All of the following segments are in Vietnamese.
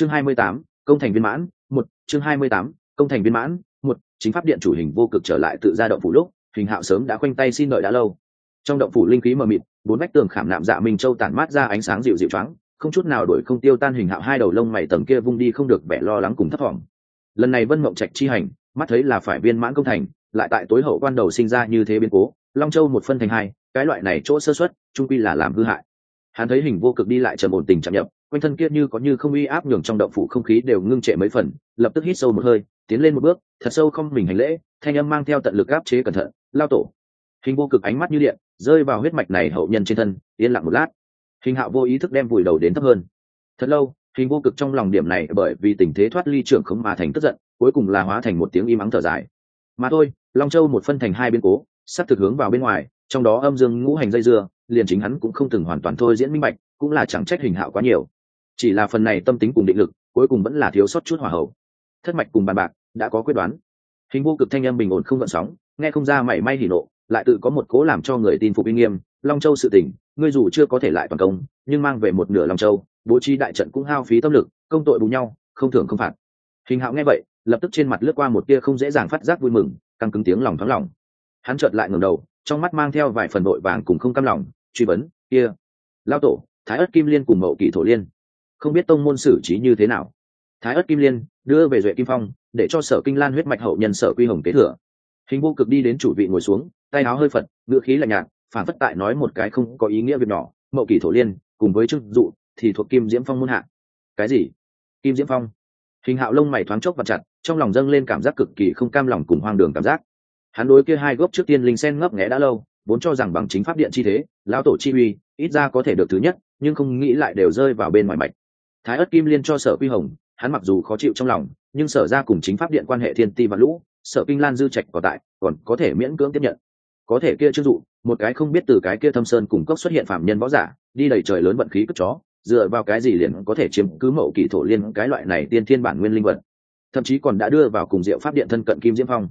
chương hai mươi tám, công thành viên mãn, một, chương hai mươi tám, công thành viên mãn, một, chính pháp điện chủ hình vô cực trở lại tự ra động phủ lúc, hình hạo sớm đã khoanh tay xin đợi đã lâu. Trong động phủ linh khí mờ mịt, bốn vách tường khảm nạm dạ minh châu tản mát ra ánh sáng dịu dịu choáng, không chút nào đổi không tiêu tan hình hạo hai đầu lông mày tầng kia vung đi không được vẻ lo lắng cùng thất vọng. Lần này vân mộng trạch chi hành, mắt thấy là phải viên mãn công thành, lại tại tối hậu quan đầu sinh ra như thế biến cố, long châu một phân thành hai, cái loại này chỗ sơ xuất trung quy là làm hư hại. Hắn thấy hình vô cực đi lại trầm ổn tình chạm nhập quanh thân kia như có như không uy áp nhường trong động phủ không khí đều ngưng trệ mấy phần, lập tức hít sâu một hơi, tiến lên một bước, thật sâu không mình hành lễ, thanh âm mang theo tận lực áp chế cẩn thận, lao tổ. Hình vô cực ánh mắt như điện, rơi vào huyết mạch này hậu nhân trên thân, yên lặng một lát. Hình hạo vô ý thức đem vùi đầu đến thấp hơn. Thật lâu, hình vô cực trong lòng điểm này bởi vì tình thế thoát ly trưởng không mà thành tức giận, cuối cùng là hóa thành một tiếng im ắng thở dài. Mà thôi, long châu một phân thành hai biên cố, sắp thực hướng vào bên ngoài, trong đó âm dương ngũ hành dây dưa, liền chính hắn cũng không từng hoàn toàn thôi diễn minh bạch, cũng là chẳng trách hình hạo quá nhiều chỉ là phần này tâm tính cùng định lực, cuối cùng vẫn là thiếu sót chút hỏa hậu. Thất mạch cùng bàn bạc, đã có quyết đoán. Hình vô cực thanh âm bình ổn không gợn sóng, nghe không ra mảy may hỉ nộ, lại tự có một cố làm cho người tin phục uy nghiêm. Long châu sự tỉnh ngươi dù chưa có thể lại toàn công, nhưng mang về một nửa long châu, bố trí đại trận cũng hao phí tâm lực, công tội bù nhau, không thưởng không phạt. Hình hạo nghe vậy, lập tức trên mặt lướt qua một tia không dễ dàng phát giác vui mừng, căng cứng tiếng lòng thoáng lòng. Hắn chợt lại ngẩng đầu, trong mắt mang theo vài phần đội vàng cùng không cam lòng, truy vấn, kia lao tổ, thái ất kim liên cùng mậu kỷ thổ liên không biết tông môn xử trí như thế nào. Thái ất kim liên đưa về duệ kim phong, để cho sở kinh lan huyết mạch hậu nhân sở quy hồng kế thừa. Hình vô cực đi đến chủ vị ngồi xuống, tay áo hơi phật ngựa khí lạnh nhạt, phản phất tại nói một cái không có ý nghĩa việc nhỏ. Mậu kỷ thổ liên, cùng với chức dụ, thì thuộc kim diễm phong môn hạ. Cái gì? Kim diễm phong? Hình hạo lông mày thoáng chốc và chặt, trong lòng dâng lên cảm giác cực kỳ không cam lòng cùng hoang đường cảm giác. Hắn đối kia hai gốc trước tiên linh sen ngấp nghé đã lâu, vốn cho rằng bằng chính pháp điện chi thế, lão tổ chi uy, ít ra có thể được thứ nhất, nhưng không nghĩ lại đều rơi vào bên ngoài mạch thái ất kim liên cho sở quy hồng, hắn mặc dù khó chịu trong lòng, nhưng sở ra cùng chính pháp điện quan hệ thiên ti và lũ, sở kinh lan dư trạch có tại, còn có thể miễn cưỡng tiếp nhận. Có thể kia chưng dụ, một cái không biết từ cái kia thâm sơn cùng cốc xuất hiện phạm nhân võ giả, đi đầy trời lớn vận khí cất chó, dựa vào cái gì liền có thể chiếm cứ mậu kỷ thổ liên, cái loại này tiên thiên bản nguyên linh vật. Thậm chí còn đã đưa vào cùng diệu pháp điện thân cận kim diễm phong.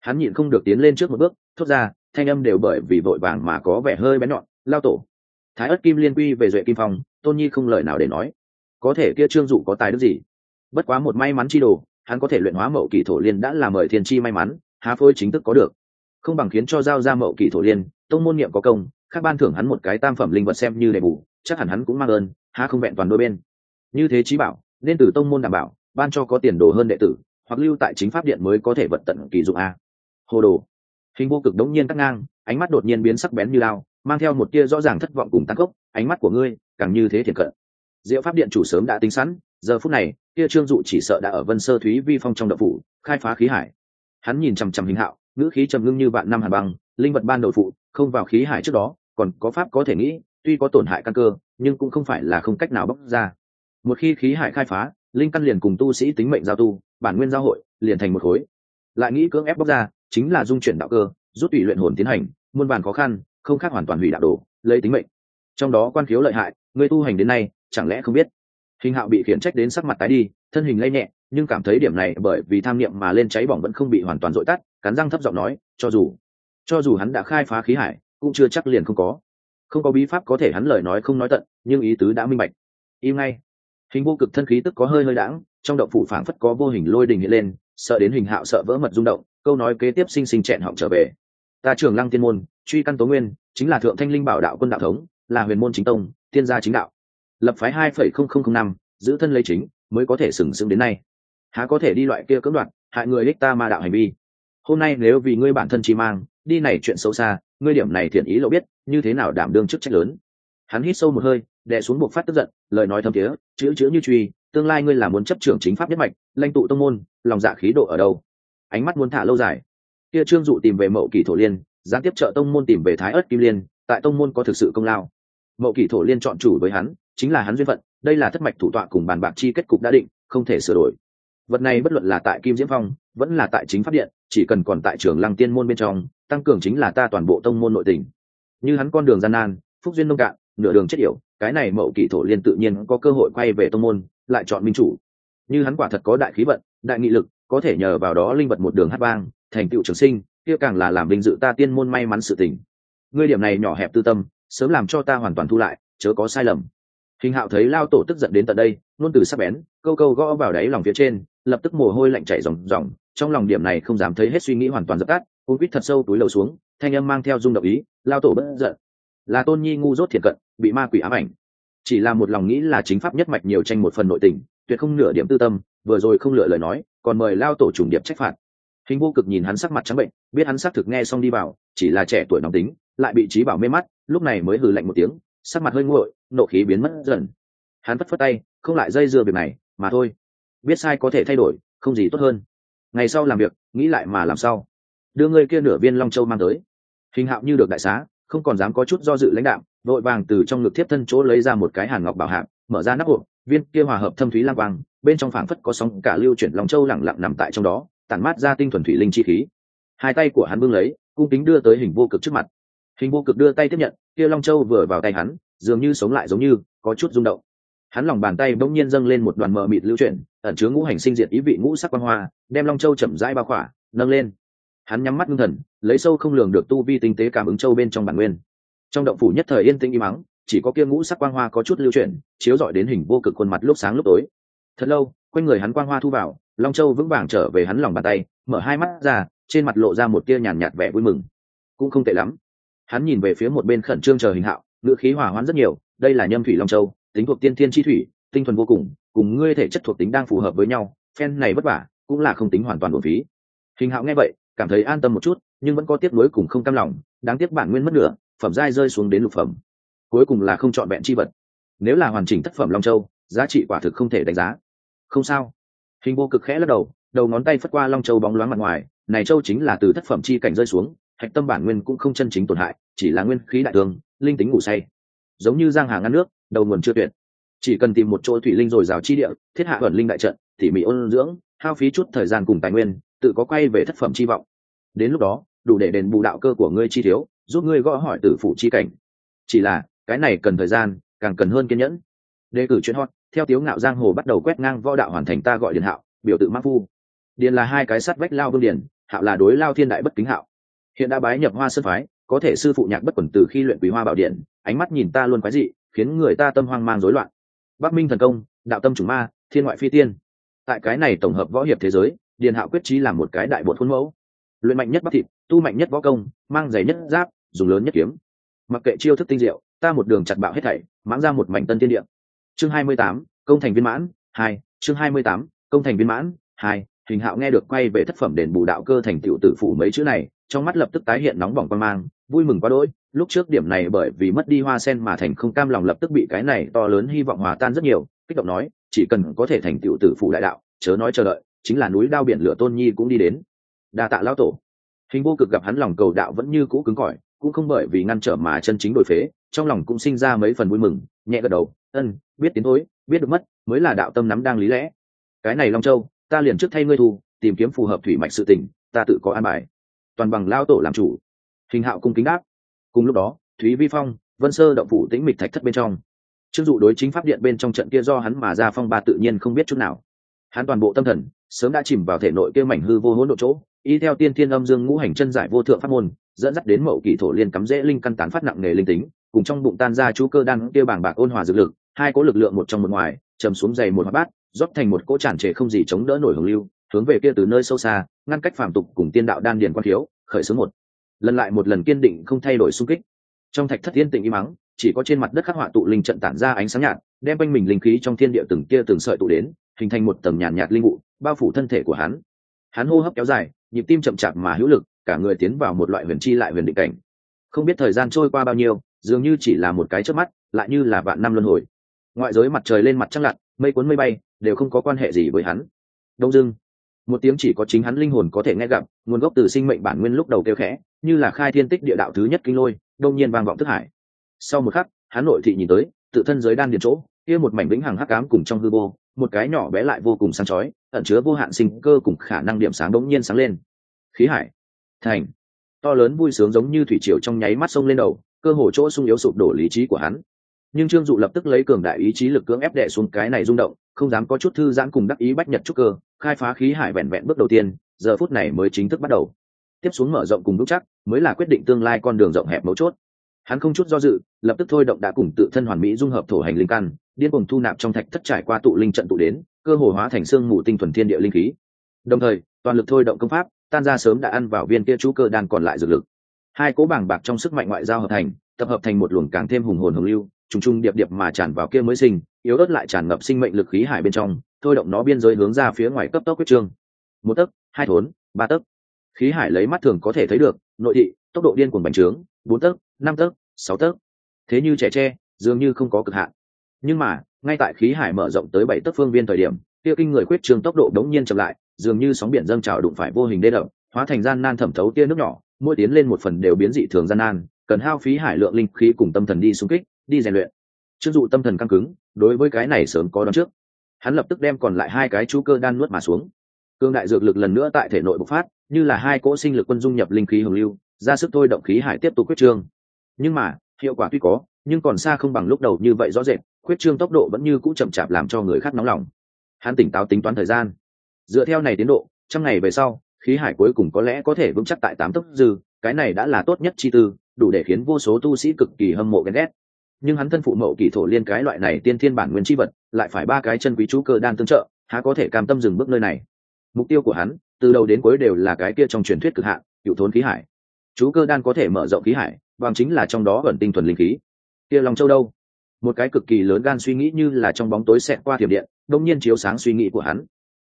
Hắn nhịn không được tiến lên trước một bước, thốt ra, thanh âm đều bởi vì vội vàng mà có vẻ hơi bén nhọn, lao tổ. Thái ất kim liên quy về duệ kim phong, tôn nhi không lời nào để nói có thể kia trương dụ có tài đức gì? Bất quá một may mắn chi đồ, hắn có thể luyện hóa mậu kỳ thổ liên đã là mời thiên chi may mắn, há phôi chính thức có được. Không bằng khiến cho giao ra mậu kỳ thổ liên, tông môn niệm có công, khác ban thưởng hắn một cái tam phẩm linh vật xem như đầy bù chắc hẳn hắn cũng mang ơn, há không vẹn toàn đôi bên. Như thế trí bảo, nên từ tông môn đảm bảo, ban cho có tiền đồ hơn đệ tử, hoặc lưu tại chính pháp điện mới có thể vận tận kỳ dụng a. Hồ đồ. Hình vô cực đống nhiên cắt ngang, ánh mắt đột nhiên biến sắc bén như lao, mang theo một tia rõ ràng thất vọng cùng tăng gốc ánh mắt của ngươi càng như thế thiệt cận diệu pháp điện chủ sớm đã tính sẵn, giờ phút này, kia trương dụ chỉ sợ đã ở vân sơ thúy vi phong trong đậu phủ, khai phá khí hải. Hắn nhìn chằm chằm hình hạo, ngữ khí trầm ngưng như vạn năm hàn băng, linh vật ban đầu phụ, không vào khí hải trước đó, còn có pháp có thể nghĩ, tuy có tổn hại căn cơ, nhưng cũng không phải là không cách nào bóc ra. Một khi khí hải khai phá, linh căn liền cùng tu sĩ tính mệnh giao tu, bản nguyên giao hội, liền thành một khối. Lại nghĩ cưỡng ép bóc ra, chính là dung chuyển đạo cơ, rút ủy luyện hồn tiến hành, muôn bản khó khăn, không khác hoàn toàn hủy đạo đồ, lấy tính mệnh trong đó quan khiếu lợi hại, người tu hành đến nay, chẳng lẽ không biết? Hình hạo bị khiển trách đến sắc mặt tái đi, thân hình lây nhẹ, nhưng cảm thấy điểm này bởi vì tham niệm mà lên cháy bỏng vẫn không bị hoàn toàn dội tắt, cắn răng thấp giọng nói, cho dù cho dù hắn đã khai phá khí hải, cũng chưa chắc liền không có. Không có bí pháp có thể hắn lời nói không nói tận, nhưng ý tứ đã minh bạch. Im ngay. Hình vô cực thân khí tức có hơi hơi đãng, trong động phủ phảng phất có vô hình lôi đình hiện lên, sợ đến hình hạo sợ vỡ mật rung động, câu nói kế tiếp sinh sinh chẹn họng trở về. Ta trưởng lăng tiên môn, truy căn tố nguyên, chính là thượng thanh linh bảo đạo quân đạo thống là huyền môn chính tông tiên gia chính đạo. Lập phái hai phẩy không không không năm giữ thân lấy chính mới có thể sừng sững đến nay. Há có thể đi loại kia cưỡng đoạt hại người ích ta ma đạo hành vi. Hôm nay nếu vì ngươi bản thân chi mang đi này chuyện xấu xa ngươi điểm này thiện ý lộ biết như thế nào đảm đương chức trách lớn? Hắn hít sâu một hơi đè xuống buộc phát tức giận lời nói thâm thiế, chữ chữ như truy tương lai ngươi là muốn chấp trưởng chính pháp nhất mạch lãnh tụ tông môn lòng dạ khí độ ở đâu? Ánh mắt muốn thả lâu dài. Kia trương dụ tìm về mậu kỳ thổ liên gián tiếp trợ tông môn tìm về thái ớt kim liên tại tông môn có thực sự công lao mậu kỳ thổ liên chọn chủ với hắn, chính là hắn duyên phận, đây là thất mạch thủ tọa cùng bàn bạc chi kết cục đã định, không thể sửa đổi. Vật này bất luận là tại kim diễm phong, vẫn là tại chính pháp điện, chỉ cần còn tại trường lăng tiên môn bên trong, tăng cường chính là ta toàn bộ tông môn nội tình. Như hắn con đường gian nan, phúc duyên nông cạn, nửa đường chết yểu, cái này mậu kỳ thổ liên tự nhiên có cơ hội quay về tông môn, lại chọn minh chủ. Như hắn quả thật có đại khí vận, đại nghị lực, có thể nhờ vào đó linh vật một đường hát vang, thành tựu trường sinh, kia càng là làm vinh dự ta tiên môn may mắn sự tình. Ngươi điểm này nhỏ hẹp tư tâm sớm làm cho ta hoàn toàn thu lại, chớ có sai lầm. Hình hạo thấy lao tổ tức giận đến tận đây luôn từ sắc bén, câu câu gõ vào đáy lòng phía trên, lập tức mồ hôi lạnh chảy ròng ròng, trong lòng điểm này không dám thấy hết suy nghĩ hoàn toàn dập tắt hôn quýt thật sâu túi lầu xuống, thanh âm mang theo rung động ý, lao tổ bất giận. Là tôn nhi ngu dốt thiệt cận, bị ma quỷ ám ảnh. Chỉ là một lòng nghĩ là chính pháp nhất mạch nhiều tranh một phần nội tình, tuyệt không nửa điểm tư tâm, vừa rồi không lựa lời nói, còn mời lao tổ trùng điệp trách phạt. Hình vô cực nhìn hắn sắc mặt trắng bệnh, biết hắn xác thực nghe xong đi vào, chỉ là trẻ tuổi nóng tính, lại bị trí bảo mê mắt lúc này mới hừ lạnh một tiếng, sắc mặt hơi nguội, nộ khí biến mất dần. Hắn phất phất tay, không lại dây dưa việc này, mà thôi. Biết sai có thể thay đổi, không gì tốt hơn. Ngày sau làm việc, nghĩ lại mà làm sao đưa ngươi kia nửa viên long châu mang tới. Hình hạo như được đại xá, không còn dám có chút do dự lãnh đạo vội vàng từ trong ngực thiếp thân chỗ lấy ra một cái hàn ngọc bảo hạng mở ra nắp hộp, viên kia hòa hợp thâm thúy lang quang, bên trong phảng phất có sóng cả lưu chuyển long châu lẳng lặng nằm tại trong đó, tản mát ra tinh thuần thủy linh chi khí. Hai tay của hắn bưng lấy, cung kính đưa tới hình vô cực trước mặt hình vô cực đưa tay tiếp nhận, kia long châu vừa vào tay hắn, dường như sống lại giống như, có chút rung động. Hắn lòng bàn tay bỗng nhiên dâng lên một đoàn mờ mịt lưu chuyển, ẩn chứa ngũ hành sinh diệt ý vị ngũ sắc quan hoa, đem long châu chậm rãi bao khỏa, nâng lên. Hắn nhắm mắt ngưng thần, lấy sâu không lường được tu vi tinh tế cảm ứng châu bên trong bản nguyên. Trong động phủ nhất thời yên tĩnh im mắng chỉ có kia ngũ sắc quang hoa có chút lưu chuyển, chiếu dọi đến hình vô cực khuôn mặt lúc sáng lúc tối. Thật lâu, quanh người hắn quang hoa thu vào, long châu vững vàng trở về hắn lòng bàn tay, mở hai mắt ra, trên mặt lộ ra một tia nhàn nhạt vẻ vui mừng. Cũng không tệ lắm hắn nhìn về phía một bên khẩn trương chờ hình hạo, ngữ khí hỏa hoãn rất nhiều, đây là nhâm thủy long châu, tính thuộc tiên thiên chi thủy, tinh thuần vô cùng cùng ngươi thể chất thuộc tính đang phù hợp với nhau, phen này vất vả, cũng là không tính hoàn toàn bổn phí. Hình hạo nghe vậy, cảm thấy an tâm một chút, nhưng vẫn có tiếc nuối cùng không cam lòng, đáng tiếc bản nguyên mất nửa, phẩm giai rơi xuống đến lục phẩm. Cuối cùng là không chọn vẹn chi vật. Nếu là hoàn chỉnh tác phẩm long châu, giá trị quả thực không thể đánh giá. Không sao. Hình vô cực khẽ lắc đầu đầu ngón tay phất qua long châu bóng loáng mặt ngoài, này châu chính là từ tác phẩm chi cảnh rơi xuống hạch tâm bản nguyên cũng không chân chính tổn hại, chỉ là nguyên khí đại thương, linh tính ngủ say. Giống như giang hàng ngăn nước, đầu nguồn chưa tuyệt. Chỉ cần tìm một chỗ thủy linh rồi rào chi địa, thiết hạ ẩn linh đại trận, tỉ mỉ ôn dưỡng, hao phí chút thời gian cùng tài nguyên, tự có quay về thất phẩm chi vọng. Đến lúc đó, đủ để đền bù đạo cơ của ngươi chi thiếu, giúp ngươi gõ hỏi tử phụ chi cảnh. Chỉ là, cái này cần thời gian, càng cần hơn kiên nhẫn. Đề cử chuyên hot, theo tiếu ngạo giang hồ bắt đầu quét ngang võ đạo hoàn thành ta gọi điện hạo, biểu tự mắc phu. Điền là hai cái sắt vách lao vương điền, hạo là đối lao thiên đại bất kính hạo hiện đã bái nhập hoa sơn phái, có thể sư phụ nhạc bất quẩn từ khi luyện quý hoa bảo điện, ánh mắt nhìn ta luôn quái dị, khiến người ta tâm hoang mang rối loạn. Bắc minh thần công, đạo tâm chủng ma, thiên ngoại phi tiên. Tại cái này tổng hợp võ hiệp thế giới, điền hạo quyết trí làm một cái đại bột khuôn mẫu. Luyện mạnh nhất bắc thịt, tu mạnh nhất võ công, mang giày nhất giáp, dùng lớn nhất kiếm. Mặc kệ chiêu thức tinh diệu, ta một đường chặt bạo hết thảy, mãng ra một mảnh tân tiên địa. Chương hai mươi tám, công thành viên mãn, hai, chương hai mươi tám, công thành viên mãn, hai hình hạo nghe được quay về thất phẩm đền bù đạo cơ thành tựu tử phủ mấy chữ này, trong mắt lập tức tái hiện nóng bỏng quan mang, vui mừng quá đỗi. Lúc trước điểm này bởi vì mất đi hoa sen mà thành không cam lòng lập tức bị cái này to lớn hy vọng hòa tan rất nhiều, kích động nói, chỉ cần có thể thành tựu tử phủ đại đạo, chớ nói chờ đợi, chính là núi đao biển lửa tôn nhi cũng đi đến. Đa tạ lão tổ. Hình vô cực gặp hắn lòng cầu đạo vẫn như cũ cứng cỏi, cũng không bởi vì ngăn trở mà chân chính đổi phế, trong lòng cũng sinh ra mấy phần vui mừng, nhẹ gật đầu, ân, biết tiến thối, biết được mất, mới là đạo tâm nắm đang lý lẽ. Cái này long châu ta liền trước thay ngươi thu, tìm kiếm phù hợp thủy mạch sự tình, ta tự có an bài. Toàn bằng lao tổ làm chủ. Hình hạo cung kính đáp. Cùng lúc đó, thúy vi phong, vân sơ động phủ tĩnh mịch thạch thất bên trong. Chưng dụ đối chính pháp điện bên trong trận kia do hắn mà ra phong ba tự nhiên không biết chút nào. Hắn toàn bộ tâm thần, sớm đã chìm vào thể nội kia mảnh hư vô hỗn độ chỗ, y theo tiên thiên âm dương ngũ hành chân giải vô thượng pháp môn, dẫn dắt đến mậu kỳ thổ liên cắm dễ linh căn tán phát nặng nghề linh tính, cùng trong bụng tan ra chú cơ đan kia bảng bạc ôn hòa dược lực, hai cỗ lực lượng một trong một ngoài, trầm xuống dày một bát rót thành một cỗ tràn trề không gì chống đỡ nổi hồng lưu hướng về kia từ nơi sâu xa ngăn cách phàm tục cùng tiên đạo đan điền quan thiếu khởi xướng một. Lần lại một lần kiên định không thay đổi xung kích. Trong thạch thất tiên tĩnh im mắng chỉ có trên mặt đất khắc họa tụ linh trận tản ra ánh sáng nhạt đem quanh mình linh khí trong thiên địa từng kia từng sợi tụ đến hình thành một tầng nhàn nhạt, nhạt linh vụ bao phủ thân thể của hắn. Hắn hô hấp kéo dài nhịp tim chậm chạp mà hữu lực cả người tiến vào một loại huyền chi lại huyền định cảnh. Không biết thời gian trôi qua bao nhiêu dường như chỉ là một cái chớp mắt lại như là vạn năm luân hồi. Ngoại giới mặt trời lên mặt trăng lặn mây cuốn mây bay đều không có quan hệ gì với hắn. Đông dưng một tiếng chỉ có chính hắn linh hồn có thể nghe gặp, nguồn gốc từ sinh mệnh bản nguyên lúc đầu kêu khẽ, như là khai thiên tích địa đạo thứ nhất kinh lôi, đông nhiên vang vọng thức hải. Sau một khắc, hắn nội thị nhìn tới, tự thân giới đan điền chỗ, kia một mảnh vĩnh hằng hắc ám cùng trong hư vô, một cái nhỏ bé lại vô cùng sáng chói, ẩn chứa vô hạn sinh cơ cùng khả năng điểm sáng đống nhiên sáng lên. Khí hải, thành, to lớn vui sướng giống như thủy triều trong nháy mắt sông lên đầu, cơ hồ chỗ sung yếu sụp đổ lý trí của hắn nhưng trương dụ lập tức lấy cường đại ý chí lực cưỡng ép đệ xuống cái này rung động, không dám có chút thư giãn cùng đắc ý bách nhật trúc cơ, khai phá khí hải vẹn vẹn bước đầu tiên, giờ phút này mới chính thức bắt đầu. Tiếp xuống mở rộng cùng vững chắc, mới là quyết định tương lai con đường rộng hẹp mấu chốt. Hắn không chút do dự, lập tức thôi động đã cùng tự thân hoàn mỹ dung hợp thổ hành linh căn, điên cuồng thu nạp trong thạch thất trải qua tụ linh trận tụ đến, cơ hồ hóa thành xương mù tinh thuần thiên địa linh khí. Đồng thời, toàn lực thôi động công pháp, tan ra sớm đã ăn vào viên kia chú cơ đang còn lại dược lực. Hai cố bảng bạc trong sức mạnh ngoại giao hợp thành, tập hợp thành một luồng càng thêm hùng hồn hồng lưu trùng trùng điệp điệp mà tràn vào kia mới sinh, yếu ớt lại tràn ngập sinh mệnh lực khí hải bên trong, thôi động nó biên giới hướng ra phía ngoài cấp tốc quyết trương. Một tấc, hai thốn, ba tấc. Khí hải lấy mắt thường có thể thấy được, nội thị, tốc độ điên cuồng bành trướng, bốn tấc, năm tấc, sáu tấc. Thế như trẻ tre, dường như không có cực hạn. Nhưng mà, ngay tại khí hải mở rộng tới bảy tấc phương viên thời điểm, kia kinh người quyết trương tốc độ đống nhiên chậm lại, dường như sóng biển dâng trào đụng phải vô hình đê đập, hóa thành gian nan thẩm thấu tia nước nhỏ, mỗi tiến lên một phần đều biến dị thường gian nan, cần hao phí hải lượng linh khí cùng tâm thần đi xung kích đi rèn luyện. Chưng dụ tâm thần căng cứng, đối với cái này sớm có đón trước. Hắn lập tức đem còn lại hai cái chú cơ đan nuốt mà xuống. Cương đại dược lực lần nữa tại thể nội bộc phát, như là hai cỗ sinh lực quân dung nhập linh khí hồng lưu, ra sức thôi động khí hải tiếp tục quyết trương. Nhưng mà, hiệu quả tuy có, nhưng còn xa không bằng lúc đầu như vậy rõ rệt, quyết trương tốc độ vẫn như cũ chậm chạp làm cho người khác nóng lòng. Hắn tỉnh táo tính toán thời gian. Dựa theo này tiến độ, trăm ngày về sau, khí hải cuối cùng có lẽ có thể vững chắc tại tám tốc dư, cái này đã là tốt nhất chi tư, đủ để khiến vô số tu sĩ cực kỳ hâm mộ ghen ghét nhưng hắn thân phụ mậu kỳ thổ liên cái loại này tiên thiên bản nguyên chi vật, lại phải ba cái chân quý chú cơ đan tương trợ, há có thể cam tâm dừng bước nơi này. Mục tiêu của hắn, từ đầu đến cuối đều là cái kia trong truyền thuyết cực hạn, cựu thốn khí hải. Chú cơ đan có thể mở rộng khí hải, bằng chính là trong đó ẩn tinh thuần linh khí. Kia lòng châu đâu? Một cái cực kỳ lớn gan suy nghĩ như là trong bóng tối xẹt qua thiểm điện đông nhiên chiếu sáng suy nghĩ của hắn.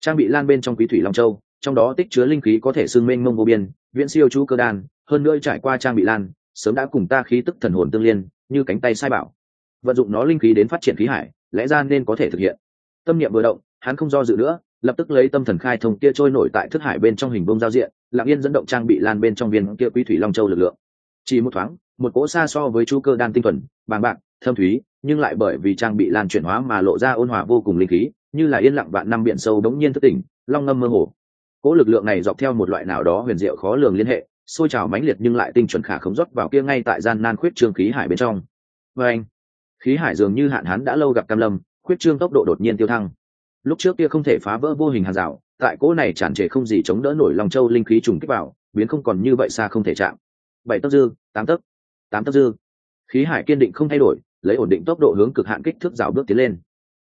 Trang bị lan bên trong quý thủy long châu, trong đó tích chứa linh khí có thể xưng mênh mông vô biên, viễn siêu chú cơ đan, hơn nữa trải qua trang bị lan, sớm đã cùng ta khí tức thần hồn tương liên như cánh tay sai bảo. Vận dụng nó linh khí đến phát triển khí hải, lẽ ra nên có thể thực hiện. Tâm niệm vừa động, hắn không do dự nữa, lập tức lấy tâm thần khai thông kia trôi nổi tại thức hải bên trong hình bông giao diện, lặng yên dẫn động trang bị lan bên trong viên kia quý thủy long châu lực lượng. Chỉ một thoáng, một cỗ xa so với chu cơ đan tinh thuần, bàng bạc, thâm thúy, nhưng lại bởi vì trang bị lan chuyển hóa mà lộ ra ôn hòa vô cùng linh khí, như là yên lặng vạn năm biển sâu đống nhiên thức tỉnh, long ngâm mơ hồ. Cỗ lực lượng này dọc theo một loại nào đó huyền diệu khó lường liên hệ xôi trào mãnh liệt nhưng lại tinh chuẩn khả khống rót vào kia ngay tại gian nan khuyết trương khí hải bên trong. Và anh, khí hải dường như hạn hán đã lâu gặp cam lâm, khuyết trương tốc độ đột nhiên tiêu thăng. Lúc trước kia không thể phá vỡ vô hình hàng rào, tại cỗ này tràn trề không gì chống đỡ nổi lòng châu linh khí trùng kích vào, biến không còn như vậy xa không thể chạm. Bảy tấc dư, tám tấc tám tấc dư. Khí hải kiên định không thay đổi, lấy ổn định tốc độ hướng cực hạn kích thước rào bước tiến lên.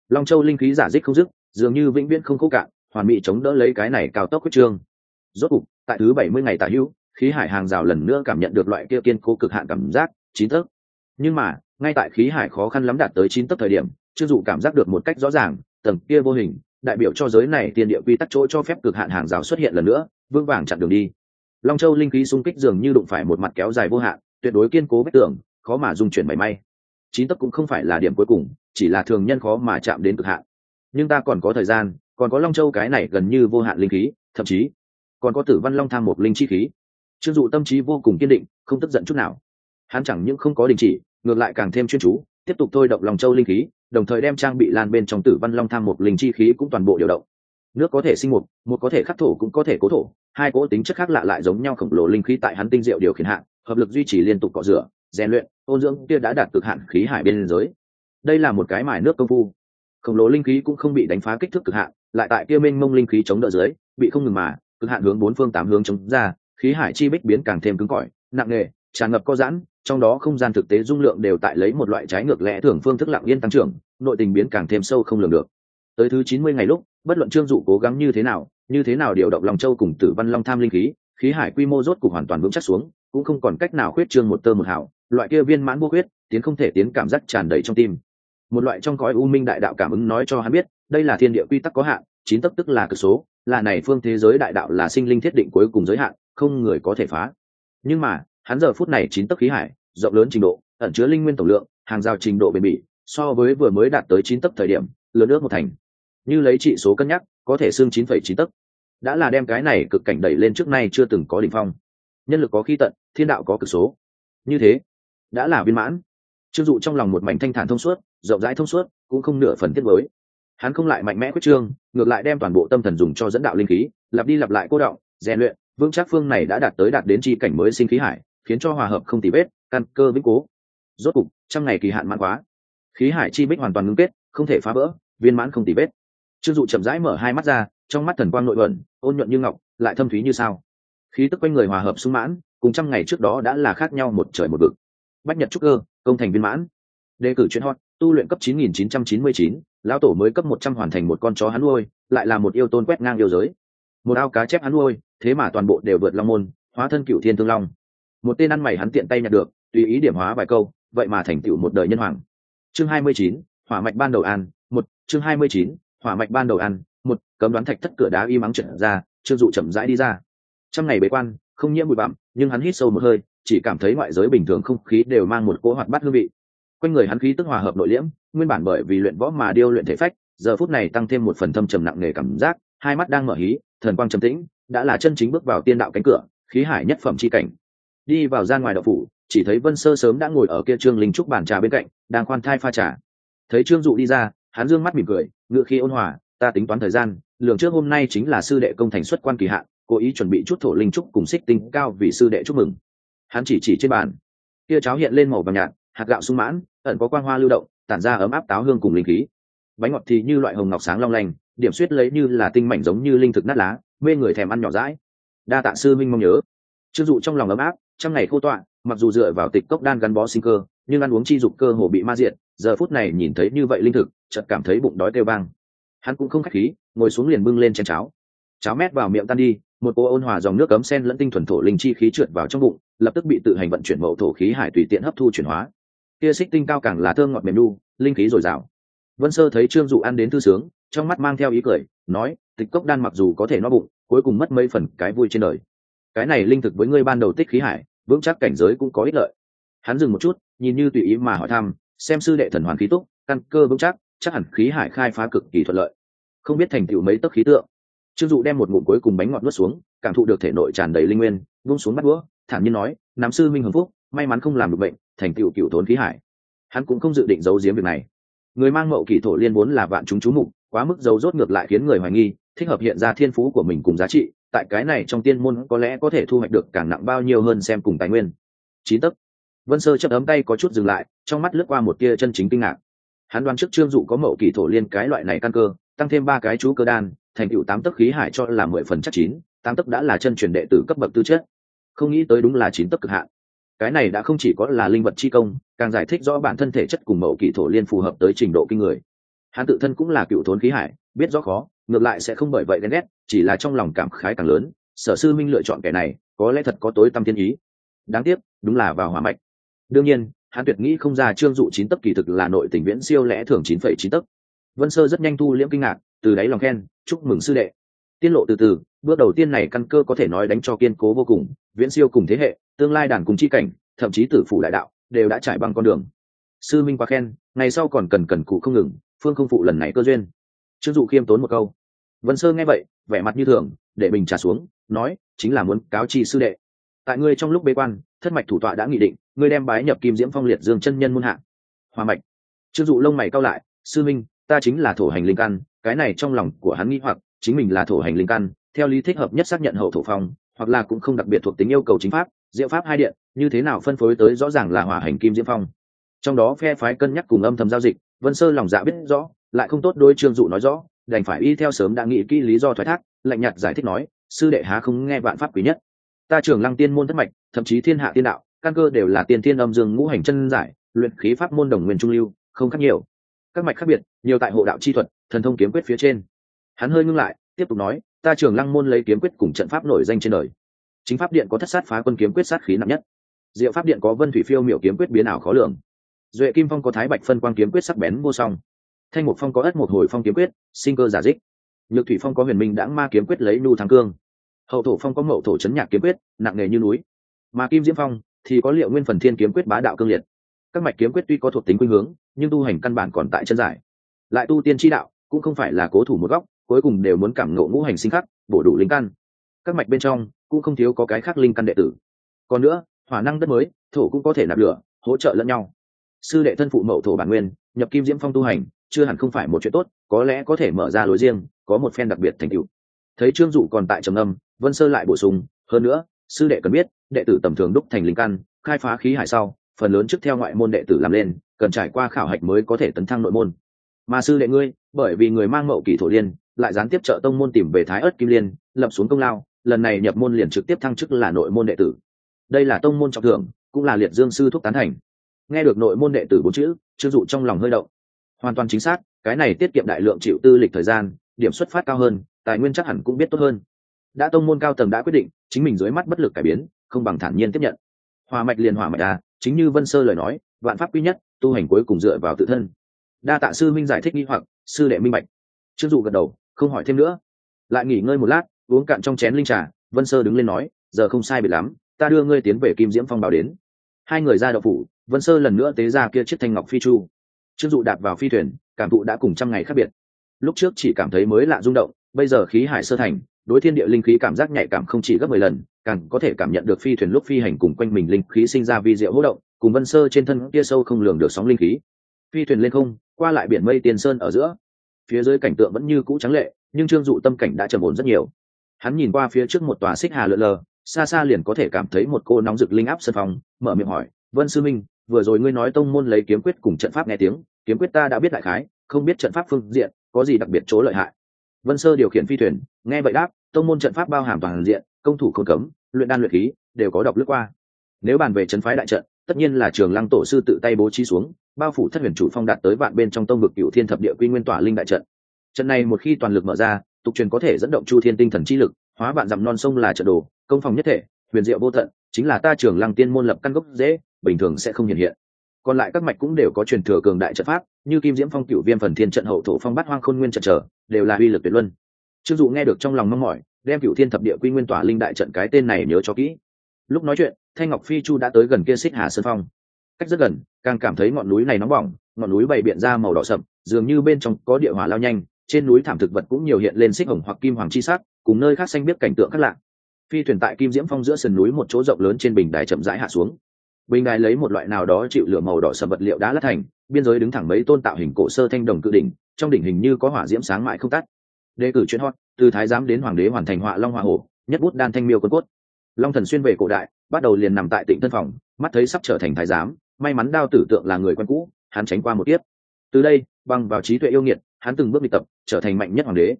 Long châu linh khí giả dích không dứt, dường như vĩnh viễn không khô cạn, hoàn mỹ chống đỡ lấy cái này cao tốc huyết trương. Rốt cục, tại thứ bảy mươi ngày tả hữu khí hải hàng rào lần nữa cảm nhận được loại kia kiên cố cực hạn cảm giác, chín tấc. Nhưng mà, ngay tại khí hải khó khăn lắm đạt tới chín tấc thời điểm, chưa dụ cảm giác được một cách rõ ràng, tầng kia vô hình, đại biểu cho giới này tiền địa quy tắc chỗ cho phép cực hạn hàng rào xuất hiện lần nữa, vững vàng chặn đường đi. Long châu linh khí xung kích dường như đụng phải một mặt kéo dài vô hạn, tuyệt đối kiên cố vết tường, khó mà dung chuyển mảy may. Chín tấc cũng không phải là điểm cuối cùng, chỉ là thường nhân khó mà chạm đến cực hạn. Nhưng ta còn có thời gian, còn có long châu cái này gần như vô hạn linh khí, thậm chí còn có tử văn long tham một linh chi khí trương dụ tâm trí vô cùng kiên định, không tức giận chút nào. Hắn chẳng những không có đình chỉ, ngược lại càng thêm chuyên chú, tiếp tục thôi động lòng châu linh khí, đồng thời đem trang bị lan bên trong tử văn long tham một linh chi khí cũng toàn bộ điều động. Nước có thể sinh mục một có thể khắc thổ cũng có thể cố thổ, hai cỗ tính chất khác lạ lại giống nhau khổng lồ linh khí tại hắn tinh diệu điều khiển hạn hợp lực duy trì liên tục cọ rửa, rèn luyện, ôn dưỡng kia đã đạt cực hạn khí hải bên giới đây là một cái mài nước công phu. Khổng lồ linh khí cũng không bị đánh phá kích thước cực hạn, lại tại kia mênh mông linh khí chống đỡ dưới, bị không ngừng mà, cực hạn hướng bốn phương tám hướng chống ra khí hải chi bích biến càng thêm cứng cỏi, nặng nề, tràn ngập có giãn, trong đó không gian thực tế dung lượng đều tại lấy một loại trái ngược lẽ thường phương thức lặng yên tăng trưởng, nội tình biến càng thêm sâu không lường được. Tới thứ chín mươi ngày lúc, bất luận trương dụ cố gắng như thế nào, như thế nào điều động lòng châu cùng tử văn long tham linh khí khí hải quy mô rốt cục hoàn toàn vững chắc xuống, cũng không còn cách nào khuyết trương một tơ một hảo loại kia viên mãn vô huyết tiến không thể tiến cảm giác tràn đầy trong tim. Một loại trong cõi u minh đại đạo cảm ứng nói cho hắn biết, đây là thiên địa quy tắc có hạn chín tấc tức là cực số, là này phương thế giới đại đạo là sinh linh thiết định cuối cùng giới hạn, không người có thể phá. Nhưng mà, hắn giờ phút này chín tấc khí hải, rộng lớn trình độ, ẩn chứa linh nguyên tổng lượng, hàng rào trình độ bền bỉ, so với vừa mới đạt tới chín tấc thời điểm, lớn ước một thành. Như lấy trị số cân nhắc, có thể xương chín phẩy chín tấc. Đã là đem cái này cực cảnh đẩy lên trước nay chưa từng có đỉnh phong. Nhân lực có khi tận, thiên đạo có cực số. Như thế, đã là viên mãn. Chưng dụ trong lòng một mảnh thanh thản thông suốt, rộng rãi thông suốt, cũng không nửa phần tiết mới hắn không lại mạnh mẽ quyết trương ngược lại đem toàn bộ tâm thần dùng cho dẫn đạo linh khí lặp đi lặp lại cô động rèn luyện vững chắc phương này đã đạt tới đạt đến chi cảnh mới sinh khí hải khiến cho hòa hợp không tì vết căn cơ vĩnh cố. Rốt cục trăm ngày kỳ hạn mãn quá. Khí hải chi bích hoàn toàn ngưng kết không thể phá vỡ viên mãn không tì vết. Chưng dụ chậm rãi mở hai mắt ra trong mắt thần quang nội bẩn ôn nhuận như ngọc lại thâm thúy như sao. Khí tức quanh người hòa hợp sung mãn cùng trăm ngày trước đó đã là khác nhau một trời một vực. Bách nhật trúc cơ công thành viên mãn. Đề cử chuyên hot tu luyện cấp 9999, lão tổ mới cấp 100 hoàn thành một con chó hắn nuôi, lại là một yêu tôn quét ngang yêu giới. Một ao cá chép hắn nuôi, thế mà toàn bộ đều vượt long môn, hóa thân cựu thiên thương long. Một tên ăn mày hắn tiện tay nhặt được, tùy ý điểm hóa vài câu, vậy mà thành tựu một đời nhân hoàng. Chương 29, hỏa mạch ban đầu an, một chương 29, hỏa mạch ban đầu an, một cấm đoán thạch thất cửa đá y mắng trận ra, trương dụ chậm rãi đi ra. Trong ngày bế quan, không nhiễm bụi bặm, nhưng hắn hít sâu một hơi, chỉ cảm thấy ngoại giới bình thường không khí đều mang một cỗ hoạt bát hương vị quanh người hắn khí tức hòa hợp nội liễm, nguyên bản bởi vì luyện võ mà điêu luyện thể phách, giờ phút này tăng thêm một phần thâm trầm nặng nề cảm giác, hai mắt đang mở hí, thần quang trầm tĩnh, đã là chân chính bước vào tiên đạo cánh cửa, khí hải nhất phẩm chi cảnh. Đi vào gian ngoài đậu phủ, chỉ thấy vân sơ sớm đã ngồi ở kia trương linh trúc bàn trà bên cạnh, đang khoan thai pha trà. Thấy trương dụ đi ra, hắn dương mắt mỉm cười, ngựa khi ôn hòa, ta tính toán thời gian, lường trước hôm nay chính là sư đệ công thành xuất quan kỳ hạn, cố ý chuẩn bị chút thổ linh trúc cùng xích tinh cao vì sư đệ chúc mừng. Hắn chỉ chỉ trên bàn. Kia cháo hiện lên màu vàng nhạt hạt gạo sung mãn, ẩn có quang hoa lưu động, tản ra ấm áp táo hương cùng linh khí. Bánh ngọt thì như loại hồng ngọc sáng long lanh, điểm suýt lấy như là tinh mảnh giống như linh thực nát lá, mê người thèm ăn nhỏ rãi đa tạ sư minh mong nhớ. Chưng dụ trong lòng ấm áp, trong ngày khô tọa, mặc dù dựa vào tịch cốc đan gắn bó sinh cơ, nhưng ăn uống chi dục cơ hồ bị ma diện giờ phút này nhìn thấy như vậy linh thực, chợt cảm thấy bụng đói kêu vang. hắn cũng không khách khí, ngồi xuống liền bưng lên chén cháo. Cháo mét vào miệng tan đi, một cô ôn hòa dòng nước cấm sen lẫn tinh thuần thổ linh chi khí trượt vào trong bụng, lập tức bị tự hành vận chuyển mẫu thổ khí hải tùy tiện hấp thu chuyển hóa kia xích tinh cao càng là thơm ngọt mềm nu, linh khí dồi dào. Vân sơ thấy trương dụ ăn đến thư sướng, trong mắt mang theo ý cười, nói, tịch cốc đan mặc dù có thể no bụng, cuối cùng mất mấy phần cái vui trên đời. Cái này linh thực với ngươi ban đầu tích khí hải, vững chắc cảnh giới cũng có ích lợi. Hắn dừng một chút, nhìn như tùy ý mà hỏi thăm, xem sư đệ thần hoàn khí túc, căn cơ vững chắc chắc hẳn khí hải khai phá cực kỳ thuận lợi. Không biết thành tựu mấy tấc khí tượng. Trương dụ đem một ngụm cuối cùng bánh ngọt nuốt xuống, cảm thụ được thể nội tràn đầy linh nguyên vung xuống bắt đũa, thản nhiên nói, nam sư minh hồng phúc, may mắn không làm được bệnh thành tựu cựu thốn khí hải. Hắn cũng không dự định giấu giếm việc này. Người mang mậu kỷ thổ liên vốn là vạn chúng chú mục, quá mức giấu rốt ngược lại khiến người hoài nghi, thích hợp hiện ra thiên phú của mình cùng giá trị, tại cái này trong tiên môn có lẽ có thể thu hoạch được càng nặng bao nhiêu hơn xem cùng tài nguyên. Chín tấc. Vân sơ chấp ấm tay có chút dừng lại, trong mắt lướt qua một tia chân chính kinh ngạc. Hắn đoán trước trương dụ có mậu kỷ thổ liên cái loại này căn cơ, tăng thêm ba cái chú cơ đan, thành tựu tám tấc khí hải cho là mười phần chắc chín, tám tấc đã là chân truyền đệ tử cấp bậc tư chất. Không nghĩ tới đúng là chín tấc cực hạn cái này đã không chỉ có là linh vật chi công, càng giải thích rõ bản thân thể chất cùng mẫu kỷ thổ liên phù hợp tới trình độ kinh người. Hắn tự thân cũng là cựu thốn khí hải, biết rõ khó, ngược lại sẽ không bởi vậy ghen ghét, chỉ là trong lòng cảm khái càng lớn, sở sư minh lựa chọn kẻ này, có lẽ thật có tối tâm thiên ý. Đáng tiếc, đúng là vào hỏa mạch. Đương nhiên, hắn tuyệt nghĩ không ra trương dụ chín tấc kỳ thực là nội tình viễn siêu lẽ thường chín phẩy chín tấc. Vân sơ rất nhanh thu liễm kinh ngạc, từ đáy lòng khen, chúc mừng sư đệ. Tiết lộ từ từ bước đầu tiên này căn cơ có thể nói đánh cho kiên cố vô cùng, viễn siêu cùng thế hệ, tương lai đàn cùng chi cảnh, thậm chí tử phủ đại đạo, đều đã trải bằng con đường. Sư minh quá khen, ngày sau còn cần cần cụ không ngừng, phương không phụ lần này cơ duyên. Trương dụ khiêm tốn một câu. Vân sơ nghe vậy, vẻ mặt như thường, để bình trả xuống, nói, chính là muốn cáo chi sư đệ. Tại ngươi trong lúc bế quan, thất mạch thủ tọa đã nghị định, ngươi đem bái nhập kim diễm phong liệt dương chân nhân muôn hạ hòa mạch. Trương dụ lông mày cao lại, sư minh, ta chính là thổ hành linh căn, cái này trong lòng của hắn nghĩ hoặc, chính mình là thổ hành linh căn theo lý thích hợp nhất xác nhận hậu thổ phong, hoặc là cũng không đặc biệt thuộc tính yêu cầu chính pháp, diệu pháp hai điện, như thế nào phân phối tới rõ ràng là hỏa hành kim diễm phong. Trong đó phe phái cân nhắc cùng âm thầm giao dịch, vân sơ lòng dạ biết rõ, lại không tốt đôi trương dụ nói rõ, đành phải y theo sớm đã nghĩ kỹ lý do thoái thác, lạnh nhạt giải thích nói, sư đệ há không nghe vạn pháp quý nhất. Ta trưởng lăng tiên môn thất mạch, thậm chí thiên hạ tiên đạo, căn cơ đều là tiên thiên âm dương ngũ hành chân giải, luyện khí pháp môn đồng nguyên trung lưu, không khác nhiều. Các mạch khác biệt, nhiều tại hộ đạo chi thuật, thần thông kiếm quyết phía trên. Hắn hơi ngưng lại, tiếp tục nói ta trường lăng môn lấy kiếm quyết cùng trận pháp nổi danh trên đời. Chính pháp điện có thất sát phá quân kiếm quyết sát khí nặng nhất. Diệu pháp điện có vân thủy phiêu miểu kiếm quyết biến ảo khó lường. Duệ kim phong có thái bạch phân quang kiếm quyết sắc bén vô song. Thanh mục phong có ất một hồi phong kiếm quyết, sinh cơ giả dích. Nhược thủy phong có huyền minh đãng ma kiếm quyết lấy nu thắng cương. Hậu thổ phong có mậu thổ chấn nhạc kiếm quyết, nặng nề như núi. Mà kim diễm phong thì có liệu nguyên phần thiên kiếm quyết bá đạo cương liệt. Các mạch kiếm quyết tuy có thuộc tính khuynh hướng, nhưng tu hành căn bản còn tại chân giải. Lại tu tiên tri đạo, cũng không phải là cố thủ một góc cuối cùng đều muốn cảm ngộ ngũ hành sinh khắc, bổ đủ linh căn. Các mạch bên trong cũng không thiếu có cái khác linh căn đệ tử. Còn nữa, hỏa năng đất mới, thổ cũng có thể nạp lửa, hỗ trợ lẫn nhau. Sư đệ thân phụ mậu thổ bản nguyên, nhập kim diễm phong tu hành, chưa hẳn không phải một chuyện tốt, có lẽ có thể mở ra lối riêng, có một phen đặc biệt thành tựu. Thấy trương dụ còn tại trầm âm vân sơ lại bổ sung, hơn nữa, sư đệ cần biết, đệ tử tầm thường đúc thành linh căn, khai phá khí hải sau, phần lớn trước theo ngoại môn đệ tử làm lên, cần trải qua khảo hạch mới có thể tấn thăng nội môn. Mà sư đệ ngươi, bởi vì người mang mậu kỳ thổ liên lại gián tiếp trợ tông môn tìm về thái ớt kim liên, lập xuống công lao, lần này nhập môn liền trực tiếp thăng chức là nội môn đệ tử. Đây là tông môn trọng thưởng, cũng là liệt dương sư thúc tán thành. Nghe được nội môn đệ tử bốn chữ, trương dụ trong lòng hơi động. Hoàn toàn chính xác, cái này tiết kiệm đại lượng chịu tư lịch thời gian, điểm xuất phát cao hơn, tài nguyên chắc hẳn cũng biết tốt hơn. Đã tông môn cao tầng đã quyết định, chính mình dưới mắt bất lực cải biến, không bằng thản nhiên tiếp nhận. Hòa mạch liền hòa mạch à chính như vân sơ lời nói, vạn pháp quý nhất, tu hành cuối cùng dựa vào tự thân. Đa tạ sư minh giải thích nghi hoặc, sư đệ minh bạch. Trương dụ gật đầu không hỏi thêm nữa. Lại nghỉ ngơi một lát, uống cạn trong chén linh trà, vân sơ đứng lên nói, giờ không sai biệt lắm, ta đưa ngươi tiến về kim diễm phong bảo đến. Hai người ra đậu phủ, vân sơ lần nữa tế ra kia chiếc thanh ngọc phi chu. Trương dụ đạp vào phi thuyền, cảm thụ đã cùng trăm ngày khác biệt. Lúc trước chỉ cảm thấy mới lạ rung động, bây giờ khí hải sơ thành, đối thiên địa linh khí cảm giác nhạy cảm không chỉ gấp mười lần, càng có thể cảm nhận được phi thuyền lúc phi hành cùng quanh mình linh khí sinh ra vi diệu hỗ động, cùng vân sơ trên thân kia sâu không lường được sóng linh khí. Phi thuyền lên không, qua lại biển mây tiền sơn ở giữa phía dưới cảnh tượng vẫn như cũ trắng lệ, nhưng trương dụ tâm cảnh đã trầm ổn rất nhiều. Hắn nhìn qua phía trước một tòa xích hà lượn lờ, xa xa liền có thể cảm thấy một cô nóng rực linh áp sân phòng, mở miệng hỏi, vân sư minh, vừa rồi ngươi nói tông môn lấy kiếm quyết cùng trận pháp nghe tiếng, kiếm quyết ta đã biết đại khái, không biết trận pháp phương diện, có gì đặc biệt chỗ lợi hại? Vân sơ điều khiển phi thuyền, nghe vậy đáp, tông môn trận pháp bao hàm toàn diện, công thủ không cấm, luyện đan luyện khí, đều có đọc lướt qua. Nếu bàn về trận phái đại trận, tất nhiên là trường lăng tổ sư tự tay bố trí xuống bao phủ thất huyền chủ phong đạt tới vạn bên trong tông vực cựu thiên thập địa quy nguyên tỏa linh đại trận. Trận này một khi toàn lực mở ra, tục truyền có thể dẫn động chu thiên tinh thần chi lực, hóa vạn dặm non sông là trận đồ, công phòng nhất thể, huyền diệu vô tận, chính là ta trường lăng tiên môn lập căn gốc dễ, bình thường sẽ không hiện hiện. Còn lại các mạch cũng đều có truyền thừa cường đại trận pháp, như kim diễm phong cựu viêm phần thiên trận hậu thổ phong bát hoang khôn nguyên trận trở, đều là uy lực tuyệt luân. Chưng dụ nghe được trong lòng mong mỏi, đem cựu thiên thập địa quy nguyên tỏa linh đại trận cái tên này nhớ cho kỹ. Lúc nói chuyện, thanh ngọc phi chu đã tới gần kia xích hà sơn phong cách rất gần, càng cảm thấy ngọn núi này nóng bỏng, ngọn núi bày biện ra màu đỏ sậm, dường như bên trong có địa hỏa lao nhanh, trên núi thảm thực vật cũng nhiều hiện lên xích hồng hoặc kim hoàng chi sắc, cùng nơi khác xanh biết cảnh tượng khác lạ. Phi thuyền tại kim diễm phong giữa sườn núi một chỗ rộng lớn trên bình đài chậm rãi hạ xuống. Bình đài lấy một loại nào đó chịu lửa màu đỏ sầm vật liệu đá lát thành, biên giới đứng thẳng mấy tôn tạo hình cổ sơ thanh đồng cự đỉnh, trong đỉnh hình như có hỏa diễm sáng mãi không tắt. Đề cử chuyên hot, từ thái giám đến hoàng đế hoàn thành họa long họa hổ, nhất bút đan thanh miêu quân cốt. Long thần xuyên về cổ đại, bắt đầu liền nằm tại tỉnh tân phòng, mắt thấy sắp trở thành thái giám may mắn đao tử tượng là người quen cũ, hắn tránh qua một tiếp từ đây bằng vào trí tuệ yêu nghiệt, hắn từng bước bị tập, trở thành mạnh nhất hoàng đế.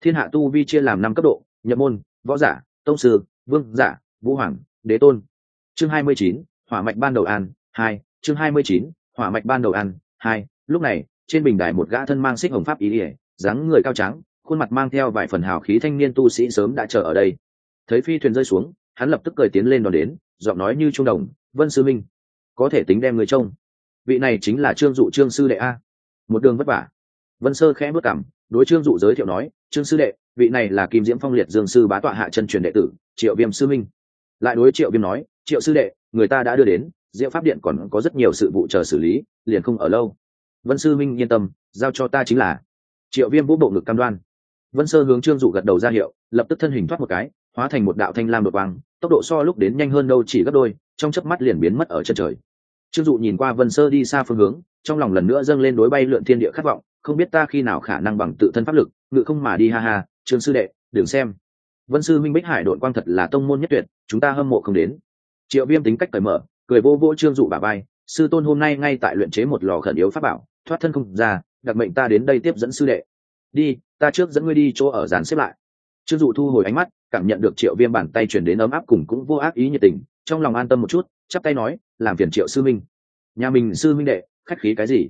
Thiên hạ tu vi chia làm năm cấp độ, nhập môn, võ giả, tông sư, vương giả, vũ hoàng, đế tôn. Chương hai mươi chín, hỏa mạch ban đầu an, hai, chương hai mươi chín, hỏa mạch ban đầu an, hai. Lúc này, trên bình đài một gã thân mang xích hồng pháp ý ỉa, dáng người cao trắng khuôn mặt mang theo vài phần hào khí thanh niên tu sĩ sớm đã chờ ở đây. Thấy phi thuyền rơi xuống, hắn lập tức cười tiến lên đón đến, giọng nói như trung đồng, vân sư minh có thể tính đem người trông. Vị này chính là trương dụ trương sư đệ a. Một đường vất vả. Vân sơ khẽ bước cảm đối trương dụ giới thiệu nói, trương sư đệ, vị này là kim diễm phong liệt dương sư bá tọa hạ chân truyền đệ tử, triệu viêm sư minh. Lại đối triệu viêm nói, triệu sư đệ, người ta đã đưa đến, diệu pháp điện còn có rất nhiều sự vụ chờ xử lý, liền không ở lâu. Vân sư minh yên tâm, giao cho ta chính là. Triệu viêm vũ bộ ngực cam đoan. Vân sơ hướng trương dụ gật đầu ra hiệu, lập tức thân hình thoát một cái, hóa thành một đạo thanh lam đột vàng tốc độ so lúc đến nhanh hơn đâu chỉ gấp đôi, trong chớp mắt liền biến mất ở chân trời trương dụ nhìn qua vân sơ đi xa phương hướng, trong lòng lần nữa dâng lên đối bay lượn thiên địa khát vọng, không biết ta khi nào khả năng bằng tự thân pháp lực, ngự không mà đi ha ha, trương sư đệ, đừng xem. Vân sư minh bích hải đội quang thật là tông môn nhất tuyệt, chúng ta hâm mộ không đến. Triệu viêm tính cách cởi mở, cười vô vô trương dụ bà bay sư tôn hôm nay ngay tại luyện chế một lò khẩn yếu pháp bảo, thoát thân không ra, đặc mệnh ta đến đây tiếp dẫn sư đệ. Đi, ta trước dẫn ngươi đi chỗ ở dàn xếp lại. Trương dụ thu hồi ánh mắt, cảm nhận được triệu viêm bàn tay chuyển đến ấm áp cùng cũng vô ác ý nhiệt tình, trong lòng an tâm một chút, chắp tay nói làm phiền triệu sư minh. Nhà mình sư minh đệ, khách khí cái gì?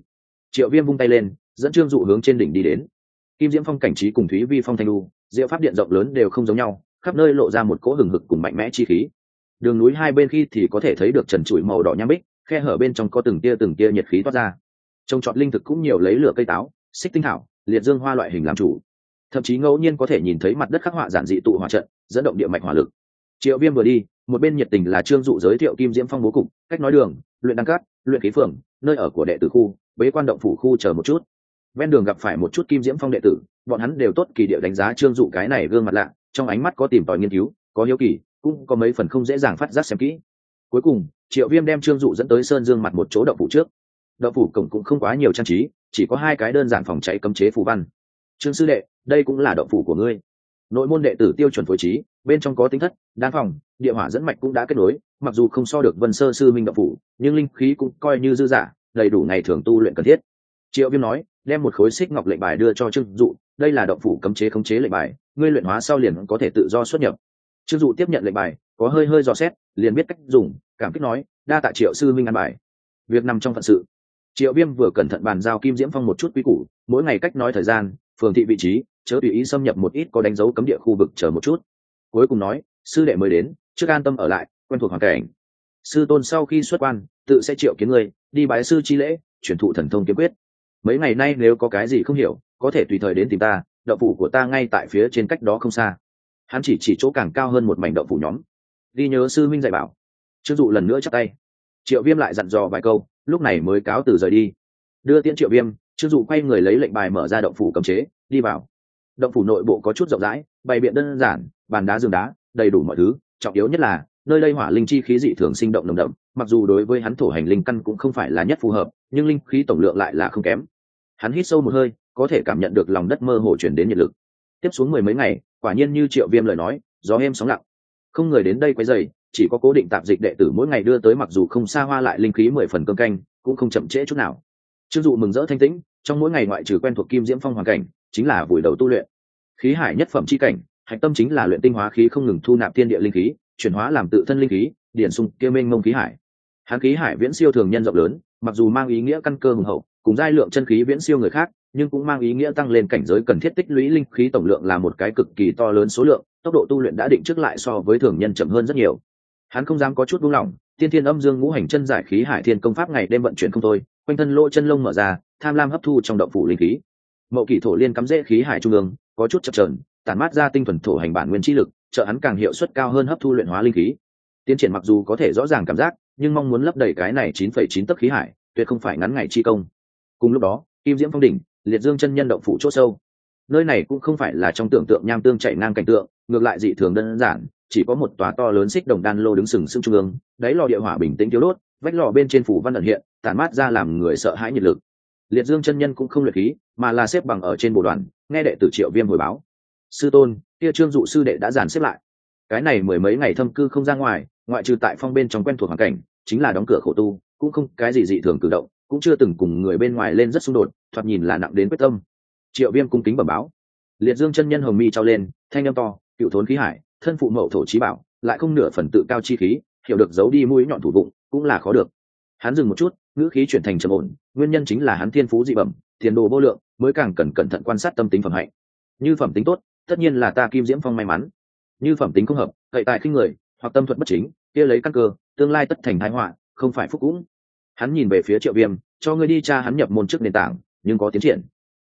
Triệu viêm vung tay lên, dẫn trương dụ hướng trên đỉnh đi đến. Kim diễm phong cảnh trí cùng thúy vi phong thanh lu diệu pháp điện rộng lớn đều không giống nhau, khắp nơi lộ ra một cỗ hừng hực cùng mạnh mẽ chi khí. Đường núi hai bên khi thì có thể thấy được trần trụi màu đỏ nham bích, khe hở bên trong có từng tia từng tia nhiệt khí toát ra. Trồng trọt linh thực cũng nhiều lấy lửa cây táo, xích tinh thảo, liệt dương hoa loại hình làm chủ. Thậm chí ngẫu nhiên có thể nhìn thấy mặt đất khắc họa giản dị tụ hỏa trận, dẫn động địa mạch hỏa lực. Triệu viêm vừa đi một bên nhiệt tình là trương dụ giới thiệu kim diễm phong bố cục, cách nói đường, luyện đăng cát, luyện khí phường, nơi ở của đệ tử khu, bế quan động phủ khu chờ một chút. Ven đường gặp phải một chút kim diễm phong đệ tử, bọn hắn đều tốt kỳ điệu đánh giá trương dụ cái này gương mặt lạ, trong ánh mắt có tìm tòi nghiên cứu, có hiếu kỳ, cũng có mấy phần không dễ dàng phát giác xem kỹ. Cuối cùng, triệu viêm đem trương dụ dẫn tới sơn dương mặt một chỗ động phủ trước. Động phủ cổng cũng không quá nhiều trang trí, chỉ có hai cái đơn giản phòng cháy cấm chế phù văn. Trương sư đệ, đây cũng là động phủ của ngươi. Nội môn đệ tử tiêu chuẩn phối trí bên trong có tính thất, đan phòng, địa hỏa dẫn mạch cũng đã kết nối, mặc dù không so được vân sơ sư minh động phủ, nhưng linh khí cũng coi như dư giả, đầy đủ ngày thường tu luyện cần thiết. Triệu viêm nói, đem một khối xích ngọc lệnh bài đưa cho trương dụ, đây là động phủ cấm chế khống chế lệnh bài, ngươi luyện hóa sau liền có thể tự do xuất nhập. Trương dụ tiếp nhận lệnh bài, có hơi hơi dò xét, liền biết cách dùng, cảm kích nói, đa tạ triệu sư minh ăn bài. Việc nằm trong phận sự. Triệu viêm vừa cẩn thận bàn giao kim diễm phong một chút quy củ, mỗi ngày cách nói thời gian, phường thị vị trí, chớ tùy ý xâm nhập một ít có đánh dấu cấm địa khu vực chờ một chút cuối cùng nói sư đệ mới đến trước an tâm ở lại quen thuộc hoàn cảnh. Sư tôn sau khi xuất quan tự sẽ triệu kiến ngươi, đi bái sư chi lễ chuyển thụ thần thông kiếm quyết. Mấy ngày nay nếu có cái gì không hiểu có thể tùy thời đến tìm ta đậu phủ của ta ngay tại phía trên cách đó không xa. Hắn chỉ chỉ chỗ càng cao hơn một mảnh đậu phủ nhóm. Đi nhớ sư minh dạy bảo. Chưng dụ lần nữa chắc tay. Triệu viêm lại dặn dò vài câu lúc này mới cáo từ rời đi. Đưa tiễn triệu viêm chưng dụ quay người lấy lệnh bài mở ra động phủ cấm chế đi vào. Động phủ nội bộ có chút rộng rãi bày biện đơn giản, bàn đá giường đá, đầy đủ mọi thứ. Trọng yếu nhất là, nơi đây hỏa linh chi khí dị thường sinh động nồng đậm, mặc dù đối với hắn thổ hành linh căn cũng không phải là nhất phù hợp, nhưng linh khí tổng lượng lại là không kém. Hắn hít sâu một hơi, có thể cảm nhận được lòng đất mơ hồ chuyển đến nhiệt lực. Tiếp xuống mười mấy ngày, quả nhiên như triệu viêm lời nói, gió êm sóng lặng. Không người đến đây quấy dày chỉ có cố định tạp dịch đệ tử mỗi ngày đưa tới mặc dù không xa hoa lại linh khí mười phần cơm canh, cũng không chậm trễ chút nào. Chưng dụ mừng rỡ thanh tĩnh, trong mỗi ngày ngoại trừ quen thuộc kim diễm phong hoàn cảnh, chính là vùi đầu tu luyện khí hải nhất phẩm c h i cảnh, hạch tâm chính là luyện tinh hóa khí không ngừng thu nạp thiên địa linh khí, chuyển hóa làm tự thân linh khí, điển sung kia mênh mông khí hải. Hắn khí hải viễn siêu thường nhân rộng lớn, mặc dù mang ý nghĩa căn cơ hùng hậu, cùng giai lượng chân khí viễn siêu người khác, nhưng cũng mang ý nghĩa tăng lên cảnh giới cần thiết tích lũy linh khí tổng lượng là một cái cực kỳ to lớn số lượng, tốc độ tu luyện đã định trước lại so với thường nhân chậm hơn rất nhiều. Hắn không dám có chút buông lỏng, tiên thiên âm dương ngũ hành chân giải khí hải thiên công pháp ngày đêm vận chuyển không thôi, quanh thân lỗ chân lông mở ra, tham lam hấp thu trong động phủ linh khí. Mậu kỷ thổ liên cắm rễ khí hải trung ương có chút chập trờn tản mát ra tinh thuần thổ hành bản nguyên chi lực, trợ hắn càng hiệu suất cao hơn hấp thu luyện hóa linh khí. Tiến triển mặc dù có thể rõ ràng cảm giác, nhưng mong muốn lấp đầy cái này chín phẩy chín tấc khí hải, tuyệt không phải ngắn ngày chi công. Cùng lúc đó, kim diễm phong đỉnh, liệt dương chân nhân động phủ chỗ sâu. Nơi này cũng không phải là trong tưởng tượng nham tương chạy ngang cảnh tượng, ngược lại dị thường đơn giản, chỉ có một tòa to lớn xích đồng đan lô đứng sừng sững trung ương, đáy lò địa hỏa bình tĩnh thiếu đốt, vách lò bên trên phủ văn ẩn hiện, tản mát ra làm người sợ hãi nhiệt lực. Liệt dương chân nhân cũng không luyện khí, mà là xếp bằng ở trên bộ đoàn nghe đệ tử triệu viêm hồi báo. Sư tôn kia trương dụ sư đệ đã dàn xếp lại. Cái này mười mấy ngày thâm cư không ra ngoài ngoại trừ tại phong bên trong quen thuộc hoàn cảnh chính là đóng cửa khổ tu cũng không cái gì dị thường cử động cũng chưa từng cùng người bên ngoài lên rất xung đột thoạt nhìn là nặng đến quyết tâm. Triệu viêm cung kính bẩm báo. Liệt dương chân nhân hồng mi trao lên thanh âm to cựu thốn khí hải thân phụ mậu thổ trí bảo lại không nửa phần tự cao chi khí hiểu được giấu đi mũi nhọn thủ bụng, cũng là khó được. Hắn dừng một chút ngữ khí chuyển thành trầm ổn nguyên nhân chính là hắn thiên phú dị bẩm tiền đồ vô lượng, mới càng cần cẩn thận quan sát tâm tính phẩm hạnh. Như phẩm tính tốt, tất nhiên là ta kim diễm phong may mắn. Như phẩm tính không hợp cậy tại khinh người, hoặc tâm thuật bất chính, kia lấy căn cơ, tương lai tất thành thái họa, không phải phúc cũng. Hắn nhìn về phía triệu viêm, cho ngươi đi cha hắn nhập môn trước nền tảng, nhưng có tiến triển.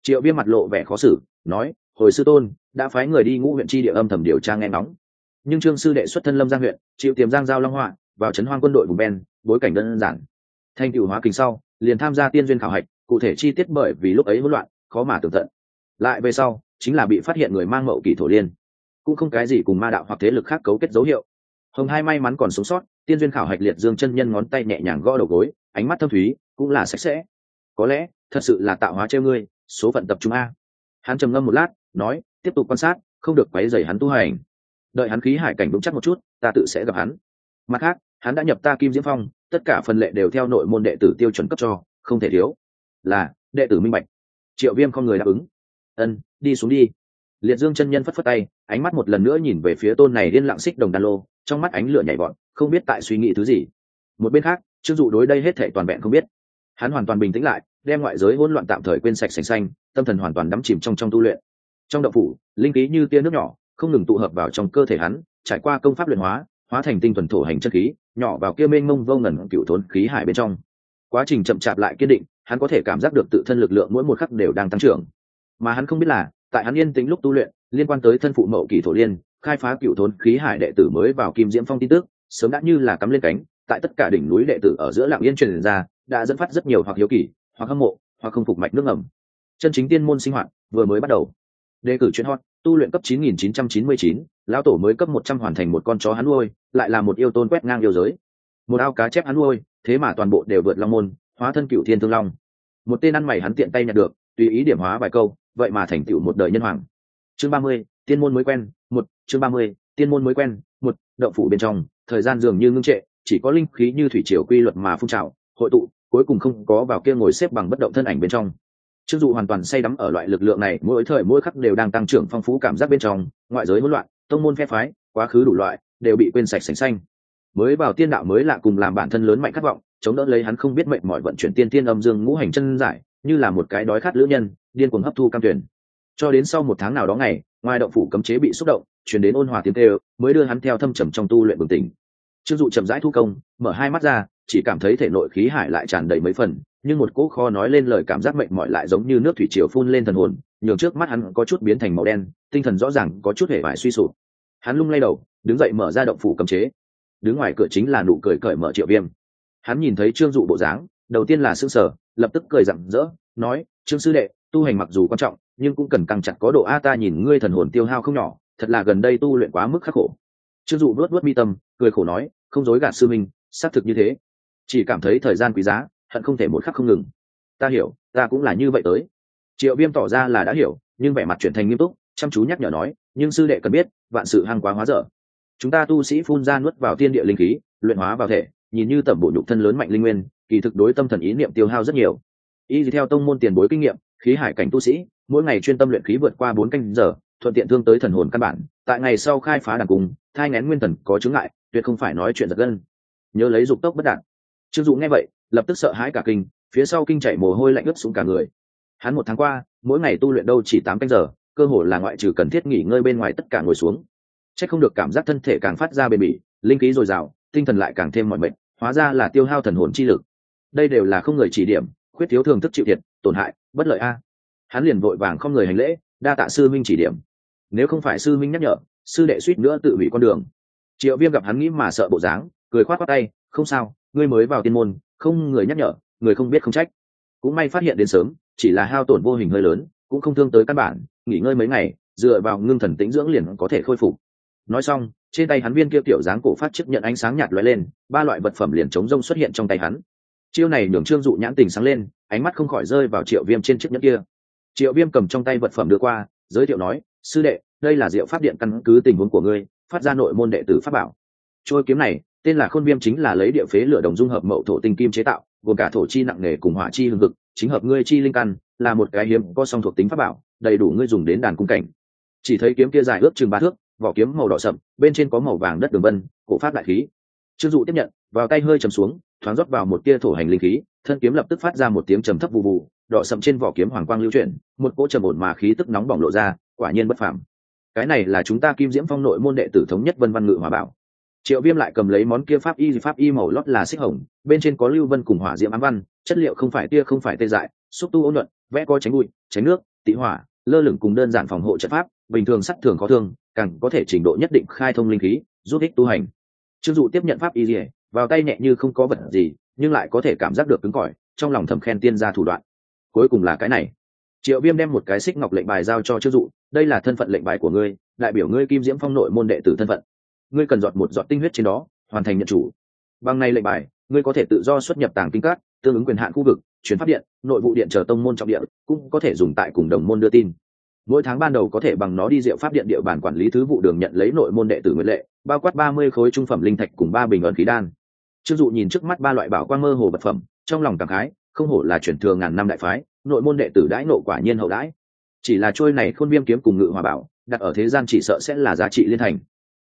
Triệu viêm mặt lộ vẻ khó xử, nói, hồi sư tôn, đã phái người đi ngũ huyện tri địa âm thầm điều tra nghe ngóng. Nhưng trương sư đệ xuất thân lâm giang huyện chịu tiềm giang giao long họa, vào trấn hoang quân đội vùng ben bối cảnh đơn giản. Thanh cựu hóa kính sau, liền tham gia tiên duyên khảo hạch cụ thể chi tiết bởi vì lúc ấy hỗn loạn, khó mà tưởng tận lại về sau, chính là bị phát hiện người mang mậu kỳ thổ liên. Cũng không cái gì cùng ma đạo hoặc thế lực khác cấu kết dấu hiệu. Hồng hai may mắn còn sống sót, tiên duyên khảo hạch liệt dương chân nhân ngón tay nhẹ nhàng gõ đầu gối, ánh mắt thâm thúy, cũng là sạch sẽ. Có lẽ, thật sự là tạo hóa treo ngươi, số phận tập trung a. Hắn trầm ngâm một lát, nói, tiếp tục quan sát, không được quấy dày hắn tu hành. Đợi hắn khí hải cảnh vững chắc một chút, ta tự sẽ gặp hắn. Mặt khác, hắn đã nhập ta kim diễm phong, tất cả phần lệ đều theo nội môn đệ tử tiêu chuẩn cấp cho, không thể thiếu là đệ tử minh bạch. Triệu viêm không người đáp ứng. Ân, đi xuống đi. Liệt dương chân nhân phất phất tay, ánh mắt một lần nữa nhìn về phía tôn này liên lặng xích đồng đan lô, trong mắt ánh lửa nhảy vọt, không biết tại suy nghĩ thứ gì. Một bên khác, trương dụ đối đây hết thể toàn vẹn không biết. Hắn hoàn toàn bình tĩnh lại, đem ngoại giới hỗn loạn tạm thời quên sạch sành xanh, tâm thần hoàn toàn đắm chìm trong trong tu luyện. Trong đậu phủ, linh khí như tia nước nhỏ, không ngừng tụ hợp vào trong cơ thể hắn, trải qua công pháp luyện hóa hóa thành tinh thuần thổ hành chân khí, nhỏ vào kia mênh mông vô ngần cựu thốn khí hải bên trong. Quá trình chậm chạp lại kiên định hắn có thể cảm giác được tự thân lực lượng mỗi một khắc đều đang tăng trưởng. Mà hắn không biết là tại hắn yên tĩnh lúc tu luyện liên quan tới thân phụ mậu kỳ thổ liên khai phá cựu thốn khí hải đệ tử mới vào kim diễm phong tin tức sớm đã như là cắm lên cánh tại tất cả đỉnh núi đệ tử ở giữa lạng yên truyền ra đã dẫn phát rất nhiều hoặc hiếu kỳ hoặc hâm mộ hoặc không phục mạch nước ngầm. Chân chính tiên môn sinh hoạt vừa mới bắt đầu. Đề cử chuyên hot tu luyện cấp 9999, lão tổ mới cấp 100 hoàn thành một con chó hắn nuôi lại là một yêu tôn quét ngang yêu giới. Một ao cá chép hắn nuôi thế mà toàn bộ đều vượt long môn hóa thân cựu thiên thương long. Một tên ăn mày hắn tiện tay nhận được tùy ý điểm hóa vài câu vậy mà thành tựu một đời nhân hoàng. Chương 30, tiên môn mới quen một chương 30, tiên môn mới quen một động phủ bên trong thời gian dường như ngưng trệ chỉ có linh khí như thủy triều quy luật mà phun trào hội tụ cuối cùng không có vào kia ngồi xếp bằng bất động thân ảnh bên trong. Trương dụ hoàn toàn say đắm ở loại lực lượng này mỗi thời mỗi khắc đều đang tăng trưởng phong phú cảm giác bên trong ngoại giới hỗn loạn tông môn phe phái quá khứ đủ loại đều bị quên sạch sành xanh mới vào tiên đạo mới lạ cùng làm bản thân lớn mạnh khát vọng, chống đỡ lấy hắn không biết mệnh mọi vận chuyển tiên tiên âm dương ngũ hành chân giải, như là một cái đói khát lữ nhân, điên cuồng hấp thu cam tuyển. Cho đến sau một tháng nào đó ngày, ngoài động phủ cấm chế bị xúc động chuyển đến ôn hòa tiếng kêu, mới đưa hắn theo thâm trầm trong tu luyện bừng tỉnh. Chưng dụ chậm rãi thu công, mở hai mắt ra, chỉ cảm thấy thể nội khí hải lại tràn đầy mấy phần, nhưng một cỗ kho nói lên lời cảm giác mệnh mỏi lại giống như nước thủy triều phun lên thần hồn, nhường trước mắt hắn có chút biến thành màu đen, tinh thần rõ ràng có chút hề vải suy sụp. Hắn lung lay đầu, đứng dậy mở ra động phủ cấm chế đứng ngoài cửa chính là nụ cười cởi mở triệu viêm. Hắn nhìn thấy trương dụ bộ dáng, đầu tiên là s ư sở lập tức cười rặng rỡ, nói, trương sư đệ, tu hành mặc dù quan trọng, nhưng cũng cần căng chặt có độ a ta nhìn ngươi thần hồn tiêu hao không nhỏ, thật là gần đây tu luyện quá mức khắc khổ. Trương dụ luốt luốt mi tâm, cười khổ nói, không dối gạt sư minh, xác thực như thế. Chỉ cảm thấy thời gian quý giá, hận không thể một khắc không ngừng. Ta hiểu, ta cũng là như vậy tới. Triệu viêm tỏ ra là đã hiểu, nhưng vẻ mặt chuyển thành nghiêm túc, chăm chú nhắc nhở nói, nhưng sư đệ cần biết, vạn sự hăng quá hóa dở chúng ta tu sĩ phun ra nuốt vào thiên địa linh khí, luyện hóa vào thể, nhìn như tẩm bổ nhục thân lớn mạnh linh nguyên, kỳ thực đối tâm thần ý niệm tiêu hao rất nhiều. Y theo tông môn tiền bối kinh nghiệm, khí hải cảnh tu sĩ, mỗi ngày chuyên tâm luyện khí vượt qua bốn canh giờ, thuận tiện thương tới thần hồn căn bản, tại ngày sau khai phá đàn cung, thai ngén nguyên thần có chứng ngại, tuyệt không phải nói chuyện giật gân. Nhớ lấy dục tốc bất đạt. Trương dụ nghe vậy, lập tức sợ hãi cả kinh, phía sau kinh chảy mồ hôi lạnh ướt xuống cả người. Hắn một tháng qua, mỗi ngày tu luyện đâu chỉ tám canh giờ, cơ hồ là ngoại trừ cần thiết nghỉ ngơi bên ngoài tất cả ngồi xuống chắc không được cảm giác thân thể càng phát ra bền bỉ, linh khí dồi dào, tinh thần lại càng thêm mọi mệnh hóa ra là tiêu hao thần hồn chi lực. Đây đều là không người chỉ điểm, khuyết thiếu thường thức chịu thiệt, tổn hại, bất lợi a. Hắn liền vội vàng không người hành lễ, đa tạ sư minh chỉ điểm. Nếu không phải sư minh nhắc nhở, sư đệ suýt nữa tự hủy con đường. Triệu viêm gặp hắn nghĩ mà sợ bộ dáng, cười khoát khoát tay, không sao, ngươi mới vào tiên môn, không người nhắc nhở, người không biết không trách. Cũng may phát hiện đến sớm, chỉ là hao tổn vô hình hơi lớn, cũng không thương tới căn bản, nghỉ ngơi mấy ngày, dựa vào ngưng thần tĩnh dưỡng liền có thể khôi phục nói xong, trên tay hắn viên kia kiểu dáng cổ phát chiếc nhận ánh sáng nhạt lóe lên, ba loại vật phẩm liền chống rông xuất hiện trong tay hắn. Chiêu này nhường trương dụ nhãn tình sáng lên, ánh mắt không khỏi rơi vào triệu viêm trên chiếc nhẫn kia. Triệu viêm cầm trong tay vật phẩm đưa qua, giới thiệu nói, sư đệ, đây là diệu pháp điện căn cứ tình huống của ngươi, phát ra nội môn đệ tử pháp bảo. Trôi kiếm này, tên là khôn viêm chính là lấy địa phế lửa đồng dung hợp mậu thổ tinh kim chế tạo, gồm cả thổ chi nặng nề cùng hỏa chi hương vực, chính hợp ngươi chi linh căn, là một cái hiếm có song thuộc tính pháp bảo, đầy đủ ngươi dùng đến đàn cung cảnh. Chỉ thấy kiếm kia dài ước chừng ba thước vỏ kiếm màu đỏ sậm, bên trên có màu vàng đất đường vân, cổ pháp đại khí. Trương dụ tiếp nhận, vào tay hơi chầm xuống, thoáng rót vào một tia thổ hành linh khí, thân kiếm lập tức phát ra một tiếng trầm thấp vụ vụ đỏ sậm trên vỏ kiếm hoàng quang lưu chuyển, một cỗ trầm ổn mà khí tức nóng bỏng lộ ra, quả nhiên bất phàm. Cái này là chúng ta kim diễm phong nội môn đệ tử thống nhất vân văn ngự hòa bảo. Triệu viêm lại cầm lấy món kia pháp y pháp y màu lót là xích hồng, bên trên có lưu vân cùng hỏa diễm ám văn, chất liệu không phải tia không phải tê dại, xúc tu ôn luận, vẽ có tránh bụi, tránh nước, tị hỏa, lơ lửng cùng đơn giản phòng hộ trận pháp bình thường sắt thường có thương, càng có thể trình độ nhất định khai thông linh khí, giúp ích tu hành. Chưng dụ tiếp nhận pháp y dỉa vào tay nhẹ như không có vật gì, nhưng lại có thể cảm giác được cứng cỏi, trong lòng thầm khen tiên gia thủ đoạn. Cuối cùng là cái này. Triệu viêm đem một cái xích ngọc lệnh bài giao cho chưng dụ, đây là thân phận lệnh bài của ngươi, đại biểu ngươi kim diễm phong nội môn đệ tử thân phận. Ngươi cần giọt một giọt tinh huyết trên đó, hoàn thành nhận chủ. Bằng này lệnh bài, ngươi có thể tự do xuất nhập tàng kinh các, tương ứng quyền hạn khu vực, chuyển phát điện, nội vụ điện chờ tông môn trọng điện cũng có thể dùng tại cùng đồng môn đưa tin mỗi tháng ban đầu có thể bằng nó đi diệu pháp điện địa bàn quản lý thứ vụ đường nhận lấy nội môn đệ tử nguyện lệ, bao quát ba mươi khối trung phẩm linh thạch cùng ba bình ẩn khí đan. Trương dụ nhìn trước mắt ba loại bảo quang mơ hồ vật phẩm, trong lòng cảm khái, không hổ là chuyển thường ngàn năm đại phái, nội môn đệ tử đãi nộ quả nhiên hậu đãi. Chỉ là trôi này khôn viêm kiếm cùng ngự hòa bảo, đặt ở thế gian chỉ sợ sẽ là giá trị liên thành.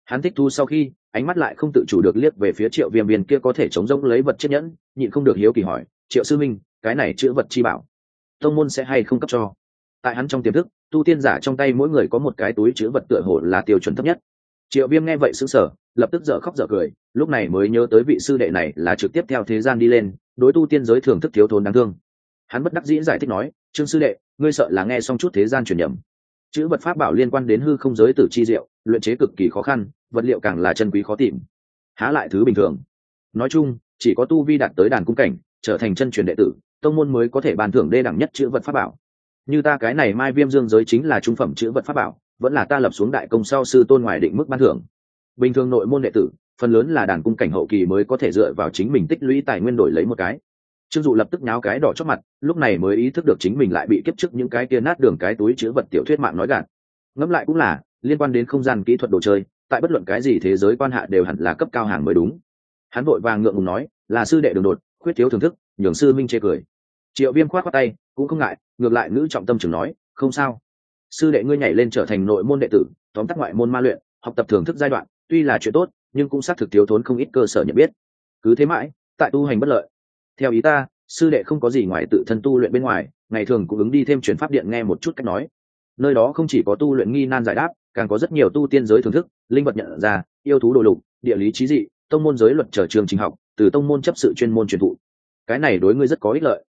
Hắn thích thu sau khi, ánh mắt lại không tự chủ được liếc về phía triệu viêm viên kia có thể chống rỗng lấy vật chiếc nhẫn, nhịn không được hiếu kỳ hỏi, triệu sư minh, cái này chữ vật chi bảo, tông môn sẽ hay không cấp cho? Tại hắn trong tiềm thức tu tiên giả trong tay mỗi người có một cái túi chứa vật tựa hồ là tiêu chuẩn thấp nhất. Triệu viêm nghe vậy xứng sở lập tức dở khóc dở cười, lúc này mới nhớ tới vị sư đệ này là trực tiếp theo thế gian đi lên, đối tu tiên giới thường thức thiếu thốn đáng thương. Hắn bất đắc dĩ giải thích nói, trương sư đệ, ngươi sợ là nghe xong chút thế gian truyền nhầm. Chữ vật pháp bảo liên quan đến hư không giới tử chi diệu, luyện chế cực kỳ khó khăn, vật liệu càng là chân quý khó tìm. Há lại thứ bình thường. Nói chung, chỉ có tu vi đạt tới đàn cung cảnh, trở thành chân truyền đệ tử, tông môn mới có thể bàn thưởng đê đẳng nhất chữ vật pháp bảo như ta cái này mai viêm dương giới chính là trung phẩm chữ vật pháp bảo, vẫn là ta lập xuống đại công sau sư tôn ngoài định mức ban thưởng. Bình thường nội môn đệ tử, phần lớn là đàn cung cảnh hậu kỳ mới có thể dựa vào chính mình tích lũy tài nguyên đổi lấy một cái. Trương dụ lập tức nháo cái đỏ chót mặt, lúc này mới ý thức được chính mình lại bị kiếp trước những cái kia nát đường cái túi chữ vật tiểu thuyết mạng nói gạt. Ngẫm lại cũng là, liên quan đến không gian kỹ thuật đồ chơi, tại bất luận cái gì thế giới quan hạ đều hẳn là cấp cao hàng mới đúng. Hắn vội vàng ngượng ngùng nói, là sư đệ đường đột, khuyết thiếu thưởng thức, nhường sư minh chê cười. Triệu viêm khoát khoát tay, cũng không ngại ngược lại nữ trọng tâm trường nói, không sao. Sư đệ ngươi nhảy lên trở thành nội môn đệ tử, tóm tắt ngoại môn ma luyện, học tập thưởng thức giai đoạn, tuy là chuyện tốt, nhưng cũng xác thực thiếu thốn không ít cơ sở nhận biết. Cứ thế mãi, tại tu hành bất lợi. Theo ý ta, sư đệ không có gì ngoài tự thân tu luyện bên ngoài, ngày thường cũng ứng đi thêm chuyển pháp điện nghe một chút cách nói. Nơi đó không chỉ có tu luyện nghi nan giải đáp, càng có rất nhiều tu tiên giới thưởng thức, linh vật nhận ra, yêu thú đồ lục, địa lý trí dị, tông môn giới luật trở trường trình học, từ tông môn chấp sự chuyên môn truyền thụ. Cái này đối ngươi rất có ích lợi.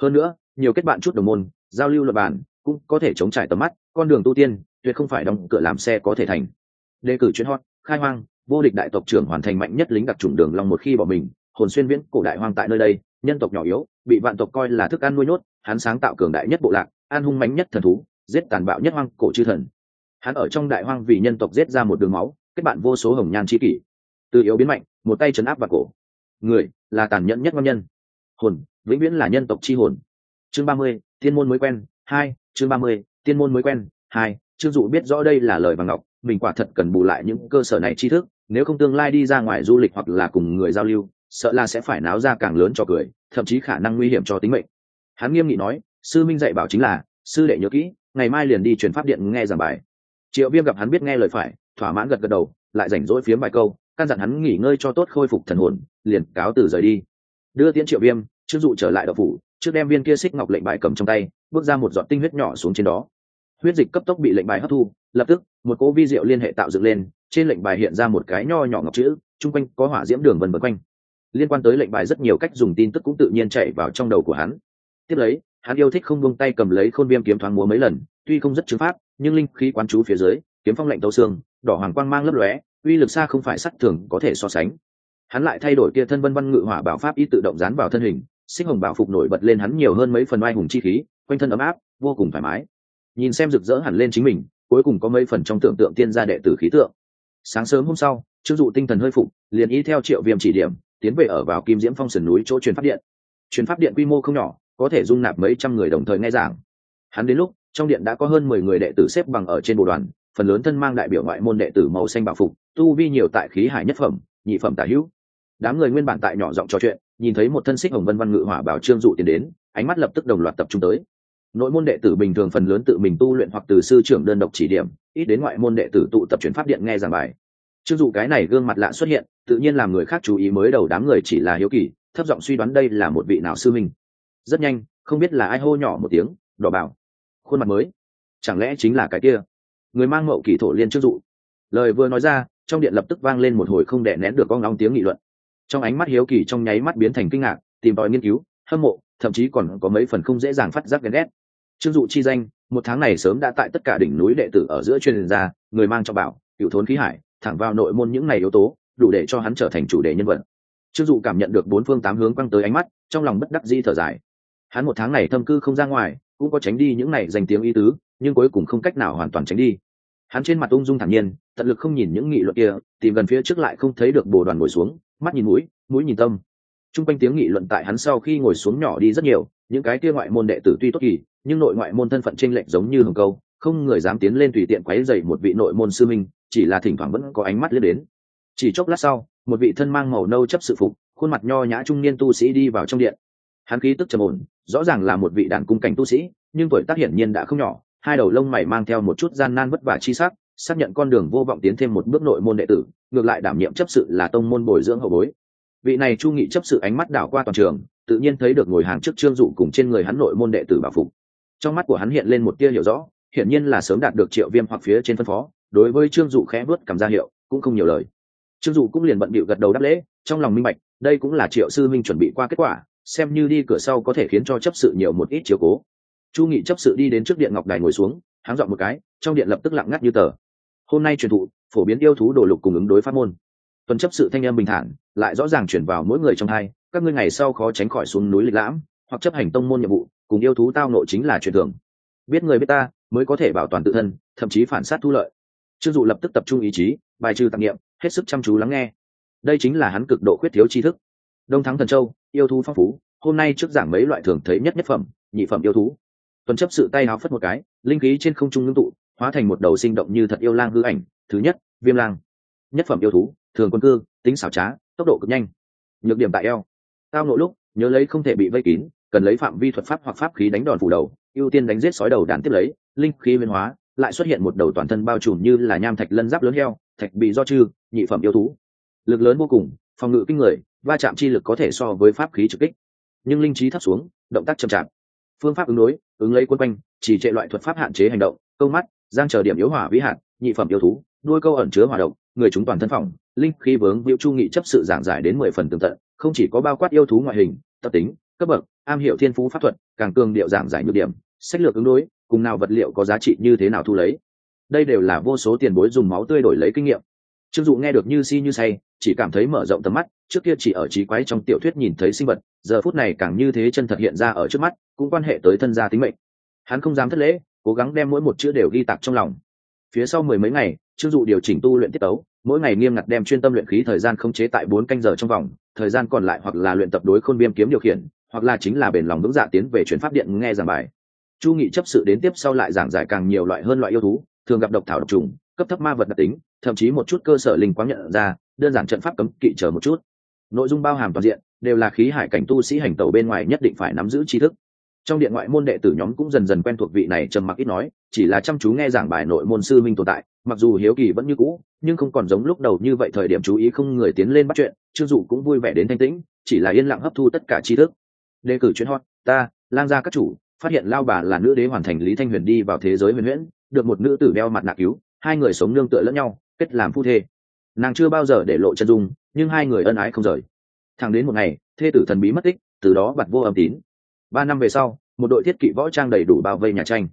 Hơn nữa nhiều kết bạn chút đồng môn, giao lưu luật bản cũng có thể chống trải tầm mắt, con đường tu tiên, tuyệt không phải đóng cửa làm xe có thể thành. Đề cử chuyến hot, khai hoang, vô địch đại tộc trưởng hoàn thành mạnh nhất lính đặc trùng đường long một khi bỏ mình, hồn xuyên viễn cổ đại hoang tại nơi đây, nhân tộc nhỏ yếu, bị vạn tộc coi là thức ăn nuôi nhốt, hắn sáng tạo cường đại nhất bộ lạc, an hung mãnh nhất thần thú, giết tàn bạo nhất hoang cổ chư thần. Hắn ở trong đại hoang vì nhân tộc giết ra một đường máu, kết bạn vô số hồng nhan chi kỷ. Từ yếu biến mạnh, một tay chấn áp vào cổ. Người là tàn nhẫn nhất ngon nhân. Hồn, vĩnh viễn là nhân tộc chi hồn chương ba mươi, tiên môn mới quen, hai, chương ba mươi, tiên môn mới quen, hai, trương dụ biết rõ đây là lời bằng ngọc, mình quả thật cần bù lại những cơ sở này tri thức, nếu không tương lai đi ra ngoài du lịch hoặc là cùng người giao lưu, sợ là sẽ phải náo ra càng lớn cho cười, thậm chí khả năng nguy hiểm cho tính mệnh. Hắn nghiêm nghị nói, sư minh dạy bảo chính là, sư đệ nhớ kỹ, ngày mai liền đi truyền pháp điện nghe giảng bài. Triệu viêm gặp hắn biết nghe lời phải, thỏa mãn gật gật đầu, lại rảnh rỗi phiếm vài câu, căn dặn hắn nghỉ ngơi cho tốt khôi phục thần hồn, liền cáo từ rời đi. Đưa tiễn triệu viêm, trương dụ trở lại đậu phủ trước đem viên kia xích ngọc lệnh bài cầm trong tay, bước ra một giọt tinh huyết nhỏ xuống trên đó. Huyết dịch cấp tốc bị lệnh bài hấp thu, lập tức, một cỗ vi diệu liên hệ tạo dựng lên, trên lệnh bài hiện ra một cái nho nhỏ ngọc chữ, chung quanh có hỏa diễm đường vần vân quanh. Liên quan tới lệnh bài rất nhiều cách dùng tin tức cũng tự nhiên chạy vào trong đầu của hắn. Tiếp lấy, hắn yêu thích không buông tay cầm lấy khôn viêm kiếm thoáng múa mấy lần, tuy không rất chứng pháp, nhưng linh khí quán chú phía dưới, kiếm phong lệnh tấu xương, đỏ hoàng quang mang lấp lóe, uy lực xa không phải sắt thường có thể so sánh. Hắn lại thay đổi kia thân vân văn ngự hỏa bảo pháp y tự động dán vào thân hình sinh hồng bảo phục nổi bật lên hắn nhiều hơn mấy phần oai hùng chi khí, quanh thân ấm áp, vô cùng thoải mái. Nhìn xem rực rỡ hẳn lên chính mình, cuối cùng có mấy phần trong tưởng tượng tiên gia đệ tử khí tượng. Sáng sớm hôm sau trương dụ tinh thần hơi phục, liền y theo triệu viêm chỉ điểm, tiến về ở vào kim diễm phong sườn núi chỗ truyền pháp điện. Truyền pháp điện quy mô không nhỏ, có thể dung nạp mấy trăm người đồng thời nghe giảng. Hắn đến lúc, trong điện đã có hơn mười người đệ tử xếp bằng ở trên bộ đoàn, phần lớn thân mang đại biểu ngoại môn đệ tử màu xanh bảo phục, tu vi nhiều tại khí hải nhất phẩm, nhị phẩm tả hữu đám người nguyên bản tại nhỏ giọng trò chuyện, nhìn thấy một thân xích hồng vân văn ngự hỏa bảo trương dụ tiến đến, ánh mắt lập tức đồng loạt tập trung tới. Nội môn đệ tử bình thường phần lớn tự mình tu luyện hoặc từ sư trưởng đơn độc chỉ điểm, ít đến ngoại môn đệ tử tụ tập chuyển pháp điện nghe giảng bài. Trương dụ cái này gương mặt lạ xuất hiện, tự nhiên làm người khác chú ý mới đầu đám người chỉ là hiếu kỳ, thấp giọng suy đoán đây là một vị nào sư minh. Rất nhanh, không biết là ai hô nhỏ một tiếng, đỏ bảo. Khuôn mặt mới. Chẳng lẽ chính là cái kia? Người mang mậu kỳ thổ liên trương dụ. Lời vừa nói ra, trong điện lập tức vang lên một hồi không đè nén được con ngóng tiếng nghị luận trong ánh mắt hiếu kỳ trong nháy mắt biến thành kinh ngạc, tìm tòi nghiên cứu, hâm mộ, thậm chí còn có mấy phần không dễ dàng phát giác ghen ghét. Trương dụ chi danh, một tháng này sớm đã tại tất cả đỉnh núi đệ tử ở giữa truyền ra, người mang cho bảo, cựu thốn khí hải, thẳng vào nội môn những này yếu tố, đủ để cho hắn trở thành chủ đề nhân vật. Trương dụ cảm nhận được bốn phương tám hướng quăng tới ánh mắt, trong lòng bất đắc di thở dài. Hắn một tháng này thâm cư không ra ngoài, cũng có tránh đi những này danh tiếng ý tứ, nhưng cuối cùng không cách nào hoàn toàn tránh đi. Hắn trên mặt ung dung thản nhiên, tận lực không nhìn những nghị luận kia, tìm gần phía trước lại không thấy được bồ đoàn ngồi xuống mắt nhìn mũi mũi nhìn tâm. T r u n g quanh tiếng nghị luận tại hắn sau khi ngồi xuống nhỏ đi rất nhiều, những cái kia ngoại môn đệ tử tuy tốt kỳ, nhưng nội ngoại môn thân phận t r ê n lệch giống như hồng câu, không người dám tiến lên tùy tiện quáy dày một vị nội môn sư minh, chỉ là thỉnh thoảng vẫn có ánh mắt lên đến. Chỉ chốc lát sau, một vị thân mang màu nâu chấp sự phục, khuôn mặt nho nhã trung niên tu sĩ đi vào trong điện. Hắn khí tức trầm ổn, rõ ràng là một vị đàn cung cảnh tu sĩ, nhưng tuổi tác hiển nhiên đã không nhỏ, hai đầu lông mày mang theo một chút gian nan vất vả chi sắc xác nhận con đường vô vọng tiến thêm một bước nội môn đệ tử, ngược lại đảm nhiệm chấp sự là tông môn bồi dưỡng hậu bối. Vị này chu nghị chấp sự ánh mắt đảo qua toàn trường, tự nhiên thấy được ngồi hàng trước trương dụ cùng trên người hắn nội môn đệ tử bảo phục. Trong mắt của hắn hiện lên một tia hiểu rõ, hiển nhiên là sớm đạt được triệu viêm hoặc phía trên phân phó, đối với trương dụ khẽ vớt cảm ra hiệu, cũng không nhiều lời. Trương dụ cũng liền bận bịu gật đầu đáp lễ, trong lòng minh bạch, đây cũng là triệu sư minh chuẩn bị qua kết quả, xem như đi cửa sau có thể khiến cho chấp sự nhiều một ít chiều cố. Chu nghị chấp sự đi đến trước điện ngọc đài ngồi xuống háng dọn một cái, trong điện lập tức lặng ngắt như tờ. Hôm nay truyền thụ, phổ biến yêu thú đồ lục cùng ứng đối pháp môn. Tuần chấp sự thanh em bình thản, lại rõ ràng chuyển vào mỗi người trong hai, các ngươi ngày sau khó tránh khỏi xuống núi lịch lãm, hoặc chấp hành tông môn nhiệm vụ, cùng yêu thú tao nộ chính là truyền thường. Biết người biết ta, mới có thể bảo toàn tự thân, thậm chí phản sát thu lợi. Trương dụ lập tức tập trung ý chí, bài trừ tạp nghiệm hết sức chăm chú lắng nghe. Đây chính là hắn cực độ khuyết thiếu tri thức. Đông thắng thần châu, yêu thú phong phú, hôm nay trước giảng mấy loại thường thấy nhất nhất phẩm, nhị phẩm yêu thú. Tuần chấp sự tay háo phất một cái linh khí trên không trung ngưng tụ, hóa thành một đầu sinh động như thật yêu lang hư ảnh, thứ nhất, viêm lang. Nhất phẩm yêu thú, thường quân cư, tính xảo trá, tốc độ cực nhanh. Nhược điểm tại eo. Tao nội lúc, nhớ lấy không thể bị vây kín, cần lấy phạm vi thuật pháp hoặc pháp khí đánh đòn phủ đầu, ưu tiên đánh giết sói đầu đàn tiếp lấy, linh khí biến hóa, lại xuất hiện một đầu toàn thân bao trùm như là nham thạch lân giáp lớn heo, thạch bị do chư nhị phẩm yêu thú. Lực lớn vô cùng, phòng ngự kinh người, va chạm chi lực có thể so với pháp khí trực kích. Nhưng linh trí thấp xuống, động tác chậm chạp phương pháp ứng đối, ứng lấy quân quanh, chỉ trệ loại thuật pháp hạn chế hành động, câu mắt, giang chờ điểm yếu hỏa vĩ hạn, nhị phẩm yêu thú, đuôi câu ẩn chứa hỏa động người chúng toàn thân phòng linh khi vướng hữu chu nghị chấp sự giảng giải đến mười phần tường tận, không chỉ có bao quát yêu thú ngoại hình, tập tính, cấp bậc, am hiểu thiên phú pháp thuật, càng cường điệu giảng giải nhược điểm, sách lược ứng đối, cùng nào vật liệu có giá trị như thế nào thu lấy. Đây đều là vô số tiền bối dùng máu tươi đổi lấy kinh nghiệm. Trương dụ nghe được như si như say chỉ cảm thấy mở rộng tầm mắt, trước kia chỉ ở trí quái trong tiểu thuyết nhìn thấy sinh vật, giờ phút này càng như thế chân thật hiện ra ở trước mắt, cũng quan hệ tới thân gia tính mệnh. Hắn không dám thất lễ, cố gắng đem mỗi một chữ đều ghi tạc trong lòng. Phía sau mười mấy ngày chưng dụ điều chỉnh tu luyện tiết tấu, mỗi ngày nghiêm ngặt đem chuyên tâm luyện khí thời gian không chế tại bốn canh giờ trong vòng, thời gian còn lại hoặc là luyện tập đối khôn viêm kiếm điều khiển, hoặc là chính là bền lòng vững dạ tiến về chuyển pháp điện nghe giảng bài. Chu nghị chấp sự đến tiếp sau lại giảng giải càng nhiều loại hơn loại yêu thú, thường gặp độc thảo độc trùng, cấp thấp ma vật đặc tính, thậm chí một chút cơ sở linh quáng nhận ra đơn giản trận pháp cấm kỵ chờ một chút. Nội dung bao hàm toàn diện, đều là khí hải cảnh tu sĩ hành tẩu bên ngoài nhất định phải nắm giữ tri thức. Trong điện ngoại môn đệ tử nhóm cũng dần dần quen thuộc vị này trầm mặc ít nói, chỉ là chăm chú nghe giảng bài nội môn sư minh tồn tại, mặc dù hiếu kỳ vẫn như cũ, nhưng không còn giống lúc đầu như vậy thời điểm chú ý không người tiến lên bắt chuyện chưng dụ cũng vui vẻ đến thanh tĩnh, chỉ là yên lặng hấp thu tất cả tri thức. Đề cử chuyên hot, ta, lang gia các chủ, phát hiện lao bà là nữ đế hoàn thành lý thanh huyền đi vào thế giới huyền huyễn, được một nữ tử đeo mặt nạ cứu, hai người sống nương tựa lẫn nhau, kết làm phu thê nàng chưa bao giờ để lộ chân dung, nhưng hai người ân ái không rời. Thẳng đến một ngày, thê tử thần bí mất tích, từ đó bật vô âm tín. Ba năm về sau, một đội thiết kỵ võ trang đầy đủ bao vây nhà tranh.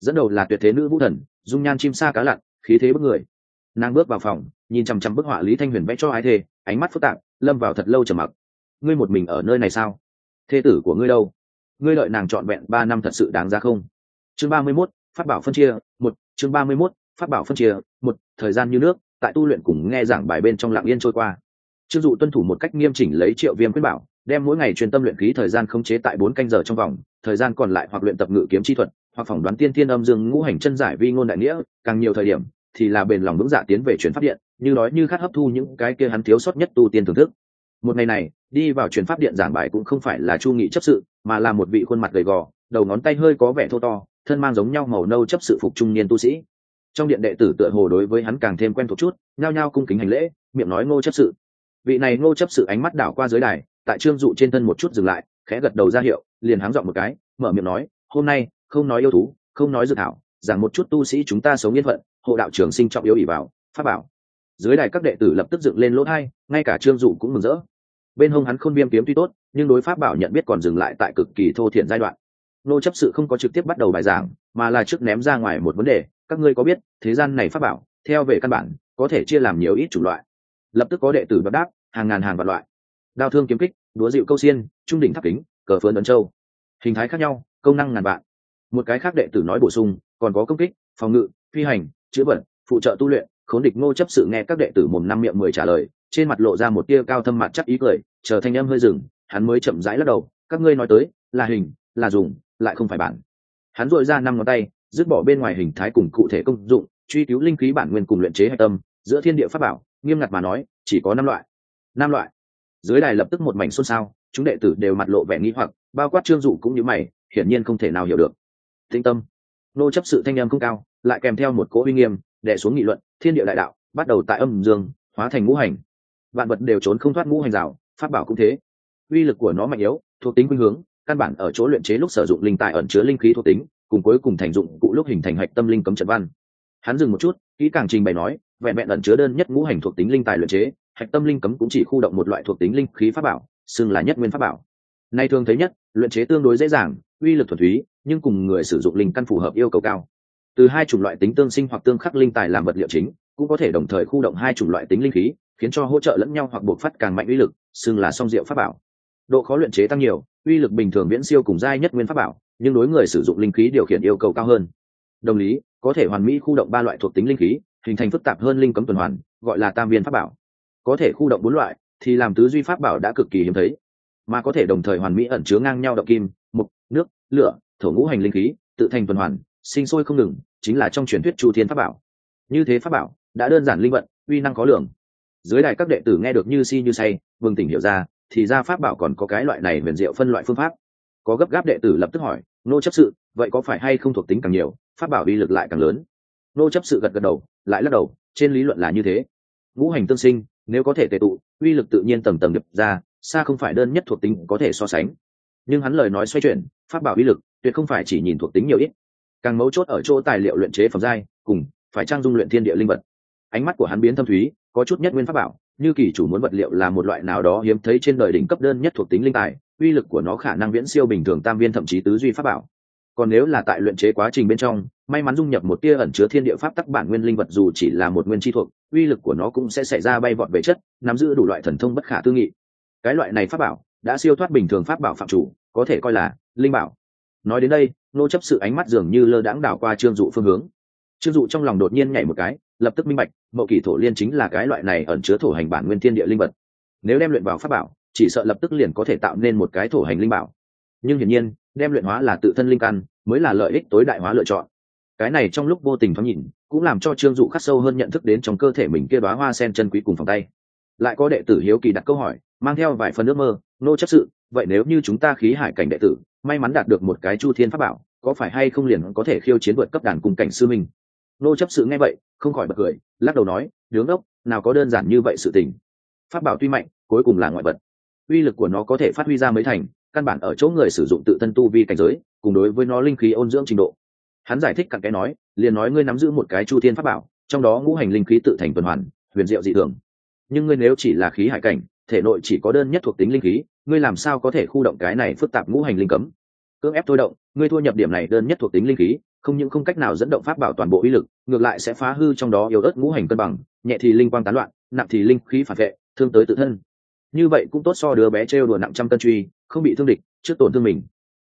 Dẫn đầu là tuyệt thế nữ vũ thần, dung nhan chim sa cá lặn, khí thế bức người. Nàng bước vào phòng, nhìn chằm chằm bức họa lý thanh huyền vẽ cho ái thê, ánh mắt phức tạp, lâm vào thật lâu trầm mặc. Ngươi một mình ở nơi này sao? Thê tử của ngươi đâu? Ngươi lợi nàng trọn vẹn ba năm thật sự đáng ra không? Chương ba mươi mốt phát bảo phân chia, một, chương ba mươi mốt phát bảo phân chia, một, thời gian như nước tại tu luyện cùng nghe giảng bài bên trong lặng yên trôi qua. Trương dụ tuân thủ một cách nghiêm chỉnh lấy triệu viêm quyết bảo, đem mỗi ngày truyền tâm luyện khí thời gian khống chế tại bốn canh giờ trong vòng, thời gian còn lại hoặc luyện tập ngự kiếm chi thuật, hoặc phỏng đoán tiên tiên âm dương ngũ hành chân giải vi ngôn đại nghĩa, càng nhiều thời điểm, thì là bền lòng vững dạ tiến về truyền pháp điện, như nói như khát hấp thu những cái kia hắn thiếu sót nhất tu tiên thưởng thức. Một ngày này, đi vào truyền pháp điện giảng bài cũng không phải là chu nghị chấp sự, mà là một vị khuôn mặt gầy gò, đầu ngón tay hơi có vẻ thô to, thân mang giống nhau màu nâu chấp sự phục trung niên tu sĩ trong điện đệ tử tựa hồ đối với hắn càng thêm quen thuộc chút, nhao nhao cung kính hành lễ, miệng nói ngô chấp sự. Vị này ngô chấp sự ánh mắt đảo qua dưới đài, tại trương dụ trên thân một chút dừng lại, khẽ gật đầu ra hiệu, liền háng dọn một cái, mở miệng nói, hôm nay, không nói yêu thú, không nói dự thảo, giảng một chút tu sĩ chúng ta sống yên phận, hộ đạo trường sinh trọng yếu ỷ vào, pháp bảo. Dưới đài các đệ tử lập tức dựng lên lỗ thai, ngay cả trương dụ cũng mừng rỡ. Bên hông hắn khôn viêm kiếm tuy tốt, nhưng đối pháp bảo nhận biết còn dừng lại tại cực kỳ thô thiển giai đoạn. Nô chấp sự không có trực tiếp bắt đầu bài giảng, mà là trước ném ra ngoài một vấn đề các ngươi có biết, thế gian này pháp bảo, theo về căn bản, có thể chia làm nhiều ít chủng loại. Lập tức có đệ tử đáp đáp, hàng ngàn hàng vạn loại. Đao thương kiếm kích đúa dịu câu xiên, trung đỉnh tháp kính, cờ phớn ấn châu. Hình thái khác nhau, công năng ngàn vạn. Một cái khác đệ tử nói bổ sung, còn có công kích, phòng ngự, phi hành, chữa vật phụ trợ tu luyện, khốn địch ngô chấp sự nghe các đệ tử mồm năm miệng mười trả lời, trên mặt lộ ra một tia cao thâm mặt chắc ý cười, chờ thanh âm hơi dừng, hắn mới chậm rãi lắc đầu, các ngươi nói tới, là hình, là dùng, lại không phải bản. Hắn dội ra năm ngón tay dứt bỏ bên ngoài hình thái cùng cụ thể công dụng, truy cứu linh khí bản nguyên cùng luyện chế hạch tâm, giữa thiên địa pháp bảo, nghiêm ngặt mà nói, chỉ có năm loại. Năm loại. Dưới đài lập tức một mảnh xôn xao, chúng đệ tử đều mặt lộ vẻ nghi hoặc, bao quát trương dụ cũng như mày, hiển nhiên không thể nào hiểu được. Thinh tâm. Nô chấp sự thanh âm không cao, lại kèm theo một cỗ uy nghiêm, đè xuống nghị luận, thiên địa đại đạo, bắt đầu tại âm dương, hóa thành ngũ hành. Vạn vật đều trốn không thoát ngũ hành rào, pháp bảo cũng thế. Uy lực của nó mạnh yếu, thuộc tính khuynh hướng, căn bản ở chỗ luyện chế lúc sử dụng linh tài ẩn chứa linh khí thuộc tính cùng cuối cùng thành dụng cụ lúc hình thành hạch tâm linh cấm trận văn. Hắn dừng một chút, kỹ càng trình bày nói, vẹn vẹn ẩn chứa đơn nhất ngũ hành thuộc tính linh tài luyện chế, hạch tâm linh cấm cũng chỉ khu động một loại thuộc tính linh khí pháp bảo, xưng là nhất nguyên pháp bảo. Nay thường thấy nhất, luyện chế tương đối dễ dàng, uy lực thuần túy, nhưng cùng người sử dụng linh căn phù hợp yêu cầu cao. Từ hai chủng loại tính tương sinh hoặc tương khắc linh tài làm vật liệu chính, cũng có thể đồng thời khu động hai chủng loại tính linh khí, khiến cho hỗ trợ lẫn nhau hoặc buộc phát càng mạnh uy lực, xưng là song diệu pháp bảo. Độ khó luyện chế tăng nhiều, uy lực bình thường viễn siêu cùng giai nhất nguyên pháp bảo nhưng đối người sử dụng linh khí điều khiển yêu cầu cao hơn. Đồng lý, có thể hoàn mỹ khu động ba loại thuộc tính linh khí, hình thành phức tạp hơn linh cấm tuần hoàn, gọi là tam viên pháp bảo. Có thể khu động bốn loại, thì làm tứ duy pháp bảo đã cực kỳ hiếm thấy. Mà có thể đồng thời hoàn mỹ ẩn chứa ngang nhau động kim, mục, nước, lửa, thổ ngũ hành linh khí, tự thành tuần hoàn, sinh sôi không ngừng, chính là trong truyền thuyết chu thiên pháp bảo. Như thế pháp bảo, đã đơn giản linh vận, uy năng có lượng dưới đài các đệ tử nghe được như si như say vương tỉnh hiểu ra, thì ra pháp bảo còn có cái loại này huyền diệu phân loại phương pháp có gấp gáp đệ tử lập tức hỏi, nô chấp sự, vậy có phải hay không thuộc tính càng nhiều, pháp bảo uy lực lại càng lớn? Nô chấp sự gật gật đầu, lại lắc đầu, trên lý luận là như thế. Ngũ hành tương sinh, nếu có thể tệ tụ, uy lực tự nhiên tầng tầng đập ra, xa không phải đơn nhất thuộc tính có thể so sánh. Nhưng hắn lời nói xoay chuyển, pháp bảo uy lực tuyệt không phải chỉ nhìn thuộc tính nhiều ít. Càng mấu chốt ở chỗ tài liệu luyện chế phẩm giai, cùng phải trang dung luyện thiên địa linh vật. Ánh mắt của hắn biến thâm thúy, có chút nhất nguyên pháp bảo, như kỳ chủ muốn vật liệu là một loại nào đó hiếm thấy trên đời đỉnh cấp đơn nhất thuộc tính linh tài uy lực của nó khả năng viễn siêu bình thường tam viên thậm chí tứ duy pháp bảo. Còn nếu là tại luyện chế quá trình bên trong, may mắn dung nhập một tia ẩn chứa thiên địa pháp tắc bản nguyên linh vật dù chỉ là một nguyên chi thuộc, uy lực của nó cũng sẽ xảy ra bay vọt về chất, nắm giữ đủ loại thần thông bất khả tư nghị. Cái loại này pháp bảo đã siêu thoát bình thường pháp bảo phạm chủ, có thể coi là linh bảo. Nói đến đây, nô chấp sự ánh mắt dường như lơ đãng đảo qua trương dụ phương hướng. Trương dụ trong lòng đột nhiên nhảy một cái, lập tức minh bạch, mậu kỷ thổ liên chính là cái loại này ẩn chứa thổ hành bản nguyên thiên địa linh vật. Nếu đem luyện vào pháp bảo chỉ sợ lập tức liền có thể tạo nên một cái thổ hành linh bảo. Nhưng hiển nhiên, đem luyện hóa là tự thân linh căn, mới là lợi ích tối đại hóa lựa chọn. Cái này trong lúc vô tình thoáng nhìn, cũng làm cho trương dụ khắc sâu hơn nhận thức đến trong cơ thể mình kia đoá hoa sen chân quý cùng phòng tay. Lại có đệ tử hiếu kỳ đặt câu hỏi, mang theo vài phần ước mơ, nô chấp sự, vậy nếu như chúng ta khí hải cảnh đệ tử, may mắn đạt được một cái chu thiên pháp bảo, có phải hay không liền có thể khiêu chiến vượt cấp đàn cùng cảnh sư mình? nô chấp sự nghe vậy, không khỏi bật cười, lắc đầu nói, đứng ốc, nào có đơn giản như vậy sự tình. Pháp bảo tuy mạnh, cuối cùng là ngoại vật uy lực của nó có thể phát huy ra mấy thành, căn bản ở chỗ người sử dụng tự thân tu vi cảnh giới, cùng đối với nó linh khí ôn dưỡng trình độ. Hắn giải thích cặn cái nói, liền nói ngươi nắm giữ một cái chu thiên pháp bảo, trong đó ngũ hành linh khí tự thành tuần hoàn, huyền diệu dị thường. Nhưng ngươi nếu chỉ là khí hải cảnh, thể nội chỉ có đơn nhất thuộc tính linh khí, ngươi làm sao có thể khu động cái này phức tạp ngũ hành linh cấm? Cưỡng ép thôi động, ngươi thua nhập điểm này đơn nhất thuộc tính linh khí, không những không cách nào dẫn động pháp bảo toàn bộ uy lực, ngược lại sẽ phá hư trong đó yếu ớt ngũ hành cân bằng, nhẹ thì linh quang tán loạn, nặng thì linh khí phản vệ, thương tới tự thân như vậy cũng tốt so đứa bé trêu đùa nặng trăm cân truy, không bị thương địch, trước tổn thương mình.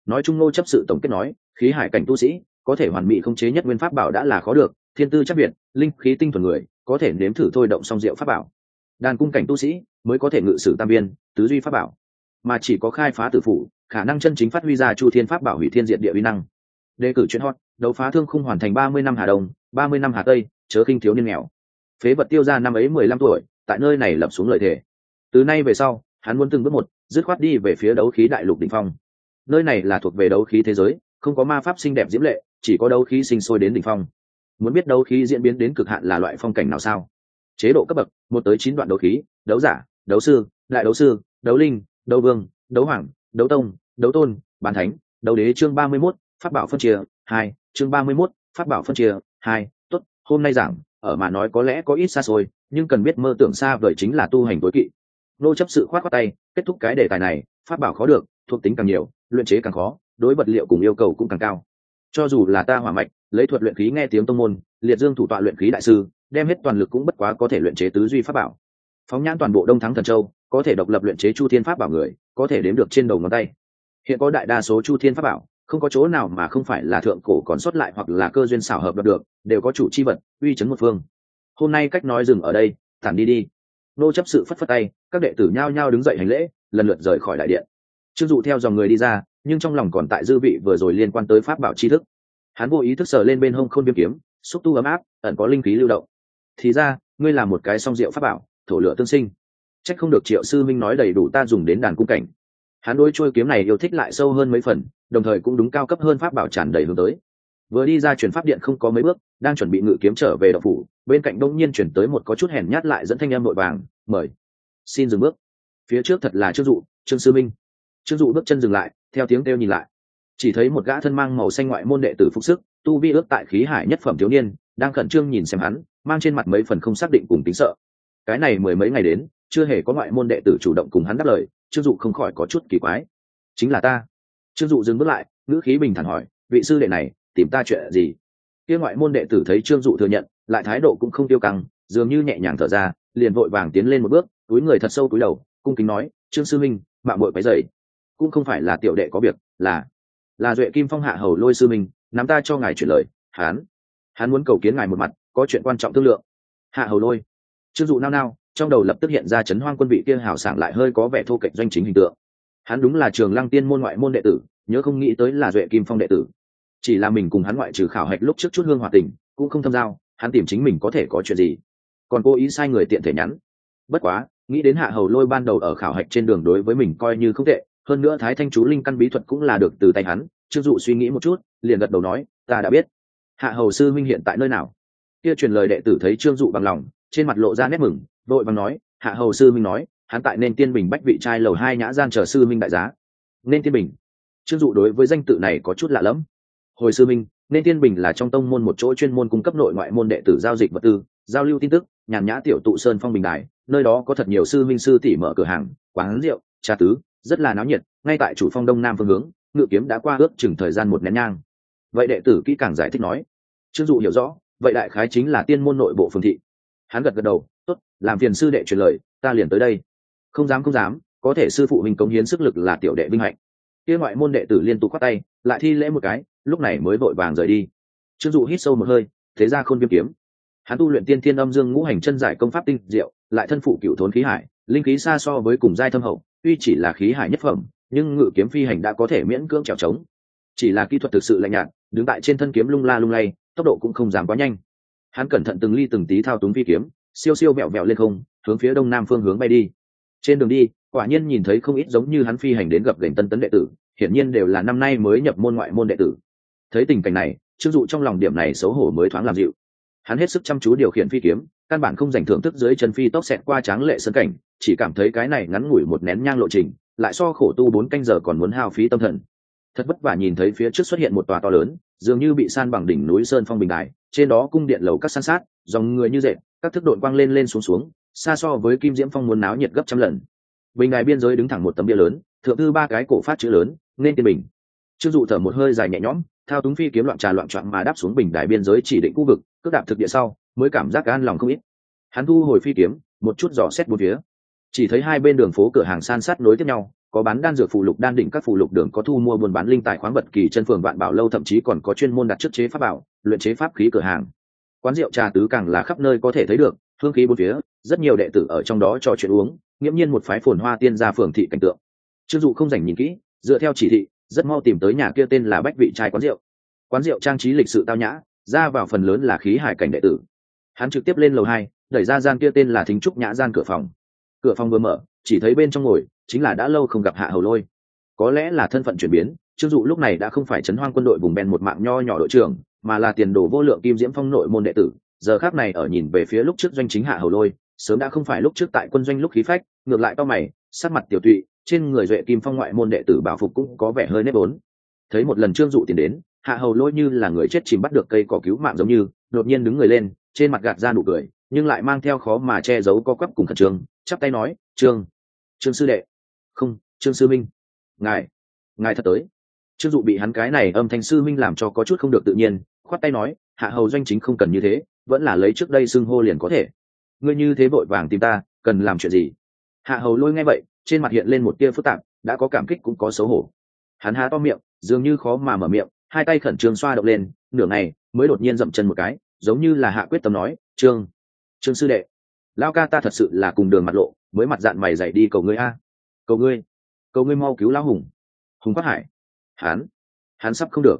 Nói chung ngô chấp sự tổng kết nói, khí hải cảnh tu sĩ, có thể hoàn mỹ khống chế nhất nguyên pháp bảo đã là khó được, thiên tư chắc việt linh khí tinh thuần người, có thể nếm thử thôi động song diệu pháp bảo. Đàn cung cảnh tu sĩ mới có thể ngự sử tam biên, tứ duy pháp bảo. Mà chỉ có khai phá tử phủ, khả năng chân chính phát huy ra chu thiên pháp bảo hủy thiên diện địa uy năng. Đề cử chuyên hot, đấu phá thương khung hoàn thành ba mươi năm hà đông, ba mươi năm hà tây, chớ kinh thiếu niên nghèo. Phế vật tiêu ra năm ấy mười lăm tuổi, tại nơi này lập xuống lợi thể từ nay về sau, hắn muốn từng bước một, dứt khoát đi về phía đấu khí đại lục đ ỉ n h phong. Nơi này là thuộc về đấu khí thế giới, không có ma pháp xinh đẹp diễm lệ, chỉ có đấu khí sinh sôi đến đ ỉ n h phong. Muốn biết đấu khí diễn biến đến cực hạn là loại phong cảnh nào sao? Chế độ cấp bậc, một tới chín đoạn đấu khí, đấu giả, đấu sư, đại đấu sư, đấu linh, đấu vương, đấu hoàng, đấu tông, đấu tôn bàn thánh, đấu đế chương ba mươi mốt phát bảo phân chia, hai, chương ba mươi mốt phát bảo phân chia, hai, tốt, hôm nay giảng, ở mà nói có lẽ có ít xa xôi, nhưng cần biết mơ tưởng xa vời chính là tu hành tối kỵ nô chấp sự khoát khoát tay, kết thúc cái đề tài này, pháp bảo khó được, thuộc tính càng nhiều, luyện chế càng khó, đối vật liệu cùng yêu cầu cũng càng cao. Cho dù là ta hỏa mạch, lấy thuật luyện khí nghe tiếng tông môn, liệt dương thủ tọa luyện khí đại sư, đem hết toàn lực cũng bất quá có thể luyện chế tứ duy pháp bảo. Phóng nhãn toàn bộ đông thắng thần châu, có thể độc lập luyện chế chu thiên pháp bảo người, có thể đếm được trên đầu ngón tay. Hiện có đại đa số chu thiên pháp bảo, không có chỗ nào mà không phải là thượng cổ còn sót lại hoặc là cơ duyên xảo hợp được, đều có chủ chi vật, uy chấn một phương. Hôm nay cách nói dừng ở đây, tản đi đi nô chấp sự phất phất tay, các đệ tử nhao nhao đứng dậy hành lễ, lần lượt rời khỏi đại điện. Trương dụ theo dòng người đi ra, nhưng trong lòng còn tại dư vị vừa rồi liên quan tới pháp bảo tri thức. Hắn vô ý thức sờ lên bên hông khôn biếm kiếm, xúc tu ấm áp, ẩn có linh khí lưu động. Thì ra, ngươi là một cái song rượu pháp bảo, thổ lửa tương sinh. C h ắ c không được triệu sư minh nói đầy đủ ta dùng đến đàn cung cảnh. Hắn đôi trôi kiếm này yêu thích lại sâu hơn mấy phần, đồng thời cũng đúng cao cấp hơn pháp bảo tràn đầy hướng tới vừa đi ra chuyển pháp điện không có mấy bước, đang chuẩn bị ngự kiếm trở về đậu phủ, bên cạnh đông nhiên chuyển tới một có chút hèn nhát lại dẫn thanh em nội vàng, mời, xin dừng bước. Phía trước thật là trương dụ, trương sư minh. Trương dụ bước chân dừng lại, theo tiếng kêu nhìn lại. Chỉ thấy một gã thân mang màu xanh ngoại môn đệ tử phục sức, tu vi ước tại khí hải nhất phẩm thiếu niên, đang khẩn trương nhìn xem hắn, mang trên mặt mấy phần không xác định cùng tính sợ. Cái này mười mấy ngày đến, chưa hề có ngoại môn đệ tử chủ động cùng hắn đáp lời, trương dụ không khỏi có chút kỳ quái. Chính là ta. Trương dụ dừng bước lại, ngữ khí bình thản hỏi, vị sư đệ này tìm ta chuyện gì? Kia ngoại môn đệ tử thấy trương dụ thừa nhận, lại thái độ cũng không tiêu căng, dường như nhẹ nhàng thở ra, liền vội vàng tiến lên một bước, túi người thật sâu túi đầu, cung kính nói, trương sư minh, mạng bội váy dày cũng không phải là tiểu đệ có việc, là là duệ kim phong hạ hầu lôi sư minh, nắm ta cho ngài chuyển lời, hán. Hắn muốn cầu kiến ngài một mặt, có chuyện quan trọng thương lượng. Hạ hầu lôi. Trương dụ nao nao, trong đầu lập tức hiện ra chấn hoang quân vị kia hảo sảng lại hơi có vẻ thô kệch doanh chính hình tượng. Hắn đúng là trường lăng tiên môn ngoại môn đệ tử, nhớ không nghĩ tới là duệ kim phong đệ tử chỉ là mình cùng hắn ngoại trừ khảo hạch lúc trước chút hương hòa tình, cũng không thâm giao, hắn tìm chính mình có thể có chuyện gì. Còn cố ý sai người tiện thể nhắn. Bất quá, nghĩ đến hạ hầu lôi ban đầu ở khảo hạch trên đường đối với mình coi như không tệ, hơn nữa thái thanh chú linh căn bí thuật cũng là được từ tay hắn chưng dụ suy nghĩ một chút, liền gật đầu nói, ta đã biết. Hạ hầu sư minh hiện tại nơi nào? Kia truyền lời đệ tử thấy trương dụ bằng lòng, trên mặt lộ ra nét mừng vội bằng nói, hạ hầu sư minh nói, hắn tại nên tiên bình bách vị trai lầu hai nhã gian chờ sư minh đại giá. Nên tiên bình. Trương dụ đối với danh tự này có chút lạ lẫm hồi sư minh, nên tiên bình là trong tông môn một chỗ chuyên môn cung cấp nội ngoại môn đệ tử giao dịch vật tư, giao lưu tin tức, nhàn nhã tiểu tụ sơn phong bình đài, nơi đó có thật nhiều sư minh sư tỷ mở cửa hàng, quán rượu, trà tứ, rất là náo nhiệt, ngay tại chủ phong đông nam phương hướng, ngự kiếm đã qua ước chừng thời gian một nén nhang. Vậy đệ tử kỹ càng giải thích nói. Chưng dụ hiểu rõ, vậy đại khái chính là tiên môn nội bộ phương thị. Hắn gật gật đầu, tốt, làm phiền sư đệ truyền lời, ta liền tới đây. Không dám không dám, có thể sư phụ mình cống hiến sức lực là tiểu đệ vinh hạnh kia ngoại môn đệ tử liên tục khoát tay, lại thi lễ một cái, lúc này mới vội vàng rời đi. Trương dụ hít sâu một hơi, thế ra khôn viêm kiếm. Hắn tu luyện tiên thiên âm dương ngũ hành chân giải công pháp tinh diệu, lại thân phụ cựu thốn khí hải, linh khí xa so với cùng giai thâm hậu, tuy chỉ là khí hải nhất phẩm, nhưng ngự kiếm phi hành đã có thể miễn cưỡng trèo trống. Chỉ là kỹ thuật thực sự lạnh nhạt, đứng tại trên thân kiếm lung la lung lay, tốc độ cũng không giảm quá nhanh. Hắn cẩn thận từng ly từng tí thao túng phi kiếm, siêu siêu vẹo vẹo lên không, hướng phía đông nam phương hướng bay đi. Trên đường đi quả nhiên nhìn thấy không ít giống như hắn phi hành đến gặp gành tân tấn đệ tử, hiển nhiên đều là năm nay mới nhập môn ngoại môn đệ tử. Thấy tình cảnh này, trương dụ trong lòng điểm này xấu hổ mới thoáng làm dịu. Hắn hết sức chăm chú điều khiển phi kiếm, căn bản không dành thưởng thức dưới chân phi tốc xẹt qua tráng lệ sân cảnh, chỉ cảm thấy cái này ngắn ngủi một nén nhang lộ trình, lại so khổ tu bốn canh giờ còn muốn hao phí tâm thần. Thật vất vả nhìn thấy phía trước xuất hiện một tòa to lớn, dường như bị san bằng đỉnh núi sơn phong bình đại trên đó cung điện lầu các san sát, dòng người như dệt, các thức đội quang lên lên xuống xuống, xa so với kim diễm phong muốn náo nhiệt gấp trăm lần bình đài biên giới đứng thẳng một tấm bia lớn, thượng thư ba cái cổ phát chữ lớn, nên tiên bình. Trương dụ thở một hơi dài nhẹ nhõm, thao túng phi kiếm loạn trà loạn trọn mà đáp xuống bình đài biên giới chỉ định khu vực, cước đạp thực địa sau, mới cảm giác an lòng không ít. Hắn thu hồi phi kiếm, một chút dò xét bốn phía. Chỉ thấy hai bên đường phố cửa hàng san sát nối tiếp nhau, có bán đan dược phụ lục, đan đỉnh các phụ lục đường có thu mua buôn bán linh tài khoáng vật kỳ chân phường vạn bảo lâu, thậm chí còn có chuyên môn đặt trước chế pháp bảo, luyện chế pháp khí cửa hàng. Quán rượu trà tứ càng là khắp nơi có thể thấy được, hương khí bốn phía, rất nhiều đệ tử ở trong đó trò chuyện uống nghiễm nhiên một phái phồn hoa tiên gia phường thị cảnh tượng. Chưng dụ không dành nhìn kỹ, dựa theo chỉ thị, rất mau tìm tới nhà kia tên là bách vị trai quán rượu. Quán rượu trang trí lịch sự tao nhã, ra vào phần lớn là khí hải cảnh đệ tử. Hắn trực tiếp lên lầu hai, đẩy ra gian kia tên là thính trúc nhã gian cửa phòng. Cửa phòng vừa mở, chỉ thấy bên trong ngồi, chính là đã lâu không gặp hạ hầu lôi. Có lẽ là thân phận chuyển biến, trương dụ lúc này đã không phải chấn hoang quân đội vùng bèn một mạng nho nhỏ đội trưởng, mà là tiền đồ vô lượng kim diễm phong nội môn đệ tử. Giờ khác này ở nhìn về phía lúc trước doanh chính hạ hầu lôi sớm đã không phải lúc trước tại quân doanh lúc khí phách, ngược lại to mày sát mặt tiểu tụy, trên người duệ kim phong ngoại môn đệ tử bảo phục cũng có vẻ hơi nếp ốn. Thấy một lần trương dụ tiền đến, hạ hầu lôi như là người chết chìm bắt được cây cỏ cứu mạng giống như, đột nhiên đứng người lên, trên mặt gạt ra nụ cười, nhưng lại mang theo khó mà che giấu co quắp cùng khẩn trương, chắp tay nói, trương trương sư đệ. Không, trương sư minh. Ngài ngài thật tới. Trương dụ bị hắn cái này âm thanh sư minh làm cho có chút không được tự nhiên, khoát tay nói, hạ hầu doanh chính không cần như thế, vẫn là lấy trước đây xưng hô liền có thể ngươi như thế vội vàng tìm ta, cần làm chuyện gì? Hạ hầu lôi nghe vậy, trên mặt hiện lên một tia phức tạp, đã có cảm kích cũng có xấu hổ. Hắn há to miệng, dường như khó mà mở miệng, hai tay khẩn trương xoa động lên, nửa ngày, mới đột nhiên dậm chân một cái, giống như là hạ quyết tâm nói, trương trương sư đệ lao ca ta thật sự là cùng đường mặt lộ, mới mặt dạng mày dậy đi cầu ngươi a. Cầu ngươi cầu ngươi mau cứu lão hùng. Hùng quát hải, hắn hắn sắp không được.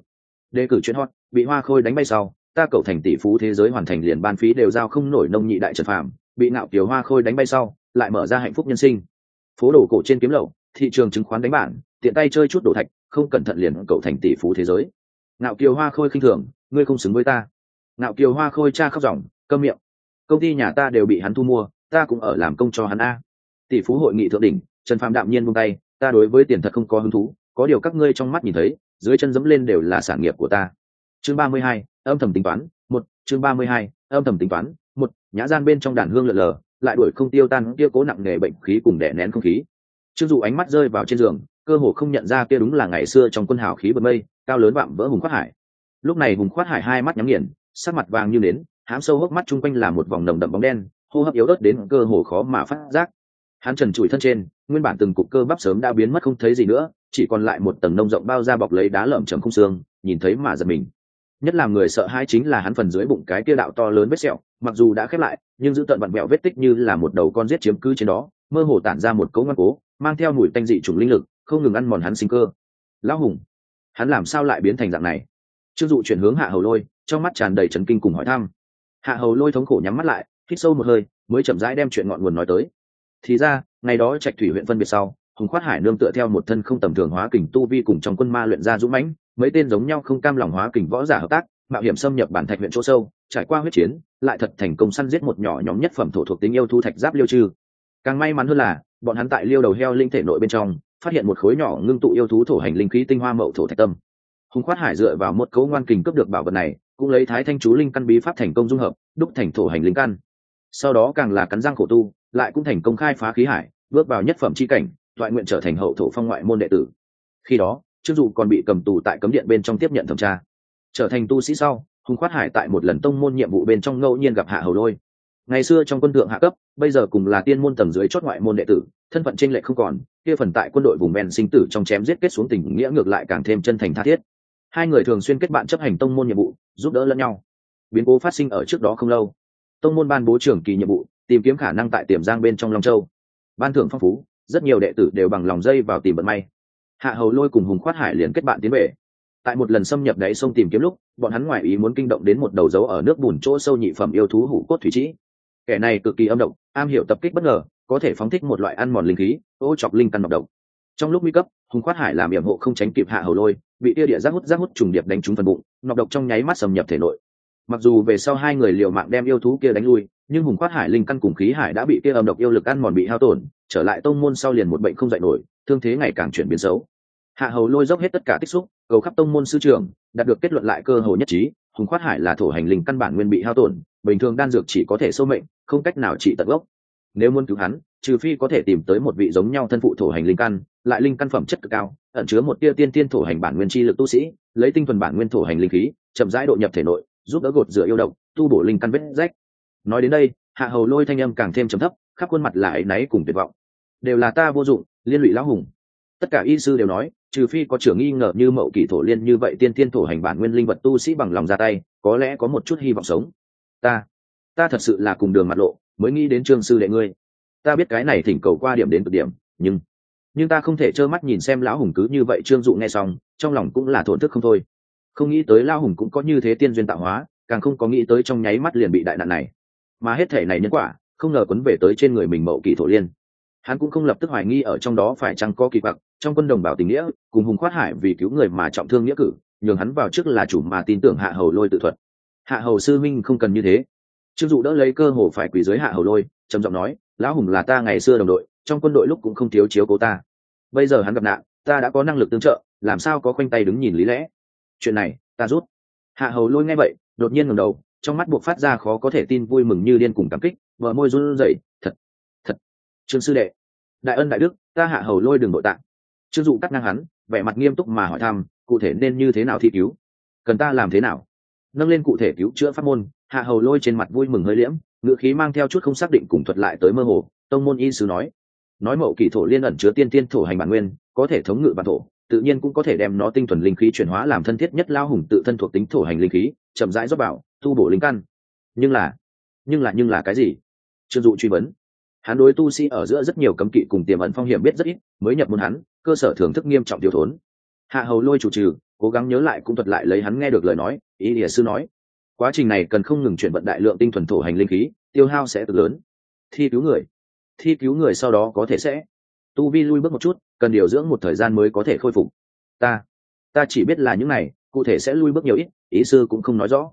Đề cử chuyến hot, bị hoa khôi đánh bay sau ta cầu thành tỷ phú thế giới hoàn thành liền ban phí đều giao không nổi nông nhị đại trần phạm bị ngạo kiều hoa khôi đánh bay sau, lại mở ra hạnh phúc nhân sinh. Phố đồ cổ trên kiếm lậu, thị trường chứng khoán đánh bản tiện tay chơi chút đồ thạch, không cẩn thận liền cậu thành tỷ phú thế giới. Ngạo kiều hoa khôi khinh thường, ngươi không xứng với ta. Ngạo kiều hoa khôi cha khóc ròng, câm miệng. Công ty nhà ta đều bị hắn thu mua, ta cũng ở làm công cho hắn a. Tỷ phú hội nghị thượng đỉnh, trần phạm đạm nhiên buông tay, ta đối với tiền thật không có hứng thú, có điều các ngươi trong mắt nhìn thấy, dưới chân dẫm lên đều là sản nghiệp của ta. Chương ba mươi hai âm thầm tính toán, một, chương ba mươi hai, âm thầm tính toán, một, nhã gian bên trong đàn hương lợn lờ, lại đuổi không tiêu tan kia cố nặng nghề bệnh khí cùng đè nén không khí. Chưng dù ánh mắt rơi vào trên giường, cơ hồ không nhận ra kia đúng là ngày xưa trong quân hào khí bờ mây, cao lớn vạm vỡ hùng khoát hải. Lúc này hùng khoát hải hai mắt nhắm nghiền, sắc mặt vàng như nến, hám sâu hốc mắt chung quanh là một vòng nồng đậm bóng đen, hô hấp yếu ớt đến cơ hồ khó mà phát giác. Hắn trần trụi thân trên, nguyên bản từng cục cơ bắp sớm đã biến mất không thấy gì nữa, chỉ còn lại một tầng nông rộng bao da bọc lấy đá lởm chầm không xương, nhìn thấy mà giật mình nhất là người sợ hãi chính là hắn phần dưới bụng cái kia đạo to lớn vết sẹo, mặc dù đã khép lại, nhưng giữ tận vặn vẹo vết tích như là một đầu con giết chiếm cứ trên đó, mơ hồ tản ra một cấu ngoan cố, mang theo mùi tanh dị chủng linh lực, không ngừng ăn mòn hắn sinh cơ. Lão hùng, hắn làm sao lại biến thành dạng này? Chưng dụ chuyển hướng hạ hầu lôi, trong mắt tràn đầy trấn kinh cùng hỏi thăm. Hạ hầu lôi thống khổ nhắm mắt lại, hít sâu một hơi, mới chậm rãi đem chuyện ngọn nguồn nói tới. Thì ra, ngày đó trạch thủy huyện phân biệt sau, hùng khoát hải nương tựa theo một thân không tầm thường hóa kình tu vi cùng trong quân ma luyện ra dũng mãnh mấy tên giống nhau không cam lòng hóa kình võ giả hợp tác, mạo hiểm xâm nhập bản thạch huyện chỗ sâu, trải qua huyết chiến, lại thật thành công săn giết một nhỏ nhóm nhất phẩm thổ thuộc tính yêu thu thạch giáp liêu trừ càng may mắn hơn là, bọn hắn tại liêu đầu heo linh thể nội bên trong, phát hiện một khối nhỏ ngưng tụ yêu thú thổ hành linh khí tinh hoa mậu thổ thạch tâm. Hùng khoát hải dựa vào một cấu ngoan kình cướp được bảo vật này, cũng lấy thái thanh chú linh căn bí pháp thành công dung hợp, đúc thành thổ hành linh căn. Sau đó càng là cắn răng khổ tu, lại cũng thành công khai phá khí hải, bước vào nhất phẩm c h i cảnh thoại nguyện trở thành hậu thổ phong ngoại môn đệ tử. Khi đó trương dụ còn bị cầm tù tại cấm điện bên trong tiếp nhận thẩm tra. Trở thành tu sĩ sau, hùng khoát hải tại một lần tông môn nhiệm vụ bên trong ngẫu nhiên gặp hạ hầu lôi. Ngày xưa trong quân tượng hạ cấp, bây giờ cùng là tiên môn tầng dưới chót ngoại môn đệ tử, thân phận tranh lệch không còn, kia phần tại quân đội vùng ven sinh tử trong chém giết kết xuống tình nghĩa ngược lại càng thêm chân thành tha thiết. Hai người thường xuyên kết bạn chấp hành tông môn nhiệm vụ, giúp đỡ lẫn nhau. Biến cố phát sinh ở trước đó không lâu, tông môn ban bố trưởng kỳ nhiệm vụ, tìm kiếm khả năng tại tiềm giang bên trong long châu. Ban thưởng phong phú, rất nhiều đệ tử đều bằng lòng dây vào tìm vận may hạ hầu lôi cùng hùng khoát hải liền kết bạn tiến về. Tại một lần xâm nhập đáy sông tìm kiếm lúc, bọn hắn ngoại ý muốn kinh động đến một đầu dấu ở nước bùn chỗ sâu nhị phẩm yêu thú hủ cốt thủy trĩ. Kẻ này cực kỳ âm động am hiểu tập kích bất ngờ, có thể phóng thích một loại ăn mòn linh khí, ô chọc linh căn độc độc. Trong lúc nguy cấp, hùng khoát hải làm yểm hộ không tránh kịp hạ hầu lôi, bị tia địa rác hút rác hút trùng điệp đánh trúng phần bụng, nọc độc trong nháy mắt xâm nhập thể nội. Mặc dù về sau hai người liều mạng đem yêu thú kia đánh lui, nhưng hùng khoát hải linh căn cùng khí hải đã bị kia âm độc yêu lực ăn mòn bị hao tổn, trở lại tông môn sau liền một bệnh không dạy nổi thương thế ngày càng chuyển biến xấu. Hạ hầu lôi dốc hết tất cả tích xúc, cầu khắp tông môn sư trưởng, đạt được kết luận lại cơ hồ nhất trí, hùng khoát hải là thổ hành linh căn bản nguyên bị hao tổn, bình thường đan dược chỉ có thể sâu mệnh, không cách nào trị tận gốc. Nếu muốn cứu hắn, trừ phi có thể tìm tới một vị giống nhau thân phụ thổ hành linh căn, lại linh căn phẩm chất cực cao, ẩn chứa một tia tiên tiên thổ hành bản nguyên chi lực tu sĩ, lấy tinh thuần bản nguyên thổ hành linh khí, chậm rãi độ nhập thể nội, giúp đỡ gột rửa yêu động tu bổ linh căn vết rách. Nói đến đây, hạ hầu lôi thanh âm càng thêm trầm thấp, khắp khuôn mặt là áy náy cùng tuyệt vọng đều là ta vô dụng, liên lụy lão hùng. Tất cả y sư đều nói, trừ phi có trưởng nghi ngờ như mậu kỷ thổ liên như vậy tiên tiên thổ hành bản nguyên linh vật tu sĩ bằng lòng ra tay, có lẽ có một chút hy vọng sống. Ta ta thật sự là cùng đường mặt lộ, mới nghĩ đến trương sư đệ ngươi. Ta biết cái này thỉnh cầu qua điểm đến cực điểm, nhưng nhưng ta không thể trơ mắt nhìn xem lão hùng cứ như vậy trương dụ nghe xong, trong lòng cũng là thổn thức không thôi. Không nghĩ tới lão hùng cũng có như thế tiên duyên tạo hóa, càng không có nghĩ tới trong nháy mắt liền bị đại nạn này. Mà hết thể này nhân quả, không ngờ quấn về tới trên người mình mậu kỳ thổ liên hắn cũng không lập tức hoài nghi ở trong đó phải chăng có kỳ quặc, trong quân đồng bào tình nghĩa, cùng hùng khoát hải vì cứu người mà trọng thương nghĩa cử, nhường hắn vào trước là chủ mà tin tưởng hạ hầu lôi tự thuật. Hạ hầu sư minh không cần như thế. Trương dụ đỡ lấy cơ hồ phải quỳ dưới hạ hầu lôi, trầm giọng nói, lão hùng là ta ngày xưa đồng đội, trong quân đội lúc cũng không thiếu chiếu cố ta. Bây giờ hắn gặp nạn, ta đã có năng lực tương trợ, làm sao có khoanh tay đứng nhìn lý lẽ? Chuyện này, ta rút. Hạ hầu lôi nghe vậy, đột nhiên ngẩng đầu, trong mắt buộc phát ra khó có thể tin vui mừng như điên cùng cảm kích vợ môi run rẩy trương sư đệ, đại ân đại đức, ta hạ hầu lôi đường nội tạng. Trương dụ cắt ngang hắn, vẻ mặt nghiêm túc mà hỏi thăm, cụ thể nên như thế nào thi cứu? Cần ta làm thế nào? Nâng lên cụ thể cứu chữa pháp môn, hạ hầu lôi trên mặt vui mừng hơi liễm, ngữ khí mang theo chút không xác định cùng thuật lại tới mơ hồ. Tông môn y sứ nói nói mậu kỳ thổ liên ẩn chứa tiên tiên thổ hành bản nguyên, có thể thống ngự bản thổ, tự nhiên cũng có thể đem nó tinh thuần linh khí chuyển hóa làm thân thiết nhất lao hùng tự thân thuộc tính thổ hành linh khí, chậm rãi rót bảo tu bổ linh căn. Nhưng là nhưng là nhưng là cái gì? Trương dụ truy vấn hắn đối tu sĩ ở giữa rất nhiều cấm kỵ cùng tiềm ẩn phong hiểm biết rất ít, mới nhập môn hắn, cơ sở thưởng thức nghiêm trọng thiếu thốn. Hạ hầu lôi chủ trừ, cố gắng nhớ lại cũng thuật lại lấy hắn nghe được lời nói, ý địa sư nói, quá trình này cần không ngừng chuyển vận đại lượng tinh thuần thổ hành linh khí, tiêu hao sẽ cực lớn. Thi cứu người, thi cứu người sau đó có thể sẽ tu vi lui bước một chút, cần điều dưỡng một thời gian mới có thể khôi phục. Ta ta chỉ biết là những này, cụ thể sẽ lui bước nhiều ít, ý sư cũng không nói rõ.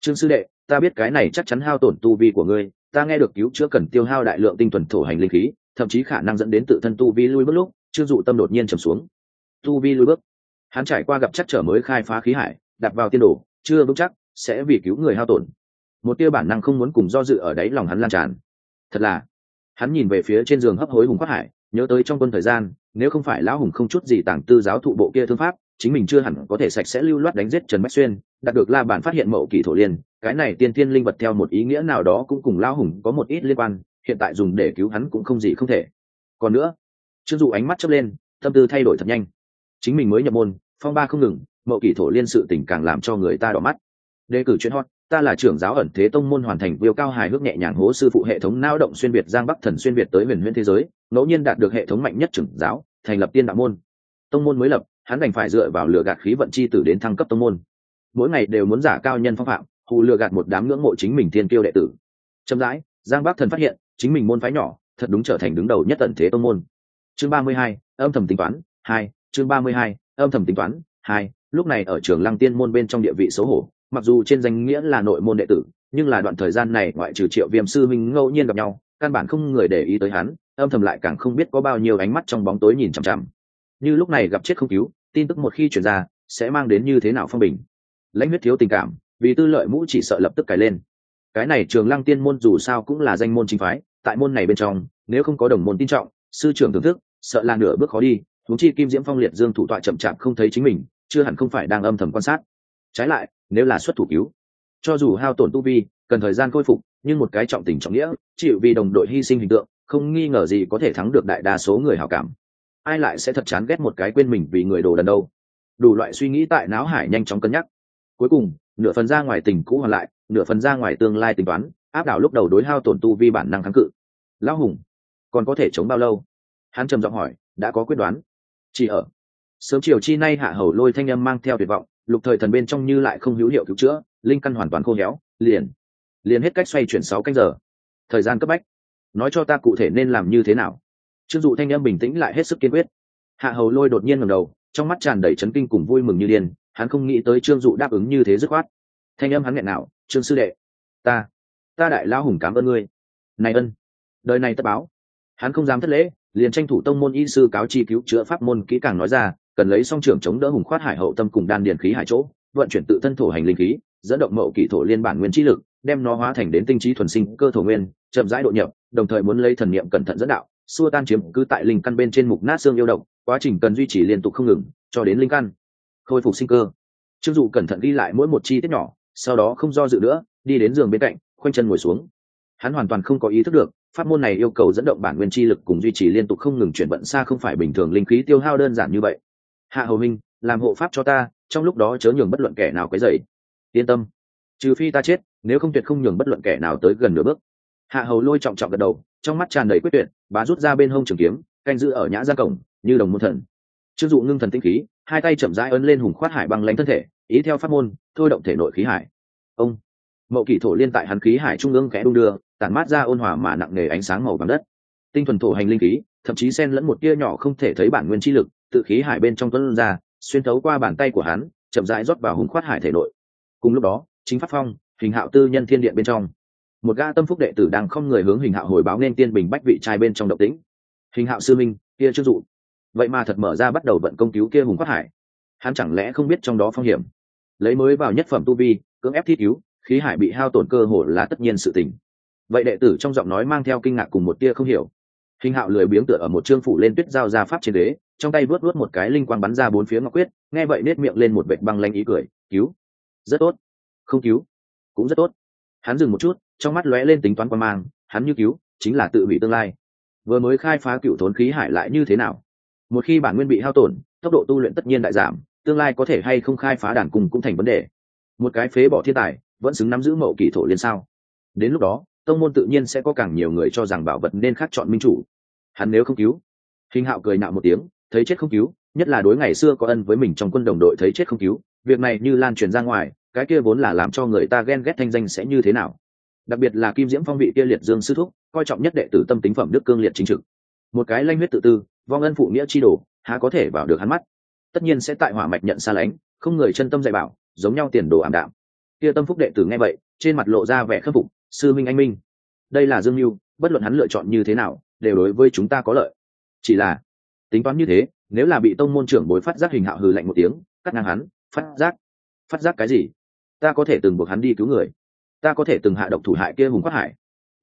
Trương sư đệ, ta biết cái này chắc chắn hao tổn tu vi của ngươi ta nghe được cứu chữa cần tiêu hao đại lượng tinh thuần thổ hành linh khí, thậm chí khả năng dẫn đến tự thân tu vi lui bước lúc chưa dụ tâm đột nhiên trầm xuống. Tu vi lui bước. Hắn trải qua gặp chắc trở mới khai phá khí hải, đặt vào tiên đồ, chưa vững chắc, sẽ vì cứu người hao tổn. Một tia bản năng không muốn cùng do dự ở đáy lòng hắn lan tràn. Thật là, hắn nhìn về phía trên giường hấp hối hùng quát hải, nhớ tới trong quân thời gian, nếu không phải lão hùng không chút gì tàng tư giáo thụ bộ kia thương pháp, chính mình chưa hẳn có thể sạch sẽ lưu loát đánh giết trần bách xuyên đạt được la bản phát hiện mậu kỳ thổ liên, cái này tiên tiên linh vật theo một ý nghĩa nào đó cũng cùng lao hùng có một ít liên quan, hiện tại dùng để cứu hắn cũng không gì không thể. Còn nữa chưng dụ ánh mắt chớp lên, tâm tư thay đổi thật nhanh. Chính mình mới nhập môn, phong ba không ngừng, mậu kỳ thổ liên sự tình càng làm cho người ta đỏ mắt. Đề cử chuyện hot, ta là trưởng giáo ẩn thế tông môn hoàn thành viêu cao hài hước nhẹ nhàng hố sư phụ hệ thống nao động xuyên việt giang bắc thần xuyên việt tới huyền huyễn thế giới, ngẫu nhiên đạt được hệ thống mạnh nhất trưởng giáo, thành lập tiên đạo môn. Tông môn mới lập, hắn đành phải dựa vào lửa gạt khí vận chi tử đến thăng cấp tông môn mỗi ngày đều muốn giả cao nhân phong phạm, hù lừa gạt một đám ngưỡng mộ chính mình thiên kiêu đệ tử. Chậm rãi, giang bắc thần phát hiện, chính mình môn phái nhỏ, thật đúng trở thành đứng đầu nhất tận thế tông môn. Chương ba mươi hai, âm thầm tính toán, hai, chương ba mươi hai, âm thầm tính toán, hai, lúc này ở trường lăng tiên môn bên trong địa vị xấu hổ, mặc dù trên danh nghĩa là nội môn đệ tử, nhưng là đoạn thời gian này ngoại trừ triệu viêm sư minh ngẫu nhiên gặp nhau, căn bản không người để ý tới hắn, âm thầm lại càng không biết có bao nhiêu ánh mắt trong bóng tối nhìn chằm chằm. Như lúc này gặp chết không cứu, tin tức một khi chuyển ra, sẽ mang đến như thế nào phong bình lãnh huyết thiếu tình cảm, vì tư lợi mũ chỉ sợ lập tức cải lên. Cái này trường lăng tiên môn dù sao cũng là danh môn chính phái, tại môn này bên trong, nếu không có đồng môn tin trọng, sư trưởng thưởng thức, sợ là nửa bước khó đi thúng chi kim diễm phong liệt dương thủ tọa chậm chạp không thấy chính mình, chưa hẳn không phải đang âm thầm quan sát. Trái lại, nếu là xuất thủ cứu, cho dù hao tổn tu vi, cần thời gian khôi phục, nhưng một cái trọng tình trọng nghĩa, chịu vì đồng đội hy sinh hình tượng, không nghi ngờ gì có thể thắng được đại đa số người hảo cảm. Ai lại sẽ thật chán ghét một cái quên mình vì người đồ đần đâu? Đủ loại suy nghĩ tại não hải nhanh chóng cân nhắc cuối cùng, nửa phần ra ngoài tình cũ hoàn lại, nửa phần ra ngoài tương lai tính toán, áp đảo lúc đầu đối hao tổn tu vi bản năng kháng cự. Lão hùng, còn có thể chống bao lâu? Hắn trầm giọng hỏi, đã có quyết đoán. Chỉ ở. Sớm chiều chi nay hạ hầu lôi thanh âm mang theo tuyệt vọng, lục thời thần bên trong như lại không hữu hiệu cứu chữa, linh căn hoàn toàn khô héo, liền liền hết cách xoay chuyển sáu canh giờ. Thời gian cấp bách. Nói cho ta cụ thể nên làm như thế nào? Trương dụ thanh âm bình tĩnh lại hết sức kiên quyết. Hạ hầu lôi đột nhiên ngầm đầu, trong mắt tràn đầy chấn kinh cùng vui mừng như điên hắn không nghĩ tới trương dụ đáp ứng như thế dứt khoát. Thanh âm hắn nghẹn nào, trương sư đệ, ta ta đại lao hùng cảm ơn ngươi. Này ân, đời này tất báo. Hắn không dám thất lễ, liền tranh thủ tông môn y sư cáo chi cứu chữa pháp môn kỹ càng nói ra, cần lấy song trưởng chống đỡ hùng khoát hải hậu tâm cùng đan điền khí hải chỗ, vận chuyển tự thân thổ hành linh khí, dẫn động mậu kỷ thổ liên bản nguyên trí lực, đem nó hóa thành đến tinh trí thuần sinh cơ thổ nguyên, chậm rãi độ nhập, đồng thời muốn lấy thần niệm cẩn thận dẫn đạo, xua tan chiếm cứ tại linh căn bên trên mục nát xương yêu động quá trình cần duy trì liên tục không ngừng, cho đến linh căn khôi phục sinh cơ. Trương dụ cẩn thận ghi lại mỗi một chi tiết nhỏ, sau đó không do dự nữa, đi đến giường bên cạnh, khoanh chân ngồi xuống. Hắn hoàn toàn không có ý thức được, pháp môn này yêu cầu dẫn động bản nguyên chi lực cùng duy trì liên tục không ngừng chuyển vận xa không phải bình thường linh khí tiêu hao đơn giản như vậy. Hạ hầu minh, làm hộ pháp cho ta, trong lúc đó chớ nhường bất luận kẻ nào quấy dày yên tâm. Trừ phi ta chết, nếu không tuyệt không nhường bất luận kẻ nào tới gần nửa bước. Hạ hầu lôi trọng trọng gật đầu, trong mắt tràn đầy quyết tuyệt, bá rút ra bên hông trường kiếm, canh giữ ở nhã gia cổng, như đồng môn thần. Chưng dụ ngưng thần tinh khí hai tay chậm rãi ấn lên hùng khoát hải băng lãnh thân thể, ý theo pháp môn, thôi động thể nội khí hải. Ông, mậu kỷ thổ liên tại hắn khí hải trung ương khẽ đung đưa, tản mát ra ôn hòa mà nặng nề ánh sáng màu vàng đất. Tinh thuần thổ hành linh khí, thậm chí xen lẫn một tia nhỏ không thể thấy bản nguyên chi lực, tự khí hải bên trong tuấn ra, xuyên thấu qua bàn tay của hắn, chậm rãi rót vào hùng khoát hải thể nội. Cùng lúc đó, chính pháp phong, hình hạo tư nhân thiên điện bên trong. Một ga tâm phúc đệ tử đang không người hướng hình hạo hồi báo nên tiên bình bách vị trai bên trong động tĩnh. Hình hạo sư minh, kia chưa dụ vậy mà thật mở ra bắt đầu vận công cứu kia hùng quát hải. Hắn chẳng lẽ không biết trong đó phong hiểm? Lấy mới vào nhất phẩm tu vi, cưỡng ép thi cứu, khí hải bị hao tổn cơ hồ là tất nhiên sự tình. Vậy đệ tử trong giọng nói mang theo kinh ngạc cùng một tia không hiểu. Hình hạo lười biếng tựa ở một trương phủ lên tuyết giao ra pháp trên đế, trong tay vớt vớt một cái linh quang bắn ra bốn phía ngọc quyết, nghe vậy nết miệng lên một vệt băng lanh ý cười, cứu. Rất tốt. Không cứu. Cũng rất tốt. Hắn dừng một chút, trong mắt lóe lên tính toán quan mang, hắn như cứu, chính là tự hủy tương lai. Vừa mới khai phá cựu thốn khí hải lại như thế nào? Một khi bản nguyên bị hao tổn, tốc độ tu luyện tất nhiên đại giảm, tương lai có thể hay không khai phá đàn cùng cũng thành vấn đề. Một cái phế bỏ thiên tài, vẫn xứng nắm giữ mậu kỳ thổ liên sao? Đến lúc đó, tông môn tự nhiên sẽ có càng nhiều người cho rằng bảo vật nên khác chọn minh chủ. Hắn nếu không cứu, hình hạo cười nạo một tiếng, thấy chết không cứu, nhất là đối ngày xưa có ân với mình trong quân đồng đội thấy chết không cứu, việc này như lan truyền ra ngoài, cái kia vốn là làm cho người ta ghen ghét thanh danh sẽ như thế nào? Đặc biệt là kim diễm phong vị kia liệt dương sư thúc, coi trọng nhất đệ tử tâm tính phẩm đức cương liệt chính trực. Một cái lanh huyết tự tư vong ân phụ nghĩa chi đồ, há có thể vào được hắn mắt. Tất nhiên sẽ tại hỏa mạch nhận xa lánh, không người chân tâm dạy bảo, giống nhau tiền đồ ảm đạm. Kia tâm phúc đệ tử nghe vậy, trên mặt lộ ra vẻ khâm phục, sư minh anh minh, đây là dương mưu bất luận hắn lựa chọn như thế nào, đều đối với chúng ta có lợi. Chỉ là, tính toán như thế, nếu là bị tông môn trưởng bối phát giác hình hạo hừ lạnh một tiếng, cắt ngang hắn, phát giác phát giác cái gì? Ta có thể từng buộc hắn đi cứu người. Ta có thể từng hạ độc thủ hại kia hùng quát hải.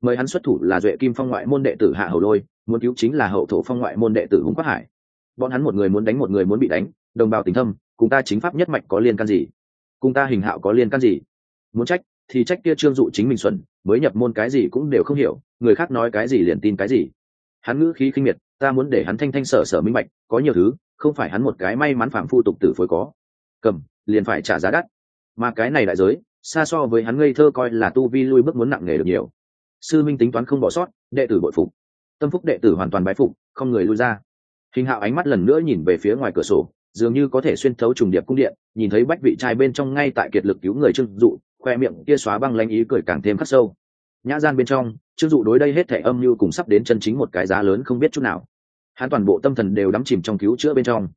Mời hắn xuất thủ là duệ kim phong ngoại môn đệ tử hạ hầu lôi muốn cứu chính là hậu thổ phong ngoại môn đệ tử hùng quát hải. Bọn hắn một người muốn đánh một người muốn bị đánh, đồng bào tình thâm, cùng ta chính pháp nhất mạch có liên can gì? Cùng ta hình hạo có liên can gì? Muốn trách, thì trách kia trương dụ chính mình xuẩn, mới nhập môn cái gì cũng đều không hiểu, người khác nói cái gì liền tin cái gì. Hắn ngữ khí khinh miệt, ta muốn để hắn thanh thanh sở sở minh bạch, có nhiều thứ, không phải hắn một cái may mắn phạm phu tục tử phối có. Cầm, liền phải trả giá đắt. Mà cái này đại giới, xa so với hắn ngây thơ coi là tu vi lui bước muốn nặng nề được nhiều. Sư minh tính toán không bỏ sót, đệ tử bội phục tâm phúc đệ tử hoàn toàn bái phục, không người lui ra. Hình hạo ánh mắt lần nữa nhìn về phía ngoài cửa sổ, dường như có thể xuyên thấu trùng điệp cung điện, nhìn thấy bách vị trai bên trong ngay tại kiệt lực cứu người trương dụ, khoe miệng kia xóa băng lanh ý cười càng thêm khắc sâu. Nhã gian bên trong, trương dụ đối đây hết thể âm như cùng sắp đến chân chính một cái giá lớn không biết chút nào. Hắn toàn bộ tâm thần đều đắm chìm trong cứu chữa bên trong.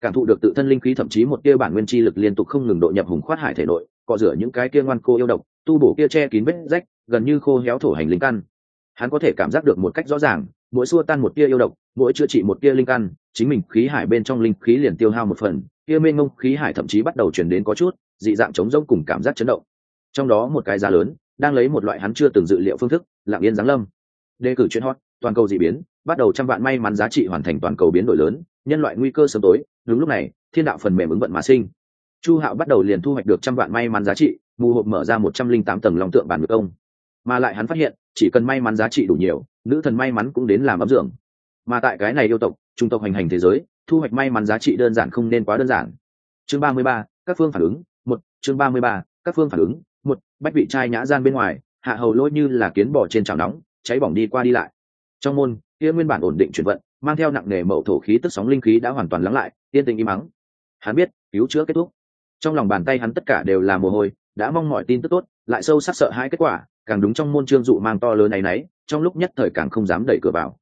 Cảm thụ được tự thân linh khí thậm chí một tia bản nguyên chi lực liên tục không ngừng độ nhập hùng khoát hải thể nội, cọ rửa những cái kia ngoan cô yêu độc, tu bổ kia che kín vết rách, gần như khô héo thổ hành linh căn hắn có thể cảm giác được một cách rõ ràng, mỗi xua tan một tia yêu độc, mỗi chữa trị một tia linh căn, chính mình khí hải bên trong linh khí liền tiêu hao một phần tia mênh ngông khí hải thậm chí bắt đầu chuyển đến có chút, dị dạng chống rỗng cùng cảm giác chấn động. Trong đó một cái giá lớn, đang lấy một loại hắn chưa từng dự liệu phương thức, lặng yên giáng lâm. Đề cử chuyên hot, toàn cầu dị biến, bắt đầu trăm vạn may mắn giá trị hoàn thành toàn cầu biến đổi lớn, nhân loại nguy cơ sớm tối, đúng lúc này, thiên đạo phần mềm ứng vận mà sinh. Chu hạo bắt đầu liền thu hoạch được trăm vạn may mắn giá trị, mù hộp mở ra một trăm linh tám tầng long tượng bản ngược ông. Mà lại hắn phát hiện chỉ cần may mắn giá trị đủ nhiều, nữ thần may mắn cũng đến làm ấm dưỡng mà tại cái này yêu tộc, trung tộc hành hành thế giới, thu hoạch may mắn giá trị đơn giản không nên quá đơn giản. Chương ba mươi ba, các phương phản ứng, một, chương ba mươi ba, các phương phản ứng, một, bách vị trai nhã gian bên ngoài, hạ hầu lôi như là kiến bỏ trên chảo nóng, cháy bỏng đi qua đi lại. Trong môn, kia nguyên bản ổn định chuyển vận, mang theo nặng nề mậu thổ khí tức sóng linh khí đã hoàn toàn lắng lại, yên tình im mắng hắn biết, cứu chữa kết thúc. Trong lòng bàn tay hắn tất cả đều là mồ hôi, đã mong mọi tin tức tốt, lại sâu sắc sợ hai kết quả càng đúng trong môn trương dụ mang to lớn này nấy trong lúc nhất thời càng không dám đẩy cửa vào.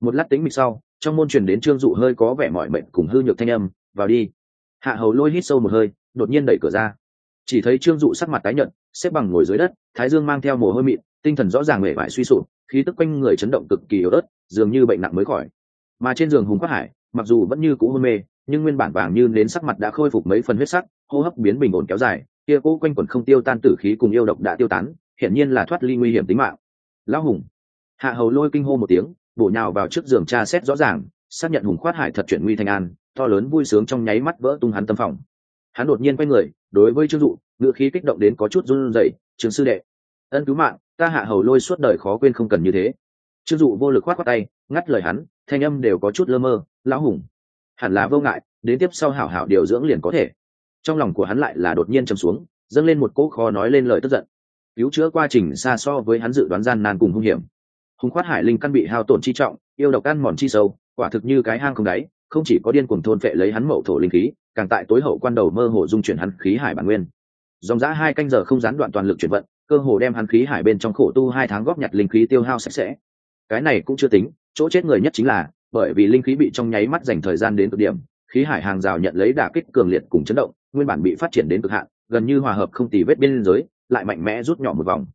Một lát tính mịch sau, trong môn truyền đến trương dụ hơi có vẻ mọi mệnh cùng hư nhược thanh âm, vào đi. Hạ hầu lôi hít sâu một hơi, đột nhiên đẩy cửa ra. Chỉ thấy trương dụ sắc mặt tái nhợt, xếp bằng ngồi dưới đất, thái dương mang theo mồ hôi mịn, tinh thần rõ ràng mệt mỏi suy sụp, khí tức quanh người chấn động cực kỳ yếu ớt, dường như bệnh nặng mới khỏi. Mà trên giường hùng quát hải, mặc dù vẫn như cũ hôn mê, nhưng nguyên bản vàng như đến sắc mặt đã khôi phục mấy phần huyết sắc, hô hấp biến bình ổn kéo dài, kia cũ quanh quẩn không tiêu tan tử khí cùng yêu độc đã tiêu tán hiển nhiên là thoát ly nguy hiểm tính mạng. Lão hùng. Hạ hầu lôi kinh hô một tiếng, bổ nhào vào trước giường tra xét rõ ràng, xác nhận hùng khoát hải thật chuyển nguy thành an, to lớn vui sướng trong nháy mắt vỡ tung hắn tâm phòng. Hắn đột nhiên quay người, đối với trương dụ ngựa khí kích động đến có chút run rẩy trường sư đệ, ân cứu mạng, ta hạ hầu lôi suốt đời khó quên không cần như thế. Trương dụ vô lực khoát khoát tay, ngắt lời hắn, thanh âm đều có chút lơ mơ, lão hùng. Hẳn là vô ngại, đến tiếp sau hảo hảo điều dưỡng liền có thể. Trong lòng của hắn lại là đột nhiên trầm xuống, dâng lên một cỗ khó nói lên lời tức giận cứu chữa quá trình xa so với hắn dự đoán gian nan cùng hung hiểm. Hùng khoát hải linh căn bị hao tổn chi trọng, yêu độc ăn mòn chi sâu, quả thực như cái hang không đáy, không chỉ có điên cuồng thôn phệ lấy hắn mậu thổ linh khí, càng tại tối hậu quan đầu mơ hồ dung chuyển hắn khí hải bản nguyên. Dòng giã hai canh giờ không gián đoạn toàn lực chuyển vận, cơ hồ đem hắn khí hải bên trong khổ tu hai tháng góp nhặt linh khí tiêu hao sạch sẽ. Cái này cũng chưa tính, chỗ chết người nhất chính là, bởi vì linh khí bị trong nháy mắt dành thời gian đến cực điểm, khí hải hàng rào nhận lấy đả kích cường liệt cùng chấn động, nguyên bản bị phát triển đến cực hạn, gần như hòa hợp không tì vết biên giới lại mạnh mẽ rút nhỏ một vòng.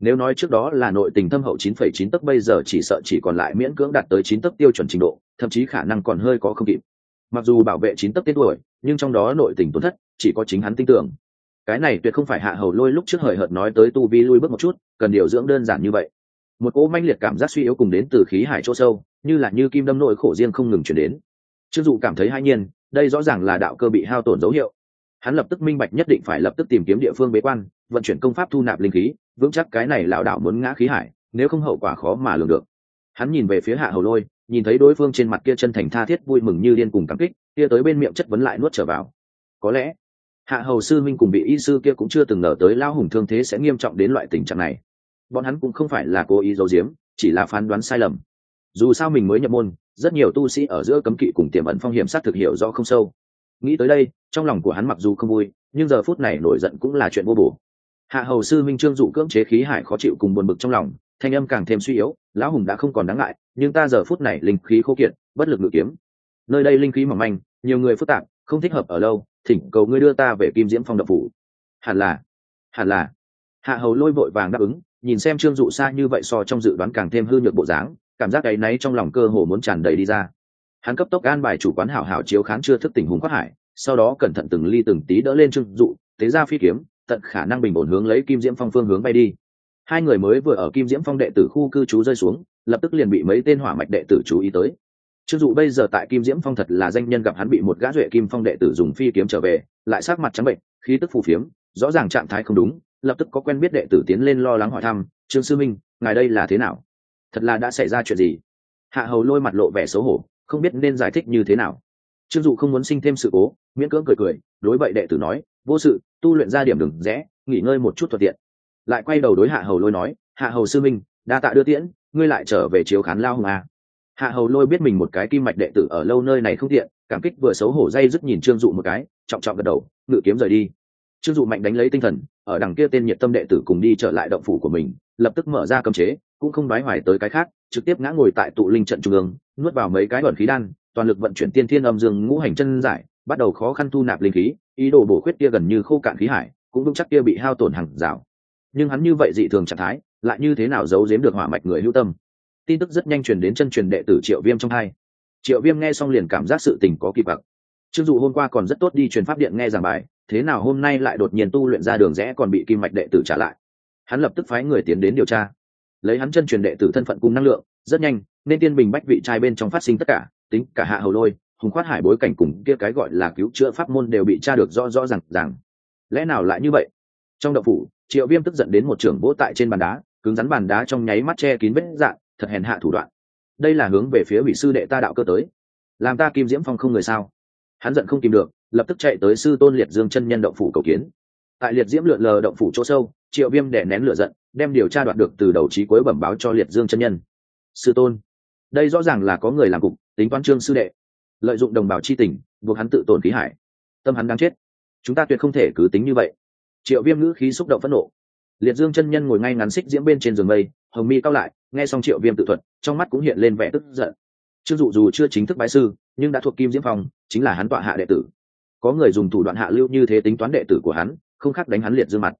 Nếu nói trước đó là nội tình thâm hậu 9,9 tấc bây giờ chỉ sợ chỉ còn lại miễn cưỡng đạt tới 9 tấc tiêu chuẩn trình độ thậm chí khả năng còn hơi có không kịp. Mặc dù bảo vệ 9 tấc tên tuổi nhưng trong đó nội tình tổn thất chỉ có chính hắn tin tưởng. Cái này tuyệt không phải hạ hầu lôi lúc trước hời hợt nói tới tu vi lui bước một chút cần điều dưỡng đơn giản như vậy. Một cỗ manh liệt cảm giác suy yếu cùng đến từ khí hải chỗ sâu như là như kim đâm nội khổ riêng không ngừng chuyển đến. Chưng dụ cảm thấy hai nhiên đây rõ ràng là đạo cơ bị hao tổn dấu hiệu hắn lập tức minh bạch nhất định phải lập tức tìm kiếm địa phương bế quan, vận chuyển công pháp thu nạp linh khí, vững chắc cái này lảo đảo muốn ngã khí hải, nếu không hậu quả khó mà lường được. Hắn nhìn về phía hạ hầu lôi, nhìn thấy đối phương trên mặt kia chân thành tha thiết vui mừng như điên cùng cảm kích, kia tới bên miệng chất vấn lại nuốt trở vào. Có lẽ, hạ hầu sư minh cùng bị y sư kia cũng chưa từng ngờ tới lao hùng thương thế sẽ nghiêm trọng đến loại tình trạng này. Bọn hắn cũng không phải là cố ý giấu giếm, chỉ là phán đoán sai lầm. Dù sao mình mới nhập môn, rất nhiều tu sĩ ở giữa cấm kỵ cùng tiềm ẩn phong hiểm sát thực hiểu rõ không sâu nghĩ tới đây, trong lòng của hắn mặc dù không vui, nhưng giờ phút này nổi giận cũng là chuyện vô bổ. Hạ hầu sư minh trương dụ cưỡng chế khí hải khó chịu cùng buồn bực trong lòng, thanh âm càng thêm suy yếu, lão hùng đã không còn đáng ngại, nhưng ta giờ phút này linh khí khô kiệt, bất lực ngự kiếm. Nơi đây linh khí mỏng manh, nhiều người phức tạp, không thích hợp ở lâu, thỉnh cầu ngươi đưa ta về kim diễm phong đập phủ. Hẳn là hẳn là. Hạ hầu lôi vội vàng đáp ứng, nhìn xem trương dụ xa như vậy so trong dự đoán càng thêm hư nhược bộ dáng, cảm giác ấy náy trong lòng cơ hồ muốn tràn đầy đi ra hắn cấp tốc an bài chủ quán hảo hảo chiếu khán chưa thức tình hùng quát hải, sau đó cẩn thận từng ly từng tí đỡ lên trương dụ tế ra phi kiếm, tận khả năng bình ổn hướng lấy kim diễm phong phương hướng bay đi. Hai người mới vừa ở kim diễm phong đệ tử khu cư trú rơi xuống, lập tức liền bị mấy tên hỏa mạch đệ tử chú ý tới. Trương dụ bây giờ tại kim diễm phong thật là danh nhân gặp hắn bị một gã duệ kim phong đệ tử dùng phi kiếm trở về, lại sát mặt trắng bệnh, khí tức phù phiếm, rõ ràng trạng thái không đúng, lập tức có quen biết đệ tử tiến lên lo lắng hỏi thăm, trương sư minh, ngài đây là thế nào? Thật là đã xảy ra chuyện gì? Hạ hầu lôi mặt lộ vẻ xấu hổ không biết nên giải thích như thế nào. Trương dụ không muốn sinh thêm sự cố, miễn cưỡng cười cười, đối vậy đệ tử nói, vô sự, tu luyện ra điểm đừng rẽ, nghỉ ngơi một chút thuận tiện. Lại quay đầu đối hạ hầu lôi nói, hạ hầu sư minh, đa tạ đưa tiễn, ngươi lại trở về chiếu khán lao hùng a hạ hầu lôi biết mình một cái kim mạch đệ tử ở lâu nơi này không tiện, cảm kích vừa xấu hổ dây dứt nhìn trương dụ một cái, trọng trọng gật đầu, ngự kiếm rời đi. Trương dụ mạnh đánh lấy tinh thần, ở đằng kia tên nhiệt tâm đệ tử cùng đi trở lại động phủ của mình, lập tức mở ra cấm chế, cũng không đoái hoài tới cái khác trực tiếp ngã ngồi tại tụ linh trận trung ương, nuốt vào mấy cái luẩn khí đan, toàn lực vận chuyển tiên thiên âm dương ngũ hành chân giải, bắt đầu khó khăn thu nạp linh khí, ý đồ bổ khuyết kia gần như khô cạn khí hải, cũng vững chắc kia bị hao tổn hàng rào. Nhưng hắn như vậy dị thường trạng thái, lại như thế nào giấu giếm được hỏa mạch người hữu tâm? Tin tức rất nhanh truyền đến chân truyền đệ tử triệu viêm trong hai. Triệu viêm nghe xong liền cảm giác sự tình có kỳ bậc trương dụ hôm qua còn rất tốt đi truyền pháp điện nghe giảng bài, thế nào hôm nay lại đột nhiên tu luyện ra đường rẽ còn bị kim mạch đệ tử trả lại? Hắn lập tức phái người tiến đến điều tra lấy hắn chân truyền đệ tử thân phận cùng năng lượng, rất nhanh, nên tiên bình bách vị trai bên trong phát sinh tất cả, tính cả hạ hầu lôi, hùng khoát hải bối cảnh cùng kia cái gọi là cứu chữa pháp môn đều bị tra được rõ rõ rằng rằng lẽ nào lại như vậy? Trong đậu phủ, triệu viêm tức giận đến một trưởng vỗ tại trên bàn đá, cứng rắn bàn đá trong nháy mắt che kín vết dạng, thật hèn hạ thủ đoạn. Đây là hướng về phía vị sư đệ ta đạo cơ tới. Làm ta kim diễm phong không người sao? Hắn giận không kìm được, lập tức chạy tới sư tôn liệt dương chân nhân động phủ cầu kiến. Tại liệt diễm lượn lờ động phủ chỗ sâu, triệu viêm để nén lửa giận đem điều tra đoạt được từ đầu trí cuối bẩm báo cho liệt dương chân nhân. Sư tôn, đây rõ ràng là có người làm cục, tính toán trương sư đệ. Lợi dụng đồng bào chi tình, buộc hắn tự tổn khí hải tâm hắn đang chết. Chúng ta tuyệt không thể cứ tính như vậy. Triệu viêm ngữ khí xúc động phẫn nộ. Liệt dương chân nhân ngồi ngay ngắn xích diễm bên trên giường mây, hồng mi cao lại, nghe xong triệu viêm tự thuật, trong mắt cũng hiện lên vẻ tức giận. Chưng dụ dù chưa chính thức bái sư, nhưng đã thuộc kim diễm phong, chính là hắn tọa hạ đệ tử. Có người dùng thủ đoạn hạ lưu như thế tính toán đệ tử của hắn, không khác đánh hắn liệt dương mặt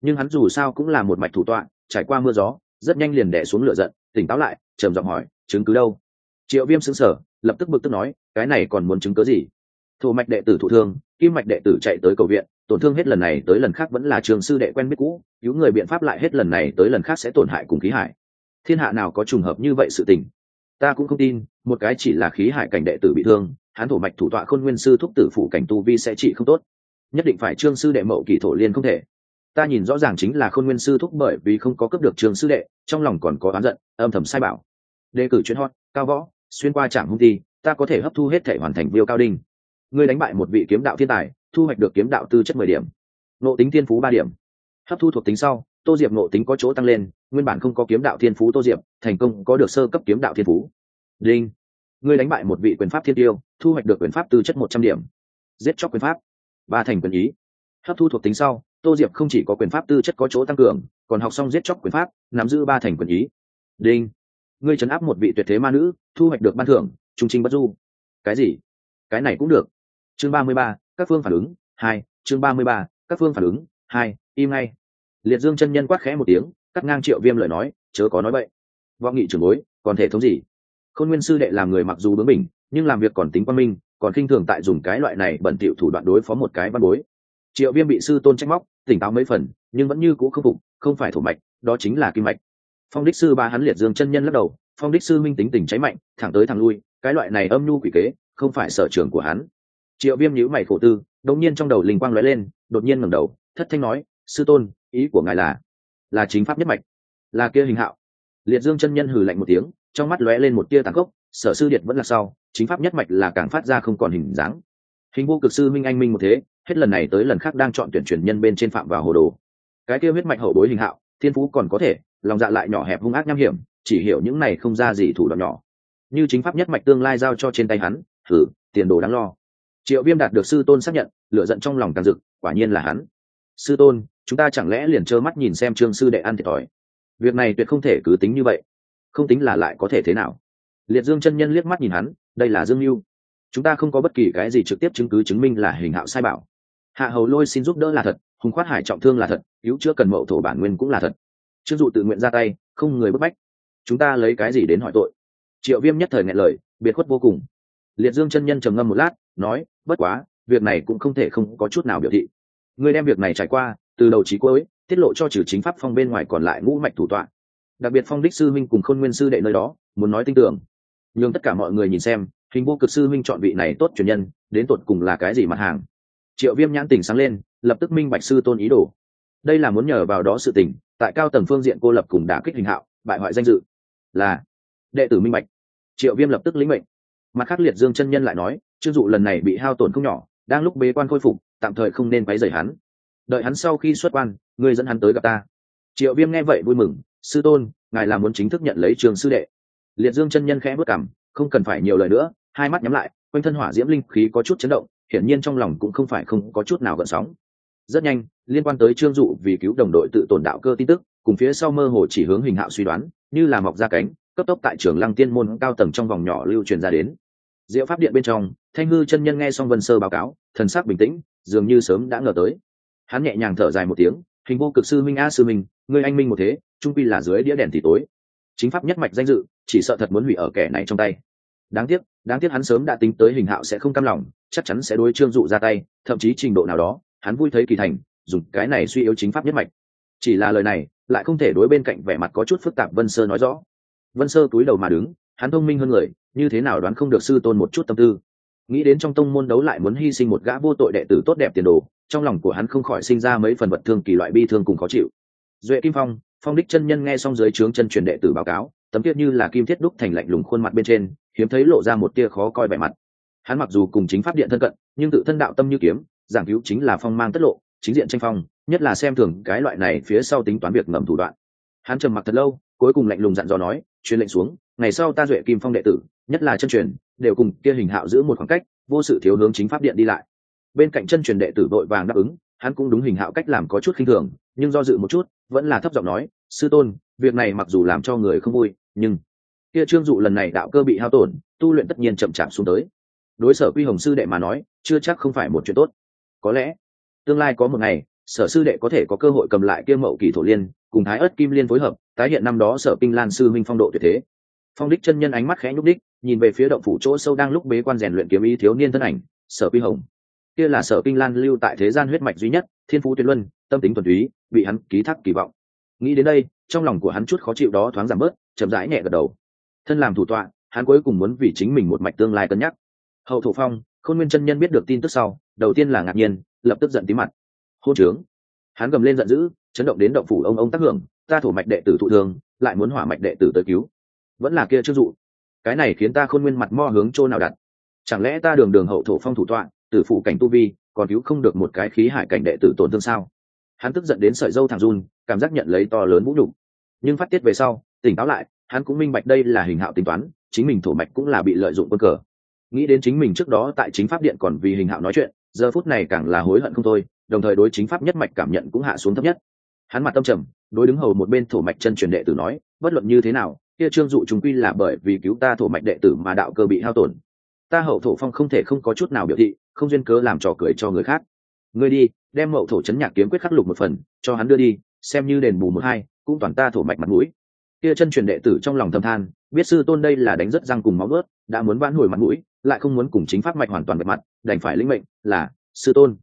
nhưng hắn dù sao cũng là một mạch thủ tọa, trải qua mưa gió, rất nhanh liền đẻ xuống lửa giận, tỉnh táo lại, trầm giọng hỏi, chứng cứ đâu? Triệu viêm xứng sở lập tức bực tức nói, cái này còn muốn chứng cứ gì? Thủ mạch đệ tử thụ thương, kim mạch đệ tử chạy tới cầu viện, tổn thương hết lần này tới lần khác vẫn là trường sư đệ quen biết cũ, cứu người biện pháp lại hết lần này tới lần khác sẽ tổn hại cùng khí hải. Thiên hạ nào có trùng hợp như vậy sự tình? Ta cũng không tin, một cái chỉ là khí hải cảnh đệ tử bị thương hán thổ mạch thủ tọa khôn nguyên sư thúc tử phủ cảnh tu vi sẽ trị không tốt. Nhất định phải trương sư đệ mậu kỳ thổ liên không thể ta nhìn rõ ràng chính là khôn nguyên sư thúc bởi vì không có cấp được trường sư đệ, trong lòng còn có oán giận, âm thầm sai bảo. Đề cử chuyến hot, cao võ, xuyên qua trạm hung ti, ta có thể hấp thu hết thể hoàn thành viêu cao đinh. Ngươi đánh bại một vị kiếm đạo thiên tài, thu hoạch được kiếm đạo tư chất mười điểm. Nộ tính thiên phú ba điểm. Hấp thu thuộc tính sau, tô diệp nộ tính có chỗ tăng lên, nguyên bản không có kiếm đạo thiên phú tô diệp, thành công có được sơ cấp kiếm đạo thiên phú. Đinh. Ngươi đánh bại một vị quyền pháp thiên tiêu, thu hoạch được quyền pháp tư chất một trăm điểm. Giết chóc quyền pháp. Ba thành quyền ý. Hấp thu thuộc tính sau tô diệp không chỉ có quyền pháp tư chất có chỗ tăng cường, còn học xong giết chóc quyền pháp, nắm giữ ba thành quyền ý. Đinh. Ngươi trấn áp một vị tuyệt thế ma nữ, thu hoạch được ban thưởng, trung trinh bất du. Cái gì? Cái này cũng được. Chương ba mươi ba, các phương phản ứng, hai, chương ba mươi ba, các phương phản ứng, hai, im ngay. Liệt dương chân nhân quát khẽ một tiếng, cắt ngang triệu viêm lời nói, chớ có nói vậy võ nghị trưởng bối, còn thể thống gì? Khôn nguyên sư đệ làm người mặc dù bướng mình nhưng làm việc còn tính quan minh, còn khinh thường tại dùng cái loại này bẩn tiệu thủ đoạn đối phó một cái văn bối triệu viêm bị sư tôn trách móc, tỉnh táo mấy phần, nhưng vẫn như cũ không phục, không phải thổ mạch, đó chính là kim mạch. Phong đích sư ba hắn liệt dương chân nhân lắc đầu, phong đích sư minh tính tình cháy mạnh, thẳng tới thẳng lui, cái loại này âm nhu quỷ kế, không phải sở trường của hắn. Triệu viêm nhữ mày khổ tư, đột nhiên trong đầu linh quang lóe lên, đột nhiên ngẩng đầu, thất thanh nói, sư tôn, ý của ngài là là chính pháp nhất mạch, là kia hình hạo. Liệt dương chân nhân hừ lạnh một tiếng, trong mắt lóe lên một tia tàn khốc, sở sư điện vẫn là sau, chính pháp nhất mạch là càng phát ra không còn hình dáng. Hình vô cực sư minh anh minh một thế hết lần này tới lần khác đang chọn tuyển truyền nhân bên trên phạm vào hồ đồ. Cái kia huyết mạch hậu bối hình hạo, thiên phú còn có thể, lòng dạ lại nhỏ hẹp hung ác nham hiểm, chỉ hiểu những này không ra gì thủ đoạn nhỏ. Như chính pháp nhất mạch tương lai giao cho trên tay hắn, thử, tiền đồ đáng lo. Triệu viêm đạt được sư tôn xác nhận lựa giận trong lòng càng rực, quả nhiên là hắn. Sư tôn, chúng ta chẳng lẽ liền trơ mắt nhìn xem trương sư đệ ăn thiệt thòi? Việc này tuyệt không thể cứ tính như vậy. Không tính là lại có thể thế nào? Liệt dương chân nhân liếc mắt nhìn hắn, đây là dương mưu chúng ta không có bất kỳ cái gì trực tiếp chứng cứ chứng minh là hình hạo sai bảo hạ hầu lôi xin giúp đỡ là thật, hùng khoát hải trọng thương là thật cứu chữa cần mậu thổ bản nguyên cũng là thật. Chưng dụ tự nguyện ra tay, không người bức bách. Chúng ta lấy cái gì đến hỏi tội? Triệu viêm nhất thời ngại lời, biệt khuất vô cùng. Liệt dương chân nhân trầm ngâm một lát, nói, bất quá, việc này cũng không thể không có chút nào biểu thị. Người đem việc này trải qua, từ đầu trí cuối, tiết lộ cho trừ chính pháp phong bên ngoài còn lại ngũ mạch thủ tọa. Đặc biệt phong đích sư minh cùng khôn nguyên sư đệ nơi đó, muốn nói tin tưởng. Nhưng tất cả mọi người nhìn xem, hình vô cực sư minh chọn vị này tốt truyền nhân, đến tột cùng là cái gì mặt hàng? Triệu viêm nhãn tỉnh sáng lên, lập tức minh bạch sư tôn ý đồ. Đây là muốn nhờ vào đó sự tỉnh tại cao tầng phương diện cô lập cùng đả kích hình hạo, bại hoại danh dự. Là, đệ tử minh bạch. Triệu viêm lập tức lĩnh mệnh. Mặt khác liệt dương chân nhân lại nói chưng dụ lần này bị hao tổn không nhỏ, đang lúc bế quan khôi phục, tạm thời không nên quấy rầy hắn. Đợi hắn sau khi xuất quan, ngươi dẫn hắn tới gặp ta. Triệu viêm nghe vậy vui mừng, sư tôn, ngài là muốn chính thức nhận lấy trường sư đệ. Liệt dương chân nhân khẽ bước cảm, không cần phải nhiều lời nữa. Hai mắt nhắm lại, quanh thân hỏa diễm linh khí có chút chấn động hiển nhiên trong lòng cũng không phải không có chút nào gợn sóng. Rất nhanh, liên quan tới trương dụ vì cứu đồng đội tự tổn đạo cơ tin tức, cùng phía sau mơ hồ chỉ hướng hình hạo suy đoán, như là mọc ra cánh, cấp tốc tại trường lăng tiên môn cao tầng trong vòng nhỏ lưu truyền ra đến. Diệu pháp điện bên trong, thanh hư chân nhân nghe xong vân sơ báo cáo, thần sắc bình tĩnh, dường như sớm đã ngờ tới. Hắn nhẹ nhàng thở dài một tiếng, hình vô cực sư minh a sư minh người anh minh một thế, trung pi là dưới đĩa đèn thì tối. Chính pháp nhất mạch danh dự, chỉ sợ thật muốn hủy ở kẻ này trong tay đáng tiếc đáng tiếc hắn sớm đã tính tới hình hạo sẽ không cam lòng, chắc chắn sẽ đối trương dụ ra tay, thậm chí trình độ nào đó, hắn vui thấy kỳ thành, dùng cái này suy yếu chính pháp nhất mạch. Chỉ là lời này, lại không thể đối bên cạnh vẻ mặt có chút phức tạp vân sơ nói rõ. Vân sơ túi đầu mà đứng, hắn thông minh hơn người, như thế nào đoán không được sư tôn một chút tâm tư. Nghĩ đến trong tông môn đấu lại muốn hy sinh một gã vô tội đệ tử tốt đẹp tiền đồ, trong lòng của hắn không khỏi sinh ra mấy phần vật thương kỳ loại bi thương cùng khó chịu. Duệ kim phong phong đích chân nhân nghe xong dưới trướng chân truyền đệ tử báo cáo, tấm tiết như là kim thiết đúc thành lạnh lùng khuôn mặt bên trên hiếm thấy lộ ra một tia khó coi vẻ mặt. Hắn mặc dù cùng chính pháp điện thân cận, nhưng tự thân đạo tâm như kiếm, giảng cứu chính là phong mang tất lộ, chính diện tranh phong, nhất là xem thường cái loại này phía sau tính toán việc ngầm thủ đoạn. Hắn trầm mặc thật lâu, cuối cùng lạnh lùng dặn dò nói, truyền lệnh xuống, ngày sau ta duệ kim phong đệ tử, nhất là chân truyền, đều cùng kia hình hạo giữ một khoảng cách, vô sự thiếu hướng chính pháp điện đi lại. Bên cạnh chân truyền đệ tử vội vàng đáp ứng, hắn cũng đúng hình hạo cách làm có chút khinh thường, nhưng do dự một chút, vẫn là thấp giọng nói, sư tôn, việc này mặc dù làm cho người không vui, nhưng kia trương dụ lần này đạo cơ bị hao tổn, tu luyện tất nhiên chậm chạp xuống tới. Đối sở quy hồng sư đệ mà nói, chưa chắc không phải một chuyện tốt. Có lẽ, tương lai có một ngày, sở sư đệ có thể có cơ hội cầm lại kia mậu kỳ thổ liên, cùng thái ớt kim liên phối hợp, tái hiện năm đó sở kinh lan sư minh phong độ tuyệt thế. Phong đích chân nhân ánh mắt khẽ nhúc đích nhìn về phía động phủ chỗ sâu đang lúc bế quan rèn luyện kiếm ý thiếu niên thân ảnh, sở quy hồng. Kia là sở kinh lan lưu tại thế gian huyết mạch duy nhất, thiên phú tuyệt luân, tâm tính thuần túy, bị hắn ký thác kỳ vọng. Nghĩ đến đây, trong lòng của hắn chút khó chịu đó thoáng giảm bớt, chậm rãi nhẹ gật đầu thân làm thủ tọa, hắn cuối cùng muốn vì chính mình một mạch tương lai cân nhắc. Hậu thổ phong, khôn nguyên chân nhân biết được tin tức sau, đầu tiên là ngạc nhiên, lập tức giận tí mặt. Hô trướng. Hắn gầm lên giận dữ, chấn động đến động phủ ông ông tác hưởng, ta thổ mạch đệ tử thụ thương lại muốn hỏa mạch đệ tử tới cứu. Vẫn là kia chưa dụ. Cái này khiến ta khôn nguyên mặt mo hướng chỗ nào đặt? Chẳng lẽ ta đường đường hậu thổ phong thủ tọa, tử phụ cảnh tu vi, còn cứu không được một cái khí hải cảnh đệ tử tổn thương sao? Hắn tức giận đến sợi dâu thằng run, cảm giác nhận lấy to lớn vũ nhục. Nhưng phát tiết về sau, tỉnh táo lại hắn cũng minh bạch đây là hình hạo tính toán, chính mình thổ mạch cũng là bị lợi dụng quân cờ. Nghĩ đến chính mình trước đó tại chính pháp điện còn vì hình hạo nói chuyện, giờ phút này càng là hối hận không thôi, đồng thời đối chính pháp nhất mạch cảm nhận cũng hạ xuống thấp nhất. Hắn mặt tâm trầm, đối đứng hầu một bên thổ mạch chân truyền đệ tử nói, bất luận như thế nào, kia trương dụ chúng quy là bởi vì cứu ta thổ mạch đệ tử mà đạo cơ bị hao tổn. Ta hậu thổ phong không thể không có chút nào biểu thị, không duyên cớ làm trò cười cho người khác. Ngươi đi, đem mậu thổ chấn nhạc kiếm quyết khắc lục một phần, cho hắn đưa đi, xem như đền bù một hai, cũng toàn ta thổ mạch mặt mũi kia chân truyền đệ tử trong lòng thầm than biết sư tôn đây là đánh rất răng cùng máu ướt, đã muốn vãn hồi mặt mũi lại không muốn cùng chính pháp mạch hoàn toàn bật mặt đành phải lĩnh mệnh là sư tôn.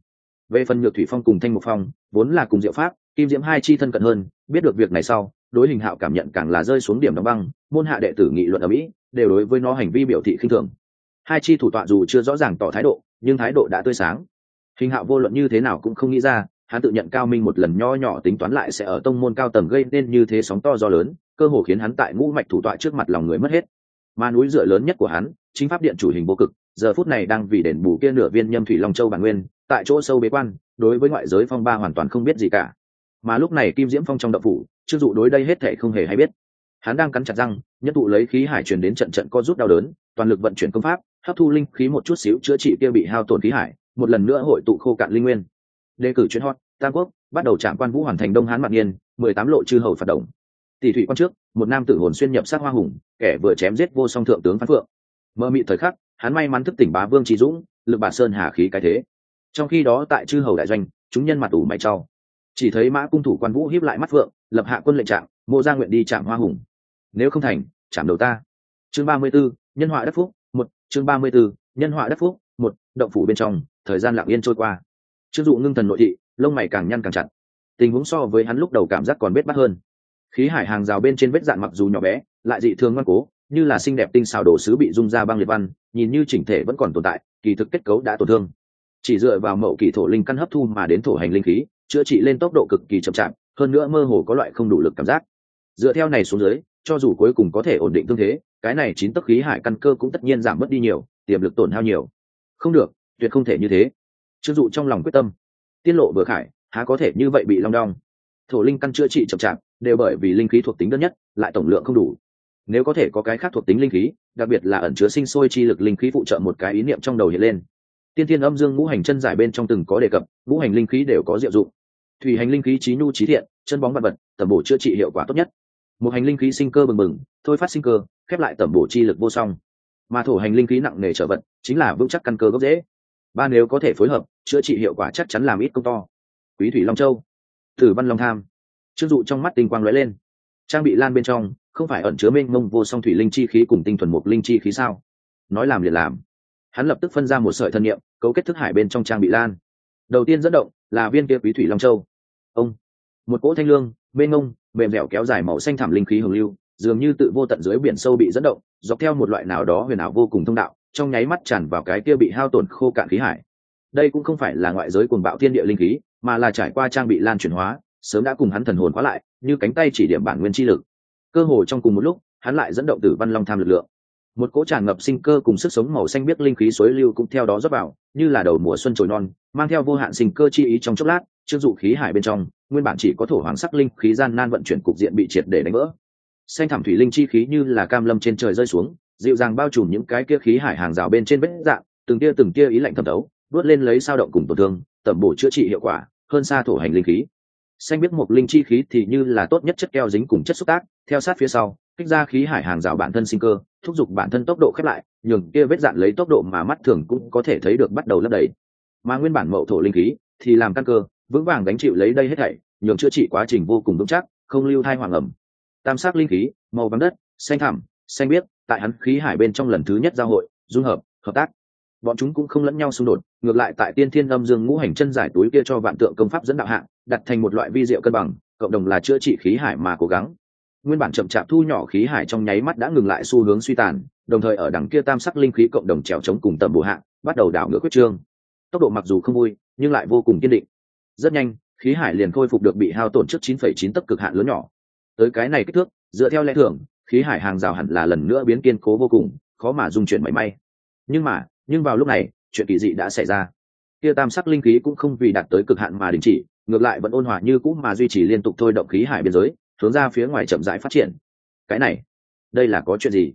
Về phần nhược thủy phong cùng thanh mục phong vốn là cùng diệu pháp kim diễm hai chi thân cận hơn biết được việc này sau đối hình hạo cảm nhận càng là rơi xuống điểm đóng băng môn hạ đệ tử nghị luận ở mỹ đều đối với nó hành vi biểu thị khinh thường. Hai chi thủ tọa dù chưa rõ ràng tỏ thái độ nhưng thái độ đã tươi sáng. Hình hạo vô luận như thế nào cũng không nghĩ ra hắn tự nhận cao minh một lần nho nhỏ tính toán lại sẽ ở tông môn cao tầng gây nên như thế sóng to do lớn cơ hồ khiến hắn tại ngũ mạch thủ tọa trước mặt lòng người mất hết. Mà núi dựa lớn nhất của hắn, chính pháp điện chủ hình vô cực, giờ phút này đang vì đền bù kia nửa viên nhâm thủy long châu bản nguyên, tại chỗ sâu bế quan, đối với ngoại giới phong ba hoàn toàn không biết gì cả. Mà lúc này kim diễm phong trong đậu phủ chưng dụ đối đây hết thể không hề hay biết. Hắn đang cắn chặt răng nhất tụ lấy khí hải truyền đến trận trận co rút đau đớn, toàn lực vận chuyển công pháp, hấp thu linh khí một chút xíu chữa trị kia bị hao tổn khí hải, một lần nữa hội tụ khô cạn linh nguyên. Đề cử chuyến hot, tam quốc, bắt đầu trạm quan vũ hoàn thành đông hán mạc niên mười tám lộ chư hầu phạt động tỷ thủy quan trước một nam tử hồn xuyên nhập sát hoa hùng kẻ vừa chém giết vô song thượng tướng phan phượng. Mơ mị thời khắc hắn may mắn thức tỉnh bá vương trí dũng lực bà sơn hà khí cái thế. Trong khi đó tại chư hầu đại doanh chúng nhân mặt ủ mày trao chỉ thấy mã cung thủ quan vũ hiếp lại mắt phượng lập hạ quân lệnh trạng mô ra nguyện đi chạm hoa hùng. Nếu không thành chạm đầu ta. Chương ba mươi 34, nhân họa đất phúc một chương ba mươi 34, nhân họa đất phúc một động phủ bên trong thời gian lặng yên trôi qua. Chưng dụ ngưng thần nội thị lông mày càng nhăn càng chặt. Tình huống so với hắn lúc đầu cảm giác còn biết bắt hơn khí hải hàng rào bên trên vết dạn mặc dù nhỏ bé, lại dị thường ngoan cố, như là xinh đẹp tinh xào đồ sứ bị rung ra băng liệt văn, nhìn như chỉnh thể vẫn còn tồn tại, kỳ thực kết cấu đã tổn thương. Chỉ dựa vào mậu kỳ thổ linh căn hấp thu mà đến thổ hành linh khí, chữa trị lên tốc độ cực kỳ chậm chạp, hơn nữa mơ hồ có loại không đủ lực cảm giác. Dựa theo này xuống dưới, cho dù cuối cùng có thể ổn định tương thế, cái này chín tấc khí hải căn cơ cũng tất nhiên giảm mất đi nhiều, tiềm lực tổn hao nhiều. Không được, tuyệt không thể như thế. Chưng dụ trong lòng quyết tâm. Tiết lộ vừa khải, há có thể như vậy bị long đong. Thổ linh căn chữa trị chậm chạp đều bởi vì linh khí thuộc tính đơn nhất, lại tổng lượng không đủ. Nếu có thể có cái khác thuộc tính linh khí, đặc biệt là ẩn chứa sinh sôi chi lực linh khí phụ trợ một cái ý niệm trong đầu hiện lên. Tiên tiên âm dương ngũ hành chân giải bên trong từng có đề cập, ngũ hành linh khí đều có diệu dụng. Thủy hành linh khí trí nhu trí thiện, chân bóng vật vật tẩm bổ chữa trị hiệu quả tốt nhất. Một hành linh khí sinh cơ bừng bừng, thôi phát sinh cơ, khép lại tẩm bổ chi lực vô song. Mà thổ hành linh khí nặng nề trở vật, chính là vững chắc căn cơ gốc dễ ba nếu có thể phối hợp, chữa trị hiệu quả chắc chắn làm ít công to. Quý thủy long châu thử văn long tham chưng dụ trong mắt tinh quang lóe lên. Trang bị lan bên trong, không phải ẩn chứa mênh mông vô song thủy linh chi khí cùng tinh thuần mục linh chi khí sao? Nói làm liền làm. Hắn lập tức phân ra một sợi thân nhiệm cấu kết thức hải bên trong trang bị lan. Đầu tiên dẫn động là viên kia quý thủy long châu. Ông. Một cỗ thanh lương, mênh mông, mềm dẻo kéo dài màu xanh thảm linh khí hưởng lưu, dường như tự vô tận dưới biển sâu bị dẫn động, dọc theo một loại nào đó huyền ảo vô cùng thông đạo, trong nháy mắt tràn vào cái kia bị hao tổn khô cạn khí hải. Đây cũng không phải là ngoại giới cuồng bạo thiên địa linh khí, mà là trải qua trang bị lan chuyển hóa sớm đã cùng hắn thần hồn khóa lại, như cánh tay chỉ điểm bản nguyên chi lực. Cơ hồ trong cùng một lúc, hắn lại dẫn động tử văn long tham lực lượng. Một cỗ tràn ngập sinh cơ cùng sức sống màu xanh biết linh khí suối lưu cũng theo đó rót vào, như là đầu mùa xuân trồi non, mang theo vô hạn sinh cơ chi ý trong chốc lát chưng dụ khí hải bên trong, nguyên bản chỉ có thổ hoàng sắc linh khí gian nan vận chuyển cục diện bị triệt để đánh vỡ. Xanh thảm thủy linh chi khí như là cam lâm trên trời rơi xuống, dịu dàng bao trùm những cái kia khí hải hàng rào bên trên vết dạng, từng tia từng tia ý lạnh thẩm đấu đuốt lên lấy sao động cùng tổn thương, tẩm bổ chữa trị hiệu quả, hơn xa thổ hành linh khí xanh biết một linh chi khí thì như là tốt nhất chất keo dính cùng chất xúc tác, theo sát phía sau, kích ra khí hải hàng rào bản thân sinh cơ, thúc giục bản thân tốc độ khép lại, nhường kia vết dạn lấy tốc độ mà mắt thường cũng có thể thấy được bắt đầu lấp đầy. Mà nguyên bản mậu thổ linh khí thì làm căn cơ, vững vàng đánh chịu lấy đây hết thảy, nhường chữa trị quá trình vô cùng vững chắc, không lưu thai hoàng ẩm. Tam sắc linh khí, màu vàng đất, xanh thẳm, xanh biếc, tại hắn khí hải bên trong lần thứ nhất giao hội, dung hợp hợp tác. Bọn chúng cũng không lẫn nhau xung đột ngược lại tại tiên thiên âm dương ngũ hành chân giải túi kia cho vạn tượng công pháp dẫn đạo hạng đặt thành một loại vi diệu cân bằng cộng đồng là chữa trị khí hải mà cố gắng. Nguyên bản chậm chạp thu nhỏ khí hải trong nháy mắt đã ngừng lại xu hướng suy tàn đồng thời ở đằng kia tam sắc linh khí cộng đồng trèo chống cùng tầm bổ hạng bắt đầu đảo ngược quyết trương. Tốc độ mặc dù không vui nhưng lại vô cùng kiên định. Rất nhanh khí hải liền khôi phục được bị hao tổn trước 9,9 tấc cực hạn lớn nhỏ. Tới cái này kích thước dựa theo lẽ thường khí hải hàng rào hẳn là lần nữa biến kiên cố vô cùng khó mà dung chuyển mảy may. Nhưng mà nhưng vào lúc này chuyện kỳ dị đã xảy ra. Kia tam sắc linh khí cũng không vì đạt tới cực hạn mà đình chỉ, ngược lại vẫn ôn hòa như cũ mà duy trì liên tục thôi động khí hải biên giới, hướng ra phía ngoài chậm rãi phát triển. Cái này, đây là có chuyện gì?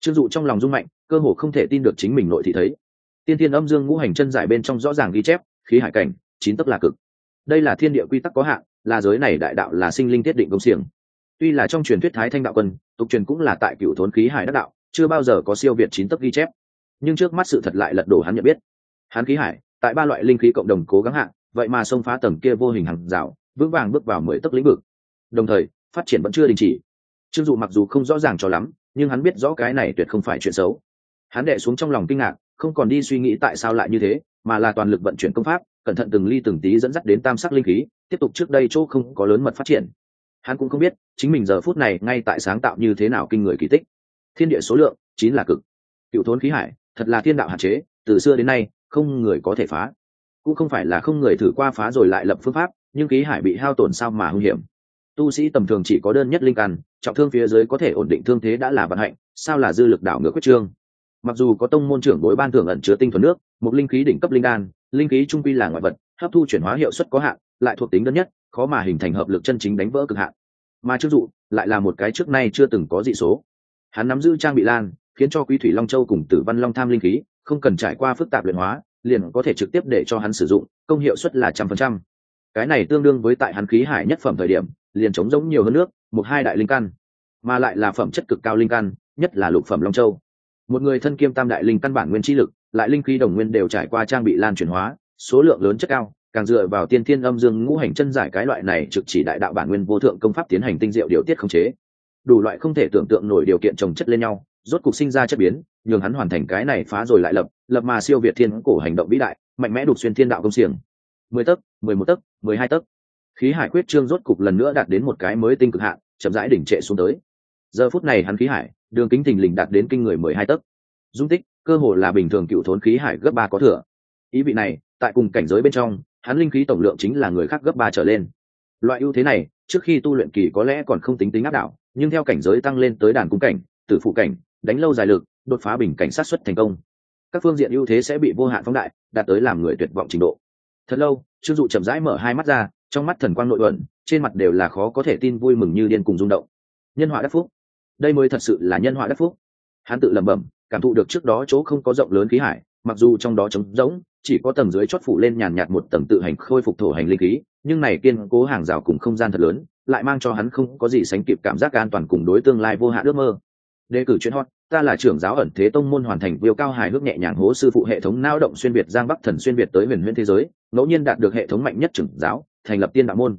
Trương dụ trong lòng rung mạnh, cơ hồ không thể tin được chính mình nội thị thấy. Tiên thiên âm dương ngũ hành chân giải bên trong rõ ràng ghi chép, khí hải cảnh, chín tức là cực. Đây là thiên địa quy tắc có hạn, là giới này đại đạo là sinh linh tiết định công xiềng. Tuy là trong truyền thuyết thái thanh đạo quân, tục truyền cũng là tại cựu thốn khí hải đắc đạo, chưa bao giờ có siêu việt chín tức ghi chép nhưng trước mắt sự thật lại lật đổ hắn nhận biết. Hắn khí hải, tại ba loại linh khí cộng đồng cố gắng hạn vậy mà xông phá tầng kia vô hình hàng rào, vững vàng bước vào mười tấc lĩnh vực. Đồng thời, phát triển vẫn chưa đình chỉ. Trương dụ mặc dù không rõ ràng cho lắm, nhưng hắn biết rõ cái này tuyệt không phải chuyện xấu. Hắn đệ xuống trong lòng kinh ngạc, không còn đi suy nghĩ tại sao lại như thế, mà là toàn lực vận chuyển công pháp, cẩn thận từng ly từng tí dẫn dắt đến tam sắc linh khí, tiếp tục trước đây chỗ không có lớn mật phát triển. Hắn cũng không biết, chính mình giờ phút này ngay tại sáng tạo như thế nào kinh người kỳ tích. Thiên địa số lượng, chín là cực. Cựu thốn khí hải thật là thiên đạo hạn chế, từ xưa đến nay, không người có thể phá. Cũng không phải là không người thử qua phá rồi lại lập phương pháp, nhưng khí hải bị hao tổn sao mà hung hiểm. Tu sĩ tầm thường chỉ có đơn nhất linh căn, trọng thương phía dưới có thể ổn định thương thế đã là vận hạnh, sao là dư lực đảo ngược quyết trương? Mặc dù có tông môn trưởng đối ban thưởng ẩn chứa tinh thuần nước, một linh khí đỉnh cấp linh đan, linh khí trung quy là ngoại vật, hấp thu chuyển hóa hiệu suất có hạn, lại thuộc tính đơn nhất, khó mà hình thành hợp lực chân chính đánh vỡ cực hạn. Mà trước dụ, lại là một cái trước nay chưa từng có dị số. Hắn nắm giữ trang bị lan khiến cho quý thủy long châu cùng tử văn long tham linh khí không cần trải qua phức tạp luyện hóa, liền có thể trực tiếp để cho hắn sử dụng, công hiệu suất là trăm phần trăm. Cái này tương đương với tại hắn khí hải nhất phẩm thời điểm, liền chống giống nhiều hơn nước, một hai đại linh căn, mà lại là phẩm chất cực cao linh căn, nhất là lục phẩm long châu. Một người thân kiêm tam đại linh căn bản nguyên chi lực, lại linh khí đồng nguyên đều trải qua trang bị lan chuyển hóa, số lượng lớn chất cao, càng dựa vào tiên thiên âm dương ngũ hành chân giải cái loại này trực chỉ đại đạo bản nguyên vô thượng công pháp tiến hành tinh diệu điều tiết khống chế. Đủ loại không thể tưởng tượng nổi điều kiện trồng chất lên nhau rốt cục sinh ra chất biến, nhường hắn hoàn thành cái này phá rồi lại lập lập mà siêu việt thiên cổ hành động vĩ đại, mạnh mẽ đục xuyên thiên đạo công xiềng. Mười tấc, mười một tấc, mười hai tấc. Khí hải quyết trương rốt cục lần nữa đạt đến một cái mới tinh cực hạn, chậm rãi đỉnh trệ xuống tới. Giờ phút này hắn khí hải, đường kính thình lình đạt đến kinh người mười hai tấc. Dung tích, cơ hồ là bình thường cựu thốn khí hải gấp ba có thừa. Ý vị này, tại cùng cảnh giới bên trong, hắn linh khí tổng lượng chính là người khác gấp ba trở lên. Loại ưu thế này, trước khi tu luyện kỳ có lẽ còn không tính tính áp đảo, nhưng theo cảnh giới tăng lên tới đàn cung cảnh, tử phụ cảnh đánh lâu dài lực, đột phá bình cảnh sát xuất thành công. Các phương diện ưu thế sẽ bị vô hạn phóng đại, đạt tới làm người tuyệt vọng trình độ. Thật lâu, trương dụ chậm rãi mở hai mắt ra, trong mắt thần quang nội ẩn trên mặt đều là khó có thể tin vui mừng như điên cùng rung động. Nhân họa đắc phúc. Đây mới thật sự là nhân họa đắc phúc. Hắn tự lẩm bẩm, cảm thụ được trước đó chỗ không có rộng lớn khí hải, mặc dù trong đó trống rỗng, chỉ có tầng dưới chót phủ lên nhàn nhạt một tầng tự hành khôi phục thổ hành linh khí, nhưng này kiên cố hàng rào cùng không gian thật lớn, lại mang cho hắn không có gì sánh kịp cảm giác an toàn cùng đối tương lai vô hạn ước mơ đề cử chuyện hot ta là trưởng giáo ẩn thế tông môn hoàn thành viêu cao hài hước nhẹ nhàng hố sư phụ hệ thống lao động xuyên việt giang bắc thần xuyên việt tới huyền huyền thế giới ngẫu nhiên đạt được hệ thống mạnh nhất trưởng giáo thành lập tiên đạo môn.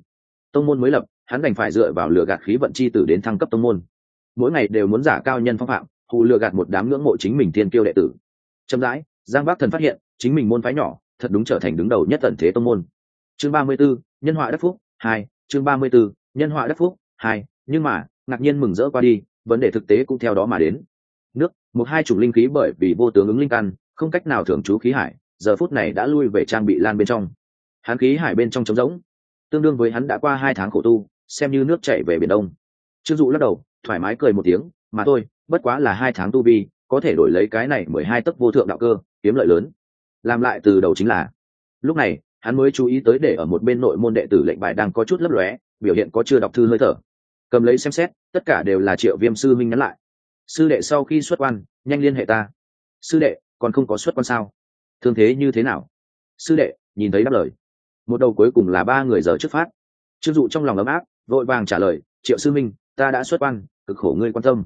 Tông môn mới lập hắn đành phải dựa vào lửa gạt khí vận chi tử đến thăng cấp tông môn. Mỗi ngày đều muốn giả cao nhân phong phạm hù lừa gạt một đám ngưỡng mộ chính mình tiên kiêu đệ tử. Chậm rãi giang bắc thần phát hiện chính mình môn phái nhỏ thật đúng trở thành đứng đầu nhất tận thế tông môn. Chương ba mươi 34, nhân họa đắc phúc hai chương ba mươi 34, nhân họa đắc phúc hai nhưng mà ngạc nhiên mừng rỡ qua đi vấn đề thực tế cũng theo đó mà đến. Nước, một hai chủng linh khí bởi vì vô tướng ứng linh căn, không cách nào thưởng chú khí hải, giờ phút này đã lui về trang bị lan bên trong. Hắn khí hải bên trong trống rỗng. Tương đương với hắn đã qua hai tháng khổ tu, xem như nước chảy về biển đông. Trương dụ lắc đầu, thoải mái cười một tiếng, mà thôi, bất quá là hai tháng tu vi, có thể đổi lấy cái này mười hai tấc vô thượng đạo cơ, kiếm lợi lớn. Làm lại từ đầu chính là. Lúc này, hắn mới chú ý tới để ở một bên nội môn đệ tử lệnh bài đang có chút lấp lóe, biểu hiện có chưa đọc thư hơi thở cầm lấy xem xét, tất cả đều là triệu viêm sư minh nhắn lại. Sư đệ sau khi xuất quan, nhanh liên hệ ta. Sư đệ, còn không có xuất quan sao? Thương thế như thế nào? Sư đệ, nhìn thấy đáp lời. Một đầu cuối cùng là ba người giờ trước phát. Chưng dụ trong lòng ấm áp, vội vàng trả lời, triệu sư minh ta đã xuất quan, cực khổ ngươi quan tâm.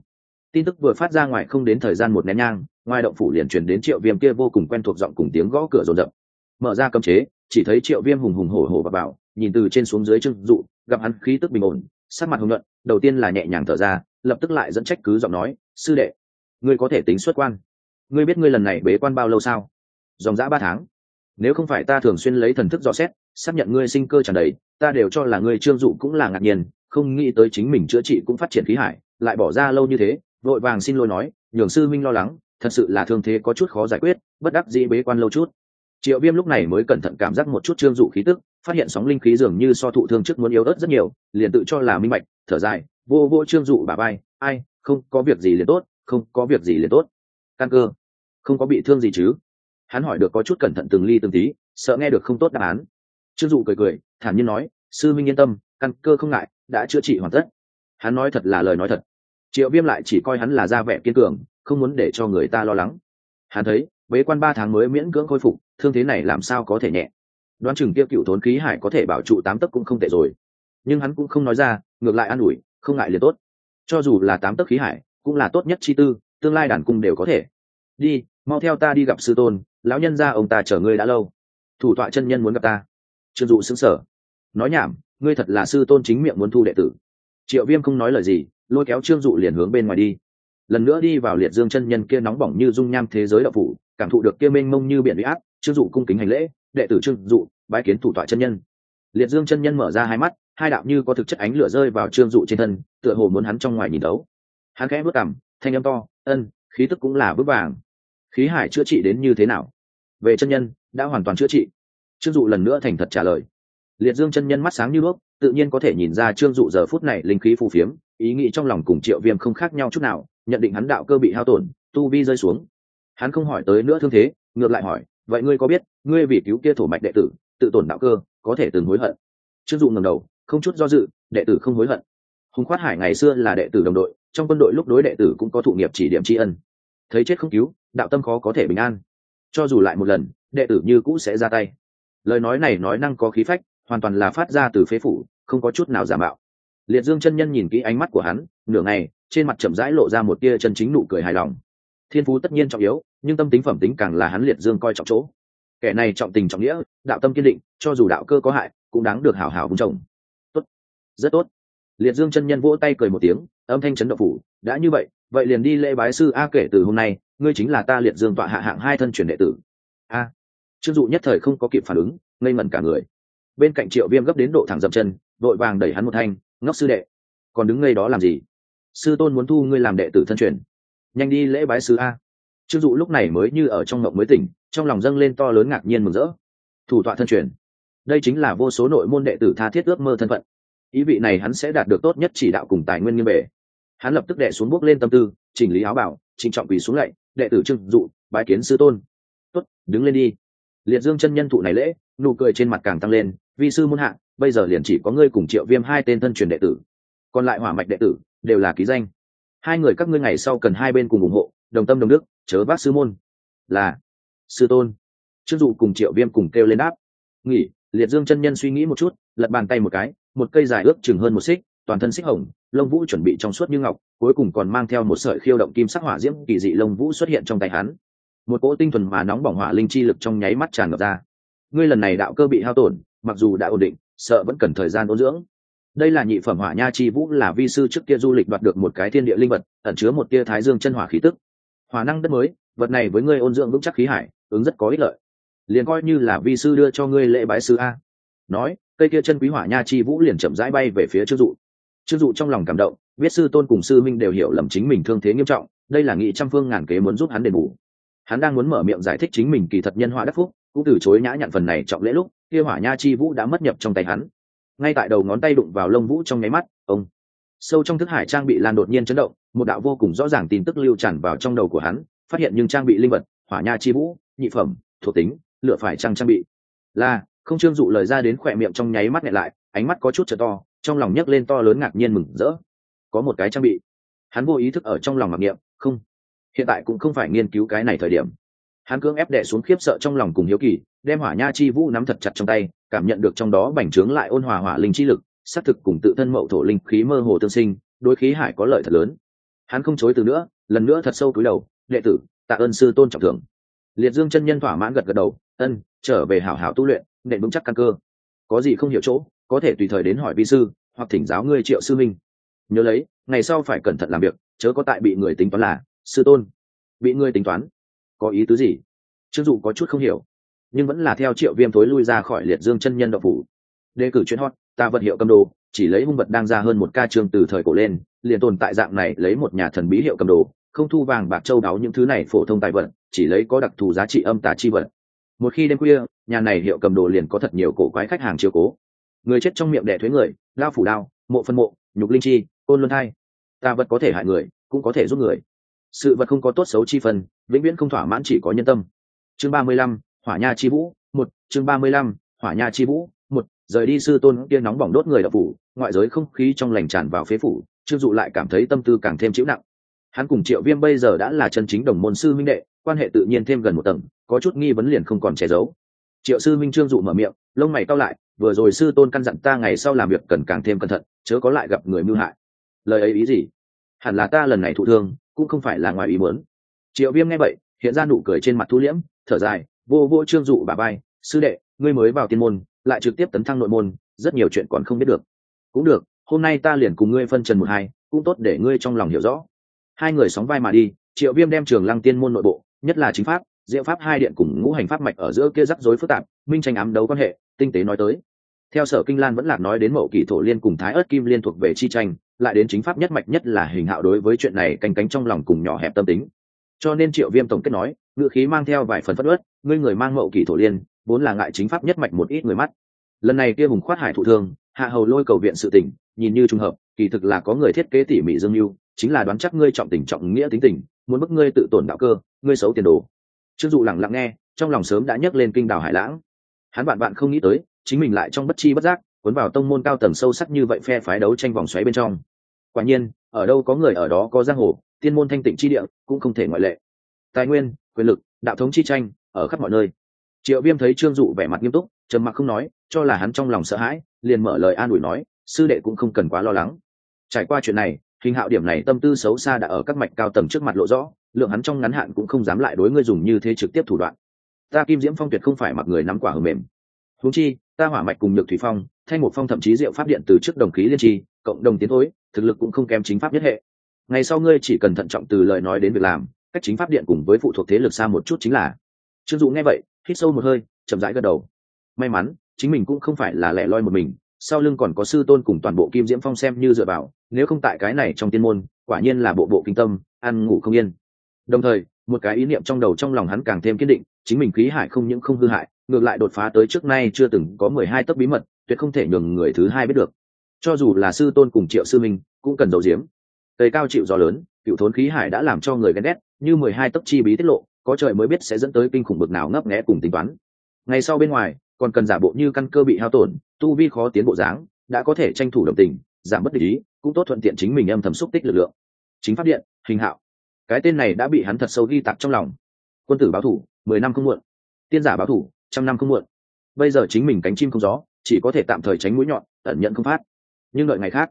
Tin tức vừa phát ra ngoài không đến thời gian một nén nhang, ngoài động phủ liền truyền đến triệu viêm kia vô cùng quen thuộc giọng cùng tiếng gõ cửa rồn rập. Mở ra cấm chế, chỉ thấy triệu viêm hùng hùng hổ hổ và bảo nhìn từ trên xuống dưới trưng dụ, gặp hắn khí tức bình ổn sắc mặt hồng luận, đầu tiên là nhẹ nhàng thở ra lập tức lại dẫn trách cứ giọng nói sư đệ ngươi có thể tính xuất quan. Ngươi biết ngươi lần này bế quan bao lâu sao? Dòng dã ba tháng. Nếu không phải ta thường xuyên lấy thần thức dò xét xác nhận ngươi sinh cơ tràn đầy ta đều cho là ngươi trương dụ cũng là ngạc nhiên không nghĩ tới chính mình chữa trị cũng phát triển khí hải lại bỏ ra lâu như thế vội vàng xin lỗi nói nhường sư minh lo lắng thật sự là thương thế có chút khó giải quyết bất đắc dĩ bế quan lâu chút triệu viêm lúc này mới cẩn thận cảm giác một chút trương dụ khí tức, phát hiện sóng linh khí dường như so thụ thương trước muốn yếu ớt rất nhiều, liền tự cho là minh mạch thở dài, vô vô, trương dụ bà bay ai, không có việc gì liền tốt, không có việc gì liền tốt. Căn cơ, không có bị thương gì chứ? Hắn hỏi được có chút cẩn thận từng ly từng tí, sợ nghe được không tốt đáp án. Trương dụ cười cười, thản nhiên nói, sư minh yên tâm, căn cơ không ngại, đã chữa trị hoàn tất. Hắn nói thật là lời nói thật. Triệu viêm lại chỉ coi hắn là ra vẻ kiên cường, không muốn để cho người ta lo lắng. Hắn thấy, bế quan ba tháng mới miễn cưỡng khôi phục thương thế này làm sao có thể nhẹ? Đoán chừng kia cựu thốn khí hải có thể bảo trụ tám tấc cũng không tệ rồi. Nhưng hắn cũng không nói ra, ngược lại an ủi, không ngại liền tốt. Cho dù là tám tấc khí hải, cũng là tốt nhất chi tư, tương lai đàn cung đều có thể. Đi, mau theo ta đi gặp sư tôn, lão nhân ra ông ta chở ngươi đã lâu. Thủ tọa chân nhân muốn gặp ta. Trương dụ xứng sở nói nhảm, ngươi thật là sư tôn chính miệng muốn thu đệ tử. Triệu viêm không nói lời gì, lôi kéo trương dụ liền hướng bên ngoài đi. Lần nữa đi vào liệt dương chân nhân kia nóng bỏng như dung nham thế giới đậu phủ, cảm thụ được kia mênh mông như biển bị áp trương dụ cung kính hành lễ, đệ tử trương dụ, bái kiến thủ tọa chân nhân. Liệt dương chân nhân mở ra hai mắt, hai đạo như có thực chất ánh lửa rơi vào trương dụ trên thân, tựa hồ muốn hắn trong ngoài nhìn đấu hắn khẽ bước cảm thanh âm to, ân, khí tức cũng là bước vàng. Khí hải chữa trị đến như thế nào? Về chân nhân, đã hoàn toàn chữa trị. Trương dụ lần nữa thành thật trả lời. Liệt dương chân nhân mắt sáng như đuốc, tự nhiên có thể nhìn ra trương dụ giờ phút này linh khí phù phiếm, ý nghĩ trong lòng cùng triệu viêm không khác nhau chút nào, nhận định hắn đạo cơ bị hao tổn, tu vi rơi xuống. Hắn không hỏi tới nữa thương thế, ngược lại hỏi vậy ngươi có biết, ngươi vì cứu kia thổ mạch đệ tử, tự tổn đạo cơ, có thể từng hối hận? Trương dụ ngầm đầu, không chút do dự, đệ tử không hối hận. Hùng khoát hải ngày xưa là đệ tử đồng đội, trong quân đội lúc đối đệ tử cũng có thụ nghiệp chỉ điểm tri ân. Thấy chết không cứu, đạo tâm khó có thể bình an. Cho dù lại một lần, đệ tử như cũ sẽ ra tay. Lời nói này nói năng có khí phách, hoàn toàn là phát ra từ phế phủ, không có chút nào giả mạo. Liệt dương chân nhân nhìn kỹ ánh mắt của hắn, nửa ngày, trên mặt chậm rãi lộ ra một tia chân chính nụ cười hài lòng thiên phú tất nhiên trọng yếu, nhưng tâm tính phẩm tính càng là hắn liệt dương coi trọng chỗ. Kẻ này trọng tình trọng nghĩa, đạo tâm kiên định, cho dù đạo cơ có hại, cũng đáng được hảo hảo vung trồng. Tốt. Rất tốt. Liệt dương chân nhân vỗ tay cười một tiếng, âm thanh chấn động phủ, đã như vậy vậy liền đi lễ bái sư a kể từ hôm nay, ngươi chính là ta liệt dương tọa hạ hạng hai thân truyền đệ tử. A. Trương dụ nhất thời không có kịp phản ứng, ngây ngẩn cả người. Bên cạnh triệu viêm gấp đến độ thẳng dậm chân, vội vàng đẩy hắn một thanh ngóc sư đệ, còn đứng ngây đó làm gì? Sư tôn muốn thu ngươi làm đệ tử thân truyền nhanh đi lễ bái sư a. Trương dụ lúc này mới như ở trong ngộng mới tỉnh, trong lòng dâng lên to lớn ngạc nhiên mừng rỡ. Thủ tọa thân truyền. Đây chính là vô số nội môn đệ tử tha thiết ước mơ thân phận. Ý vị này hắn sẽ đạt được tốt nhất chỉ đạo cùng tài nguyên nghiêm bề. Hắn lập tức đệ xuống bước lên tâm tư, chỉnh lý áo bảo trịnh trọng quỳ xuống lạy, đệ tử trương dụ, bái kiến sư tôn. Tốt, đứng lên đi. Liệt dương chân nhân thụ này lễ, nụ cười trên mặt càng tăng lên, vi sư muôn hạ, bây giờ liền chỉ có ngươi cùng triệu viêm hai tên thân truyền đệ tử. Còn lại hỏa mạch đệ tử, đều là ký danh hai người các ngươi ngày sau cần hai bên cùng ủng hộ, đồng tâm đồng đức, chớ bác sư môn. Là, sư tôn. Chức dụ cùng triệu viêm cùng kêu lên đáp. Nghỉ, liệt dương chân nhân suy nghĩ một chút, lật bàn tay một cái, một cây dài ước chừng hơn một xích, toàn thân xích hồng, lông vũ chuẩn bị trong suốt như ngọc, cuối cùng còn mang theo một sợi khiêu động kim sắc hỏa diễm kỳ dị lông vũ xuất hiện trong tay hắn. Một cỗ tinh thuần mà nóng bỏng hỏa linh chi lực trong nháy mắt tràn ngập ra. Ngươi lần này đạo cơ bị hao tổn, mặc dù đã ổn định, sợ vẫn cần thời gian ôn dưỡng đây là nhị phẩm hỏa nha chi vũ là vi sư trước kia du lịch đoạt được một cái thiên địa linh vật, ẩn chứa một tia thái dương chân hỏa khí tức. Hỏa năng đất mới, vật này với ngươi ôn dưỡng vững chắc khí hải, ứng rất có ích lợi. Liền coi như là vi sư đưa cho ngươi lễ bái sư a. Nói, cây kia chân quý hỏa nha chi vũ liền chậm rãi bay về phía trương dụ. Trương dụ trong lòng cảm động, biết sư tôn cùng sư minh đều hiểu lầm chính mình thương thế nghiêm trọng, đây là nghị trăm phương ngàn kế muốn giúp hắn đền bù. Hắn đang muốn mở miệng giải thích chính mình kỳ thật nhân họa đắc phúc, cũng từ chối nhã nhặn phần này trọng lễ lúc, kia hỏa nha chi vũ đã mất nhập trong tay hắn ngay tại đầu ngón tay đụng vào lông vũ trong nháy mắt, ông. Sâu trong thức hải trang bị lan đột nhiên chấn động, một đạo vô cùng rõ ràng tin tức lưu tràn vào trong đầu của hắn, phát hiện nhưng trang bị linh vật, hỏa nha chi vũ, nhị phẩm, thuộc tính, lựa phải trang trang bị. Là không trương dụ lời ra đến khỏe miệng trong nháy mắt nhẹ lại, ánh mắt có chút trở to, trong lòng nhấc lên to lớn ngạc nhiên mừng rỡ. Có một cái trang bị. Hắn vô ý thức ở trong lòng mặc niệm, không. Hiện tại cũng không phải nghiên cứu cái này thời điểm. Hắn cưỡng ép đẻ xuống khiếp sợ trong lòng cùng hiếu kỳ đem hỏa nha chi vũ nắm thật chặt trong tay, cảm nhận được trong đó bành trướng lại ôn hòa hỏa linh chi lực xác thực cùng tự thân mậu thổ linh khí mơ hồ tương sinh, đối khí hải có lợi thật lớn. Hắn không chối từ nữa, lần nữa thật sâu túi đầu, đệ tử, tạ ơn sư tôn trọng thưởng. Liệt dương chân nhân thỏa mãn gật gật đầu, ân, trở về hảo hảo tu luyện, nện vững chắc căn cơ. Có gì không hiểu chỗ, có thể tùy thời đến hỏi vi sư, hoặc thỉnh giáo ngươi triệu sư minh nhớ lấy, ngày sau phải cẩn thận làm việc, chớ có tại bị người tính toán là, sư tôn. Bị ngươi tính toán? Có ý tứ gì? Chưng dụ có chút không hiểu nhưng vẫn là theo triệu viêm thối lui ra khỏi liệt dương chân nhân độc phủ. Đề cử chuyên hot, ta vật hiệu cầm đồ, chỉ lấy hung vật đang ra hơn một ca trường từ thời cổ lên, liền tồn tại dạng này lấy một nhà thần bí hiệu cầm đồ, không thu vàng bạc châu đáo những thứ này phổ thông tài vật, chỉ lấy có đặc thù giá trị âm tà chi vật. Một khi đêm khuya, nhà này hiệu cầm đồ liền có thật nhiều cổ quái khách hàng chiếu cố. Người chết trong miệng đẻ thuế người, lao phủ đao, mộ phân mộ, nhục linh chi, côn luân thai. Ta vật có thể hại người, cũng có thể giúp người. Sự vật không có tốt xấu chi phần vĩnh viễn không thỏa mãn chỉ có nhân tâm. Chương ba mươi lăm hỏa nha chi vũ, một, chương ba mươi lăm, hỏa nha chi vũ, một, rời đi sư tôn kia nóng bỏng đốt người đập phủ, ngoại giới không khí trong lành tràn vào phế phủ, trương dụ lại cảm thấy tâm tư càng thêm chịu nặng. Hắn cùng triệu viêm bây giờ đã là chân chính đồng môn sư minh đệ, quan hệ tự nhiên thêm gần một tầng, có chút nghi vấn liền không còn che giấu. Triệu sư minh trương dụ mở miệng, lông mày cao lại, vừa rồi sư tôn căn dặn ta ngày sau làm việc cần càng thêm cẩn thận, chớ có lại gặp người mưu hại. Lời ấy ý gì? Hẳn là ta lần này thụ thương, cũng không phải là ngoài ý muốn. Triệu viêm nghe vậy, hiện ra nụ cười trên mặt thu liễm, thở dài vô vô trương dụ bà bay sư đệ, ngươi mới vào tiên môn, lại trực tiếp tấn thăng nội môn, rất nhiều chuyện còn không biết được. Cũng được, hôm nay ta liền cùng ngươi phân trần một hai, cũng tốt để ngươi trong lòng hiểu rõ. Hai người sóng vai mà đi, triệu viêm đem trường lăng tiên môn nội bộ, nhất là chính pháp, diệu pháp hai điện cùng ngũ hành pháp mạch ở giữa kia rắc rối phức tạp, minh tranh ám đấu quan hệ, tinh tế nói tới. Theo sở kinh lan vẫn lạc nói đến mậu kỷ thổ liên cùng thái ớt kim liên thuộc về chi tranh, lại đến chính pháp nhất mạch nhất là hình hạo đối với chuyện này canh cánh trong lòng cùng nhỏ hẹp tâm tính. Cho nên triệu viêm tổng kết nói ngự khí mang theo vài phần phất ớt ngươi người mang mậu kỷ thổ liên, vốn là ngại chính pháp nhất mạch một ít người mắt. Lần này kia hùng khoát hải thụ thương, hạ hầu lôi cầu viện sự tỉnh nhìn như trùng hợp, kỳ thực là có người thiết kế tỉ mỉ dương mưu, chính là đoán chắc ngươi trọng tình trọng nghĩa tính tình, muốn bức ngươi tự tổn đạo cơ, ngươi xấu tiền đồ. Trương dụ lặng lặng nghe, trong lòng sớm đã nhấc lên kinh đào hải lãng. Hắn bạn bạn không nghĩ tới, chính mình lại trong bất chi bất giác, cuốn vào tông môn cao tầng sâu sắc như vậy phe phái đấu tranh vòng xoáy bên trong. Quả nhiên, ở đâu có người ở đó có giang hồ, tiên môn thanh tịnh chi địa, cũng không thể ngoại lệ. Tài nguyên, quyền lực, đạo thống chi tranh ở khắp mọi nơi. Triệu viêm thấy trương dụ vẻ mặt nghiêm túc, trầm mặc không nói, cho là hắn trong lòng sợ hãi, liền mở lời an ủi nói, sư đệ cũng không cần quá lo lắng. Trải qua chuyện này, hình hạo điểm này tâm tư xấu xa đã ở các mạch cao tầng trước mặt lộ rõ, lượng hắn trong ngắn hạn cũng không dám lại đối ngươi dùng như thế trực tiếp thủ đoạn. Ta kim diễm phong tuyệt không phải mặc người nắm quả hờ mềm. Huống chi, ta hỏa mạch cùng nhược thủy phong thay một phong thậm chí diệu pháp điện từ trước đồng khí liên tri cộng đồng tiến thối, thực lực cũng không kém chính pháp nhất hệ. Ngày sau ngươi chỉ cần thận trọng từ lời nói đến việc làm, cách chính pháp điện cùng với phụ thuộc thế lực xa một chút chính là trương dụ nghe vậy, hít sâu một hơi, chậm rãi gật đầu. May mắn, chính mình cũng không phải là lẻ loi một mình, sau lưng còn có sư tôn cùng toàn bộ kim diễm phong xem như dựa vào, nếu không tại cái này trong tiên môn, quả nhiên là bộ bộ kinh tâm, ăn ngủ không yên. Đồng thời, một cái ý niệm trong đầu trong lòng hắn càng thêm kiên định, chính mình khí hải không những không hư hại, ngược lại đột phá tới trước nay chưa từng có mười hai tấc bí mật, tuyệt không thể nhường người thứ hai biết được. Cho dù là sư tôn cùng triệu sư minh, cũng cần giấu giếm. Tây cao chịu gió lớn, cựu thốn khí hải đã làm cho người ghen ghét, như mười hai tấc chi bí tiết lộ có trời mới biết sẽ dẫn tới kinh khủng bực nào ngấp nghẽ cùng tính toán. Ngày sau bên ngoài, còn cần giả bộ như căn cơ bị hao tổn, tu vi khó tiến bộ dáng, đã có thể tranh thủ đồng tình, giảm bất ý, cũng tốt thuận tiện chính mình âm thầm xúc tích lực lượng. Chính pháp điện, hình hạo. Cái tên này đã bị hắn thật sâu ghi tặc trong lòng. Quân tử báo thủ, mười năm không muộn. Tiên giả báo thủ, trăm năm không muộn. Bây giờ chính mình cánh chim không gió, chỉ có thể tạm thời tránh mũi nhọn, ẩn nhận không phát. Nhưng đợi ngày khác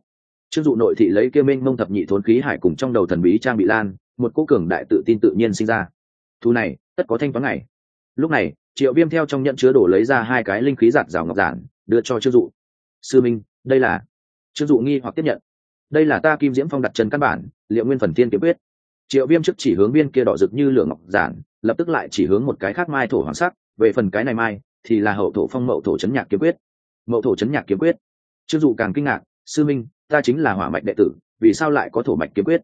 trương dụ nội thị lấy kêu minh mông thập nhị thốn khí hải cùng trong đầu thần bí trang bị lan, một cô cường đại tự tin tự nhiên sinh ra thu này, tất có thanh toán này lúc này, triệu viêm theo trong nhận chứa đổ lấy ra hai cái linh khí giạt rào ngọc giản, đưa cho trương dụ. Sư minh, đây là trương dụ nghi hoặc tiếp nhận. Đây là ta kim diễm phong đặt chân căn bản, liệu nguyên phần tiên kiếm quyết? Triệu viêm trước chỉ hướng viên kia đỏ rực như lửa ngọc giản, lập tức lại chỉ hướng một cái khác mai thổ hoàng sắc. Về phần cái này mai, thì là hậu thổ phong mậu thổ chấn nhạc kiếm quyết. Mậu thổ chấn nhạc kiếm quyết. Trương dụ càng kinh ngạc, sư minh, ta chính là hỏa mạch đệ tử, vì sao lại có thổ mạch kiếm quyết?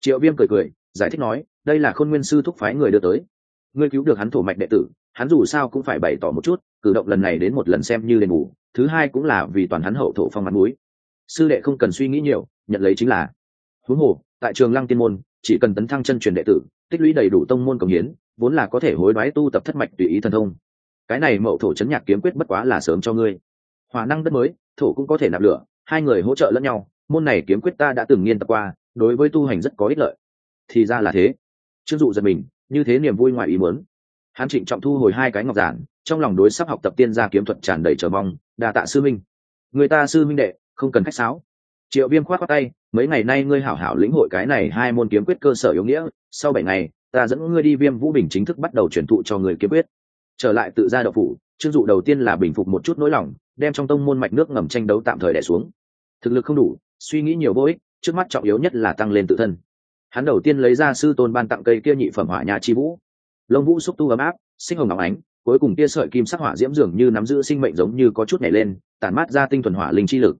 Triệu viêm cười cười giải thích nói, đây là khôn nguyên sư thúc phái người đưa tới. Ngươi cứu được hắn thổ mạch đệ tử, hắn dù sao cũng phải bày tỏ một chút, cử động lần này đến một lần xem như đền bù, thứ hai cũng là vì toàn hắn hậu thổ phong mặt núi sư đệ không cần suy nghĩ nhiều, nhận lấy chính là, huống hồ, tại trường lăng tiên môn, chỉ cần tấn thăng chân truyền đệ tử, tích lũy đầy đủ tông môn cống hiến, vốn là có thể hối đoái tu tập thất mạch tùy ý thần thông. Cái này mậu thổ chấn nhạc kiếm quyết bất quá là sớm cho ngươi. Hòa năng đất mới, thổ cũng có thể nạp lửa, hai người hỗ trợ lẫn nhau, môn này kiếm quyết ta đã từng nghiên tập qua, đối với tu hành rất có ích lợi thì ra là thế. Chưng dụ giật mình, như thế niềm vui ngoài ý muốn. Hắn trịnh trọng thu hồi hai cái ngọc giản, trong lòng đối sắp học tập tiên gia kiếm thuật tràn đầy chờ mong đà tạ sư minh người ta sư minh đệ, không cần khách sáo. Triệu viêm khoát khoát tay, mấy ngày nay ngươi hảo hảo lĩnh hội cái này hai môn kiếm quyết cơ sở yếu nghĩa, sau bảy ngày, ta dẫn ngươi đi viêm vũ bình chính thức bắt đầu truyền thụ cho người kiếm quyết. Trở lại tự ra đậu phủ chưng dụ đầu tiên là bình phục một chút nỗi lòng, đem trong tông môn mạch nước ngầm tranh đấu tạm thời đẻ xuống. Thực lực không đủ, suy nghĩ nhiều vô ích, trước mắt trọng yếu nhất là tăng lên tự thân hắn đầu tiên lấy ra sư tôn ban tặng cây kia nhị phẩm hỏa nhà chi vũ. Lông vũ xúc tu ấm áp, sinh hồng ngọc ánh, cuối cùng tia sợi kim sắc hỏa diễm dường như nắm giữ sinh mệnh giống như có chút nhảy lên, tản mát ra tinh thuần hỏa linh chi lực.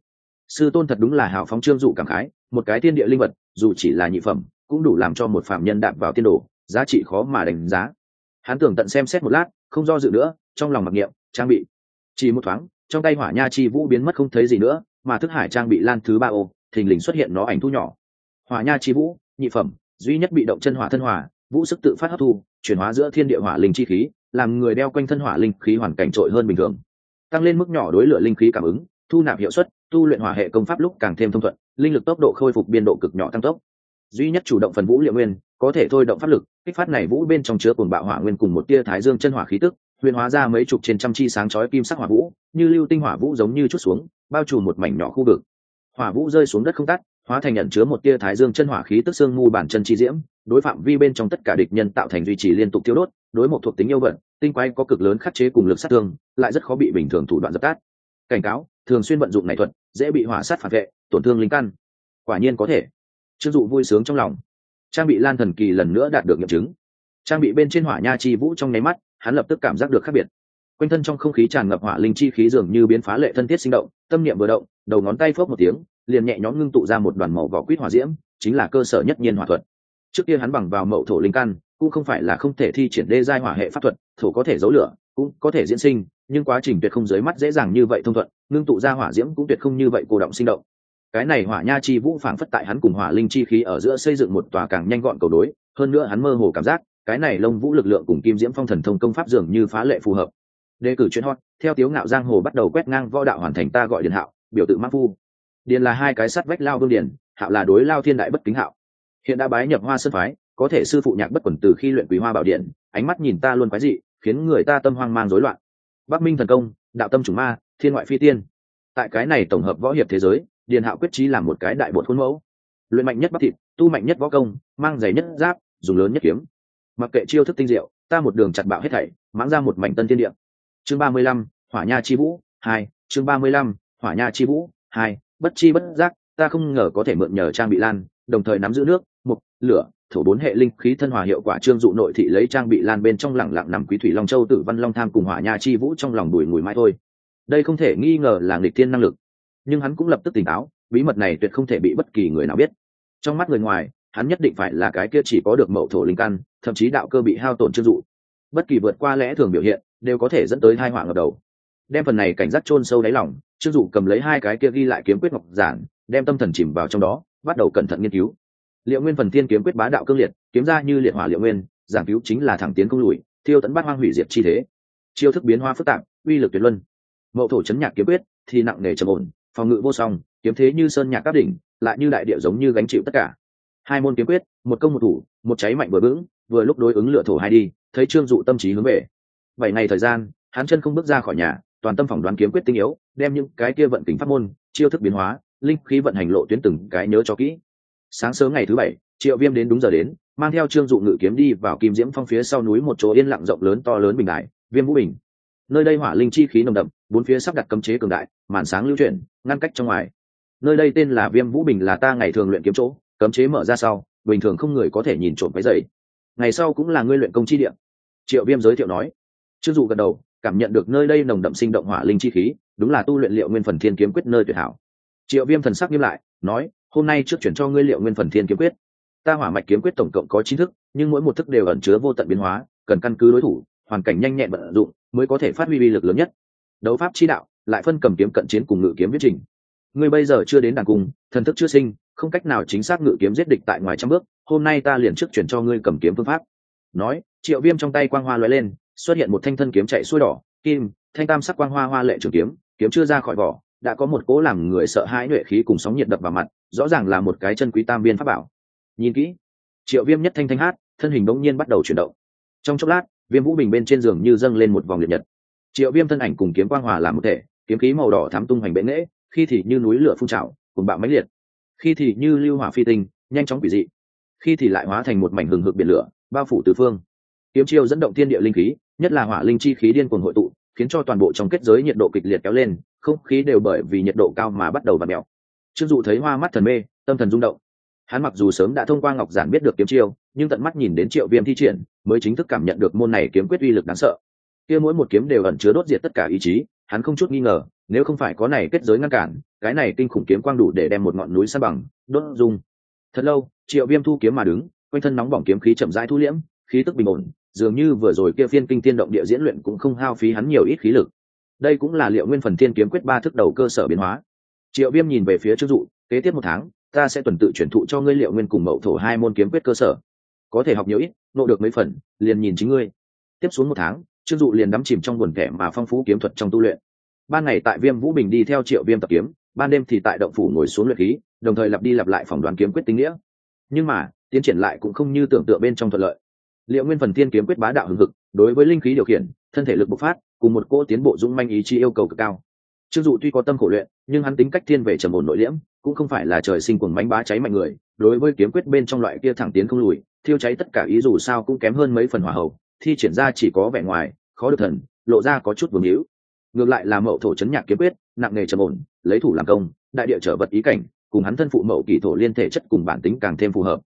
Sư tôn thật đúng là hào phóng trương dụ cảm khái, một cái thiên địa linh vật, dù chỉ là nhị phẩm, cũng đủ làm cho một phạm nhân đạp vào tiên đồ, giá trị khó mà đánh giá. Hắn tưởng tận xem xét một lát, không do dự nữa, trong lòng mặc niệm, trang bị. Chỉ một thoáng, trong tay hỏa nha chi vũ biến mất không thấy gì nữa, mà thức hải trang bị lan thứ ba ô, thình lình xuất hiện nó ảnh thu nhỏ. Hỏa nha chi vũ nhị phẩm, duy nhất bị động chân hỏa thân hỏa, vũ sức tự phát hấp thu, chuyển hóa giữa thiên địa hỏa linh chi khí, làm người đeo quanh thân hỏa linh khí hoàn cảnh trội hơn bình thường. Tăng lên mức nhỏ đối lửa linh khí cảm ứng, thu nạp hiệu suất, tu luyện hỏa hệ công pháp lúc càng thêm thông thuận, linh lực tốc độ khôi phục biên độ cực nhỏ tăng tốc. Duy nhất chủ động phần vũ liệu nguyên, có thể thôi động pháp lực, kích phát này vũ bên trong chứa cùng bạo hỏa nguyên cùng một tia thái dương chân hỏa khí tức, huyền hóa ra mấy chục trên trăm chi sáng chói kim sắc hỏa vũ, như lưu tinh hỏa vũ giống như chút xuống, bao trùm một mảnh nhỏ khu vực. Hỏa vũ rơi xuống đất không tắt hóa thành nhận chứa một tia thái dương chân hỏa khí tức xương ngu bản chân chi diễm, đối phạm vi bên trong tất cả địch nhân tạo thành duy trì liên tục tiêu đốt, đối một thuộc tính yêu vận tinh quái có cực lớn khắc chế cùng lực sát thương, lại rất khó bị bình thường thủ đoạn dập tắt. Cảnh cáo, thường xuyên vận dụng này thuật, dễ bị hỏa sát phản vệ, tổn thương linh căn. Quả nhiên có thể. Chưng dụ vui sướng trong lòng. Trang bị lan thần kỳ lần nữa đạt được nghiệm chứng. Trang bị bên trên hỏa nha chi vũ trong nháy mắt, hắn lập tức cảm giác được khác biệt. Quanh thân trong không khí tràn ngập hỏa linh chi khí dường như biến phá lệ thân thiết sinh động, tâm niệm vừa động, đầu ngón tay phớp một tiếng liền nhẹ nhõm ngưng tụ ra một đoàn màu vỏ quýt hỏa diễm, chính là cơ sở nhất nhiên hỏa thuật. Trước kia hắn bằng vào mậu thổ linh căn, cũng không phải là không thể thi triển đê giai hỏa hệ pháp thuật, thổ có thể giấu lửa, cũng có thể diễn sinh, nhưng quá trình tuyệt không dưới mắt dễ dàng như vậy thông thuận, ngưng tụ ra hỏa diễm cũng tuyệt không như vậy cô động sinh động. Cái này hỏa nha chi vũ phảng phất tại hắn cùng hỏa linh chi khí ở giữa xây dựng một tòa càng nhanh gọn cầu đối, hơn nữa hắn mơ hồ cảm giác, cái này lông vũ lực lượng cùng kim diễm phong thần thông công pháp dường như phá lệ phù hợp. Đề cử chuyên hot, theo tiếu ngạo giang hồ bắt đầu quét ngang võ đạo hoàn thành ta gọi điện hạo, biểu tự mắc phu điền là hai cái sắt vách lao vương điền, hạo là đối lao thiên đại bất kính hạo. Hiện đã bái nhập hoa sơn phái, có thể sư phụ nhạc bất quẩn từ khi luyện quý hoa bảo điện, ánh mắt nhìn ta luôn quái dị, khiến người ta tâm hoang mang rối loạn. Bắc minh thần công, đạo tâm chủng ma, thiên ngoại phi tiên. Tại cái này tổng hợp võ hiệp thế giới, điền hạo quyết trí làm một cái đại bột khuôn mẫu. Luyện mạnh nhất bắc thịt, tu mạnh nhất võ công, mang giày nhất giáp, dùng lớn nhất kiếm. Mặc kệ chiêu thức tinh diệu, ta một đường chặt bạo hết thảy, mãng ra một mảnh tân thiên địa. Chương ba mươi lăm, hỏa nha chi vũ hai, chương ba mươi lăm, hỏa nha chi vũ hai bất chi bất giác, ta không ngờ có thể mượn nhờ trang bị lan, đồng thời nắm giữ nước, mục, lửa, thổ bốn hệ linh khí thân hòa hiệu quả trương dụ nội thị lấy trang bị lan bên trong lẳng lặng nằm quý thủy long châu tử văn long tham cùng hỏa nha chi vũ trong lòng đùi ngùi mãi thôi. Đây không thể nghi ngờ là nghịch thiên năng lực. Nhưng hắn cũng lập tức tỉnh táo, bí mật này tuyệt không thể bị bất kỳ người nào biết. Trong mắt người ngoài, hắn nhất định phải là cái kia chỉ có được mậu thổ linh căn, thậm chí đạo cơ bị hao tổn trương dụ. Bất kỳ vượt qua lẽ thường biểu hiện, đều có thể dẫn tới hai họa ngập đầu đem phần này cảnh giác chôn sâu đáy lòng, trương dụ cầm lấy hai cái kia ghi lại kiếm quyết ngọc giản, đem tâm thần chìm vào trong đó, bắt đầu cẩn thận nghiên cứu. Liệu nguyên phần tiên kiếm quyết bá đạo cương liệt, kiếm ra như liệt hỏa liệu nguyên, giảng cứu chính là thẳng tiến công lùi, thiêu tấn bát hoang hủy diệt chi thế. Chiêu thức biến hóa phức tạp, uy lực tuyệt luân. Mậu thổ chấn nhạc kiếm quyết, thì nặng nề trầm ổn, phòng ngự vô song, kiếm thế như sơn nhạc các đỉnh, lại như đại địa giống như gánh chịu tất cả. Hai môn kiếm quyết, một công một thủ, một cháy mạnh vừa vững, vừa lúc đối ứng lựa thổ hai đi, thấy trương dụ tâm trí hướng về. Bảy ngày thời gian, hắn chân không bước ra khỏi nhà toàn tâm phỏng đoán kiếm quyết tinh yếu, đem những cái kia vận kính pháp môn, chiêu thức biến hóa, linh khí vận hành lộ tuyến từng cái nhớ cho kỹ. Sáng sớm ngày thứ bảy, triệu viêm đến đúng giờ đến, mang theo trương dụ ngự kiếm đi vào kim diễm phong phía sau núi một chỗ yên lặng rộng lớn to lớn bình đại, viêm vũ bình. Nơi đây hỏa linh chi khí nồng đậm, bốn phía sắp đặt cấm chế cường đại, màn sáng lưu chuyển, ngăn cách trong ngoài. Nơi đây tên là viêm vũ bình là ta ngày thường luyện kiếm chỗ, cấm chế mở ra sau, bình thường không người có thể nhìn trộm cái dậy. Ngày sau cũng là ngươi luyện công chi địa. Triệu viêm giới thiệu nói. Trương dụ gật đầu cảm nhận được nơi đây nồng đậm sinh động hỏa linh chi khí, đúng là tu luyện liệu nguyên phần thiên kiếm quyết nơi tuyệt hảo. Triệu viêm thần sắc nghiêm lại, nói, hôm nay trước chuyển cho ngươi liệu nguyên phần thiên kiếm quyết. Ta hỏa mạch kiếm quyết tổng cộng có chín thức, nhưng mỗi một thức đều ẩn chứa vô tận biến hóa, cần căn cứ đối thủ, hoàn cảnh nhanh nhẹn vận dụng, mới có thể phát huy uy lực lớn nhất. Đấu pháp chi đạo, lại phân cầm kiếm cận chiến cùng ngự kiếm viết trình. Ngươi bây giờ chưa đến đàn cung, thần thức chưa sinh, không cách nào chính xác ngự kiếm giết địch tại ngoài trăm bước, hôm nay ta liền trước chuyển cho ngươi cầm kiếm phương pháp. Nói, triệu viêm trong tay quang hoa lóe lên xuất hiện một thanh thân kiếm chạy xuôi đỏ, kim, thanh tam sắc quang hoa hoa lệ trường kiếm kiếm chưa ra khỏi vỏ, đã có một cố làm người sợ hãi nhuệ khí cùng sóng nhiệt đập vào mặt, rõ ràng là một cái chân quý tam biên pháp bảo. Nhìn kỹ, triệu viêm nhất thanh thanh hát, thân hình bỗng nhiên bắt đầu chuyển động. Trong chốc lát, viêm vũ bình bên trên giường như dâng lên một vòng liệt nhật. Triệu viêm thân ảnh cùng kiếm quang hòa làm một thể, kiếm khí màu đỏ thám tung hoành bệ nghễ, khi thì như núi lửa phun trào, cùng bạo mãnh liệt. Khi thì như lưu hỏa phi tinh, nhanh chóng quỷ dị. Khi thì lại hóa thành một mảnh hừng hực biển lửa, bao phủ tứ phương. Kiếm chiêu dẫn động thiên địa linh khí nhất là hỏa linh chi khí điên cuồng hội tụ, khiến cho toàn bộ trong kết giới nhiệt độ kịch liệt kéo lên, không khí đều bởi vì nhiệt độ cao mà bắt đầu và mèo. Trương dụ thấy hoa mắt thần mê, tâm thần rung động. Hắn mặc dù sớm đã thông qua ngọc giản biết được kiếm chiêu, nhưng tận mắt nhìn đến triệu viêm thi triển, mới chính thức cảm nhận được môn này kiếm quyết uy lực đáng sợ. Kia mỗi một kiếm đều ẩn chứa đốt diệt tất cả ý chí, hắn không chút nghi ngờ, nếu không phải có này kết giới ngăn cản, cái này kinh khủng kiếm quang đủ để đem một ngọn núi san bằng, đốt dung thật lâu, triệu viêm thu kiếm mà đứng, quanh thân nóng bỏng kiếm khí chậm rãi thu liễm, khí tức bình ổn dường như vừa rồi kia phiên kinh tiên động địa diễn luyện cũng không hao phí hắn nhiều ít khí lực. Đây cũng là liệu nguyên phần thiên kiếm quyết ba thức đầu cơ sở biến hóa. Triệu viêm nhìn về phía trước dụ, kế tiếp một tháng, ta sẽ tuần tự chuyển thụ cho ngươi liệu nguyên cùng mậu thổ hai môn kiếm quyết cơ sở. Có thể học nhiều ít, nộ được mấy phần, liền nhìn chính ngươi. Tiếp xuống một tháng, trương dụ liền đắm chìm trong buồn kẻ mà phong phú kiếm thuật trong tu luyện. Ban ngày tại viêm vũ bình đi theo triệu viêm tập kiếm, ban đêm thì tại động phủ ngồi xuống luyện khí, đồng thời lặp đi lặp lại phỏng đoán kiếm quyết tinh nghĩa. Nhưng mà, tiến triển lại cũng không như tưởng tượng bên trong thuận lợi liệu nguyên phần tiên kiếm quyết bá đạo hừng hực, đối với linh khí điều khiển, thân thể lực bộc phát, cùng một cỗ tiến bộ dũng manh ý chí yêu cầu cực cao. Trương dụ tuy có tâm khổ luyện, nhưng hắn tính cách thiên về trầm ổn nội liễm, cũng không phải là trời sinh cuồng bánh bá cháy mạnh người, đối với kiếm quyết bên trong loại kia thẳng tiến không lùi, thiêu cháy tất cả ý dù sao cũng kém hơn mấy phần hỏa hậu thi triển ra chỉ có vẻ ngoài, khó được thần, lộ ra có chút vương hữu. Ngược lại là mậu thổ chấn nhạc kiếm quyết, nặng nghề trầm ổn, lấy thủ làm công, đại địa trở vật ý cảnh, cùng hắn thân phụ mậu kỳ thổ liên thể chất cùng bản tính càng thêm phù hợp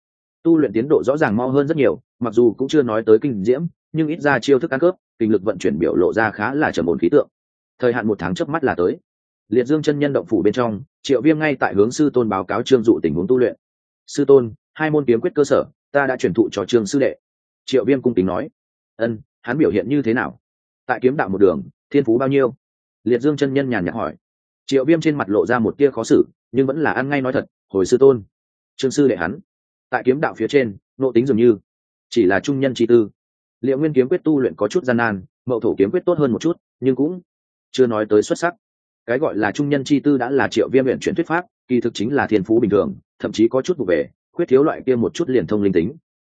tu luyện tiến độ rõ ràng mau hơn rất nhiều, mặc dù cũng chưa nói tới kinh diễm, nhưng ít ra chiêu thức ăn cướp, kinh lực vận chuyển biểu lộ ra khá là trầm ổn khí tượng. Thời hạn một tháng trước mắt là tới. Liệt dương chân nhân động phủ bên trong, triệu viêm ngay tại hướng sư tôn báo cáo trương dụ tình huống tu luyện. Sư tôn, hai môn kiếm quyết cơ sở, ta đã truyền thụ cho trương sư đệ. Triệu viêm cung kính nói. Ân, hắn biểu hiện như thế nào? Tại kiếm đạo một đường, thiên phú bao nhiêu? Liệt dương chân nhân nhàn nhạt hỏi. Triệu viêm trên mặt lộ ra một tia khó xử, nhưng vẫn là ăn ngay nói thật, hồi sư tôn, trương sư đệ hắn tại kiếm đạo phía trên, nộ tính dường như chỉ là trung nhân chi tư. Liệu nguyên kiếm quyết tu luyện có chút gian nan, mậu thổ kiếm quyết tốt hơn một chút, nhưng cũng chưa nói tới xuất sắc. Cái gọi là trung nhân chi tư đã là triệu viêm luyện chuyển thuyết pháp, kỳ thực chính là thiên phú bình thường, thậm chí có chút vụ về, khuyết thiếu loại kia một chút liền thông linh tính.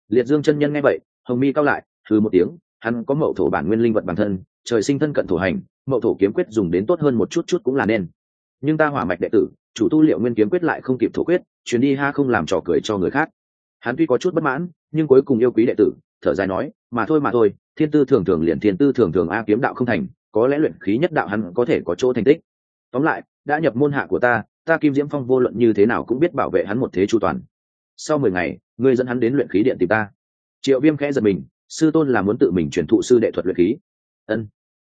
Liệt dương chân nhân nghe vậy, hồng mi cao lại thứ một tiếng, hắn có mậu thổ bản nguyên linh vật bản thân, trời sinh thân cận thổ hành, mậu thổ kiếm quyết dùng đến tốt hơn một chút chút cũng là nên. Nhưng ta hỏa mạch đệ tử, chủ tu liệu nguyên kiếm quyết lại không kịp thổ quyết, chuyến đi ha không làm trò cười cho người khác hắn tuy có chút bất mãn, nhưng cuối cùng yêu quý đệ tử, thở dài nói, mà thôi mà thôi, thiên tư thường thường liền thiên tư thường thường a kiếm đạo không thành, có lẽ luyện khí nhất đạo hắn có thể có chỗ thành tích. Tóm lại, đã nhập môn hạ của ta ta kim diễm phong vô luận như thế nào cũng biết bảo vệ hắn một thế chu toàn. Sau mười ngày, ngươi dẫn hắn đến luyện khí điện tìm ta. Triệu viêm khẽ giật mình, sư tôn là muốn tự mình truyền thụ sư đệ thuật luyện khí. Ân.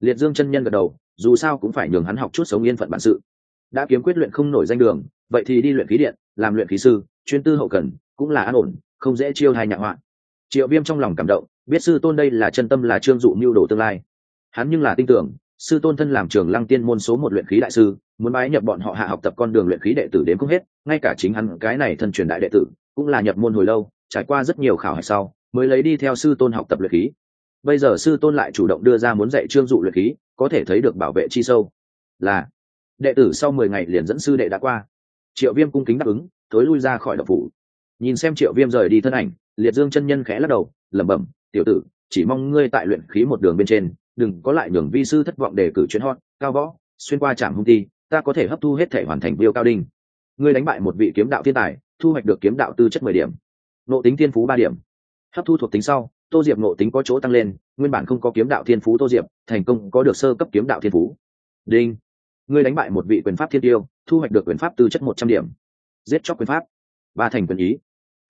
Liệt dương chân nhân gật đầu, dù sao cũng phải nhường hắn học chút sống yên phận bản sự. Đã kiếm quyết luyện không nổi danh đường, vậy thì đi luyện khí điện, làm luyện khí sư, chuyên tư hậu cần cũng là an ổn, không dễ chiêu hai nhạc họa. Triệu viêm trong lòng cảm động, biết sư tôn đây là chân tâm là trương dụ mưu đồ tương lai. Hắn nhưng là tin tưởng, sư tôn thân làm trường lăng tiên môn số một luyện khí đại sư, muốn bái nhập bọn họ hạ học tập con đường luyện khí đệ tử đến không hết, ngay cả chính hắn, cái này thân truyền đại đệ tử, cũng là nhập môn hồi lâu, trải qua rất nhiều khảo hạch sau, mới lấy đi theo sư tôn học tập luyện khí. Bây giờ sư tôn lại chủ động đưa ra muốn dạy trương dụ luyện khí, có thể thấy được bảo vệ chi sâu. Là, đệ tử sau mười ngày liền dẫn sư đệ đã qua. Triệu viêm cung kính đáp ứng, thối lui ra khỏi độc phủ nhìn xem triệu viêm rời đi thân ảnh, liệt dương chân nhân khẽ lắc đầu, lẩm bẩm, tiểu tử, chỉ mong ngươi tại luyện khí một đường bên trên, đừng có lại nhường vi sư thất vọng để cử chuyến hot, cao võ, xuyên qua trạm hung ti ta có thể hấp thu hết thể hoàn thành viêu cao đinh. Ngươi đánh bại một vị kiếm đạo thiên tài, thu hoạch được kiếm đạo tư chất mười điểm. Nộ tính thiên phú ba điểm. Hấp thu thuộc tính sau, tô diệp nộ tính có chỗ tăng lên, nguyên bản không có kiếm đạo thiên phú tô diệp, thành công có được sơ cấp kiếm đạo thiên phú. Đinh. Ngươi đánh bại một vị quyền pháp thiên tiêu, thu hoạch được quyền pháp tư chất một trăm điểm. Giết chóc quyền pháp. Ba thành quyền ý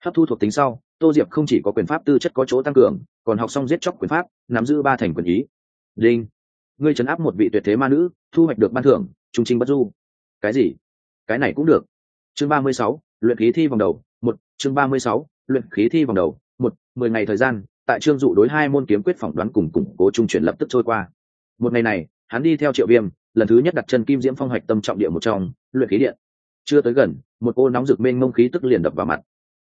hấp thu thuộc tính sau, tô diệp không chỉ có quyền pháp tư chất có chỗ tăng cường, còn học xong giết chóc quyền pháp, nắm giữ ba thành quyền ý. Đinh. Ngươi trấn áp một vị tuyệt thế ma nữ, thu hoạch được ban thưởng, trung trinh bất du. Cái gì? Cái này cũng được. Chương ba mươi sáu, luyện khí thi vòng đầu, một, chương ba mươi sáu, luyện khí thi vòng đầu, một, mười ngày thời gian, tại trương dụ đối hai môn kiếm quyết phỏng đoán cùng củng cố trung chuyển lập tức trôi qua. Một ngày này, hắn đi theo triệu viêm, lần thứ nhất đặt chân kim diễm phong hoạch tâm trọng địa một trong, luyện khí điện. Chưa tới gần, một cô nóng rực mênh mông khí tức liền đập vào mặt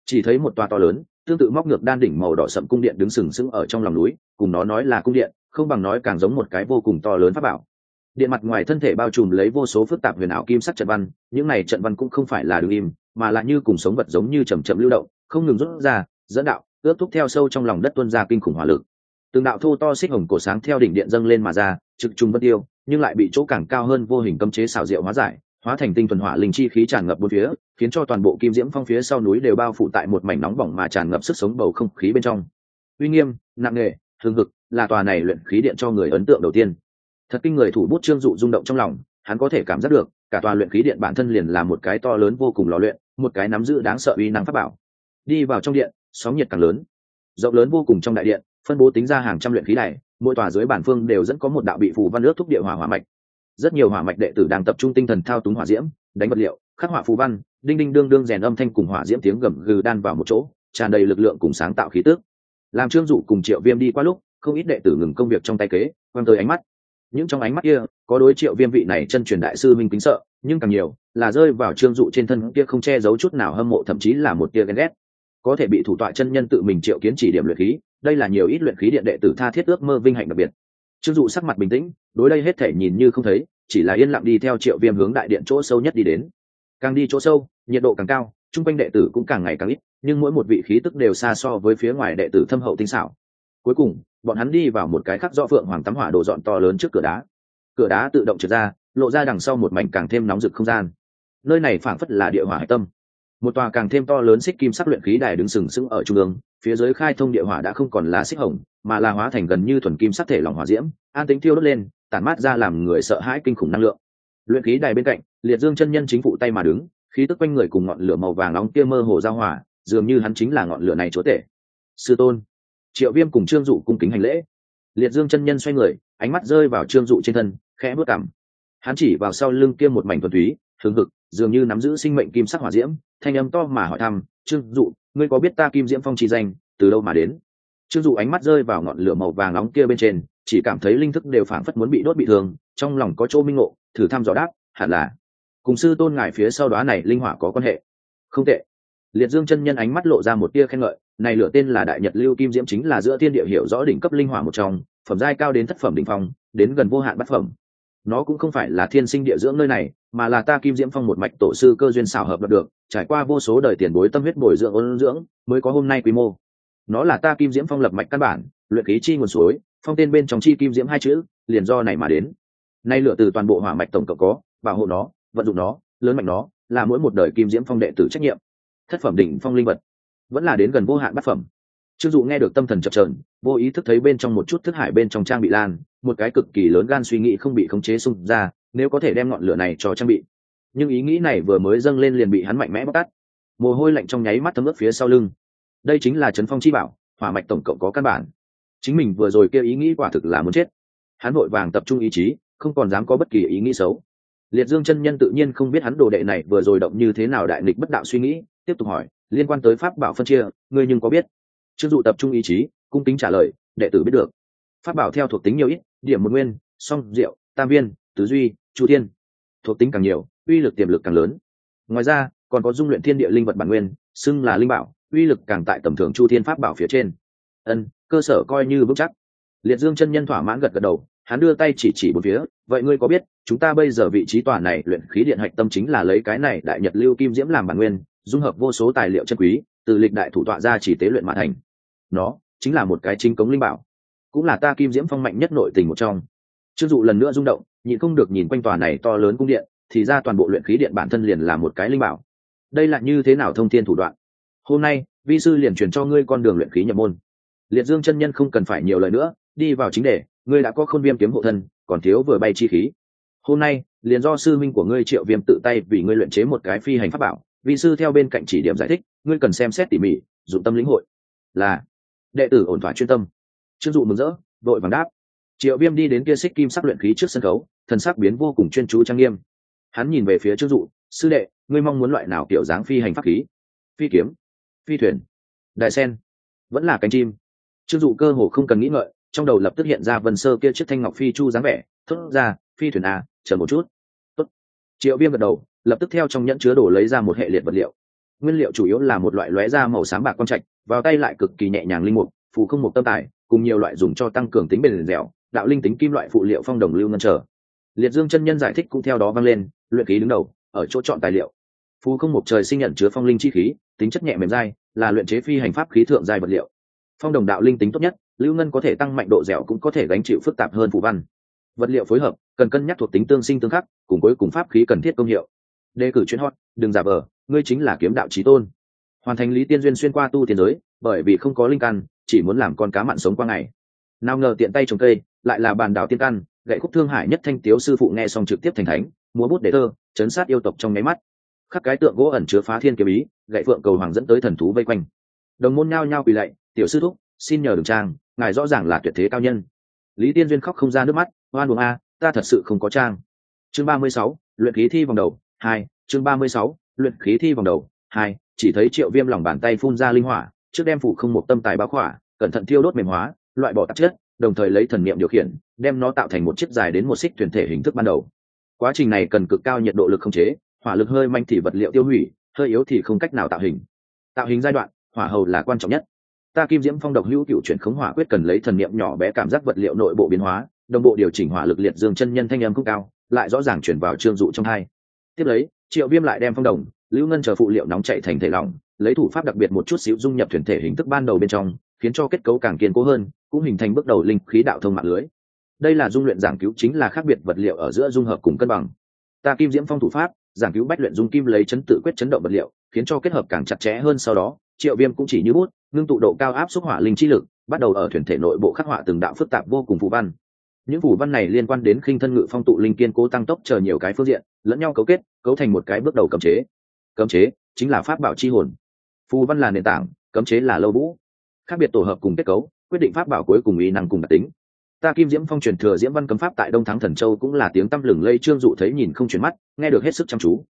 chỉ thấy một tòa to lớn, tương tự móc ngược đan đỉnh màu đỏ sậm cung điện đứng sừng sững ở trong lòng núi, cùng nó nói là cung điện, không bằng nói càng giống một cái vô cùng to lớn pháp bảo. Điện mặt ngoài thân thể bao trùm lấy vô số phức tạp huyền ảo kim sắc trận văn, những này trận văn cũng không phải là đường im, mà là như cùng sống vật giống như chầm chậm lưu động, không ngừng rút ra, dẫn đạo ướp thúc theo sâu trong lòng đất tuân ra kinh khủng hỏa lực. Từng đạo thô to xích hồng cổ sáng theo đỉnh điện dâng lên mà ra, trực trung bất tiêu, nhưng lại bị chỗ càng cao hơn vô hình cấm chế xảo diệu hóa giải hóa thành tinh thuần hỏa linh chi khí tràn ngập bốn phía, khiến cho toàn bộ kim diễm phong phía sau núi đều bao phủ tại một mảnh nóng bỏng mà tràn ngập sức sống bầu không khí bên trong. Uy nghiêm, nặng nề hương hực là tòa này luyện khí điện cho người ấn tượng đầu tiên. Thật kinh người thủ bút trương dụ rung động trong lòng, hắn có thể cảm giác được, cả tòa luyện khí điện bản thân liền là một cái to lớn vô cùng lò luyện, một cái nắm giữ đáng sợ uy năng pháp bảo. Đi vào trong điện, sóng nhiệt càng lớn. Rộng lớn vô cùng trong đại điện, phân bố tính ra hàng trăm luyện khí này mỗi tòa dưới bản phương đều dẫn có một đạo bị phù văn nước thúc địa hỏa hỏa mạch rất nhiều hỏa mạch đệ tử đang tập trung tinh thần thao túng hỏa diễm, đánh vật liệu, khắc họa phù văn, đinh đinh đương đương rèn âm thanh cùng hỏa diễm tiếng gầm gừ đan vào một chỗ, tràn đầy lực lượng cùng sáng tạo khí tước làm trương dụ cùng triệu viêm đi qua lúc, không ít đệ tử ngừng công việc trong tay kế, quăng tới ánh mắt. Những trong ánh mắt kia, có đối triệu viêm vị này chân truyền đại sư minh kính sợ, nhưng càng nhiều, là rơi vào trương dụ trên thân kia không che giấu chút nào hâm mộ thậm chí là một tia ghen ghét. Có thể bị thủ tọa chân nhân tự mình triệu kiến chỉ điểm luyện khí, đây là nhiều ít luyện khí điện đệ tử tha thiết ước mơ vinh hạnh đặc biệt trương dụ sắc mặt bình tĩnh, đối đây hết thể nhìn như không thấy, chỉ là yên lặng đi theo triệu viêm hướng đại điện chỗ sâu nhất đi đến. Càng đi chỗ sâu, nhiệt độ càng cao, chung quanh đệ tử cũng càng ngày càng ít, nhưng mỗi một vị khí tức đều xa so với phía ngoài đệ tử thâm hậu tinh xảo. Cuối cùng, bọn hắn đi vào một cái khắc do phượng hoàng tắm hỏa đồ dọn to lớn trước cửa đá. Cửa đá tự động trượt ra, lộ ra đằng sau một mảnh càng thêm nóng rực không gian. Nơi này phảng phất là địa hỏa hải tâm. Một tòa càng thêm to lớn xích kim sắc luyện khí đài đứng sừng sững ở trung ương phía dưới khai thông địa hỏa đã không còn là xích hồng, mà là hóa thành gần như thuần kim sắc thể lòng hỏa diễm, an tính thiêu đốt lên, tản mát ra làm người sợ hãi kinh khủng năng lượng. Luyện khí đài bên cạnh, liệt dương chân nhân chính phụ tay mà đứng, khí tức quanh người cùng ngọn lửa màu vàng nóng kia mơ hồ giao hỏa dường như hắn chính là ngọn lửa này chúa tể. Sư tôn, triệu viêm cùng trương dụ cung kính hành lễ. Liệt dương chân nhân xoay người, ánh mắt rơi vào trương dụ trên thân, khẽ bước cảm hắn chỉ vào sau lưng kia một mảnh thuần túy hướng hực, dường như nắm giữ sinh mệnh kim sắc hỏa diễm, thanh âm to mà hỏi thăm, trương dụ ngươi có biết ta kim diễm phong chi danh, từ đâu mà đến? Chưng dù ánh mắt rơi vào ngọn lửa màu vàng nóng kia bên trên, chỉ cảm thấy linh thức đều phảng phất muốn bị đốt bị thương, trong lòng có chỗ minh ngộ, thử thăm dò đáp, hẳn là. Cùng sư tôn ngài phía sau đó này linh hỏa có quan hệ? Không tệ. Liệt dương chân nhân ánh mắt lộ ra một tia khen ngợi, này lửa tên là đại nhật lưu kim diễm chính là giữa thiên địa hiểu rõ đỉnh cấp linh hỏa một trong, phẩm giai cao đến thất phẩm đỉnh phong, đến gần vô hạn bát phẩm nó cũng không phải là thiên sinh địa dưỡng nơi này, mà là ta kim diễm phong một mạch tổ sư cơ duyên xảo hợp đạt được, trải qua vô số đời tiền bối tâm huyết bồi dưỡng, ôn dưỡng, mới có hôm nay quy mô. Nó là ta kim diễm phong lập mạch căn bản, luyện khí chi nguồn suối, phong tên bên trong chi kim diễm hai chữ, liền do này mà đến. Nay lựa từ toàn bộ hỏa mạch tổng cộng có, bảo hộ nó, vận dụng nó, lớn mạnh nó, là mỗi một đời kim diễm phong đệ tử trách nhiệm. Thất phẩm đỉnh phong linh vật, vẫn là đến gần vô hạn bát phẩm. Trương dụ nghe được tâm thần chập trờn vô ý thức thấy bên trong một chút thức hải bên trong trang bị lan, một cái cực kỳ lớn gan suy nghĩ không bị khống chế xung ra, nếu có thể đem ngọn lửa này cho trang bị. Nhưng ý nghĩ này vừa mới dâng lên liền bị hắn mạnh mẽ bóc tắt mồ hôi lạnh trong nháy mắt thấm ướt phía sau lưng. Đây chính là trấn phong chi bảo, hỏa mạch tổng cộng có căn bản. Chính mình vừa rồi kêu ý nghĩ quả thực là muốn chết. Hắn vội vàng tập trung ý chí, không còn dám có bất kỳ ý nghĩ xấu. Liệt dương chân nhân tự nhiên không biết hắn đồ đệ này vừa rồi động như thế nào đại nghịch bất đạo suy nghĩ, tiếp tục hỏi, liên quan tới pháp bảo phân chia, ngươi nhưng có biết? Chưng dụ tập trung ý chí cung kính trả lời, đệ tử biết được. Pháp bảo theo thuộc tính nhiều ít, điểm một nguyên, song, diệu, tam viên, tứ duy, chu thiên. Thuộc tính càng nhiều, uy lực tiềm lực càng lớn. Ngoài ra, còn có dung luyện thiên địa linh vật bản nguyên, xưng là linh bảo, uy lực càng tại tầm thường chu thiên pháp bảo phía trên. Ân, cơ sở coi như vững chắc. Liệt dương chân nhân thỏa mãn gật gật đầu, hắn đưa tay chỉ chỉ một phía, vậy ngươi có biết, chúng ta bây giờ vị trí tòa này luyện khí điện hạch tâm chính là lấy cái này đại nhật lưu kim diễm làm bản nguyên, dung hợp vô số tài liệu chân quý, từ lịch đại thủ tọa ra chỉ tế luyện mã thành. Nó chính là một cái chính cống linh bảo. Cũng là ta kim diễm phong mạnh nhất nội tình một trong. Chưng dụ lần nữa rung động, nhịn không được nhìn quanh tòa này to lớn cung điện, thì ra toàn bộ luyện khí điện bản thân liền là một cái linh bảo. Đây là như thế nào thông thiên thủ đoạn? Hôm nay, vi sư liền truyền cho ngươi con đường luyện khí nhập môn. Liệt dương chân nhân không cần phải nhiều lời nữa, đi vào chính đề, ngươi đã có khôn viêm kiếm hộ thân, còn thiếu vừa bay chi khí. Hôm nay, liền do sư minh của ngươi triệu viêm tự tay vì ngươi luyện chế một cái phi hành pháp bảo. Vị sư theo bên cạnh chỉ điểm giải thích, ngươi cần xem xét tỉ mỉ, dụng tâm lĩnh hội. Là đệ tử ổn thỏa chuyên tâm. Trương dụ mừng rỡ, đội vàng đáp. Triệu viêm đi đến kia xích kim sắc luyện khí trước sân khấu, thần sắc biến vô cùng chuyên chú trang nghiêm. Hắn nhìn về phía trương dụ, sư đệ, ngươi mong muốn loại nào kiểu dáng phi hành pháp khí? Phi kiếm, phi thuyền đại sen, vẫn là cánh chim. Trương dụ cơ hồ không cần nghĩ ngợi, trong đầu lập tức hiện ra vần sơ kia chiếc thanh ngọc phi chu dáng vẻ thốt ra, phi thuyền à chờ một chút. Tốt. triệu viêm gật đầu, lập tức theo trong nhẫn chứa đổ lấy ra một hệ liệt vật liệu. Nguyên liệu chủ yếu là một loại lóe da màu xám bạc quang trạch vào tay lại cực kỳ nhẹ nhàng linh mục, phù không một tâm tài, cùng nhiều loại dùng cho tăng cường tính bền dẻo, đạo linh tính kim loại phụ liệu phong đồng lưu ngân trở. Liệt dương chân nhân giải thích cũng theo đó vang lên, luyện khí đứng đầu, ở chỗ chọn tài liệu. Phù không một trời sinh nhận chứa phong linh chi khí, tính chất nhẹ mềm dai, là luyện chế phi hành pháp khí thượng giai vật liệu. Phong đồng đạo linh tính tốt nhất, lưu ngân có thể tăng mạnh độ dẻo cũng có thể gánh chịu phức tạp hơn phù văn. Vật liệu phối hợp, cần cân nhắc thuộc tính tương sinh tương khắc, cùng cuối cùng pháp khí cần thiết công hiệu. Đề cử chuyên hot, đừng giả vờ, ngươi chính là kiếm đạo trí tôn hoàn thành lý tiên duyên xuyên qua tu tiên giới, bởi vì không có linh căn, chỉ muốn làm con cá mặn sống qua ngày. Nào ngờ tiện tay trồng cây, lại là bàn đảo tiên căn, gậy khúc thương hải nhất thanh tiếu sư phụ nghe xong trực tiếp thành thánh, múa bút để thơ, chấn sát yêu tộc trong nháy mắt. Khắc cái tượng gỗ ẩn chứa phá thiên kiếm ý, gậy phượng cầu hoàng dẫn tới thần thú vây quanh. Đồng môn nhao nhao quỳ lạy, tiểu sư thúc, xin nhờ đường trang, ngài rõ ràng là tuyệt thế cao nhân. Lý tiên duyên khóc không ra nước mắt, oan buồng a, ta thật sự không có trang. Chương ba mươi sáu, luyện khí thi vòng đầu, hai, chương ba mươi sáu, luyện khí thi vòng đầu hai, chỉ thấy triệu viêm lòng bàn tay phun ra linh hỏa, trước đem phủ không một tâm tài báo khỏa, cẩn thận thiêu đốt mềm hóa, loại bỏ tạp chất, đồng thời lấy thần niệm điều khiển, đem nó tạo thành một chiếc dài đến một xích thuyền thể hình thức ban đầu. Quá trình này cần cực cao nhiệt độ lực không chế, hỏa lực hơi manh thì vật liệu tiêu hủy, hơi yếu thì không cách nào tạo hình. Tạo hình giai đoạn, hỏa hầu là quan trọng nhất. Ta kim diễm phong độc hữu cựu chuyển khống hỏa quyết cần lấy thần niệm nhỏ bé cảm giác vật liệu nội bộ biến hóa, đồng bộ điều chỉnh hỏa lực liệt dương chân nhân thanh âm cũng cao, lại rõ ràng chuyển vào trương dụ trong hai. Tiếp lấy, triệu viêm lại đem phong đồng lưu ngân chờ phụ liệu nóng chạy thành thể lỏng, lấy thủ pháp đặc biệt một chút xíu dung nhập thuyền thể hình thức ban đầu bên trong, khiến cho kết cấu càng kiên cố hơn, cũng hình thành bước đầu linh khí đạo thông mạng lưới. Đây là dung luyện giảng cứu chính là khác biệt vật liệu ở giữa dung hợp cùng cân bằng. Ta kim diễm phong thủ pháp, giảng cứu bách luyện dung kim lấy chấn tự quyết chấn động vật liệu, khiến cho kết hợp càng chặt chẽ hơn sau đó, triệu viêm cũng chỉ như bút, ngưng tụ độ cao áp xúc hỏa linh chi lực, bắt đầu ở thuyền thể nội bộ khắc họa từng đạo phức tạp vô cùng phù văn. Những phù văn này liên quan đến khinh thân ngự phong tụ linh kiên cố tăng tốc chờ nhiều cái phương diện, lẫn nhau cấu kết, cấu thành một cái bước đầu cấm chế cấm chế chính là pháp bảo chi hồn. Phù văn là nền tảng, cấm chế là lâu vũ. Khác biệt tổ hợp cùng kết cấu, quyết định pháp bảo cuối cùng ý năng cùng đặc tính. Ta kim diễm phong truyền thừa diễm văn cấm pháp tại đông thắng thần châu cũng là tiếng tăm lừng lây trương dụ thấy nhìn không chuyển mắt, nghe được hết sức chăm chú.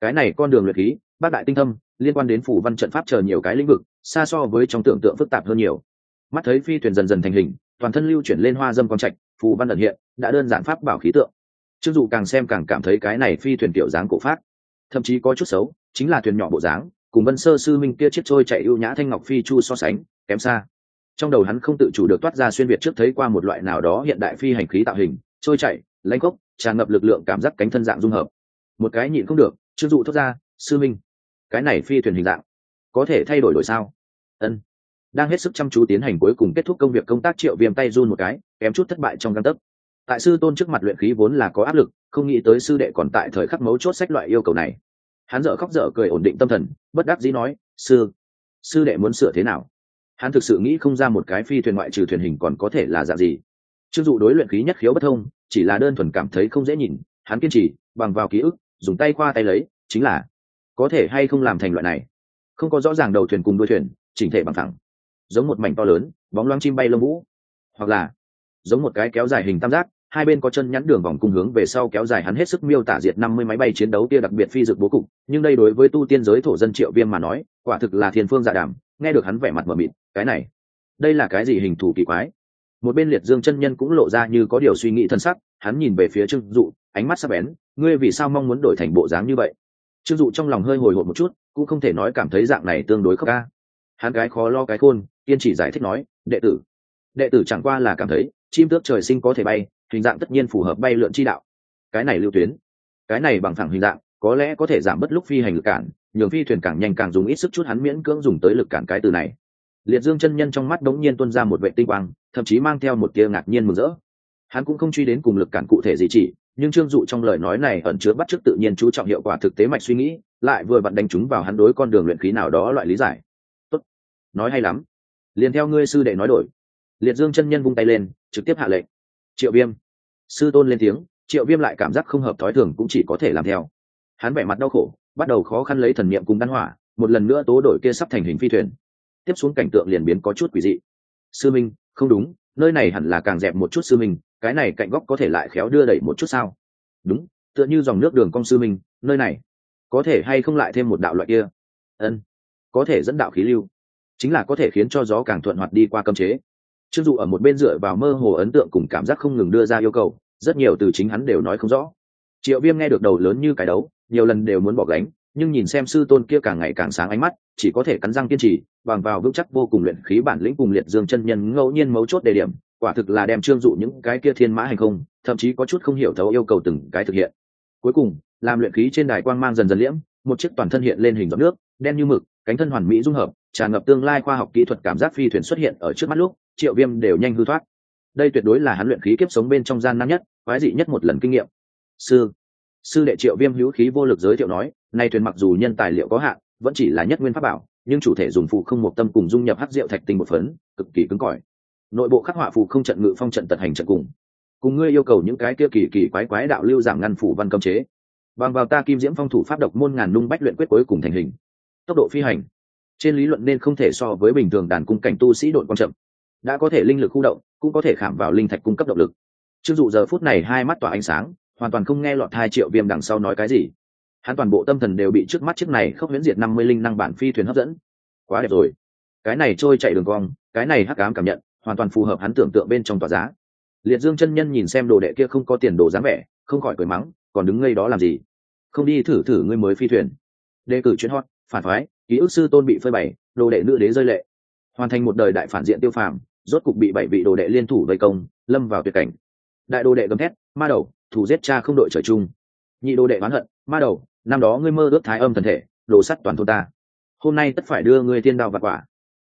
Cái này con đường luyện khí bác đại tinh thâm, liên quan đến phủ văn trận pháp chờ nhiều cái lĩnh vực, xa so với trong tưởng tượng phức tạp hơn nhiều. Mắt thấy phi thuyền dần dần thành hình, toàn thân lưu chuyển lên hoa dâm quang trạch, phù văn ẩn hiện, đã đơn giản pháp bảo khí tượng. Trương dụ càng xem càng cảm thấy cái này phi thuyền kiểu dáng cổ phát thậm chí có chút xấu chính là thuyền nhỏ bộ dáng, cùng vân sơ sư minh kia chiếc trôi chạy ưu nhã thanh ngọc phi chu so sánh, kém xa. Trong đầu hắn không tự chủ được toát ra xuyên việt trước thấy qua một loại nào đó hiện đại phi hành khí tạo hình, trôi chạy, lanh cốc, tràn ngập lực lượng cảm giác cánh thân dạng dung hợp. Một cái nhịn không được chưng dụ thốt ra, sư minh, cái này phi thuyền hình dạng, có thể thay đổi đổi sao? Ân. Đang hết sức chăm chú tiến hành cuối cùng kết thúc công việc, công tác triệu viêm tay run một cái, kém chút thất bại trong căn tấc. Tại sư tôn trước mặt luyện khí vốn là có áp lực, không nghĩ tới sư đệ còn tại thời khắc mấu chốt sách loại yêu cầu này hắn dở khóc dở cười ổn định tâm thần, bất đắc dĩ nói, sư sư đệ muốn sửa thế nào? Hắn thực sự nghĩ không ra một cái phi thuyền ngoại trừ thuyền hình còn có thể là dạng gì. Chưng dụ đối luyện khí nhất khiếu bất thông, chỉ là đơn thuần cảm thấy không dễ nhìn, hắn kiên trì, bằng vào ký ức, dùng tay qua tay lấy, chính là có thể hay không làm thành loại này. Không có rõ ràng đầu thuyền cùng đuôi thuyền, chỉnh thể bằng thẳng giống một mảnh to lớn, bóng loang chim bay lông vũ. Hoặc là, giống một cái kéo dài hình tam giác hai bên có chân nhắn đường vòng cung hướng về sau kéo dài hắn hết sức miêu tả diệt năm mươi máy bay chiến đấu kia đặc biệt phi dược bố cục nhưng đây đối với tu tiên giới thổ dân triệu viêm mà nói quả thực là thiên phương dạ đảm, nghe được hắn vẻ mặt mờ mịt cái này đây là cái gì hình thù kỳ quái? Một bên liệt dương chân nhân cũng lộ ra như có điều suy nghĩ thân sắc hắn nhìn về phía trương dụ ánh mắt sắc bén ngươi vì sao mong muốn đổi thành bộ dáng như vậy? Trương dụ trong lòng hơi hồi hộp một chút cũng không thể nói cảm thấy dạng này tương đối khốc ca. Hắn gái khó lo cái khôn kiên chỉ giải thích nói đệ tử đệ tử chẳng qua là cảm thấy chim tước trời sinh có thể bay hình dạng tất nhiên phù hợp bay lượn chi đạo. Cái này lưu tuyến, cái này bằng thẳng hình dạng, có lẽ có thể giảm bớt lúc phi hành lực cản, nhường phi thuyền càng nhanh càng dùng ít sức chút hắn miễn cưỡng dùng tới lực cản cái từ này. Liệt dương chân nhân trong mắt đống nhiên tuôn ra một vệ tinh quang, thậm chí mang theo một tia ngạc nhiên mừng rỡ. Hắn cũng không truy đến cùng lực cản cụ thể gì chỉ, nhưng trương dụ trong lời nói này ẩn chứa bắt chước tự nhiên chú trọng hiệu quả thực tế mạch suy nghĩ, lại vừa vặn đánh chúng vào hắn đối con đường luyện khí nào đó loại lý giải. Tốt, nói hay lắm. Liền theo ngươi sư đệ nói đổi. Liệt dương chân nhân vung tay lên, trực tiếp hạ lệnh triệu viêm. Sư tôn lên tiếng, triệu viêm lại cảm giác không hợp thói thường cũng chỉ có thể làm theo. Hắn vẻ mặt đau khổ, bắt đầu khó khăn lấy thần niệm cùng đan hỏa, một lần nữa tố đổi kia sắp thành hình phi thuyền. Tiếp xuống cảnh tượng liền biến có chút quỷ dị. Sư minh, không đúng, nơi này hẳn là càng dẹp một chút sư minh, cái này cạnh góc có thể lại khéo đưa đẩy một chút sao? Đúng, tựa như dòng nước đường cong sư minh, nơi này, có thể hay không lại thêm một đạo loại kia? Ân, có thể dẫn đạo khí lưu, chính là có thể khiến cho gió càng thuận hoạt đi qua cơm chế trương dụ ở một bên dựa vào mơ hồ ấn tượng cùng cảm giác không ngừng đưa ra yêu cầu, rất nhiều từ chính hắn đều nói không rõ. Triệu viêm nghe được đầu lớn như cái đấu, nhiều lần đều muốn bỏ gánh, nhưng nhìn xem sư tôn kia càng ngày càng sáng ánh mắt, chỉ có thể cắn răng kiên trì, bằng vào vững chắc vô cùng luyện khí bản lĩnh cùng liệt dương chân nhân ngẫu nhiên mấu chốt đề điểm, quả thực là đem trương dụ những cái kia thiên mã hành không, thậm chí có chút không hiểu thấu yêu cầu từng cái thực hiện. Cuối cùng, làm luyện khí trên đài quang mang dần dần liễm, một chiếc toàn thân hiện lên hình giọt nước, đen như mực, cánh thân hoàn mỹ dung hợp, tràn ngập tương lai khoa học kỹ thuật cảm giác phi thuyền xuất hiện ở trước mắt lúc triệu viêm đều nhanh hư thoát. Đây tuyệt đối là hắn luyện khí kiếp sống bên trong gian nan nhất, quái dị nhất một lần kinh nghiệm. Sư sư đệ triệu viêm hữu khí vô lực giới thiệu nói, nay thuyền mặc dù nhân tài liệu có hạn, vẫn chỉ là nhất nguyên pháp bảo, nhưng chủ thể dùng phụ không một tâm cùng dung nhập hắc rượu thạch tinh một phấn, cực kỳ cứng cỏi. Nội bộ khắc họa phù không trận ngự phong trận tật hành trận cùng. Cùng ngươi yêu cầu những cái kia kỳ kỳ quái quái đạo lưu giảm ngăn phủ văn cấm chế. Bằng vào ta kim diễm phong thủ pháp độc môn ngàn nung bách luyện quyết cuối cùng thành hình. Tốc độ phi hành. Trên lý luận nên không thể so với bình thường đàn cung cảnh tu sĩ đội quan chậm đã có thể linh lực khu động, cũng có thể khảm vào linh thạch cung cấp động lực. Chưng dụ giờ phút này hai mắt tỏa ánh sáng, hoàn toàn không nghe lọt hai triệu viêm đằng sau nói cái gì. Hắn toàn bộ tâm thần đều bị trước mắt chiếc này không miễn diệt năm mươi linh năng bản phi thuyền hấp dẫn. Quá đẹp rồi. Cái này trôi chạy đường cong, cái này hắc ám cảm nhận, hoàn toàn phù hợp hắn tưởng tượng bên trong tòa giá. Liệt dương chân nhân nhìn xem đồ đệ kia không có tiền đồ dáng vẻ, không khỏi cười mắng, còn đứng ngây đó làm gì? Không đi thử thử ngươi mới phi thuyền. Đề cử chuyến hot, phản phái, ký ức sư tôn bị phơi bày, đồ đệ nữ đế rơi lệ. Hoàn thành một đời đại phản diện tiêu phàm rốt cục bị bảy vị đồ đệ liên thủ vây công, lâm vào tuyệt cảnh. Đại đồ đệ gầm thét, ma đầu, thủ giết cha không đội trời chung. Nhị đồ đệ oán hận, ma đầu, năm đó ngươi mơ ước thái âm thần thể, đồ sắt toàn thôn ta. Hôm nay tất phải đưa ngươi tiên đao vật quả.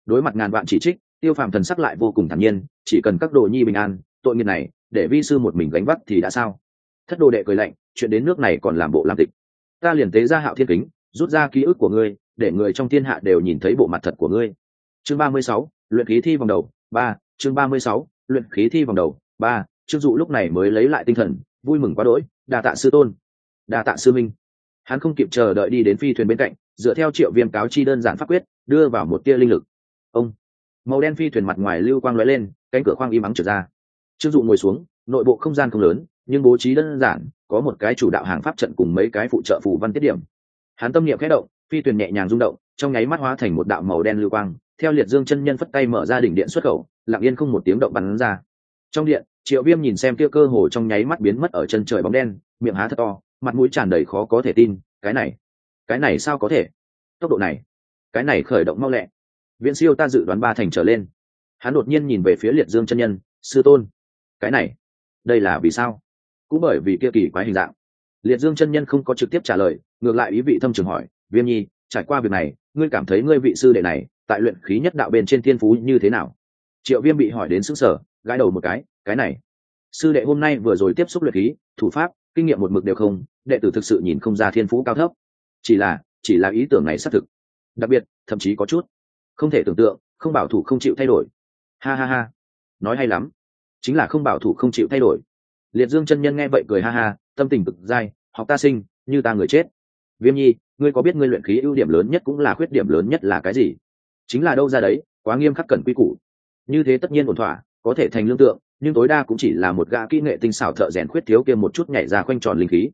Đối mặt ngàn vạn chỉ trích, tiêu phàm thần sắc lại vô cùng thản nhiên, chỉ cần các đồ nhi bình an, tội nghiệp này, để vi sư một mình gánh vác thì đã sao? Thất đồ đệ cười lạnh, chuyện đến nước này còn làm bộ làm tịch. Ta liền tế ra hạo thiên kính, rút ra ký ức của ngươi, để người trong thiên hạ đều nhìn thấy bộ mặt thật của ngươi. Chương ba mươi sáu, luyện khí thi vòng đầu ba, chương ba mươi sáu, luyện khí thi vòng đầu. Ba, trương dụ lúc này mới lấy lại tinh thần, vui mừng quá đỗi. Đà tạ sư tôn. Đà tạ sư minh. Hắn không kịp chờ đợi đi đến phi thuyền bên cạnh, dựa theo triệu viêm cáo chi đơn giản pháp quyết, đưa vào một tia linh lực. Ông. Màu đen phi thuyền mặt ngoài lưu quang lóe lên, cánh cửa khoang im ắng trở ra. Trương dụ ngồi xuống, nội bộ không gian không lớn, nhưng bố trí đơn giản, có một cái chủ đạo hàng pháp trận cùng mấy cái phụ trợ phù văn tiết điểm. Hắn tâm niệm khẽ động, phi thuyền nhẹ nhàng rung động, trong nháy mắt hóa thành một đạo màu đen lưu quang theo liệt dương chân nhân phất tay mở ra đỉnh điện xuất khẩu, lặng yên không một tiếng động bắn ra. Trong điện, triệu viêm nhìn xem kia cơ hồ trong nháy mắt biến mất ở chân trời bóng đen, miệng há thật to, mặt mũi tràn đầy khó có thể tin, cái này cái này sao có thể? Tốc độ này, cái này khởi động mau lẹ. Viễn siêu ta dự đoán ba thành trở lên. Hắn đột nhiên nhìn về phía liệt dương chân nhân, sư tôn, cái này, đây là vì sao? Cũng bởi vì kia kỳ quái hình dạng. Liệt dương chân nhân không có trực tiếp trả lời, ngược lại ý vị thâm trường hỏi, viêm nhi, trải qua việc này, ngươi cảm thấy ngươi vị sư đệ này tại luyện khí nhất đạo bên trên thiên phú như thế nào? Triệu viêm bị hỏi đến xứng sở gãi đầu một cái cái này. Sư đệ hôm nay vừa rồi tiếp xúc luyện khí, thủ pháp, kinh nghiệm một mực đều không, đệ tử thực sự nhìn không ra thiên phú cao thấp. Chỉ là chỉ là ý tưởng này xác thực. Đặc biệt, thậm chí có chút không thể tưởng tượng, không bảo thủ không chịu thay đổi. Ha ha ha. Nói hay lắm. Chính là không bảo thủ không chịu thay đổi. Liệt dương chân nhân nghe vậy cười ha ha, tâm tình cực dai, học ta sinh, như ta người chết. Viêm nhi, ngươi có biết ngươi luyện khí ưu điểm lớn nhất cũng là khuyết điểm lớn nhất là cái gì? Chính là đâu ra đấy, quá nghiêm khắc cần quy củ. Như thế tất nhiên ổn thỏa, có thể thành lương tượng, nhưng tối đa cũng chỉ là một gã kỹ nghệ tinh xảo thợ rèn khuyết thiếu kia một chút nhảy ra khoanh tròn linh khí.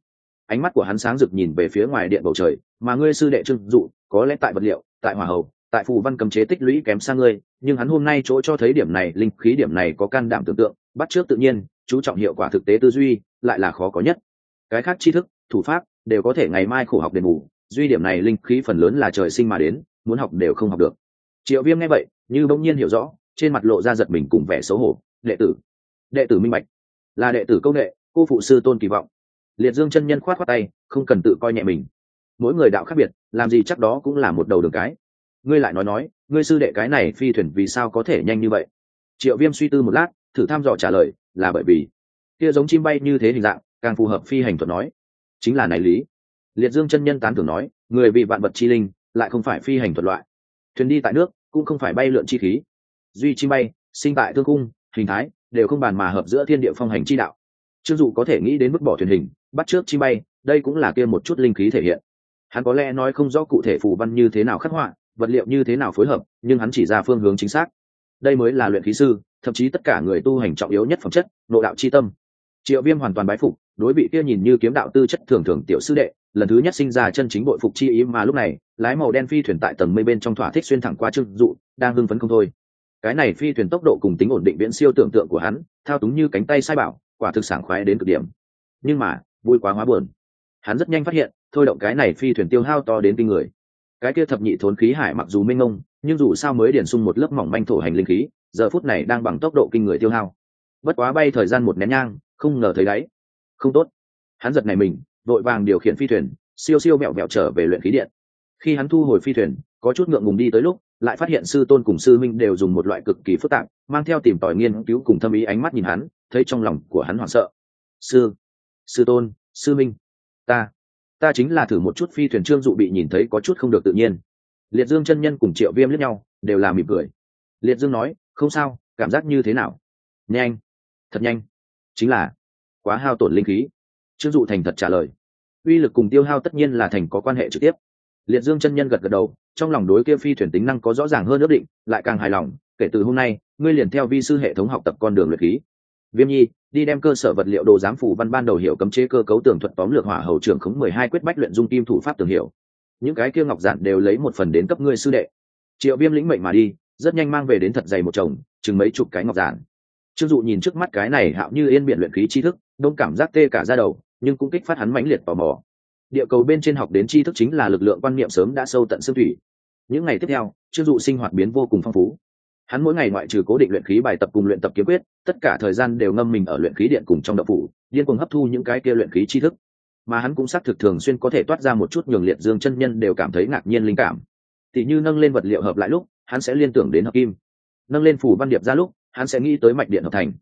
Ánh mắt của hắn sáng rực nhìn về phía ngoài điện bầu trời, mà ngươi sư đệ trưng dụ, có lẽ tại vật liệu, tại hỏa hầu, tại phù văn cầm chế tích lũy kém xa ngươi, nhưng hắn hôm nay chỗ cho thấy điểm này, linh khí điểm này có can đảm tưởng tượng, bắt trước tự nhiên, chú trọng hiệu quả thực tế tư duy, lại là khó có nhất. Cái khác tri thức, thủ pháp, đều có thể ngày mai khổ học đền bù, duy điểm này linh khí phần lớn là trời sinh mà đến, muốn học đều không học được triệu viêm nghe vậy, như bỗng nhiên hiểu rõ, trên mặt lộ ra giật mình cùng vẻ xấu hổ. Đệ tử đệ tử minh bạch. Là đệ tử công nghệ, cô phụ sư tôn kỳ vọng. Liệt dương chân nhân khoát khoát tay, không cần tự coi nhẹ mình. Mỗi người đạo khác biệt, làm gì chắc đó cũng là một đầu đường cái. Ngươi lại nói nói, ngươi sư đệ cái này phi thuyền vì sao có thể nhanh như vậy? Triệu viêm suy tư một lát, thử thăm dò trả lời, là bởi vì, kia giống chim bay như thế hình dạng, càng phù hợp phi hành thuật nói. Chính là này lý. Liệt dương chân nhân tán thưởng nói, người vì vạn vật chi linh, lại không phải phi hành thuật loại thuyền đi tại nước cũng không phải bay lượn chi khí. Duy chi bay, sinh tại thương cung hình thái đều không bàn mà hợp giữa thiên địa phong hành chi đạo. Chưng dụ có thể nghĩ đến vứt bỏ thuyền hình, bắt trước chi bay, đây cũng là kia một chút linh khí thể hiện. Hắn có lẽ nói không rõ cụ thể phù văn như thế nào khắc họa, vật liệu như thế nào phối hợp, nhưng hắn chỉ ra phương hướng chính xác. Đây mới là luyện khí sư, thậm chí tất cả người tu hành trọng yếu nhất phẩm chất, nội đạo chi tâm. Triệu viêm hoàn toàn bái phục, đối vị kia nhìn như kiếm đạo tư chất thường thường tiểu sư đệ lần thứ nhất sinh ra chân chính bội phục chi ý mà lúc này, lái màu đen phi thuyền tại tầng mây bên trong thỏa thích xuyên thẳng qua trương dụ, đang hưng phấn không thôi. Cái này phi thuyền tốc độ cùng tính ổn định viễn siêu tưởng tượng của hắn, thao túng như cánh tay sai bảo, quả thực sảng khoái đến cực điểm. Nhưng mà, vui quá hóa buồn. Hắn rất nhanh phát hiện, thôi động cái này phi thuyền tiêu hao to đến kinh người. Cái kia thập nhị thốn khí hải mặc dù minh ngông nhưng dù sao mới điển sung một lớp mỏng manh thổ hành linh khí, giờ phút này đang bằng tốc độ kinh người tiêu hao. Bất quá bay thời gian một nén nhang, không ngờ thấy đáy. Không tốt. Hắn giật này mình vội vàng điều khiển phi thuyền, siêu siêu mẹo mẹo trở về luyện khí điện. Khi hắn thu hồi phi thuyền, có chút ngượng ngùng đi tới lúc, lại phát hiện sư tôn cùng sư minh đều dùng một loại cực kỳ phức tạp, mang theo tìm tòi nghiên cứu cùng thâm ý ánh mắt nhìn hắn, thấy trong lòng của hắn hoảng sợ. Sư sư tôn, sư minh ta ta chính là thử một chút phi thuyền trương dụ bị nhìn thấy có chút không được tự nhiên. Liệt dương chân nhân cùng triệu viêm lẫn nhau, đều là mỉm cười. Liệt dương nói, không sao, cảm giác như thế nào? Nhanh, thật nhanh. Chính là, quá hao tổn linh khí trương dụ thành thật trả lời. Uy lực cùng tiêu hao tất nhiên là thành có quan hệ trực tiếp. Liệt dương chân nhân gật gật đầu, trong lòng đối kia phi thuyền tính năng có rõ ràng hơn ước định, lại càng hài lòng, kể từ hôm nay, ngươi liền theo vi sư hệ thống học tập con đường luyện khí. Viêm nhi, đi đem cơ sở vật liệu đồ giám phủ văn ban đầu hiểu cấm chế cơ cấu tường thuật tóm lược hỏa hầu trưởng khống mười hai quyết bách luyện dung kim thủ pháp tường hiểu. Những cái kia ngọc giản đều lấy một phần đến cấp ngươi sư đệ. Triệu viêm lĩnh mệnh mà đi, rất nhanh mang về đến thật dày một chồng, chừng mấy chục cái ngọc giản trương dụ nhìn trước mắt cái này hạo như yên biện luyện khí tri thức, đông cảm giác tê cả ra đầu, nhưng cũng kích phát hắn mãnh liệt tò mò. Địa cầu bên trên học đến tri thức chính là lực lượng quan niệm sớm đã sâu tận xương thủy. Những ngày tiếp theo, trương dụ sinh hoạt biến vô cùng phong phú. Hắn mỗi ngày ngoại trừ cố định luyện khí bài tập cùng luyện tập kiếm quyết, tất cả thời gian đều ngâm mình ở luyện khí điện cùng trong đậu phủ, điên cuồng hấp thu những cái kia luyện khí tri thức. Mà hắn cũng xác thực thường xuyên có thể toát ra một chút nhường liệt dương chân nhân đều cảm thấy ngạc nhiên linh cảm. Tỷ như nâng lên vật liệu hợp lại lúc, hắn sẽ liên tưởng đến hợp kim. Nâng lên phủ văn điệp ra lúc hắn sẽ nghĩ tới mạch điện hợp thành.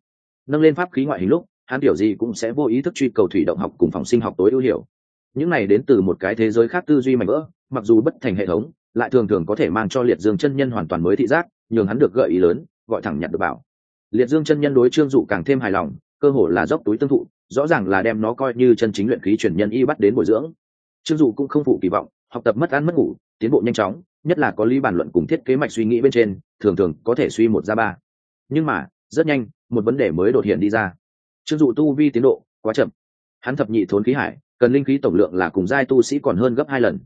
Nâng lên pháp khí ngoại hình lúc, hắn kiểu gì cũng sẽ vô ý thức truy cầu thủy động học cùng phòng sinh học tối ưu hiểu. Những này đến từ một cái thế giới khác tư duy mạnh vỡ, mặc dù bất thành hệ thống, lại thường thường có thể mang cho liệt dương chân nhân hoàn toàn mới thị giác, nhường hắn được gợi ý lớn, gọi thẳng nhặt được bảo. Liệt dương chân nhân đối trương dụ càng thêm hài lòng, cơ hồ là dốc túi tương thụ, rõ ràng là đem nó coi như chân chính luyện khí truyền nhân y bắt đến bồi dưỡng. Trương dụ cũng không phụ kỳ vọng, học tập mất ăn mất ngủ, tiến bộ nhanh chóng, nhất là có lý bản luận cùng thiết kế mạch suy nghĩ bên trên, thường thường có thể suy một ra ba nhưng mà, rất nhanh, một vấn đề mới đột hiện đi ra. Trương dụ tu vi tiến độ quá chậm. Hắn thập nhị thốn khí hải, cần linh khí tổng lượng là cùng giai tu sĩ còn hơn gấp hai lần.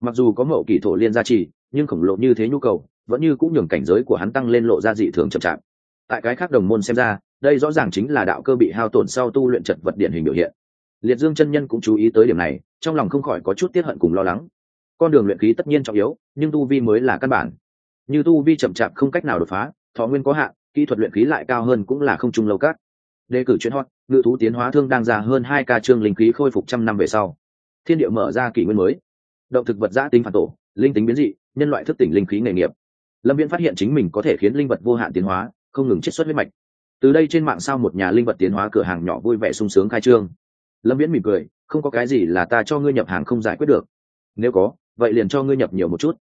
Mặc dù có mậu kỷ thổ liên gia trì, nhưng khổng lồ như thế nhu cầu, vẫn như cũng nhường cảnh giới của hắn tăng lên lộ ra dị thường chậm chạp. Tại cái khác đồng môn xem ra, đây rõ ràng chính là đạo cơ bị hao tổn sau tu luyện chật vật điển hình biểu hiện. Liệt dương chân nhân cũng chú ý tới điểm này, trong lòng không khỏi có chút tiết hận cùng lo lắng. Con đường luyện khí tất nhiên trọng yếu, nhưng tu vi mới là căn bản. Như tu vi chậm chạp không cách nào đột phá, thọ nguyên có hạn kỹ thuật luyện khí lại cao hơn cũng là không trung lâu cát đề cử chuyên hot, ngự thú tiến hóa thương đang ra hơn hai ca trương linh khí khôi phục trăm năm về sau. Thiên địa mở ra kỷ nguyên mới. Động thực vật giã tính phản tổ, linh tính biến dị, nhân loại thức tỉnh linh khí nghề nghiệp. Lâm viễn phát hiện chính mình có thể khiến linh vật vô hạn tiến hóa, không ngừng chiết xuất huyết mạch. Từ đây trên mạng sao một nhà linh vật tiến hóa cửa hàng nhỏ vui vẻ sung sướng khai trương. Lâm viễn mỉm cười, không có cái gì là ta cho ngươi nhập hàng không giải quyết được. Nếu có, vậy liền cho ngươi nhập nhiều một chút.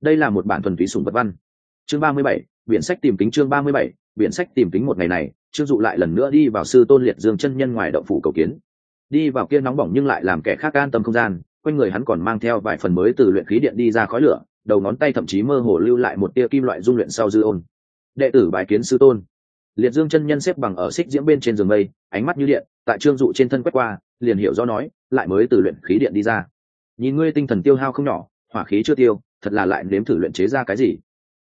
Đây là một bản thuần túy sùng vật văn. Chương ba mươi bảy biển sách tìm kính chương ba mươi bảy, biển sách tìm kính một ngày này, trương dụ lại lần nữa đi vào sư tôn liệt dương chân nhân ngoài động phủ cầu kiến. Đi vào kia nóng bỏng nhưng lại làm kẻ khác an tâm không gian, quanh người hắn còn mang theo vài phần mới từ luyện khí điện đi ra khói lửa, đầu ngón tay thậm chí mơ hồ lưu lại một tia kim loại dung luyện sau dư ôn. Đệ tử bài kiến sư tôn. Liệt dương chân nhân xếp bằng ở xích diễm bên trên giường mây, ánh mắt như điện, tại trương dụ trên thân quét qua, liền hiểu do nói, lại mới từ luyện khí điện đi ra. Nhìn ngươi tinh thần tiêu hao không nhỏ, hỏa khí chưa tiêu, thật là lại nếm thử luyện chế ra cái gì?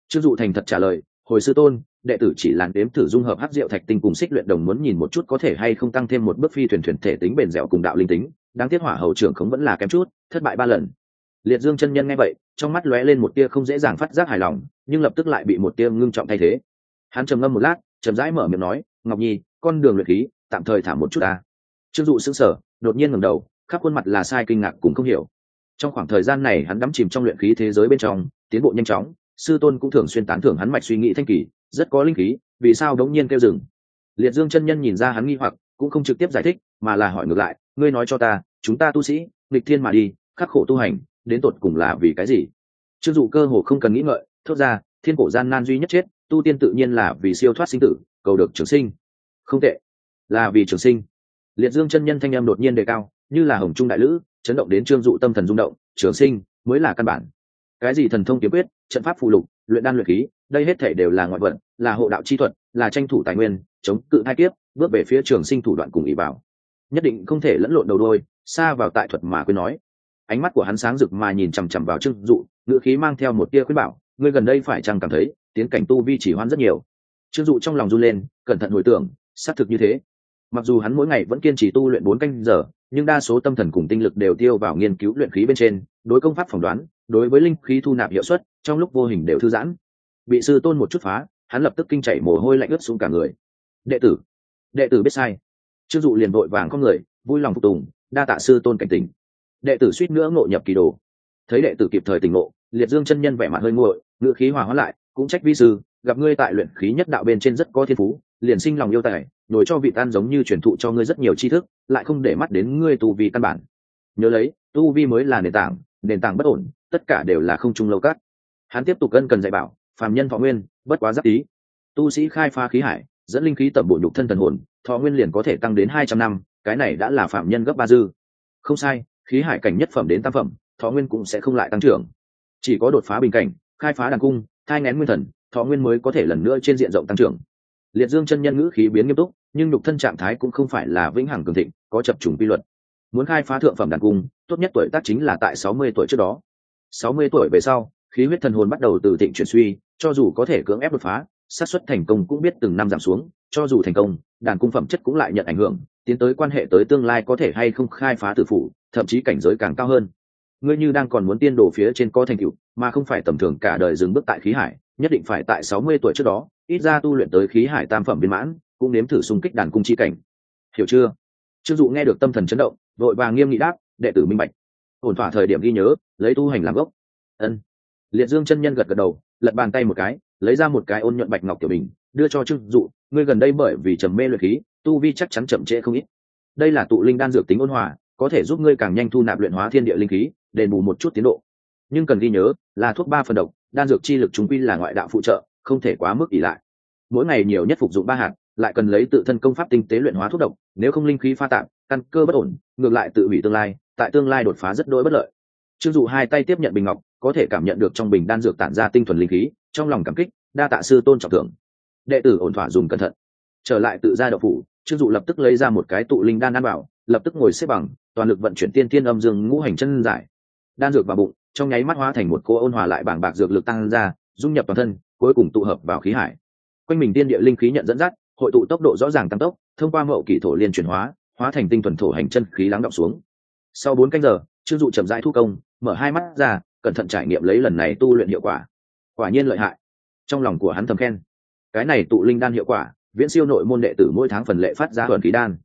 Trương dụ thành thật trả lời hồi sư tôn, đệ tử chỉ làn đếm thử dung hợp hắc diệu thạch tinh cùng xích luyện đồng muốn nhìn một chút có thể hay không tăng thêm một bước phi thuyền thuyền thể tính bền dẻo cùng đạo linh tính. Đáng tiếc hỏa hầu trưởng khống vẫn là kém chút, thất bại ba lần. Liệt dương chân nhân nghe vậy, trong mắt lóe lên một tia không dễ dàng phát giác hài lòng, nhưng lập tức lại bị một tia ngưng trọng thay thế. Hắn trầm ngâm một lát, chậm rãi mở miệng nói, ngọc nhi, con đường luyện khí, tạm thời thả một chút ta. Trương dụ sững sờ, đột nhiên ngẩng đầu, khắp khuôn mặt là sai kinh ngạc cũng không hiểu. Trong khoảng thời gian này hắn đắm chìm trong luyện khí thế giới bên trong, tiến bộ nhanh chóng sư tôn cũng thường xuyên tán thưởng hắn mạch suy nghĩ thanh kỳ, rất có linh khí, vì sao đống nhiên kêu dừng? Liệt dương chân nhân nhìn ra hắn nghi hoặc, cũng không trực tiếp giải thích, mà là hỏi ngược lại, ngươi nói cho ta, chúng ta tu sĩ, nghịch thiên mà đi, khắc khổ tu hành, đến tột cùng là vì cái gì? Chưng dụ cơ hồ không cần nghĩ ngợi, thốt ra, thiên cổ gian nan duy nhất chết, tu tiên tự nhiên là vì siêu thoát sinh tử, cầu được trường sinh. Không tệ. Là vì trường sinh. Liệt dương chân nhân thanh em đột nhiên đề cao, như là hồng trung đại lữ, chấn động đến trương dụ tâm thần rung động, trường sinh, mới là căn bản. Cái gì thần thông kiếm quyết trận pháp phù lục, luyện đan luyện khí, đây hết thể đều là ngoại vận là hộ đạo chi thuật, là tranh thủ tài nguyên, chống cự hai kiếp, bước về phía trường sinh thủ đoạn cùng ý bảo. Nhất định không thể lẫn lộn đầu đôi, xa vào tại thuật mà quên nói. Ánh mắt của hắn sáng rực mà nhìn chằm chằm vào trương dụ, ngữ khí mang theo một tia khuyết bảo ngươi gần đây phải chăng cảm thấy, tiến cảnh tu vi chỉ hoan rất nhiều. Trương dụ trong lòng run lên, cẩn thận hồi tưởng, xác thực như thế mặc dù hắn mỗi ngày vẫn kiên trì tu luyện bốn canh giờ, nhưng đa số tâm thần cùng tinh lực đều tiêu vào nghiên cứu luyện khí bên trên, đối công pháp phỏng đoán, đối với linh khí thu nạp hiệu suất, trong lúc vô hình đều thư giãn. Bị sư tôn một chút phá, hắn lập tức kinh chảy mồ hôi lạnh ướt xuống cả người. Đệ tử đệ tử biết sai. Chưng dụ liền vội vàng con người, vui lòng phục tùng, đa tạ sư tôn cảnh tình đệ tử suýt nữa ngộ nhập kỳ đồ. Thấy đệ tử kịp thời tỉnh ngộ, liệt dương chân nhân vẻ mặt hơi nguội ngựa khí hòa hóa lại, cũng trách vi sư, gặp ngươi tại luyện khí nhất đạo bên trên rất có thiên phú, liền sinh lòng yêu tài nhồi cho vị tan giống như truyền thụ cho ngươi rất nhiều tri thức, lại không để mắt đến ngươi tu vi căn bản. Nhớ lấy, tu vi mới là nền tảng nền tảng bất ổn, tất cả đều là không trung lâu cát. Hắn tiếp tục cân cần dạy bảo, phàm nhân thọ nguyên, bất quá giáp ý. Tu sĩ khai phá khí hải, dẫn linh khí tẩm bổ nhục thân thần hồn, thọ nguyên liền có thể tăng đến hai trăm năm, cái này đã là phạm nhân gấp ba dư. Không sai, khí hải cảnh nhất phẩm đến tam phẩm, thọ nguyên cũng sẽ không lại tăng trưởng. Chỉ có đột phá bình cảnh, khai phá đàn cung, thai ngén nguyên thần, thọ nguyên mới có thể lần nữa trên diện rộng tăng trưởng liệt dương chân nhân ngữ khí biến nghiêm túc, nhưng nhục thân trạng thái cũng không phải là vĩnh hằng cường thịnh, có chập trùng quy luật. Muốn khai phá thượng phẩm đàn cung, tốt nhất tuổi tác chính là tại sáu mươi tuổi trước đó. Sáu mươi tuổi về sau, khí huyết thần hồn bắt đầu từ thịnh chuyển suy, cho dù có thể cưỡng ép đột phá, xác suất thành công cũng biết từng năm giảm xuống, cho dù thành công, đàn cung phẩm chất cũng lại nhận ảnh hưởng, tiến tới quan hệ tới tương lai có thể hay không khai phá tử phủ, thậm chí cảnh giới càng cao hơn. Ngươi như đang còn muốn tiên đồ phía trên có thành tựu, mà không phải tầm thường cả đời dừng bước tại khí hải, nhất định phải tại sáu mươi tuổi trước đó ít ra tu luyện tới khí hải tam phẩm viên mãn, cũng nếm thử xung kích đàn cung chi cảnh. Hiểu chưa? Trương dụ nghe được tâm thần chấn động, vội vàng nghiêm nghị đáp, đệ tử minh bạch. Ổn thỏa thời điểm ghi nhớ, lấy tu hành làm gốc. Ân. Liệt dương chân nhân gật gật đầu, lật bàn tay một cái, lấy ra một cái ôn nhuận bạch ngọc tiểu bình, đưa cho trương dụ, ngươi gần đây bởi vì trầm mê luyện khí, tu vi chắc chắn chậm trễ không ít. Đây là tụ linh đan dược tính ôn hòa, có thể giúp ngươi càng nhanh thu nạp luyện hóa thiên địa linh khí, đền bù một chút tiến độ. Nhưng cần ghi nhớ là thuốc ba phần độc, đan dược chi lực chúng quy là ngoại đạo phụ trợ không thể quá mức ỷ lại. Mỗi ngày nhiều nhất phục dụng ba hạt, lại cần lấy tự thân công pháp tinh tế luyện hóa thuốc độc, nếu không linh khí pha tạm căn cơ bất ổn, ngược lại tự hủy tương lai, tại tương lai đột phá rất đỗi bất lợi. Trương dụ hai tay tiếp nhận bình ngọc, có thể cảm nhận được trong bình đan dược tản ra tinh thuần linh khí, trong lòng cảm kích, đa tạ sư tôn trọng thưởng. Đệ tử ổn thỏa dùng cẩn thận. Trở lại tự gia đậu phủ, trương dụ lập tức lấy ra một cái tụ linh đan ăn bảo lập tức ngồi xếp bằng, toàn lực vận chuyển tiên tiên âm dương ngũ hành chân giải. Đan dược vào bụng, trong nháy mắt hóa thành một cô ôn hòa lại bảng bạc dược lực tăng ra, dung nhập toàn thân cuối cùng tụ hợp vào khí hải. Quanh mình tiên địa linh khí nhận dẫn dắt, hội tụ tốc độ rõ ràng tăng tốc, thông qua mậu kỷ thổ liên chuyển hóa hóa thành tinh thuần thổ hành chân khí lắng động xuống. Sau bốn canh giờ trương dụ chậm rãi thu công, mở hai mắt ra, cẩn thận trải nghiệm lấy lần này tu luyện hiệu quả. Quả nhiên lợi hại. Trong lòng của hắn thầm khen. Cái này tụ linh đan hiệu quả, viễn siêu nội môn đệ tử mỗi tháng phần lệ phát ra thuần khí đan.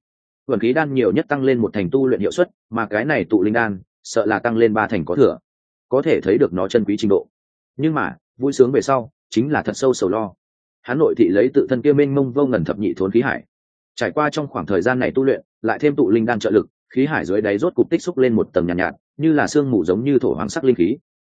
Thuần khí đan nhiều nhất tăng lên một thành tu luyện hiệu suất, mà cái này tụ linh đan, sợ là tăng lên ba thành có thừa. Có thể thấy được nó chân quý trình độ. Nhưng mà, vui sướng về sau chính là thật sâu sầu lo. Hắn nội thị lấy tự thân kia mênh mông vô ngần thập nhị thốn khí hải. Trải qua trong khoảng thời gian này tu luyện lại thêm tụ linh đan trợ lực khí hải dưới đáy rốt cục tích xúc lên một tầng nhàn nhạt, nhạt như là sương mù giống như thổ hoàng sắc linh khí.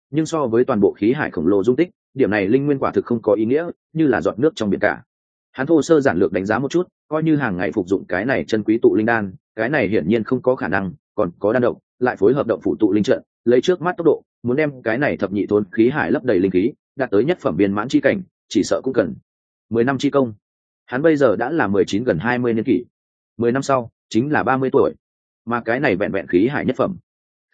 Nhưng so với toàn bộ khí hải khổng lồ dung tích điểm này linh nguyên quả thực không có ý nghĩa như là giọt nước trong biển cả. Hắn thô sơ giản lược đánh giá một chút coi như hàng ngày phục dụng cái này chân quý tụ linh đan cái này hiển nhiên không có khả năng còn có đan động lại phối hợp động phụ tụ linh trận lấy trước mắt tốc độ muốn đem cái này thập nhị thốn khí hải lấp đầy linh khí đạt tới nhất phẩm viên mãn chi cảnh, chỉ sợ cũng cần mười năm chi công. Hắn bây giờ đã là mười chín gần hai mươi niên kỷ. Mười năm sau, chính là ba mươi tuổi. Mà cái này vẹn vẹn khí hải nhất phẩm.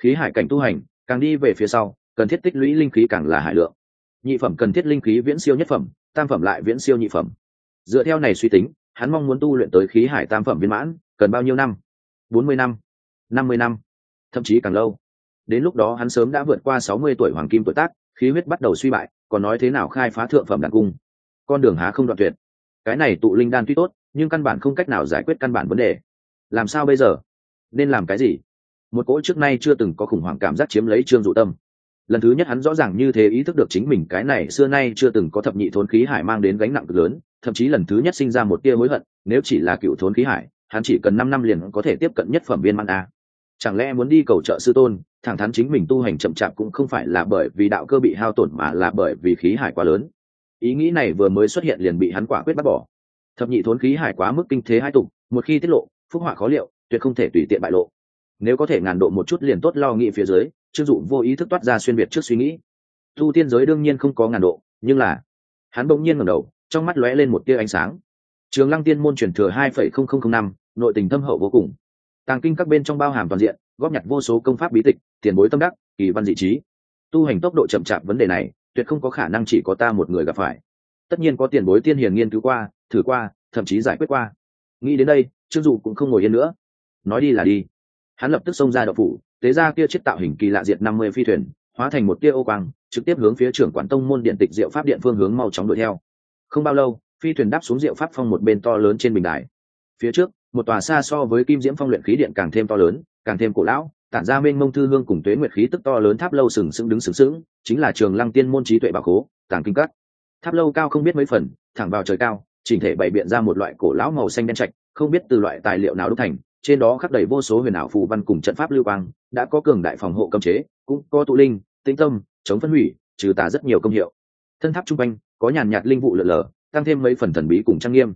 Khí hải cảnh tu hành, càng đi về phía sau, cần thiết tích lũy linh khí càng là hải lượng. Nhị phẩm cần thiết linh khí viễn siêu nhất phẩm, tam phẩm lại viễn siêu nhị phẩm. Dựa theo này suy tính, hắn mong muốn tu luyện tới khí hải tam phẩm viên mãn, cần bao nhiêu năm? Bốn mươi năm năm mươi năm, thậm chí càng lâu. Đến lúc đó hắn sớm đã vượt qua sáu mươi tuổi hoàng kim tuổi tác, khí huyết bắt đầu suy bại còn nói thế nào khai phá thượng phẩm đàn cung? Con đường há không đoạn tuyệt. Cái này tụ linh đan tuy tốt, nhưng căn bản không cách nào giải quyết căn bản vấn đề. Làm sao bây giờ? Nên làm cái gì? Một cỗ trước nay chưa từng có khủng hoảng cảm giác chiếm lấy trương dụ tâm. Lần thứ nhất hắn rõ ràng như thế ý thức được chính mình cái này xưa nay chưa từng có thập nhị thốn khí hải mang đến gánh nặng cực lớn, thậm chí lần thứ nhất sinh ra một tia hối hận, nếu chỉ là cựu thốn khí hải, hắn chỉ cần năm năm liền có thể tiếp cận nhất phẩm viên man a. Chẳng lẽ muốn đi cầu trợ sư tôn thẳng thắn chính mình tu hành chậm chạp cũng không phải là bởi vì đạo cơ bị hao tổn mà là bởi vì khí hải quá lớn. Ý nghĩ này vừa mới xuất hiện liền bị hắn quả quyết bắt bỏ. Thập nhị thốn khí hải quá mức kinh thế hai tục, một khi tiết lộ, phúc họa khó liệu, tuyệt không thể tùy tiện bại lộ. Nếu có thể ngàn độ một chút liền tốt lo nghĩ phía dưới chưng dụ vô ý thức toát ra xuyên việt trước suy nghĩ. Tu tiên giới đương nhiên không có ngàn độ, nhưng là, hắn bỗng nhiên ngẩng đầu, trong mắt lóe lên một tia ánh sáng. Trường lăng tiên môn truyền thừa hai phẩy không không không năm, nội tình thâm hậu vô cùng. Tàng kinh các bên trong bao hàm toàn diện góp nhặt vô số công pháp bí tịch, tiền bối tâm đắc, kỳ văn dị trí. Tu hành tốc độ chậm chạp vấn đề này, tuyệt không có khả năng chỉ có ta một người gặp phải. Tất nhiên có tiền bối tiên hiền nghiên cứu qua, thử qua, thậm chí giải quyết qua. Nghĩ đến đây, trương dụ cũng không ngồi yên nữa. Nói đi là đi. Hắn lập tức xông ra đậu phủ, tế ra kia chiếc tạo hình kỳ lạ diệt năm mươi phi thuyền, hóa thành một tia ô quang, trực tiếp hướng phía trưởng quản tông môn điện tịch diệu pháp điện phương hướng mau chóng đuổi theo. Không bao lâu, phi thuyền đáp xuống diệu pháp phong một bên to lớn trên bình đài. Phía trước, một tòa xa so với kim diễm phong luyện khí điện càng thêm to lớn càng thêm cổ lão tản ra mênh mông thư hương cùng tuế nguyệt khí tức to lớn tháp lâu sừng sững đứng sừng sững chính là trường lăng tiên môn trí tuệ bảo khố tàng kinh cắt tháp lâu cao không biết mấy phần thẳng vào trời cao chỉnh thể bày biện ra một loại cổ lão màu xanh đen trạch không biết từ loại tài liệu nào đúc thành trên đó khắc đầy vô số huyền ảo phù văn cùng trận pháp lưu quang đã có cường đại phòng hộ cấm chế cũng có tụ linh tĩnh tâm chống phân hủy trừ tà rất nhiều công hiệu. Thân tháp trung quanh có nhàn nhạt linh vụ lượn lờ, tăng thêm mấy phần thần bí cùng trang nghiêm.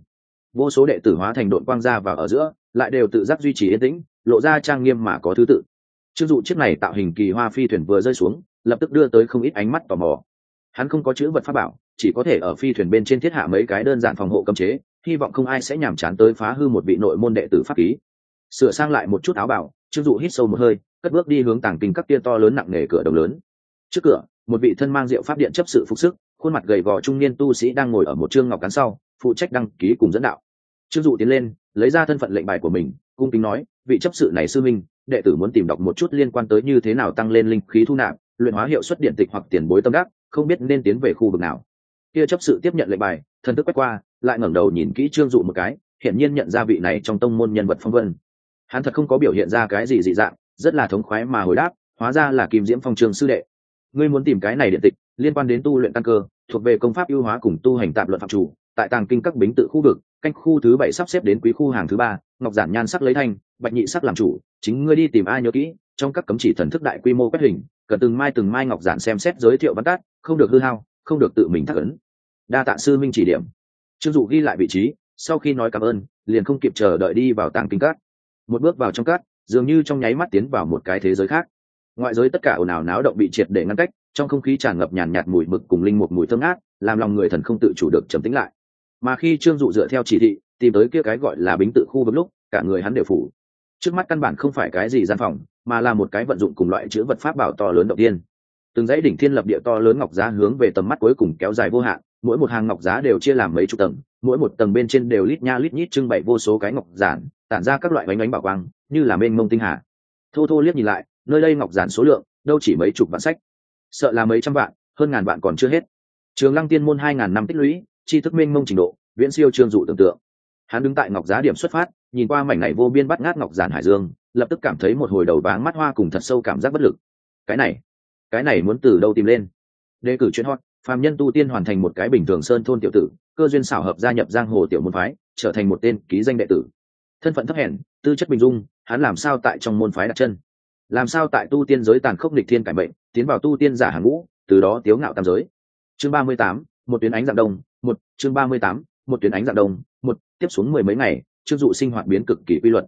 Vô số đệ tử hóa thành đội quang ra và ở giữa lại đều tự giác duy trì yên tĩnh lộ ra trang nghiêm mà có thứ tự. Chưng dụ chiếc này tạo hình kỳ hoa phi thuyền vừa rơi xuống, lập tức đưa tới không ít ánh mắt tò mò. Hắn không có chữ vật pháp bảo, chỉ có thể ở phi thuyền bên trên thiết hạ mấy cái đơn giản phòng hộ cấm chế, hy vọng không ai sẽ nhàm chán tới phá hư một vị nội môn đệ tử pháp ký. Sửa sang lại một chút áo bảo chưng dụ hít sâu một hơi, cất bước đi hướng tàng kinh các tia to lớn nặng nề cửa đồng lớn. Trước cửa, một vị thân mang rượu pháp điện chấp sự phục sức, khuôn mặt gầy gò trung niên tu sĩ đang ngồi ở một trương ngọc cán sau, phụ trách đăng ký cùng dẫn đạo. Trương dụ tiến lên, lấy ra thân phận lệnh bài của mình cung kính nói, vị chấp sự này sư minh, đệ tử muốn tìm đọc một chút liên quan tới như thế nào tăng lên linh khí thu nạp, luyện hóa hiệu suất điện tịch hoặc tiền bối tâm đắc, không biết nên tiến về khu vực nào. Kia chấp sự tiếp nhận lệnh bài, thần thức quét qua, lại ngẩng đầu nhìn kỹ trương dụ một cái, hiển nhiên nhận ra vị này trong tông môn nhân vật phong vân. Hắn thật không có biểu hiện ra cái gì dị dạng, rất là thống khoái mà hồi đáp, hóa ra là kim diễm phong trường sư đệ. Ngươi muốn tìm cái này điện tịch liên quan đến tu luyện tăng cơ, thuộc về công pháp ưu hóa cùng tu hành tạm luận phạm chủ, tại tàng kinh các bính tự khu vực, canh khu thứ bảy sắp xếp đến quý khu hàng thứ ba, ngọc giản nhan sắc lấy thanh, bạch nhị sắc làm chủ, chính ngươi đi tìm ai nhớ kỹ, trong các cấm chỉ thần thức đại quy mô quét hình, cần từng mai từng mai ngọc giản xem xét giới thiệu văn tát không được hư hao, không được tự mình thắc ấn. Đa tạ sư minh chỉ điểm. Trương dụ ghi lại vị trí, sau khi nói cảm ơn, liền không kịp chờ đợi đi vào tàng kinh cát một bước vào trong cát dường như trong nháy mắt tiến vào một cái thế giới khác ngoại giới tất cả ồn ào náo động bị triệt để ngăn cách, trong không khí tràn ngập nhàn nhạt mùi mực cùng linh một mùi thơm ngát, làm lòng người thần không tự chủ được trầm tĩnh lại. Mà khi trương dụ dựa theo chỉ thị, tìm tới kia cái gọi là bính tự khu vực lúc, cả người hắn đều phủ. Trước mắt căn bản không phải cái gì gian phòng, mà là một cái vận dụng cùng loại chữ vật pháp bảo to lớn đầu tiên. Từng dãy đỉnh thiên lập địa to lớn ngọc giá hướng về tầm mắt cuối cùng kéo dài vô hạn, mỗi một hàng ngọc giá đều chia làm mấy chục tầng, mỗi một tầng bên trên đều lít nha lít nhít trưng bày vô số cái ngọc giản, tản ra các loại bánh bánh bảo quang, như là mênh mông tinh hà. Thô thô liếc nhìn lại nơi đây ngọc giản số lượng, đâu chỉ mấy chục vạn sách. Sợ là mấy trăm vạn, hơn ngàn vạn còn chưa hết. Trường lăng tiên môn hai ngàn năm tích lũy, tri thức minh mông trình độ, viễn siêu trương dụ tưởng tượng. Hắn đứng tại ngọc giá điểm xuất phát, nhìn qua mảnh này vô biên bắt ngát ngọc giản hải dương, lập tức cảm thấy một hồi đầu váng mắt hoa cùng thật sâu cảm giác bất lực. Cái này cái này muốn từ đâu tìm lên? Đề cử chuyên hot, phàm nhân tu tiên hoàn thành một cái bình thường sơn thôn tiểu tử, cơ duyên xảo hợp gia nhập giang hồ tiểu môn phái, trở thành một tên ký danh đệ tử. Thân phận thấp hèn, tư chất bình dung, hắn làm sao tại trong môn phái đặt chân? Làm sao tại tu tiên giới tàn khốc lịch thiên cải mệnh, tiến vào tu tiên giả hàng ngũ, từ đó tiếu ngạo tam giới. Chương ba mươi tám, một tuyến ánh dạng đông, một, chương ba mươi tám, một tuyến ánh dạng đông, một, tiếp xuống mười mấy ngày chương dụ sinh hoạt biến cực kỳ quy luật.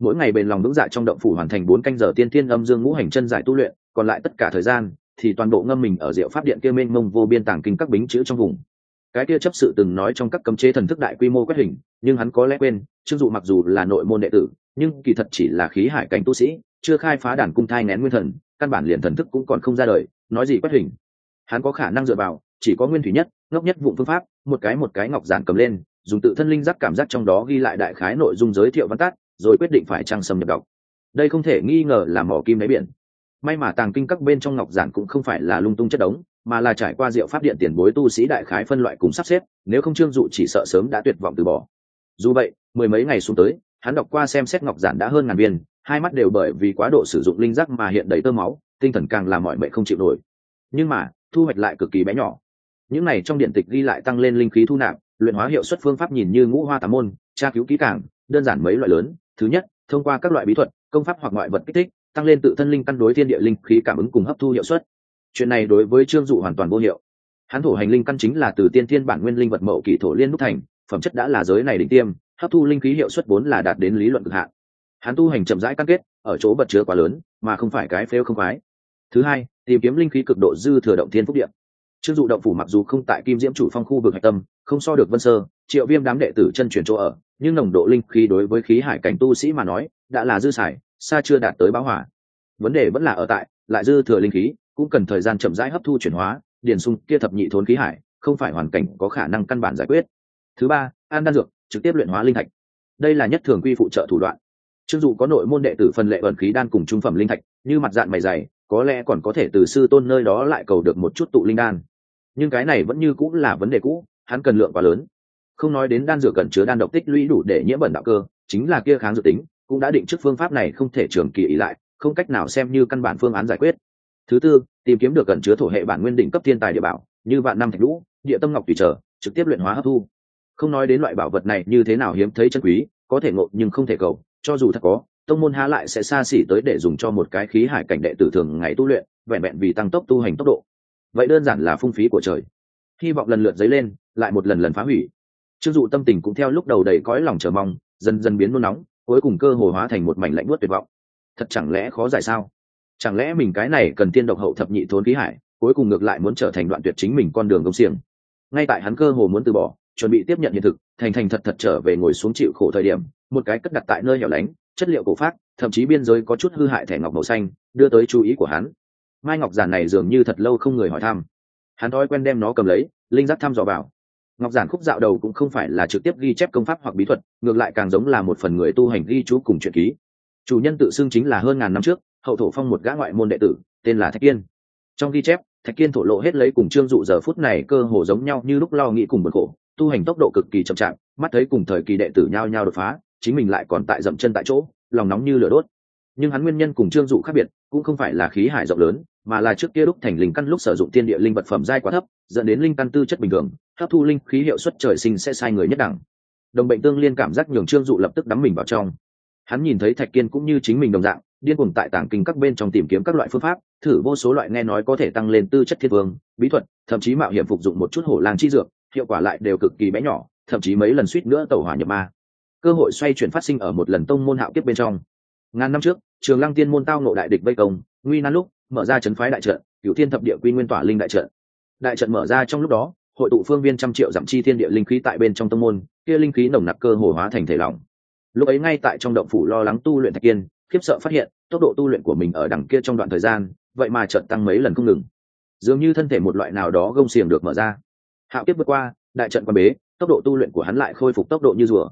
Mỗi ngày bền lòng vững dạ trong động phủ hoàn thành bốn canh giờ tiên thiên âm dương ngũ hành chân giải tu luyện, còn lại tất cả thời gian thì toàn bộ ngâm mình ở diệu pháp điện kia mênh mông vô biên tàng kinh các bính chữ trong vùng. Cái kia chấp sự từng nói trong các cấm chế thần thức đại quy mô quét hình, nhưng hắn có lẽ quên trương dụ mặc dù là nội môn đệ tử nhưng kỳ thật chỉ là khí hải cảnh tu sĩ, chưa khai phá đàn cung thai nén nguyên thần, căn bản liền thần thức cũng còn không ra đời, nói gì quét hình. Hắn có khả năng dựa vào, chỉ có nguyên thủy nhất, ngốc nhất vụ phương pháp, một cái một cái ngọc giản cầm lên, dùng tự thân linh giác cảm giác trong đó ghi lại đại khái nội dung giới thiệu văn tát rồi quyết định phải trang sầm nhập đọc. Đây không thể nghi ngờ là mỏ kim đáy biển. May mà tàng kinh các bên trong ngọc giản cũng không phải là lung tung chất đống, mà là trải qua diệu pháp điện tiền bối tu sĩ đại khái phân loại cùng sắp xếp, nếu không trương dụ chỉ sợ sớm đã tuyệt vọng từ bỏ. Dù vậy, mười mấy ngày xuống tới hắn đọc qua xem xét ngọc giản đã hơn ngàn viên, hai mắt đều bởi vì quá độ sử dụng linh giác mà hiện đầy tơ máu, tinh thần càng làm mọi mệnh không chịu nổi. Nhưng mà, thu hoạch lại cực kỳ bé nhỏ. Những này trong điện tịch ghi lại tăng lên linh khí thu nạp, luyện hóa hiệu suất phương pháp nhìn như ngũ hoa tám môn, tra cứu kỹ càng, đơn giản mấy loại lớn. Thứ nhất, thông qua các loại bí thuật, công pháp hoặc ngoại vật kích thích, tăng lên tự thân linh căn đối thiên địa linh khí cảm ứng cùng hấp thu hiệu suất. Chuyện này đối với trương dụ hoàn toàn vô hiệu. Hắn thổ hành linh căn chính là từ tiên thiên bản nguyên linh vật mậu kỷ thổ liên đúc thành, phẩm chất đã là giới này đỉnh tiêm hấp thu linh khí hiệu suất vốn là đạt đến lý luận cực hạn. Hắn tu hành chậm rãi cam kết, ở chỗ bật chứa quá lớn, mà không phải cái phêu không khoái. Thứ hai, tìm kiếm linh khí cực độ dư thừa động thiên phúc điện trương dụ động phủ mặc dù không tại kim diễm chủ phong khu vực hạch tâm, không so được vân sơ, triệu viêm đám đệ tử chân truyền chỗ ở, nhưng nồng độ linh khí đối với khí hải cảnh tu sĩ mà nói, đã là dư xài, xa chưa đạt tới báo hỏa vấn đề vẫn là ở tại, lại dư thừa linh khí, cũng cần thời gian chậm rãi hấp thu chuyển hóa, điền sung kia thập nhị thốn khí hải, không phải hoàn cảnh có khả năng căn bản giải quyết. Thứ ba, an đan dược trực tiếp luyện hóa linh thạch. Đây là nhất thường quy phụ trợ thủ đoạn. Trương dụ có nội môn đệ tử phần lệ ẩn khí đan cùng trung phẩm linh thạch, như mặt dạng mày dày, có lẽ còn có thể từ sư tôn nơi đó lại cầu được một chút tụ linh đan. Nhưng cái này vẫn như cũng là vấn đề cũ, hắn cần lượng quá lớn. Không nói đến đan dược cần chứa đan độc tích lũy đủ để nhiễm bẩn đạo cơ, chính là kia kháng dược tính, cũng đã định trước phương pháp này không thể trường kỳ ý lại, không cách nào xem như căn bản phương án giải quyết. Thứ tư, tìm kiếm được cần chứa thổ hệ bản nguyên định cấp thiên tài địa bảo, như vạn năm thạch lũ, địa tâm ngọc tùy trở, trực tiếp luyện hóa hấp thu không nói đến loại bảo vật này như thế nào hiếm thấy chân quý, có thể ngộ nhưng không thể cầu, cho dù thật có, tông môn há lại sẽ xa xỉ tới để dùng cho một cái khí hải cảnh đệ tử thường ngày tu luyện, vẹn vẹn vì tăng tốc tu hành tốc độ. Vậy đơn giản là phung phí của trời. Hy vọng lần lượt dấy lên, lại một lần lần phá hủy. Chưng dụ tâm tình cũng theo lúc đầu đầy cõi lòng chờ mong, dần dần biến nôn nóng, cuối cùng cơ hồ hóa thành một mảnh lạnh buốt tuyệt vọng. Thật chẳng lẽ khó giải sao? Chẳng lẽ mình cái này cần tiên độc hậu thập nhị thốn khí hải, cuối cùng ngược lại muốn trở thành đoạn tuyệt chính mình con đường công xiềng? Ngay tại hắn cơ hồ muốn từ bỏ chuẩn bị tiếp nhận hiện thực, thành thành thật thật trở về ngồi xuống chịu khổ thời điểm, một cái cất đặt tại nơi hẻo lánh, chất liệu cổ phát, thậm chí biên giới có chút hư hại thẻ ngọc màu xanh, đưa tới chú ý của hắn. Mai ngọc giản này dường như thật lâu không người hỏi thăm. Hắn thói quen đem nó cầm lấy, linh giác thăm dò vào. Ngọc giản khúc dạo đầu cũng không phải là trực tiếp ghi chép công pháp hoặc bí thuật, ngược lại càng giống là một phần người tu hành ghi chú cùng truyện ký. Chủ nhân tự xưng chính là hơn ngàn năm trước, hậu thổ phong một gã ngoại môn đệ tử, tên là thạch kiên. Trong ghi chép, thạch kiên thổ lộ hết lấy cùng trương dụ giờ phút này cơ hồ giống nhau như lúc lo nghĩ cùng bực khổ tu hành tốc độ cực kỳ chậm chạp, mắt thấy cùng thời kỳ đệ tử nhao nhao đột phá, chính mình lại còn tại dậm chân tại chỗ, lòng nóng như lửa đốt. Nhưng hắn nguyên nhân cùng trương dụ khác biệt, cũng không phải là khí hải rộng lớn, mà là trước kia đúc thành linh căn lúc sử dụng tiên địa linh vật phẩm giai quá thấp, dẫn đến linh căn tư chất bình thường, hấp thu linh khí hiệu suất trời sinh sẽ sai người nhất đẳng. Đồng bệnh tương liên cảm giác nhường trương dụ lập tức đắm mình vào trong. Hắn nhìn thấy thạch kiên cũng như chính mình đồng dạng, điên cuồng tại tảng kinh các bên trong tìm kiếm các loại phương pháp, thử vô số loại nghe nói có thể tăng lên tư chất thiên vương, bí thuật, thậm chí mạo hiểm phục dụng một chút hổ lang chi dược hiệu quả lại đều cực kỳ bé nhỏ, thậm chí mấy lần suýt nữa tẩu hỏa nhập ma. Cơ hội xoay chuyển phát sinh ở một lần tông môn hạo kiếp bên trong. Ngàn năm trước, trường lăng tiên môn tao nộ đại địch vây công, nguy nan lúc, mở ra chấn phái đại trận cựu thiên thập địa quy nguyên tỏa linh đại trận. Đại trận mở ra trong lúc đó, hội tụ phương viên trăm triệu giảm chi thiên địa linh khí tại bên trong tông môn, kia linh khí nồng nặc cơ hồ hóa thành thể lỏng. Lúc ấy ngay tại trong động phủ lo lắng tu luyện thạch kiên, khiếp sợ phát hiện, tốc độ tu luyện của mình ở đằng kia trong đoạn thời gian, vậy mà trận tăng mấy lần không ngừng. Dường như thân thể một loại nào đó gông xiềng được mở ra hạo kiếp vượt qua, đại trận quan bế, tốc độ tu luyện của hắn lại khôi phục tốc độ như rùa.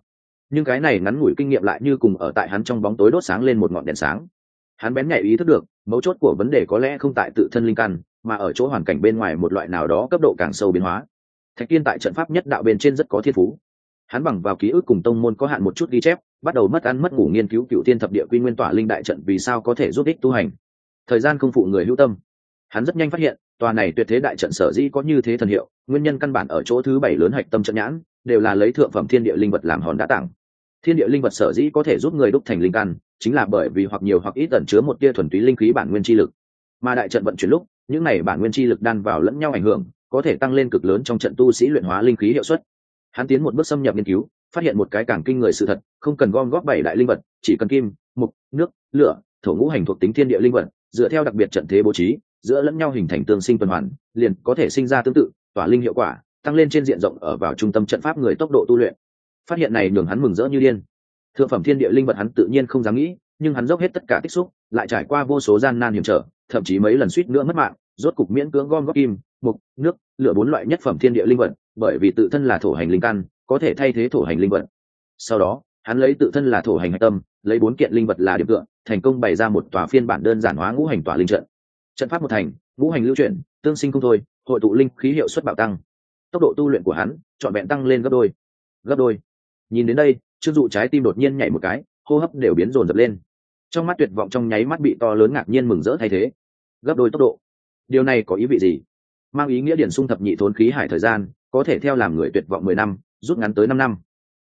Nhưng cái này ngắn ngủi kinh nghiệm lại như cùng ở tại hắn trong bóng tối đốt sáng lên một ngọn đèn sáng. Hắn bén nhạy ý thức được, mấu chốt của vấn đề có lẽ không tại tự thân linh căn, mà ở chỗ hoàn cảnh bên ngoài một loại nào đó cấp độ càng sâu biến hóa. Thạch kiên tại trận pháp nhất đạo bên trên rất có thiên phú. Hắn bằng vào ký ức cùng tông môn có hạn một chút ghi chép, bắt đầu mất ăn mất ngủ nghiên cứu cựu tiên thập địa quy nguyên tỏa linh đại trận vì sao có thể giúp ích tu hành. Thời gian không phụ người hữu tâm hắn rất nhanh phát hiện, tòa này tuyệt thế đại trận sở dĩ có như thế thần hiệu, nguyên nhân căn bản ở chỗ thứ bảy lớn hạch tâm trận nhãn, đều là lấy thượng phẩm thiên địa linh vật làm hòn đá tặng thiên địa linh vật sở dĩ có thể giúp người đúc thành linh căn, chính là bởi vì hoặc nhiều hoặc ít ẩn chứa một tia thuần túy linh khí bản nguyên chi lực. Mà đại trận vận chuyển lúc, những này bản nguyên chi lực đan vào lẫn nhau ảnh hưởng, có thể tăng lên cực lớn trong trận tu sĩ luyện hóa linh khí hiệu suất. Hắn tiến một bước xâm nhập nghiên cứu, phát hiện một cái càng kinh người sự thật, không cần gom góp bảy đại linh vật, chỉ cần kim, mục, nước, lửa, thổ ngũ hành thuộc tính thiên địa linh vật, dựa theo đặc biệt trận thế bố trí giữa lẫn nhau hình thành tương sinh tuần hoàn, liền có thể sinh ra tương tự, tỏa linh hiệu quả, tăng lên trên diện rộng ở vào trung tâm trận pháp người tốc độ tu luyện. Phát hiện này nhường hắn mừng rỡ như điên. Thượng phẩm thiên địa linh vật hắn tự nhiên không dám nghĩ, nhưng hắn dốc hết tất cả tích xúc, lại trải qua vô số gian nan hiểm trở, thậm chí mấy lần suýt nữa mất mạng, rốt cục miễn cưỡng gom góp kim, mục, nước lựa bốn loại nhất phẩm thiên địa linh vật, bởi vì tự thân là thổ hành linh căn, có thể thay thế thổ hành linh vật. Sau đó, hắn lấy tự thân là thổ hành hạch tâm, lấy bốn kiện linh vật là điểm tựa, thành công bày ra một tòa phiên bản đơn giản hóa ngũ hành tỏa linh trận trận pháp một thành, ngũ hành lưu chuyển, tương sinh không thôi, hội tụ linh khí hiệu suất bạo tăng. Tốc độ tu luyện của hắn, trọn vẹn tăng lên gấp đôi. Gấp đôi. Nhìn đến đây chưng dụ trái tim đột nhiên nhảy một cái, hô hấp đều biến rồn rập lên. Trong mắt tuyệt vọng trong nháy mắt bị to lớn ngạc nhiên mừng rỡ thay thế. Gấp đôi tốc độ. Điều này có ý vị gì? Mang ý nghĩa điển sung thập nhị thốn khí hải thời gian, có thể theo làm người tuyệt vọng mười năm, rút ngắn tới năm năm.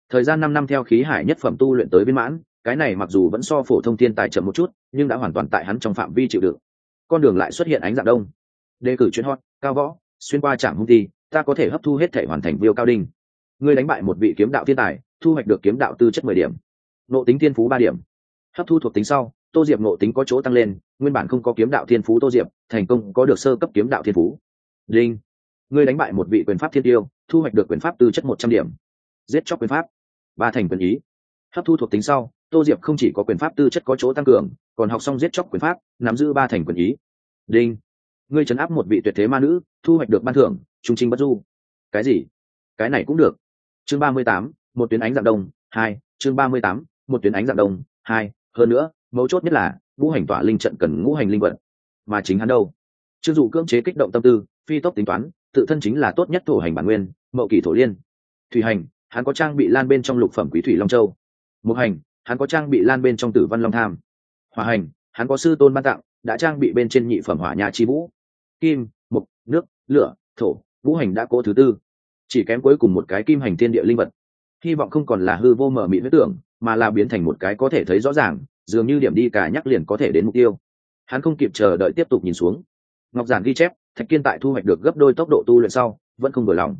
Thời gian năm năm theo khí hải nhất phẩm tu luyện tới viên mãn, cái này mặc dù vẫn so phổ thông thiên tài chậm một chút, nhưng đã hoàn toàn tại hắn trong phạm vi chịu đựng con đường lại xuất hiện ánh dạng đông. Đề cử chuyên hot, cao võ, xuyên qua trạm hung ti ta có thể hấp thu hết thể hoàn thành viêu cao đinh. Ngươi đánh bại một vị kiếm đạo thiên tài, thu hoạch được kiếm đạo tư chất mười điểm. Nộ tính thiên phú ba điểm. Hấp thu thuộc tính sau, tô diệp nộ tính có chỗ tăng lên, nguyên bản không có kiếm đạo thiên phú tô diệp, thành công có được sơ cấp kiếm đạo thiên phú. Đinh. Ngươi đánh bại một vị quyền pháp thiên tiêu, thu hoạch được quyền pháp tư chất một trăm điểm. Giết chóc quyền pháp. Ba thành quyền ý. Hấp thu thuộc tính sau tô diệp không chỉ có quyền pháp tư chất có chỗ tăng cường, còn học xong giết chóc quyền pháp, nắm giữ ba thành quyền ý. Đinh. Ngươi trấn áp một vị tuyệt thế ma nữ, thu hoạch được ban thưởng, trung trinh bất du. Cái gì? Cái này cũng được. Chương ba mươi tám, một tuyến ánh dạng đông, hai, chương ba mươi tám, một tuyến ánh dạng đông, hai, hơn nữa, mấu chốt nhất là, ngũ hành tỏa linh trận cần ngũ hành linh vật mà chính hắn đâu? Chưng dụ cưỡng chế kích động tâm tư, phi tốc tính toán, tự thân chính là tốt nhất thổ hành bản nguyên, mậu kỳ thổ liên. Thủy hành, hắn có trang bị lan bên trong lục phẩm quý thủy long châu. Mục hành hắn có trang bị lan bên trong tử văn long tham. Hỏa hành, hắn có sư tôn ban tặng, đã trang bị bên trên nhị phẩm hỏa nhà chi vũ. Kim mục nước, lửa, thổ vũ hành đã cố thứ tư. Chỉ kém cuối cùng một cái kim hành thiên địa linh vật. Hy vọng không còn là hư vô mở mị huyết tưởng, mà là biến thành một cái có thể thấy rõ ràng, dường như điểm đi cả nhắc liền có thể đến mục tiêu. Hắn không kịp chờ đợi tiếp tục nhìn xuống. Ngọc giản ghi chép, thạch kiên tại thu hoạch được gấp đôi tốc độ tu luyện sau, vẫn không vừa lòng.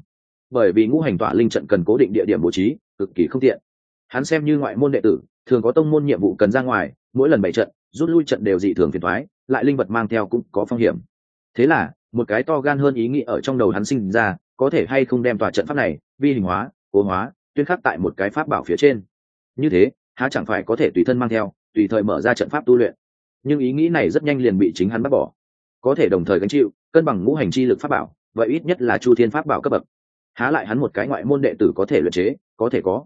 Bởi vì ngũ hành tỏa linh trận cần cố định địa điểm bố trí, cực kỳ không tiện. Hắn xem như ngoại môn đệ tử thường có tông môn nhiệm vụ cần ra ngoài, mỗi lần bảy trận, rút lui trận đều dị thường phiền thoái lại linh vật mang theo cũng có phong hiểm. Thế là, một cái to gan hơn ý nghĩ ở trong đầu hắn sinh ra, có thể hay không đem tòa trận pháp này, vi hình hóa, cố hóa, tuyên khắc tại một cái pháp bảo phía trên. Như thế, há chẳng phải có thể tùy thân mang theo, tùy thời mở ra trận pháp tu luyện. Nhưng ý nghĩ này rất nhanh liền bị chính hắn bắt bỏ. Có thể đồng thời gánh chịu, cân bằng ngũ hành chi lực pháp bảo, vậy ít nhất là chu thiên pháp bảo cấp bậc. Há lại hắn một cái ngoại môn đệ tử có thể luyện chế, có thể có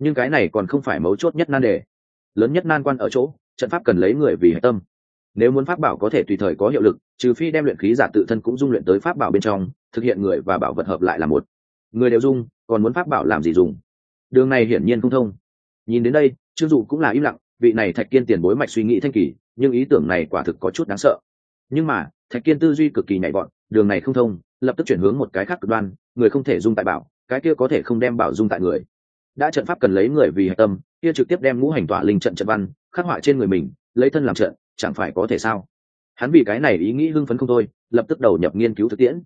nhưng cái này còn không phải mấu chốt nhất nan đề. Lớn nhất nan quan ở chỗ, trận pháp cần lấy người vì hệ tâm. Nếu muốn pháp bảo có thể tùy thời có hiệu lực, trừ phi đem luyện khí giả tự thân cũng dung luyện tới pháp bảo bên trong, thực hiện người và bảo vật hợp lại là một. Người đều dung, còn muốn pháp bảo làm gì dùng? Đường này hiển nhiên không thông. Nhìn đến đây, trương dụ cũng là im lặng, vị này thạch kiên tiền bối mạch suy nghĩ thanh kỳ, nhưng ý tưởng này quả thực có chút đáng sợ. Nhưng mà, thạch kiên tư duy cực kỳ nhạy bọn đường này không thông, lập tức chuyển hướng một cái khác cực đoan, người không thể dung tại bảo, cái kia có thể không đem bảo dung tại người đã trận pháp cần lấy người vì hạch tâm, kia trực tiếp đem ngũ hành tỏa linh trận trận văn, khắc họa trên người mình, lấy thân làm trận, chẳng phải có thể sao? Hắn vì cái này ý nghĩ hưng phấn không thôi, lập tức đầu nhập nghiên cứu thực tiễn.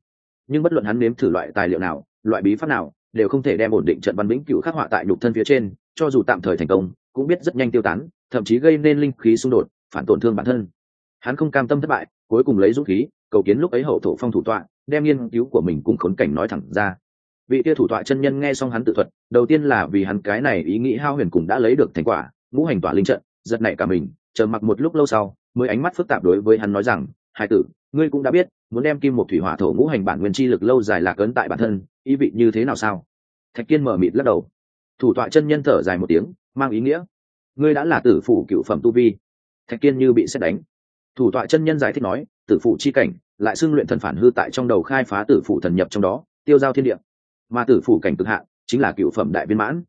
Nhưng bất luận hắn nếm thử loại tài liệu nào, loại bí pháp nào, đều không thể đem ổn định trận văn vĩnh cửu khắc họa tại nhục thân phía trên, cho dù tạm thời thành công, cũng biết rất nhanh tiêu tán, thậm chí gây nên linh khí xung đột, phản tổn thương bản thân. Hắn không cam tâm thất bại, cuối cùng lấy dũng khí, cầu kiến lúc ấy hậu thổ phong thủ tọa, đem nghiên cứu của mình cùng khốn cảnh nói thẳng ra vị kia thủ tọa chân nhân nghe xong hắn tự thuật, đầu tiên là vì hắn cái này ý nghĩ hao huyền cùng đã lấy được thành quả, ngũ hành tỏa linh trận, giật nảy cả mình, chờ mặc một lúc lâu sau, mới ánh mắt phức tạp đối với hắn nói rằng hai tử, ngươi cũng đã biết, muốn đem kim một thủy hỏa thổ ngũ hành bản nguyên chi lực lâu dài lạc ấn tại bản thân, ý vị như thế nào sao? Thạch kiên mở mịt lắc đầu. Thủ tọa chân nhân thở dài một tiếng, mang ý nghĩa. Ngươi đã là tử phủ cựu phẩm tu vi. Thạch kiên như bị xét đánh. Thủ tọa chân nhân giải thích nói, tử phủ chi cảnh, lại xưng luyện thần phản hư tại trong đầu khai phá tử phủ thần nhập trong đó, tiêu giao thiên địa mà tử phủ cảnh cực hạn, chính là cựu phẩm đại viên mãn.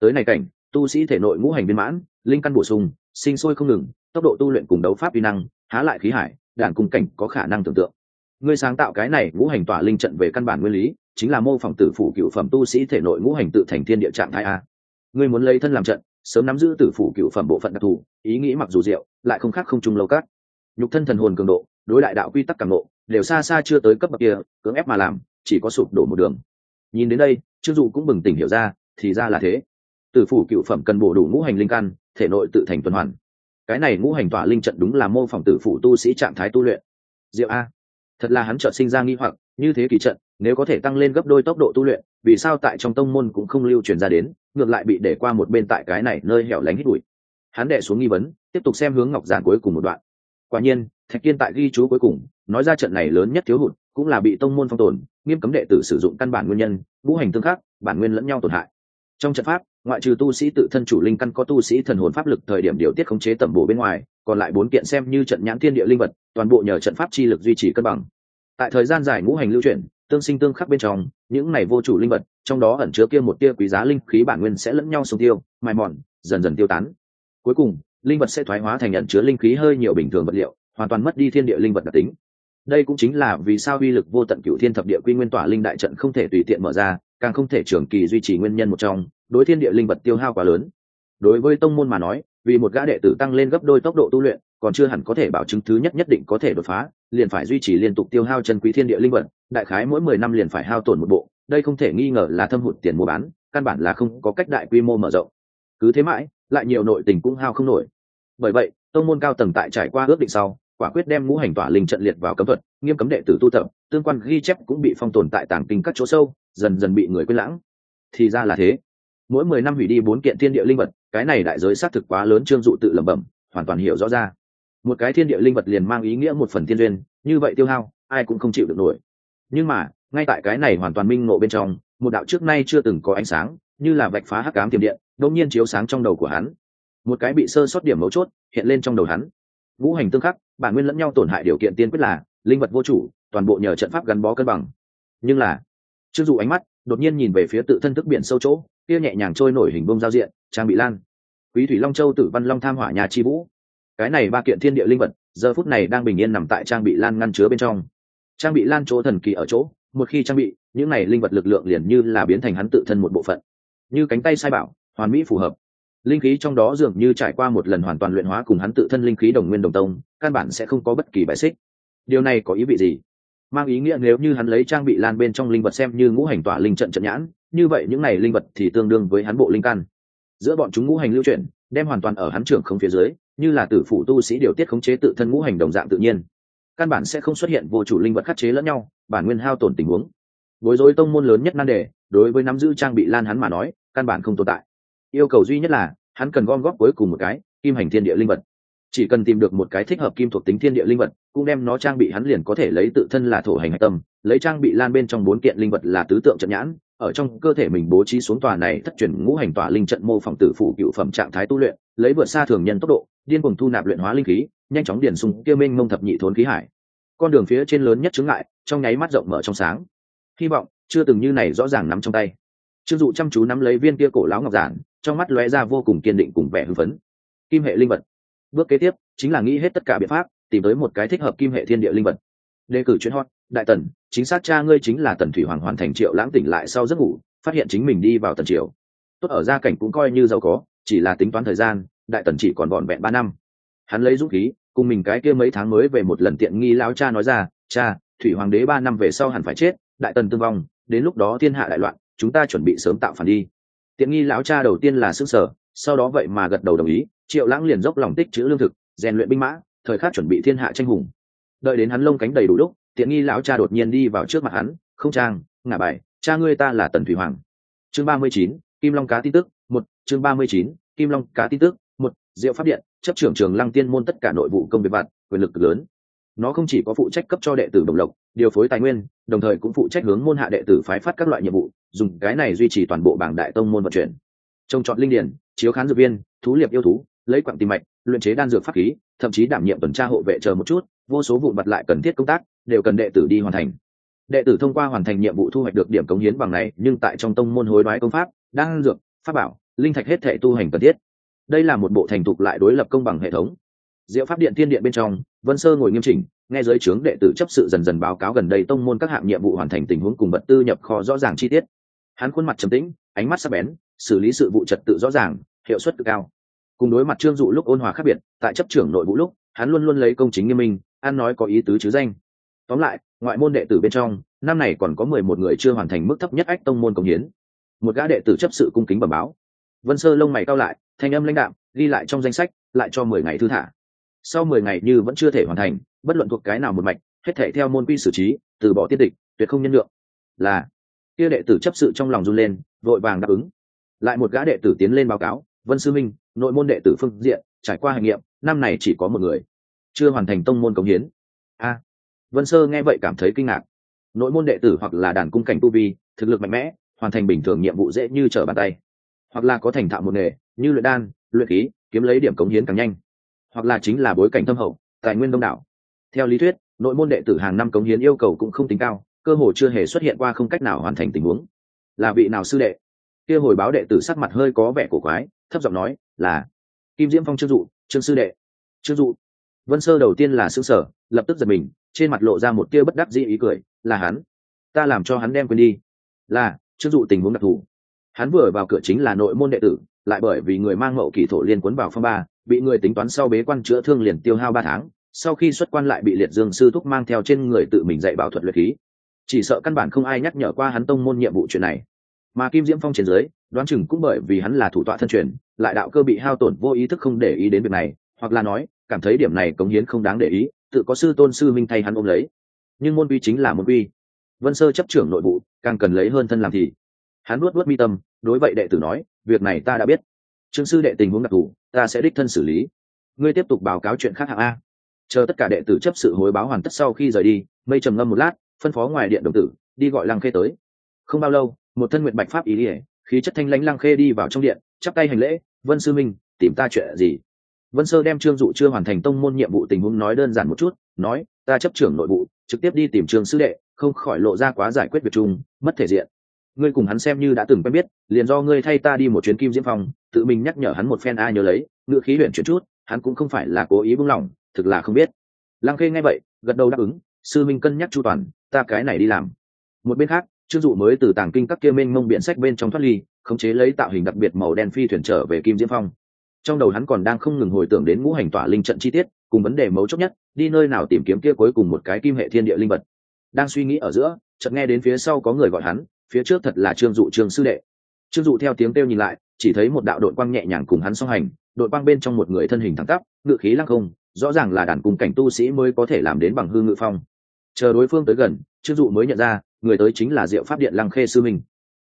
Tới này cảnh, tu sĩ thể nội ngũ hành viên mãn, linh căn bổ sung, sinh sôi không ngừng, tốc độ tu luyện cùng đấu pháp vi năng, há lại khí hải đảng cung cảnh có khả năng tưởng tượng. Ngươi sáng tạo cái này ngũ hành tỏa linh trận về căn bản nguyên lý, chính là mô phỏng tử phủ cựu phẩm tu sĩ thể nội ngũ hành tự thành thiên địa trạng thái a. Ngươi muốn lấy thân làm trận, sớm nắm giữ tử phủ cựu phẩm bộ phận đặc thù, ý nghĩ mặc dù diệu, lại không khác không chung lâu cát. Nhục thân thần hồn cường độ, đối đại đạo quy tắc càng nộ đều xa xa chưa tới cấp bậc kia, cưỡng ép mà làm, chỉ có sụp đổ một đường nhìn đến đây, trương dụ cũng bừng tỉnh hiểu ra, thì ra là thế. Tử phủ cựu phẩm cần bổ đủ ngũ hành linh căn, thể nội tự thành tuần hoàn. Cái này ngũ hành tỏa linh trận đúng là mô phỏng tử phủ tu sĩ trạng thái tu luyện. Diệu a. Thật là hắn trợ sinh ra nghi hoặc, như thế kỳ trận, nếu có thể tăng lên gấp đôi tốc độ tu luyện, vì sao tại trong tông môn cũng không lưu truyền ra đến, ngược lại bị để qua một bên tại cái này nơi hẻo lánh hít bụi. Hắn đệ xuống nghi vấn, tiếp tục xem hướng ngọc giản cuối cùng một đoạn. Quả nhiên thạch kiên tại ghi chú cuối cùng, nói ra trận này lớn nhất thiếu hụt cũng là bị tông môn phong tồn, nghiêm cấm đệ tử sử dụng căn bản nguyên nhân, ngũ hành tương khắc, bản nguyên lẫn nhau tổn hại. Trong trận pháp, ngoại trừ tu sĩ tự thân chủ linh căn có tu sĩ thần hồn pháp lực thời điểm điều tiết khống chế tẩm bổ bên ngoài, còn lại bốn kiện xem như trận nhãn thiên địa linh vật, toàn bộ nhờ trận pháp chi lực duy trì cân bằng. Tại thời gian dài ngũ hành lưu chuyển, tương sinh tương khắc bên trong, những này vô chủ linh vật, trong đó ẩn chứa kia một tia quý giá linh khí bản nguyên sẽ lẫn nhau sông tiêu, mài mòn, dần dần tiêu tán. Cuối cùng, linh vật sẽ thoái hóa thành ẩn chứa linh khí hơi nhiều bình thường vật liệu hoàn toàn mất đi thiên địa linh vật đặc tính. Đây cũng chính là vì sao uy lực vô tận cựu thiên thập địa quy nguyên tỏa linh đại trận không thể tùy tiện mở ra, càng không thể trường kỳ duy trì nguyên nhân một trong, đối thiên địa linh vật tiêu hao quá lớn. Đối với tông môn mà nói, vì một gã đệ tử tăng lên gấp đôi tốc độ tu luyện, còn chưa hẳn có thể bảo chứng thứ nhất nhất định có thể đột phá, liền phải duy trì liên tục tiêu hao chân quý thiên địa linh vật, đại khái mỗi mười năm liền phải hao tổn một bộ, đây không thể nghi ngờ là thâm hụt tiền mua bán, căn bản là không có cách đại quy mô mở rộng. Cứ thế mãi, lại nhiều nội tình cũng hao không nổi. Bởi vậy tông môn cao tầng tại trải qua ước định sau, quả quyết đem ngũ hành tỏa linh trận liệt vào cấm thuật, nghiêm cấm đệ tử tu tập, tương quan ghi chép cũng bị phong tồn tại tàng kinh các chỗ sâu, dần dần bị người quên lãng. Thì ra là thế. Mỗi mười năm hủy đi bốn kiện thiên địa linh vật, cái này đại giới xác thực quá lớn trương dụ tự lẩm bẩm, hoàn toàn hiểu rõ ra. Một cái thiên địa linh vật liền mang ý nghĩa một phần thiên duyên, như vậy tiêu hao, ai cũng không chịu được nổi. Nhưng mà, ngay tại cái này hoàn toàn minh ngộ bên trong, một đạo trước nay chưa từng có ánh sáng, như là vạch phá hắc cám tiềm điện, đột nhiên chiếu sáng trong đầu của hắn một cái bị sơ sót điểm mấu chốt hiện lên trong đầu hắn. Ngũ hành tương khắc, bản nguyên lẫn nhau tổn hại điều kiện tiên quyết là, linh vật vô chủ, toàn bộ nhờ trận pháp gắn bó cân bằng. Nhưng là chưng dù ánh mắt đột nhiên nhìn về phía tự thân thức biển sâu chỗ, kia nhẹ nhàng trôi nổi hình bông giao diện, trang bị lan. Quý thủy long châu tử văn long tham hỏa nhà chi vũ. Cái này ba kiện thiên địa linh vật, giờ phút này đang bình yên nằm tại trang bị lan ngăn chứa bên trong. Trang bị lan chỗ thần kỳ ở chỗ, một khi trang bị, những này linh vật lực lượng liền như là biến thành hắn tự thân một bộ phận. Như cánh tay sai bảo, hoàn mỹ phù hợp linh khí trong đó dường như trải qua một lần hoàn toàn luyện hóa cùng hắn tự thân linh khí đồng nguyên đồng tông, căn bản sẽ không có bất kỳ bài xích. Điều này có ý vị gì? Mang ý nghĩa nếu như hắn lấy trang bị lan bên trong linh vật xem như ngũ hành tỏa linh trận trận nhãn, như vậy những này linh vật thì tương đương với hắn bộ linh căn. Giữa bọn chúng ngũ hành lưu chuyển, đem hoàn toàn ở hắn trưởng không phía dưới, như là tử phụ tu sĩ điều tiết khống chế tự thân ngũ hành đồng dạng tự nhiên. Căn bản sẽ không xuất hiện vô chủ linh vật khắc chế lẫn nhau, bản nguyên hao tổn tình huống. Bối rối tông môn lớn nhất nan đề, đối với nắm giữ trang bị lan hắn mà nói, căn bản không tồn tại yêu cầu duy nhất là, hắn cần gom góp cuối cùng một cái, kim hành thiên địa linh vật. Chỉ cần tìm được một cái thích hợp kim thuộc tính thiên địa linh vật, cũng đem nó trang bị hắn liền có thể lấy tự thân là thổ hành hạch tâm, lấy trang bị lan bên trong bốn kiện linh vật là tứ tượng trận nhãn, ở trong cơ thể mình bố trí xuống tòa này thất truyền ngũ hành tòa linh trận mô phỏng tử phụ cựu phẩm trạng thái tu luyện, lấy vượt xa thường nhân tốc độ, điên cuồng thu nạp luyện hóa linh khí, nhanh chóng điển sung kia minh mông thập nhị thốn khí hải. Con đường phía trên lớn nhất chứng ngại, trong nháy mắt rộng mở trong sáng. Hy vọng chưa từng như này rõ ràng nắm trong tay trương dụ chăm chú nắm lấy viên kia cổ lão ngọc giản, trong mắt lóe ra vô cùng kiên định cùng vẻ hưng phấn. Kim hệ linh vật. Bước kế tiếp, chính là nghĩ hết tất cả biện pháp, tìm tới một cái thích hợp kim hệ thiên địa linh vật. Đề cử chuyến hot, đại tần, chính xác cha ngươi chính là tần thủy hoàng hoàn thành triệu lãng tỉnh lại sau giấc ngủ, phát hiện chính mình đi vào tần triều. Tốt ở gia cảnh cũng coi như giàu có, chỉ là tính toán thời gian, đại tần chỉ còn vọn vẹn ba năm. Hắn lấy dũng khí, cùng mình cái kia mấy tháng mới về một lần tiện nghi lão cha nói ra, cha, thủy hoàng đế ba năm về sau hẳn phải chết, đại tần tương vong, đến lúc đó thiên hạ đại loạn chúng ta chuẩn bị sớm tạo phản đi. Tiện nghi lão cha đầu tiên là sức sở sau đó vậy mà gật đầu đồng ý, triệu lãng liền dốc lòng tích chữ lương thực, rèn luyện binh mã, thời khắc chuẩn bị thiên hạ tranh hùng. Đợi đến hắn lông cánh đầy đủ lúc tiện nghi lão cha đột nhiên đi vào trước mặt hắn, không trang, ngả bài, cha ngươi ta là tần thủy hoàng. Chương ba mươi chín, kim long cá tin tức, một, chương ba mươi chín, kim long cá tin tức, một, diệu pháp điện, chấp trưởng trường lăng tiên môn tất cả nội vụ công việc vặt, quyền lực lớn. Nó không chỉ có phụ trách cấp cho đệ tử đồng lộc điều phối tài nguyên, đồng thời cũng phụ trách hướng môn hạ đệ tử phái phát các loại nhiệm vụ, dùng cái này duy trì toàn bộ bảng đại tông môn vận chuyển. Trồng trọt linh điển, chiếu khán dược viên, thú liệp yêu thú, lấy quặng tim mạch, luyện chế đan dược pháp khí, thậm chí đảm nhiệm tuần tra hộ vệ chờ một chút, vô số vụ mặt lại cần thiết công tác, đều cần đệ tử đi hoàn thành. Đệ tử thông qua hoàn thành nhiệm vụ thu hoạch được điểm cống hiến bằng này, nhưng tại trong tông môn hối đoái công pháp, đan dược, pháp bảo, linh thạch hết thể tu hành cần thiết. Đây là một bộ thành thục lại đối lập công bằng hệ thống. Diệu pháp điện thiên điện bên trong vân sơ ngồi nghiêm chỉnh, nghe giới trướng đệ tử chấp sự dần dần báo cáo gần đây tông môn các hạng nhiệm vụ hoàn thành tình huống cùng vật tư nhập kho rõ ràng chi tiết. Hắn khuôn mặt trầm tĩnh, ánh mắt sắc bén, xử lý sự vụ trật tự rõ ràng, hiệu suất cực cao. Cùng đối mặt trương dụ lúc ôn hòa khác biệt, tại chấp trưởng nội vụ lúc, hắn luôn luôn lấy công chính nghiêm minh an nói có ý tứ chứ danh. Tóm lại, ngoại môn đệ tử bên trong, năm này còn có mười một người chưa hoàn thành mức thấp nhất ách tông môn công hiến. Một gã đệ tử chấp sự cung kính bẩm báo. Vân sơ lông mày cao lại, thanh âm lãnh đạm, ghi lại trong danh sách, lại cho mười ngày thư thả sau mười ngày như vẫn chưa thể hoàn thành, bất luận thuộc cái nào một mạch, hết thể theo môn quy xử trí, từ bỏ tiết địch, tuyệt không nhân lượng là, kia đệ tử chấp sự trong lòng run lên, vội vàng đáp ứng. Lại một gã đệ tử tiến lên báo cáo, vân sư minh, nội môn đệ tử phương diện, trải qua hành nghiệm, năm này chỉ có một người, chưa hoàn thành tông môn cống hiến. A. Vân sơ nghe vậy cảm thấy kinh ngạc. Nội môn đệ tử hoặc là đàn cung cảnh tu vi, thực lực mạnh mẽ, hoàn thành bình thường nhiệm vụ dễ như trở bàn tay. Hoặc là có thành thạo một nghề, như luyện đan, luyện khí, kiếm lấy điểm cống hiến càng nhanh hoặc là chính là bối cảnh thâm hậu, tài nguyên đông đảo. Theo lý thuyết, nội môn đệ tử hàng năm cống hiến yêu cầu cũng không tính cao, cơ hồ chưa hề xuất hiện qua không cách nào hoàn thành tình huống. Là vị nào sư đệ? Kia hồi báo đệ tử sắc mặt hơi có vẻ cổ quái, thấp giọng nói, là kim diễm phong trương dụ, trương sư đệ. Trương dụ. Vân sơ đầu tiên là xương sở lập tức giật mình, trên mặt lộ ra một tia bất đắc dĩ ý cười, là hắn. Ta làm cho hắn đem quên đi. Là, trương dụ tình huống đặc thù. Hắn vừa vào cửa chính là nội môn đệ tử, lại bởi vì người mang mậu kỳ thổ liên quấn vào phong ba bị người tính toán sau bế quan chữa thương liền tiêu hao ba tháng, sau khi xuất quan lại bị liệt dương sư thúc mang theo trên người tự mình dạy bảo thuật luyện khí. Chỉ sợ căn bản không ai nhắc nhở qua hắn tông môn nhiệm vụ chuyện này. Mà kim diễm phong trên dưới, đoán chừng cũng bởi vì hắn là thủ tọa thân truyền, lại đạo cơ bị hao tổn vô ý thức không để ý đến việc này, hoặc là nói, cảm thấy điểm này cống hiến không đáng để ý, tự có sư tôn sư minh thay hắn ôm lấy. Nhưng môn quy chính là môn quy. Vân sơ chấp trưởng nội vụ, càng cần lấy hơn thân làm thì. Hắn nuốt nuốt mi tâm, đối vậy đệ tử nói, việc này ta đã biết trương sư đệ tình huống đặc thù, ta sẽ đích thân xử lý. Ngươi tiếp tục báo cáo chuyện khác hạng a. Chờ tất cả đệ tử chấp sự hối báo hoàn tất sau khi rời đi, mây trầm ngâm một lát, phân phó ngoài điện đồng tử, đi gọi lăng khê tới. Không bao lâu, một thân nguyện bạch pháp ý ỉa khí chất thanh lãnh lăng khê đi vào trong điện, chắp tay hành lễ, vân sư minh, tìm ta chuyện gì? Vân sơ đem trương dụ chưa hoàn thành tông môn nhiệm vụ tình huống nói đơn giản một chút, nói, ta chấp trưởng nội vụ, trực tiếp đi tìm trường sư đệ, không khỏi lộ ra quá giải quyết việc chung, mất thể diện. Ngươi cùng hắn xem như đã từng quen biết, liền do ngươi thay ta đi một chuyến kim diễm phong tự mình nhắc nhở hắn một phen ai nhớ lấy ngựa khí huyện chuyển chút, hắn cũng không phải là cố ý buông lỏng, thực là không biết. Lăng khê nghe vậy, gật đầu đáp ứng, sư minh cân nhắc chu toàn, ta cái này đi làm. Một bên khác, trương dụ mới từ tàng kinh các kia mênh mông biện sách bên trong thoát ly, khống chế lấy tạo hình đặc biệt màu đen phi thuyền trở về kim diễm phong. Trong đầu hắn còn đang không ngừng hồi tưởng đến ngũ hành tỏa linh trận chi tiết, cùng vấn đề mấu chốt nhất, đi nơi nào tìm kiếm kia cuối cùng một cái kim hệ thiên địa linh vật. Đang suy nghĩ ở giữa, chợt nghe đến phía sau có người gọi hắn, phía trước thật là trương dụ trương sư đệ. Trương dụ theo tiếng kêu nhìn lại chỉ thấy một đạo đội quang nhẹ nhàng cùng hắn song hành, đội quang bên trong một người thân hình thẳng tắp, ngự khí lăng không, rõ ràng là đàn cùng cảnh tu sĩ mới có thể làm đến bằng hư ngự phong. Chờ đối phương tới gần, trương dụ mới nhận ra, người tới chính là diệu pháp điện lăng khê sư minh.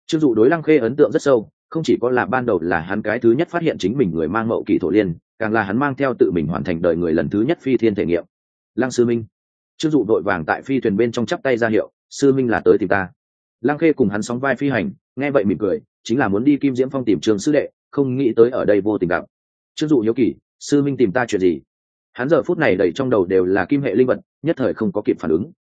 Trương dụ đối lăng khê ấn tượng rất sâu, không chỉ có là ban đầu là hắn cái thứ nhất phát hiện chính mình người mang mậu kỳ thổ liên, càng là hắn mang theo tự mình hoàn thành đời người lần thứ nhất phi thiên thể nghiệm. Lăng sư minh. Trương dụ đội vàng tại phi thuyền bên trong chắp tay ra hiệu, sư minh là tới tìm ta. Lăng khê cùng hắn sóng vai phi hành, nghe vậy mỉm cười chính là muốn đi kim diễm phong tìm trường sư đệ, không nghĩ tới ở đây vô tình gặp. Trương dụ hiếu kỳ, sư minh tìm ta chuyện gì? Hắn giờ phút này đầy trong đầu đều là kim hệ linh vật, nhất thời không có kịp phản ứng.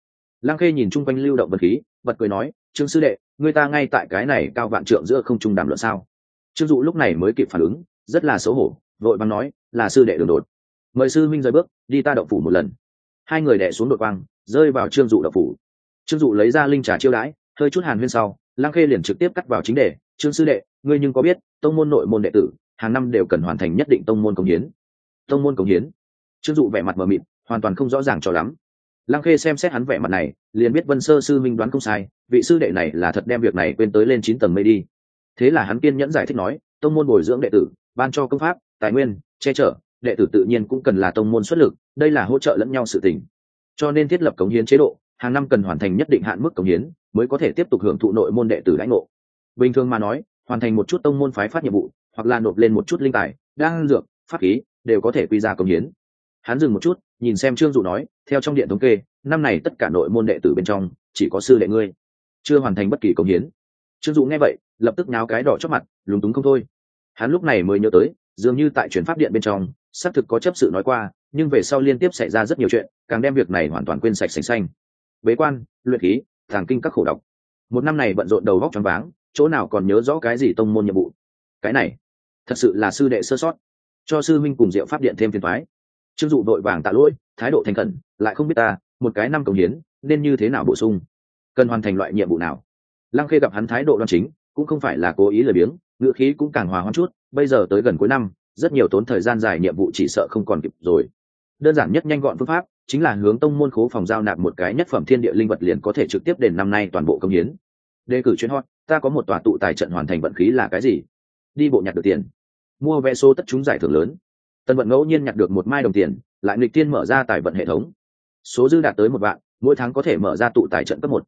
Lăng khê nhìn chung quanh lưu động vật khí, bật cười nói, trương sư đệ, người ta ngay tại cái này cao vạn trượng giữa không trung đàm luận sao? Trương dụ lúc này mới kịp phản ứng, rất là xấu hổ, vội vàng nói, là sư đệ đường đột. Mời sư minh rời bước, đi ta động phủ một lần. Hai người đẻ xuống đội quang, rơi vào trương dụ động phủ. Trương dụ lấy ra linh trà chiêu đãi, hơi chút hàn huyên sau lăng khê liền trực tiếp cắt vào chính đề, trương sư đệ, ngươi nhưng có biết, tông môn nội môn đệ tử, hàng năm đều cần hoàn thành nhất định tông môn công hiến. Tông môn công hiến? Trương dụ vẻ mặt mờ mịt, hoàn toàn không rõ ràng cho lắm. Lăng khê xem xét hắn vẻ mặt này, liền biết vân sơ sư minh đoán không sai, vị sư đệ này là thật đem việc này quên tới lên chín tầng mây đi. Thế là hắn kiên nhẫn giải thích nói, tông môn bồi dưỡng đệ tử, ban cho công pháp, tài nguyên, che chở, đệ tử tự nhiên cũng cần là tông môn xuất lực, đây là hỗ trợ lẫn nhau sự tình. Cho nên thiết lập cống hiến chế độ, hàng năm cần hoàn thành nhất định hạn mức cống hiến mới có thể tiếp tục hưởng thụ nội môn đệ tử lãnh ngộ. Bình thường mà nói, hoàn thành một chút tông môn phái phát nhiệm vụ, hoặc là nộp lên một chút linh tài, đan dược, pháp khí, đều có thể quy ra công hiến. Hắn dừng một chút, nhìn xem trương dụ nói, theo trong điện thống kê, năm này tất cả nội môn đệ tử bên trong, chỉ có sư đệ ngươi. Chưa hoàn thành bất kỳ công hiến. Trương dụ nghe vậy, lập tức nháo cái đỏ chót mặt, lúng túng không thôi. Hắn lúc này mới nhớ tới, dường như tại chuyển pháp điện bên trong, xác thực có chấp sự nói qua, nhưng về sau liên tiếp xảy ra rất nhiều chuyện, càng đem việc này hoàn toàn quên sạch sành xanh. Bế quan, luyện khí thàng kinh các khổ độc. Một năm này bận rộn đầu góc choáng váng, chỗ nào còn nhớ rõ cái gì tông môn nhiệm vụ? Cái này, thật sự là sư đệ sơ sót. Cho sư minh cùng diệu pháp điện thêm phiền thoái trương dụ vội vàng tạ lỗi, thái độ thành khẩn, lại không biết ta, một cái năm cống hiến, nên như thế nào bổ sung? Cần hoàn thành loại nhiệm vụ nào? Lăng khê gặp hắn thái độ đoan chính, cũng không phải là cố ý lười biếng, ngữ khí cũng càng hòa hoãn chút, bây giờ tới gần cuối năm, rất nhiều tốn thời gian dài nhiệm vụ chỉ sợ không còn kịp rồi đơn giản nhất nhanh gọn phương pháp chính là hướng tông môn khố phòng giao nạp một cái nhất phẩm thiên địa linh vật liền có thể trực tiếp đền năm nay toàn bộ công hiến. Đề cử chuyến hot, ta có một tòa tụ tài trận hoàn thành vận khí là cái gì? Đi bộ nhặt được tiền. Mua vé số tất chúng giải thưởng lớn. Tân vận ngẫu nhiên nhặt được một mai đồng tiền, lại nghịch tiên mở ra tài vận hệ thống. Số dư đạt tới một vạn, mỗi tháng có thể mở ra tụ tài trận cấp một.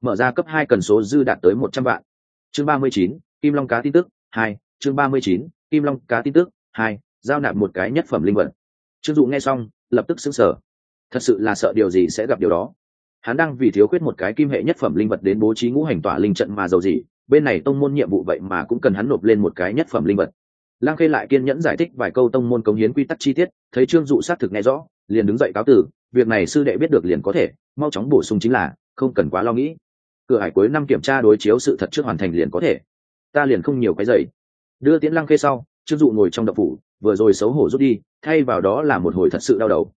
Mở ra cấp hai cần số dư đạt tới một trăm vạn. Chương ba mươi chín, kim long cá tin tức hai, chương ba mươi chín, kim long cá tin tức hai, giao nạp một cái nhất phẩm linh vật trương dụ nghe xong, lập tức xứng sở thật sự là sợ điều gì sẽ gặp điều đó. Hắn đang vì thiếu khuyết một cái kim hệ nhất phẩm linh vật đến bố trí ngũ hành tỏa linh trận mà giàu gì, bên này tông môn nhiệm vụ vậy mà cũng cần hắn nộp lên một cái nhất phẩm linh vật. Lang khê lại kiên nhẫn giải thích vài câu tông môn cống hiến quy tắc chi tiết, thấy trương dụ xác thực nghe rõ, liền đứng dậy cáo tử việc này sư đệ biết được liền có thể, mau chóng bổ sung chính là, không cần quá lo nghĩ. Cửa hải cuối năm kiểm tra đối chiếu sự thật trước hoàn thành liền có thể. Ta liền không nhiều cái dày đưa tiễn lăng khê sau trương dụ ngồi trong đậu phủ, vừa rồi xấu hổ rút đi, thay vào đó là một hồi thật sự đau đầu.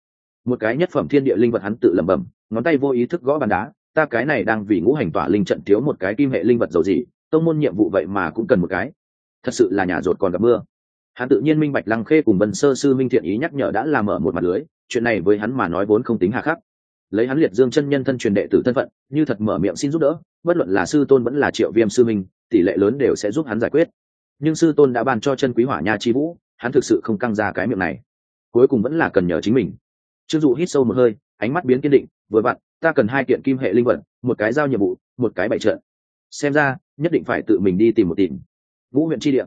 Một cái nhất phẩm thiên địa linh vật hắn tự lẩm bẩm, ngón tay vô ý thức gõ bàn đá, ta cái này đang vì ngũ hành tỏa linh trận thiếu một cái kim hệ linh vật dầu gì, tông môn nhiệm vụ vậy mà cũng cần một cái. Thật sự là nhà rột còn gặp mưa. Hắn tự nhiên minh bạch lăng khê cùng vân sơ sư minh thiện ý nhắc nhở đã làm mở một mặt lưới, chuyện này với hắn mà nói vốn không tính hà khắc. Lấy hắn liệt dương chân nhân thân truyền đệ tử thân phận, như thật mở miệng xin giúp đỡ, bất luận là sư tôn vẫn là triệu viêm sư minh, tỷ lệ lớn đều sẽ giúp hắn giải quyết nhưng sư tôn đã ban cho chân quý hỏa nha chi vũ, hắn thực sự không căng ra cái miệng này. Cuối cùng vẫn là cần nhờ chính mình. Trương dụ hít sâu một hơi, ánh mắt biến kiên định, vừa vặn, ta cần hai kiện kim hệ linh vật một cái giao nhiệm vụ, một cái bại trận. Xem ra, nhất định phải tự mình đi tìm một tìm. Vũ huyện tri địa.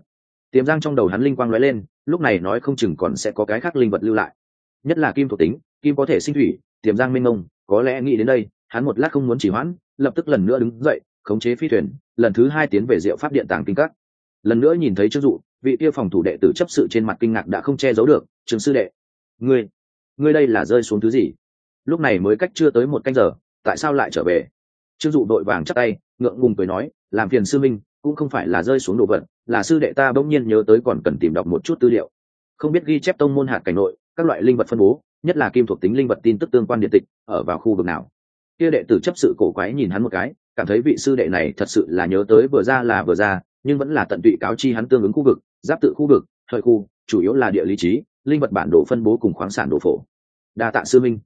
Tiềm giang trong đầu hắn linh quang lóe lên, lúc này nói không chừng còn sẽ có cái khác linh vật lưu lại. Nhất là kim thuộc tính, kim có thể sinh thủy, tiềm giang minh ông có lẽ nghĩ đến đây, hắn một lát không muốn chỉ hoãn, lập tức lần nữa đứng dậy, khống chế phi thuyền, lần thứ hai tiến về diệu pháp điện tàng kinh các lần nữa nhìn thấy trương dụ, vị kia phòng thủ đệ tử chấp sự trên mặt kinh ngạc đã không che giấu được, trường sư đệ, ngươi ngươi đây là rơi xuống thứ gì? Lúc này mới cách chưa tới một canh giờ, tại sao lại trở về? Trương dụ đội vàng chắc tay, ngượng ngùng cười nói, làm phiền sư minh, cũng không phải là rơi xuống đồ vật, là sư đệ ta bỗng nhiên nhớ tới còn cần tìm đọc một chút tư liệu. Không biết ghi chép tông môn hạt cảnh nội, các loại linh vật phân bố, nhất là kim thuộc tính linh vật tin tức tương quan điện tịch, ở vào khu vực nào. Kia đệ tử chấp sự cổ quái nhìn hắn một cái, cảm thấy vị sư đệ này thật sự là nhớ tới vừa ra là vừa ra nhưng vẫn là tận tụy cáo chi hắn tương ứng khu vực, giáp tự khu vực, thời khu, chủ yếu là địa lý trí, linh vật bản đồ phân bố cùng khoáng sản đồ phổ. Đa tạ sư minh.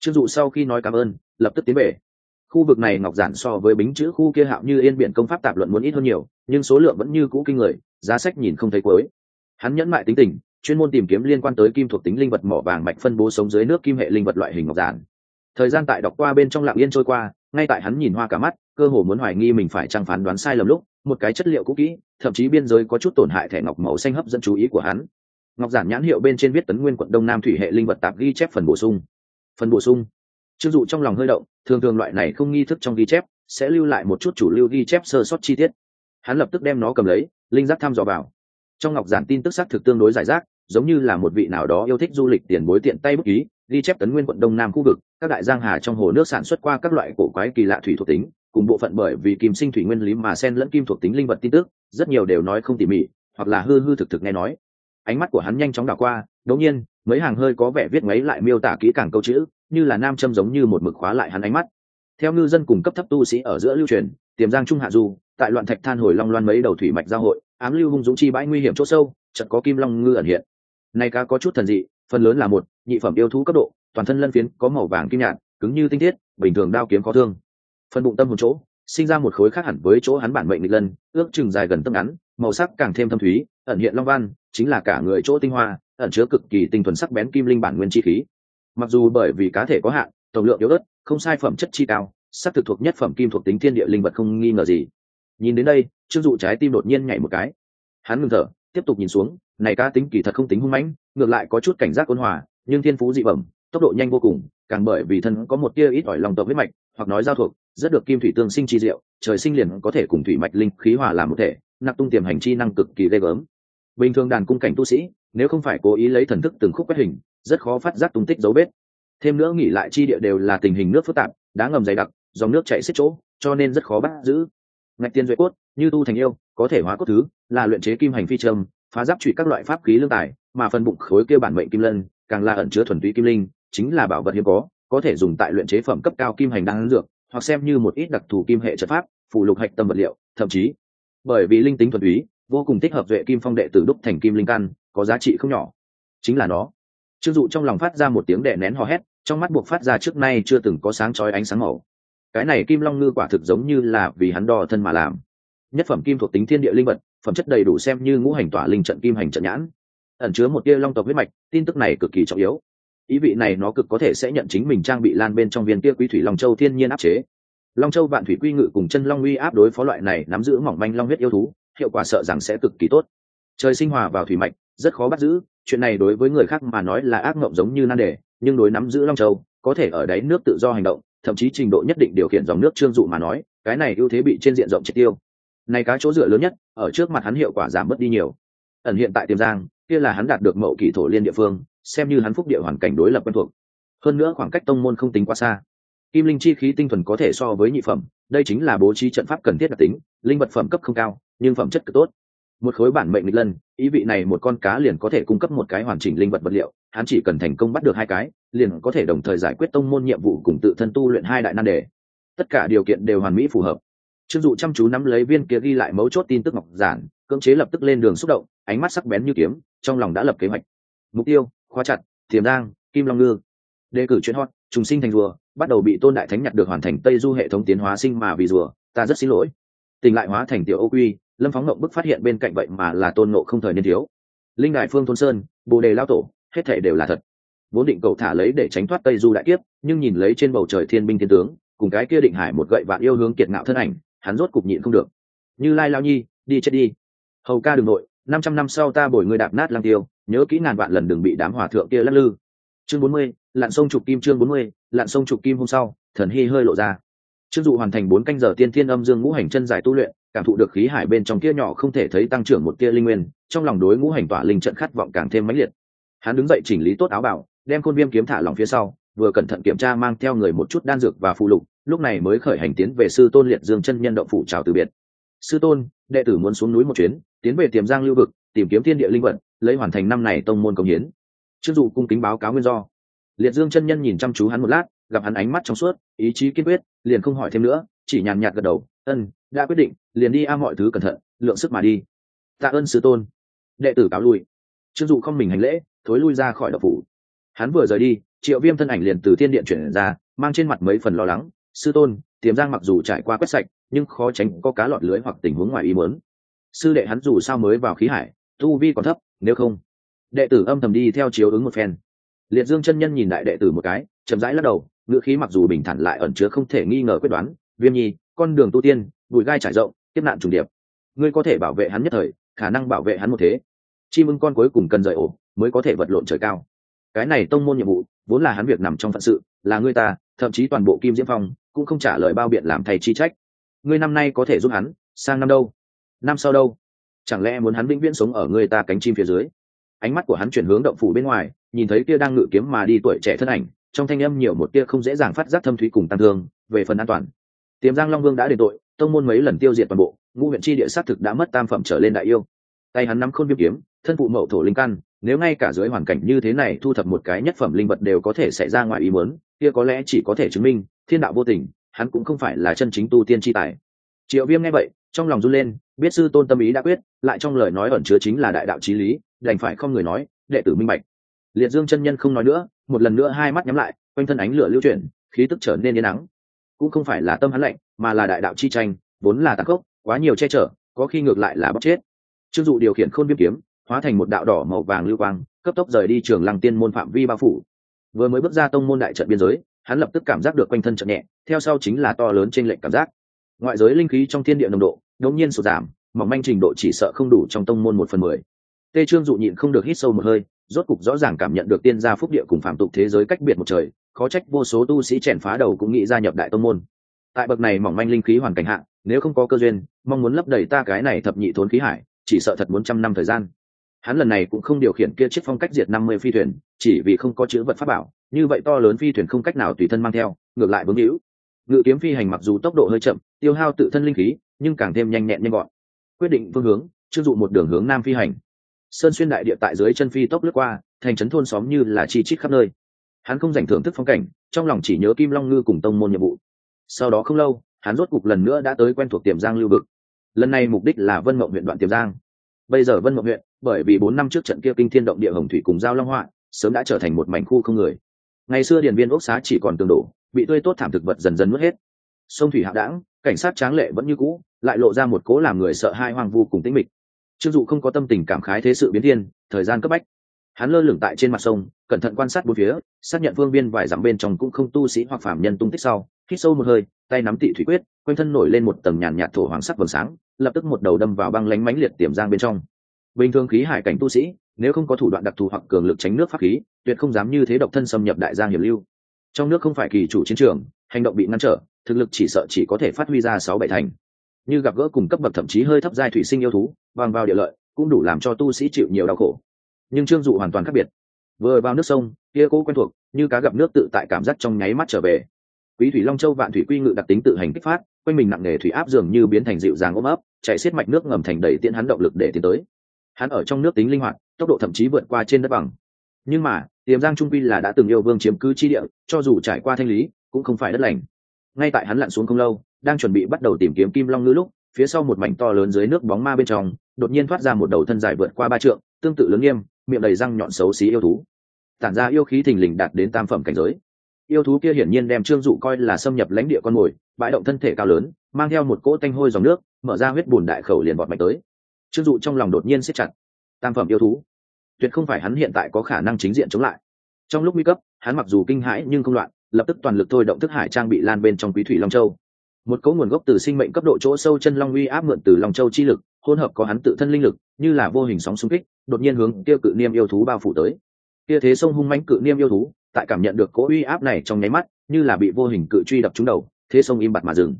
Trương dụ sau khi nói cảm ơn, lập tức tiến về. Khu vực này ngọc giản so với bính chữ khu kia hạo như yên biển công pháp tạp luận muốn ít hơn nhiều, nhưng số lượng vẫn như cũ kinh người, giá sách nhìn không thấy cuối. Hắn nhẫn mại tính tình, chuyên môn tìm kiếm liên quan tới kim thuộc tính linh vật mỏ vàng mạch phân bố sống dưới nước kim hệ linh vật loại hình ngọc giản. Thời gian tại đọc qua bên trong lạng yên trôi qua, ngay tại hắn nhìn hoa cả mắt, cơ hồ muốn hoài nghi mình phải trang phán đoán sai lầm lúc một cái chất liệu cũ kỹ, thậm chí biên giới có chút tổn hại thẻ ngọc màu xanh hấp dẫn chú ý của hắn. Ngọc giản nhãn hiệu bên trên viết tấn nguyên quận đông nam thủy hệ linh vật tạp ghi chép phần bổ sung. Phần bổ sung. Chưng dụ trong lòng hơi động, thường thường loại này không nghi thức trong ghi chép sẽ lưu lại một chút chủ lưu ghi chép sơ sót chi tiết. Hắn lập tức đem nó cầm lấy, linh giác thăm dò vào. Trong ngọc giản tin tức xác thực tương đối giải rác, giống như là một vị nào đó yêu thích du lịch tiền bối tiện tay bút ký, ghi chép tấn nguyên quận đông nam khu vực, các đại giang hà trong hồ nước sản xuất qua các loại cổ quái kỳ lạ thủy thuộc tính cùng bộ phận bởi vì kim sinh thủy nguyên lý mà sen lẫn kim thuộc tính linh vật tin tức, rất nhiều đều nói không tỉ mỉ, hoặc là hư hư thực thực nghe nói. Ánh mắt của hắn nhanh chóng đảo qua, đột nhiên, mấy hàng hơi có vẻ viết mấy lại miêu tả kỹ càng câu chữ, như là nam châm giống như một mực khóa lại hắn ánh mắt. Theo ngư dân cùng cấp thấp tu sĩ ở giữa lưu truyền, tiềm giang trung hạ du, tại loạn thạch than hồi long loan mấy đầu thủy mạch giao hội, ám lưu hung dũng chi bãi nguy hiểm chỗ sâu, chợt có kim long ngư ẩn hiện. Nay cá có chút thần dị, phần lớn là một, nhị phẩm yêu thú cấp độ, toàn thân lân phiến có màu vàng kim nhạt, cứng như tinh thiết, bình thường đao kiếm có thương phần bụng tâm hồn chỗ, sinh ra một khối khác hẳn với chỗ hắn bản mệnh nghịch lân, ước chừng dài gần tâm ngắn, màu sắc càng thêm thâm thúy, ẩn hiện long văn, chính là cả người chỗ tinh hoa, ẩn chứa cực kỳ tinh thuần sắc bén kim linh bản nguyên chi khí. Mặc dù bởi vì cá thể có hạn, tổng lượng yếu ớt, không sai phẩm chất chi cao, sắc thực thuộc nhất phẩm kim thuộc tính thiên địa linh vật không nghi ngờ gì. Nhìn đến đây, trương dụ trái tim đột nhiên nhảy một cái. Hắn ngừng thở, tiếp tục nhìn xuống, này cá tính kỳ thật không tính hung mãnh, ngược lại có chút cảnh giác ôn hòa, nhưng thiên phú dị bẩm, tốc độ nhanh vô cùng, càng bởi vì thân có một tia ít ỏi lòng tộc huyết mạch, hoặc nói giao thuộc rất được kim thủy tương sinh chi diệu, trời sinh liền có thể cùng thủy mạch linh khí hòa làm một thể, nạp tung tiềm hành chi năng cực kỳ ghê gớm. Bình thường đàn cung cảnh tu sĩ, nếu không phải cố ý lấy thần thức từng khúc quét hình, rất khó phát giác tung tích dấu vết. Thêm nữa nghỉ lại chi địa đều là tình hình nước phức tạp, đá ngầm dày đặc, dòng nước chảy xiết chỗ, cho nên rất khó bắt giữ. Ngạch tiên duệ cốt, như tu thành yêu, có thể hóa cốt thứ, là luyện chế kim hành phi trâm, phá giáp trụy các loại pháp khí lương tài, mà phần bụng khối kia bản mệnh kim lân, càng là ẩn chứa thuần túy kim linh, chính là bảo vật hiếm có có thể dùng tại luyện chế phẩm cấp cao kim hành đan dược hoặc xem như một ít đặc thù kim hệ trận pháp phụ lục hạch tâm vật liệu, thậm chí, bởi vì linh tính thuần túy, vô cùng thích hợp duệ kim phong đệ tử đúc thành kim linh căn, có giá trị không nhỏ. Chính là nó. Trương dụ trong lòng phát ra một tiếng đệ nén hò hét, trong mắt buộc phát ra trước nay chưa từng có sáng chói ánh sáng màu. Cái này kim long ngư quả thực giống như là vì hắn đo thân mà làm. Nhất phẩm kim thuộc tính thiên địa linh vật, phẩm chất đầy đủ xem như ngũ hành tỏa linh trận kim hành trận nhãn. Ẩn chứa một tia long tộc huyết mạch, tin tức này cực kỳ trọng yếu ý vị này nó cực có thể sẽ nhận chính mình trang bị lan bên trong viên kia quý thủy long châu thiên nhiên áp chế. Long châu vạn thủy quy ngự cùng chân long uy áp đối phó loại này nắm giữ mỏng manh long huyết yêu thú, hiệu quả sợ rằng sẽ cực kỳ tốt. Trời sinh hòa vào thủy mạch, rất khó bắt giữ, chuyện này đối với người khác mà nói là ác mộng giống như nan đề, nhưng đối nắm giữ long châu, có thể ở đáy nước tự do hành động, thậm chí trình độ nhất định điều khiển dòng nước trương dụ mà nói, cái này ưu thế bị trên diện rộng triệt tiêu. Này cá chỗ dựa lớn nhất, ở trước mặt hắn hiệu quả giảm bớt đi nhiều. Ẩn hiện tại tiềm giang, kia là hắn đạt được mậu kỳ thổ liên địa phương xem như hắn phúc địa hoàn cảnh đối lập quen thuộc. Hơn nữa khoảng cách tông môn không tính quá xa. Kim linh chi khí tinh thuần có thể so với nhị phẩm, đây chính là bố trí trận pháp cần thiết đặc tính, linh vật phẩm cấp không cao, nhưng phẩm chất cực tốt. Một khối bản mệnh nghịch lân, ý vị này một con cá liền có thể cung cấp một cái hoàn chỉnh linh vật vật liệu, hắn chỉ cần thành công bắt được hai cái, liền có thể đồng thời giải quyết tông môn nhiệm vụ cùng tự thân tu luyện hai đại nan đề. Tất cả điều kiện đều hoàn mỹ phù hợp. Trương dụ chăm chú nắm lấy viên kia ghi lại mấu chốt tin tức ngọc giản, cưỡng chế lập tức lên đường xúc động, ánh mắt sắc bén như kiếm, trong lòng đã lập kế hoạch. Mục tiêu khóa chặt, tiềm giang, kim long ngư. Đề cử chuyến hot, trùng sinh thành rùa, bắt đầu bị tôn đại thánh nhặt được hoàn thành tây du hệ thống tiến hóa sinh mà vì rùa, ta rất xin lỗi. Tình lại hóa thành tiểu ô quy, lâm phóng ngộng bức phát hiện bên cạnh vậy mà là tôn nộ không thời niên thiếu. Linh đại phương thôn sơn, bồ đề lao tổ, hết thể đều là thật. Vốn định cầu thả lấy để tránh thoát tây du đại kiếp, nhưng nhìn lấy trên bầu trời thiên binh thiên tướng, cùng cái kia định hải một gậy vạn yêu hướng kiệt ngạo thân ảnh, hắn rốt cục nhịn không được. Như lai lao nhi, đi chết đi. Hầu ca đường nội, năm trăm năm sau ta bồi người đạp nát lang tiêu nhớ kỹ ngàn vạn lần đừng bị đám hòa thượng kia lắc lư. Chương bốn mươi, lặn sông trục kim chương bốn mươi, lặn sông trục kim hôm sau, thần hy hơi lộ ra. Trương dụ hoàn thành bốn canh giờ tiên thiên âm dương ngũ hành chân giải tu luyện, cảm thụ được khí hải bên trong kia nhỏ không thể thấy tăng trưởng một tia linh nguyên, trong lòng đối ngũ hành tỏa linh trận khát vọng càng thêm mãnh liệt. Hắn đứng dậy chỉnh lý tốt áo bảo, đem khuôn viêm kiếm thả lòng phía sau, vừa cẩn thận kiểm tra mang theo người một chút đan dược và phụ lục, lúc này mới khởi hành tiến về sư tôn liệt dương chân nhân động phủ chào từ biệt. Sư tôn, đệ tử muốn xuống núi một chuyến, tiến về tiềm giang lưu vực, tìm kiếm thiên địa linh vật lấy hoàn thành năm này tông môn công hiến. Chức dụ cung kính báo cáo nguyên do. Liệt dương chân nhân nhìn chăm chú hắn một lát, gặp hắn ánh mắt trong suốt, ý chí kiên quyết, liền không hỏi thêm nữa, chỉ nhàn nhạt gật đầu, ân, đã quyết định, liền đi a mọi thứ cẩn thận, lượng sức mà đi. Tạ ơn sư tôn. Đệ tử cáo lui. Chức dụ không mình hành lễ, thối lui ra khỏi đậu phủ. Hắn vừa rời đi, triệu viêm thân ảnh liền từ thiên điện chuyển ra, mang trên mặt mấy phần lo lắng, sư tôn, tiềm giang mặc dù trải qua quét sạch, nhưng khó tránh có cá lọt lưới hoặc tình huống ngoài ý muốn. Sư đệ hắn dù sao mới vào khí hải tu vi còn thấp, nếu không, đệ tử âm thầm đi theo chiếu ứng một phen. Liệt dương chân nhân nhìn đại đệ tử một cái, chậm rãi lắc đầu, ngữ khí mặc dù bình thản lại ẩn chứa không thể nghi ngờ quyết đoán, viêm nhi, con đường tu tiên, bụi gai trải rộng tiếp nạn trùng điệp. Ngươi có thể bảo vệ hắn nhất thời, khả năng bảo vệ hắn một thế. Chim ưng con cuối cùng cần rời ổ, mới có thể vật lộn trời cao. Cái này tông môn nhiệm vụ, vốn là hắn việc nằm trong phận sự, là ngươi ta, thậm chí toàn bộ kim diễm phong, cũng không trả lời bao biện làm thầy chi trách. Ngươi năm nay có thể giúp hắn, sang năm đâu? Năm sau đâu? Chẳng lẽ muốn hắn vĩnh viễn sống ở người ta cánh chim phía dưới? Ánh mắt của hắn chuyển hướng động phủ bên ngoài, nhìn thấy kia đang ngự kiếm mà đi tuổi trẻ thân ảnh, trong thanh âm nhiều một tia không dễ dàng phát giác thâm thúy cùng tăng thương, về phần an toàn. Tiềm giang long vương đã đền tội, tông môn mấy lần tiêu diệt toàn bộ, ngũ huyện chi địa sát thực đã mất tam phẩm trở lên đại yêu. Tay hắn nắm khôn viêm kiếm, thân phụ mậu thổ linh căn, nếu ngay cả dưới hoàn cảnh như thế này thu thập một cái nhất phẩm linh vật đều có thể xảy ra ngoài ý muốn, kia có lẽ chỉ có thể chứng minh thiên đạo vô tình, hắn cũng không phải là chân chính tu tiên chi tài. Triệu viêm nghe vậy trong lòng run lên biết sư tôn tâm ý đã quyết lại trong lời nói ẩn chứa chính là đại đạo trí lý đành phải không người nói đệ tử minh bạch. Liệt dương chân nhân không nói nữa một lần nữa hai mắt nhắm lại quanh thân ánh lửa lưu chuyển khí tức trở nên yên nắng. Cũng không phải là tâm hắn lạnh mà là đại đạo chi tranh vốn là tạc gốc, quá nhiều che chở có khi ngược lại là bóc chết. Chưng dụ điều khiển khôn viêm kiếm hóa thành một đạo đỏ màu vàng lưu quang cấp tốc rời đi trường lăng tiên môn phạm vi bao phủ. Vừa mới bước ra tông môn đại trận biên giới hắn lập tức cảm giác được quanh thân trận nhẹ theo sau chính là to lớn trên lệnh cảm giác ngoại giới linh khí trong thiên địa nồng độ đột nhiên sụt giảm, mỏng manh trình độ chỉ sợ không đủ trong tông môn một phần mười. Tê trương dụ nhịn không được hít sâu một hơi, rốt cục rõ ràng cảm nhận được tiên gia phúc địa cùng phạm tục thế giới cách biệt một trời, khó trách vô số tu sĩ chèn phá đầu cũng nghĩ gia nhập đại tông môn. Tại bậc này mỏng manh linh khí hoàn cảnh hạ, nếu không có cơ duyên, mong muốn lấp đầy ta cái này thập nhị thốn khí hải, chỉ sợ thật muốn trăm năm thời gian. Hắn lần này cũng không điều khiển kia chiếc phong cách diệt năm mươi phi thuyền, chỉ vì không có chữ vật pháp bảo, như vậy to lớn phi thuyền không cách nào tùy thân mang theo, ngược lại vướng hữu ngự kiếm phi hành mặc dù tốc độ hơi chậm, tiêu hao tự thân linh khí, nhưng càng thêm nhanh nhẹn nhanh gọn. Quyết định phương hướng chưng dụ một đường hướng nam phi hành. Sơn xuyên đại địa tại dưới chân phi tốc lướt qua, thành trấn thôn xóm như là chi chít khắp nơi. Hắn không dành thưởng thức phong cảnh, trong lòng chỉ nhớ kim long ngư cùng tông môn nhiệm vụ. Sau đó không lâu, hắn rốt cục lần nữa đã tới quen thuộc tiềm giang lưu vực. Lần này mục đích là vân mộng huyện đoạn tiềm giang. Bây giờ vân mộng huyện, bởi vì bốn năm trước trận kia kinh thiên động địa hồng thủy cùng giao long họa, sớm đã trở thành một mảnh khu không người. Ngày xưa điền viên ốc xá chỉ còn tương đổ bị tươi tốt thảm thực vật dần dần mất hết. Sông thủy hạ đãng, cảnh sát tráng lệ vẫn như cũ, lại lộ ra một cố làm người sợ hai hoang vu cùng tĩnh mịch. Trương dụ không có tâm tình cảm khái thế sự biến thiên, thời gian cấp bách. Hắn lơ lửng tại trên mặt sông, cẩn thận quan sát bốn phía, xác nhận phương viên vài dặm bên trong cũng không tu sĩ hoặc phạm nhân tung tích sau, hít sâu một hơi, tay nắm tị thủy quyết, quanh thân nổi lên một tầng nhàn nhạt thổ hoàng sắc vầng sáng, lập tức một đầu đâm vào băng lánh mãnh liệt tiềm giang bên trong. Bình thường khí hải cảnh tu sĩ, nếu không có thủ đoạn đặc thù hoặc cường lực tránh nước pháp khí, tuyệt không dám như thế độc thân xâm nhập đại giang hiểm lưu trong nước không phải kỳ chủ chiến trường, hành động bị ngăn trở, thực lực chỉ sợ chỉ có thể phát huy ra sáu bảy thành. Như gặp gỡ cùng cấp bậc thậm chí hơi thấp giai thủy sinh yêu thú, bằng vào địa lợi, cũng đủ làm cho tu sĩ chịu nhiều đau khổ. Nhưng trương dụ hoàn toàn khác biệt. Vừa vào nước sông, kia cố quen thuộc, như cá gặp nước tự tại cảm giác trong nháy mắt trở về. Quý thủy long châu vạn thủy quy ngự đặc tính tự hành kích phát, quanh mình nặng nề thủy áp dường như biến thành dịu dàng ôm ấp chạy xiết mạch nước ngầm thành đầy tiễn hắn động lực để tiến tới. Hắn ở trong nước tính linh hoạt, tốc độ thậm chí vượt qua trên đất bằng nhưng mà, tiềm giang trung quy là đã từng yêu vương chiếm cứ chi địa, cho dù trải qua thanh lý, cũng không phải đất lành. Ngay tại hắn lặn xuống không lâu, đang chuẩn bị bắt đầu tìm kiếm kim long ngư lúc, phía sau một mảnh to lớn dưới nước bóng ma bên trong, đột nhiên thoát ra một đầu thân dài vượt qua ba trượng, tương tự lớn nghiêm, miệng đầy răng nhọn xấu xí yêu thú. Tản ra yêu khí thình lình đạt đến tam phẩm cảnh giới. Yêu thú kia hiển nhiên đem trương dụ coi là xâm nhập lãnh địa con mồi, bãi động thân thể cao lớn, mang theo một cỗ tanh hôi dòng nước, mở ra huyết bùn đại khẩu liền bọt mạnh tới. Trương dụ trong lòng đột nhiên siết chặt. Tam phẩm yêu thú tuyệt không phải hắn hiện tại có khả năng chính diện chống lại. Trong lúc nguy cấp, hắn mặc dù kinh hãi nhưng không loạn, lập tức toàn lực thôi động thức hải trang bị lan bên trong quý thủy long châu. Một cấu nguồn gốc từ sinh mệnh cấp độ chỗ sâu chân long uy áp mượn từ long châu chi lực, hỗn hợp có hắn tự thân linh lực, như là vô hình sóng xung kích, đột nhiên hướng tiêu cự niêm yêu thú bao phủ tới. Kia thế sông hung mãnh cự niêm yêu thú, tại cảm nhận được cỗ uy áp này trong nháy mắt, như là bị vô hình cự truy đập trúng đầu, thế sông im bặt mà dừng.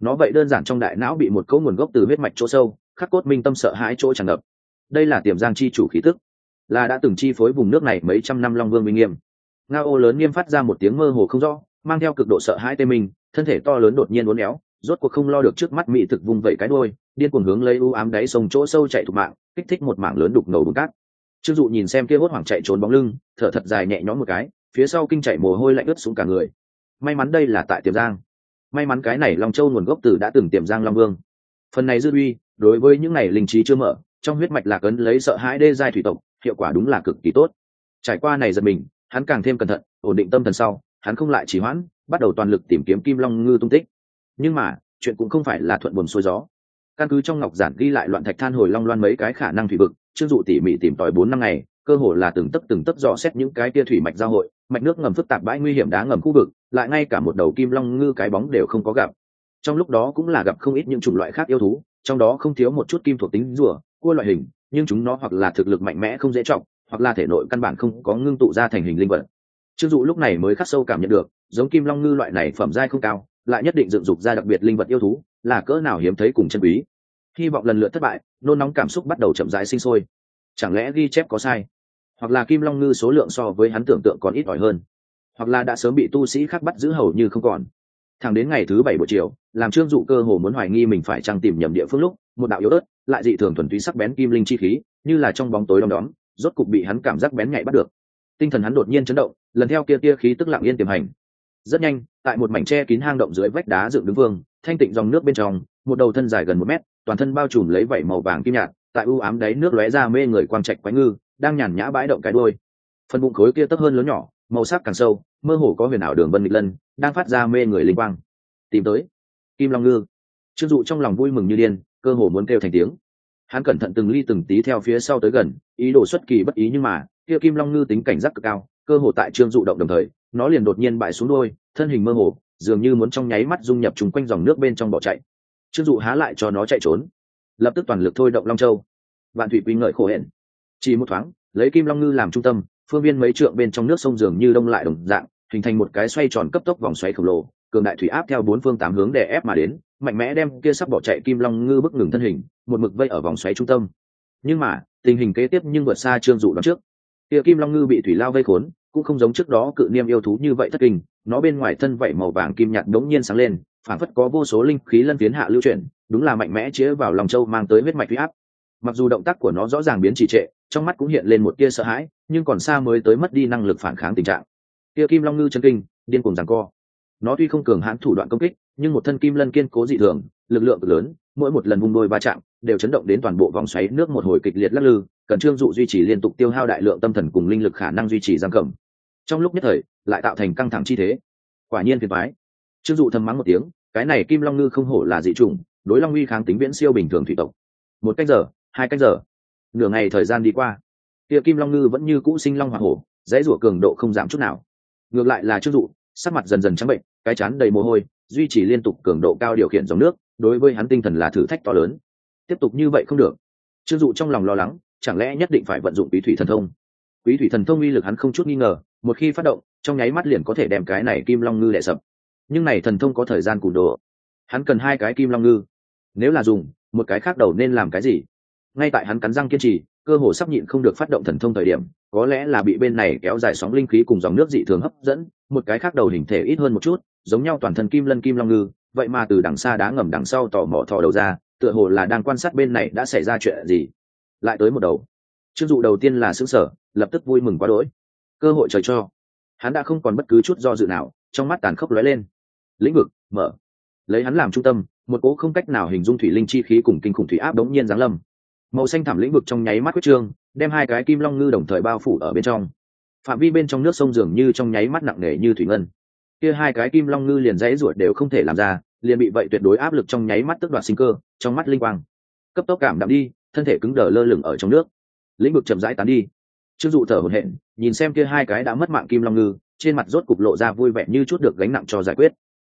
Nó vậy đơn giản trong đại não bị một cỗ nguồn gốc từ huyết mạch chỗ sâu, khắc cốt minh tâm sợ hãi chỗ tràn ngập. Đây là tiềm giang chi chủ khí tức là đã từng chi phối vùng nước này mấy trăm năm long vương minh nghiêm. Ngao ô lớn nghiêm phát ra một tiếng mơ hồ không rõ, mang theo cực độ sợ hãi tê mình thân thể to lớn đột nhiên uốn éo, rốt cuộc không lo được trước mắt mỹ thực vùng vẩy cái đôi điên cuồng hướng lấy u ám đáy sông chỗ sâu chạy thục mạng, kích thích một mảng lớn đục ngầu bùn cát. Trương dụ nhìn xem kia hốt hoảng chạy trốn bóng lưng, thở thật dài nhẹ nhõm một cái, phía sau kinh chạy mồ hôi lạnh ướt xuống cả người. May mắn đây là tại tiềm giang. May mắn cái này long châu nguồn gốc từ đã từng tiềm giang long vương. Phần này dư uy, đối với những này linh trí chưa mở, trong huyết mạch lạc ấn lấy sợ hãi đê giai thủy tộc hiệu quả đúng là cực kỳ tốt. Trải qua này giật mình, hắn càng thêm cẩn thận, ổn định tâm thần sau, hắn không lại trì hoãn, bắt đầu toàn lực tìm kiếm kim long ngư tung tích. Nhưng mà, chuyện cũng không phải là thuận buồm xuôi gió. Căn cứ trong ngọc giản ghi lại loạn thạch than hồi long loan mấy cái khả năng thủy vực chưng dụ tỉ mỉ tìm tòi bốn năm ngày, cơ hồ là từng tấc từng tấc dò xét những cái tia thủy mạch giao hội, mạch nước ngầm phức tạp bãi nguy hiểm đá ngầm khu vực, lại ngay cả một đầu kim long ngư cái bóng đều không có gặp. Trong lúc đó cũng là gặp không ít những chủng loại khác yêu thú, trong đó không thiếu một chút kim thuộc tính rùa, cua loại hình nhưng chúng nó hoặc là thực lực mạnh mẽ không dễ trọng, hoặc là thể nội căn bản không có ngưng tụ ra thành hình linh vật. Chưng dụ lúc này mới khắc sâu cảm nhận được, giống kim long ngư loại này phẩm giai không cao, lại nhất định dựng dục ra đặc biệt linh vật yêu thú, là cỡ nào hiếm thấy cùng chân quý. Hy vọng lần lượt thất bại, nôn nóng cảm xúc bắt đầu chậm rãi sinh sôi. Chẳng lẽ ghi chép có sai? Hoặc là kim long ngư số lượng so với hắn tưởng tượng còn ít ỏi hơn. Hoặc là đã sớm bị tu sĩ khác bắt giữ hầu như không còn. Thẳng đến ngày thứ bảy buổi chiều, làm trương dụ cơ hồ muốn hoài nghi mình phải trăng tìm nhầm địa phương lúc, một đạo yếu ớt lại dị thường thuần túy sắc bén kim linh chi khí, như là trong bóng tối đom đóm, rốt cục bị hắn cảm giác bén nhạy bắt được. Tinh thần hắn đột nhiên chấn động, lần theo kia tia khí tức lặng yên tiềm hành. Rất nhanh, tại một mảnh tre kín hang động dưới vách đá dựng đứng vương, thanh tịnh dòng nước bên trong, một đầu thân dài gần một mét, toàn thân bao trùm lấy vảy màu vàng kim nhạt, tại u ám đáy nước lóe ra mê người quang trạch quái ngư, đang nhàn nhã bãi động cái đôi phần bụng khối kia tấp hơn lớn nhỏ, màu sắc càng sâu, mơ hồ có huyền ảo đường vân nghịch lân, đang phát ra mê người linh quang. Tìm tới. Kim long ngư. Trương dụ trong lòng vui mừng như điên cơ hồ muốn kêu thành tiếng. Hắn cẩn thận từng ly từng tí theo phía sau tới gần, ý đồ xuất kỳ bất ý nhưng mà, kia kim long ngư tính cảnh giác cực cao, cơ hồ tại trương dụ động đồng thời, nó liền đột nhiên bại xuống đôi thân hình mơ hồ, dường như muốn trong nháy mắt dung nhập chung quanh dòng nước bên trong bỏ chạy. Trương dụ há lại cho nó chạy trốn. Lập tức toàn lực thôi động long châu. Vạn thủy quy ngợi khổ hẹn chỉ một thoáng, lấy kim long ngư làm trung tâm, phương viên mấy trượng bên trong nước sông dường như đông lại đồng dạng, hình thành một cái xoay tròn cấp tốc vòng xoáy khổng lồ cường đại thủy áp theo bốn phương tám hướng để ép mà đến, mạnh mẽ đem kia sắp bỏ chạy kim long ngư bức ngừng thân hình, một mực vây ở vòng xoáy trung tâm. Nhưng mà, tình hình kế tiếp nhưng vượt xa trương dụ đón trước. Kia kim long ngư bị thủy lao vây khốn, cũng không giống trước đó cự niêm yêu thú như vậy thất kinh, nó bên ngoài thân vảy màu vàng kim nhạt đống nhiên sáng lên, phản phất có vô số linh khí lân phiến hạ lưu chuyển, đúng là mạnh mẽ chĩa vào lòng châu mang tới huyết mạch huy áp. Mặc dù động tác của nó rõ ràng biến trì trệ, trong mắt cũng hiện lên một tia sợ hãi, nhưng còn xa mới tới mất đi năng lực phản kháng tình trạng. Tia kim long ngư chân kinh, điên cùng rằng co nó tuy không cường hãn thủ đoạn công kích, nhưng một thân kim lân kiên cố dị thường, lực lượng lớn, mỗi một lần hung đôi va chạm, đều chấn động đến toàn bộ vòng xoáy nước một hồi kịch liệt lắc lư, cần trương dụ duy trì liên tục tiêu hao đại lượng tâm thần cùng linh lực khả năng duy trì giam cầm. Trong lúc nhất thời, lại tạo thành căng thẳng chi thế. Quả nhiên phiền thoái trương dụ thầm mắng một tiếng, cái này kim long ngư không hổ là dị trùng đối long uy kháng tính viễn siêu bình thường thủy tộc. Một cách giờ, hai cách giờ. Nửa ngày thời gian đi qua, kia kim long ngư vẫn như cũ sinh long hoa hổ, dãy rủa cường độ không giảm chút nào. Ngược lại là trương dụ sắc mặt dần dần trắng bệnh, cái chán đầy mồ hôi, duy trì liên tục cường độ cao điều khiển dòng nước, đối với hắn tinh thần là thử thách to lớn. Tiếp tục như vậy không được. Trương dụ trong lòng lo lắng, chẳng lẽ nhất định phải vận dụng quý thủy thần thông? Quý thủy thần thông uy lực hắn không chút nghi ngờ, một khi phát động, trong nháy mắt liền có thể đem cái này kim long ngư đẻ sập. Nhưng này thần thông có thời gian cùn đồ. Hắn cần hai cái kim long ngư. Nếu là dùng, một cái khác đầu nên làm cái gì? Ngay tại hắn cắn răng kiên trì cơ hồ sắp nhịn không được phát động thần thông thời điểm, có lẽ là bị bên này kéo dài sóng linh khí cùng dòng nước dị thường hấp dẫn, một cái khác đầu hình thể ít hơn một chút, giống nhau toàn thân kim lân kim long ngư, vậy mà từ đằng xa đá ngầm đằng sau tò mò thò đầu ra, tựa hồ là đang quan sát bên này đã xảy ra chuyện gì. Lại tới một đầu. Chưng dụ đầu tiên là xứng sở lập tức vui mừng quá đỗi. Cơ hội trời cho. Hắn đã không còn bất cứ chút do dự nào, trong mắt tàn khốc lóe lên. Lĩnh vực, mở. Lấy hắn làm trung tâm, một cỗ không cách nào hình dung thủy linh chi khí cùng kinh khủng thủy áp đống nhiên giáng lâm màu xanh thảm lĩnh vực trong nháy mắt quyết trương, đem hai cái kim long ngư đồng thời bao phủ ở bên trong. Phạm vi bên trong nước sông dường như trong nháy mắt nặng nề như thủy ngân. Kia hai cái kim long ngư liền dãy ruột đều không thể làm ra, liền bị vậy tuyệt đối áp lực trong nháy mắt tức đoạt sinh cơ, trong mắt linh quang. Cấp tốc cảm đạm đi, thân thể cứng đờ lơ lửng ở trong nước. Lĩnh vực chậm rãi tán đi. Chưng dụ thở hổn hển, nhìn xem kia hai cái đã mất mạng kim long ngư, trên mặt rốt cục lộ ra vui vẻ như chút được gánh nặng cho giải quyết.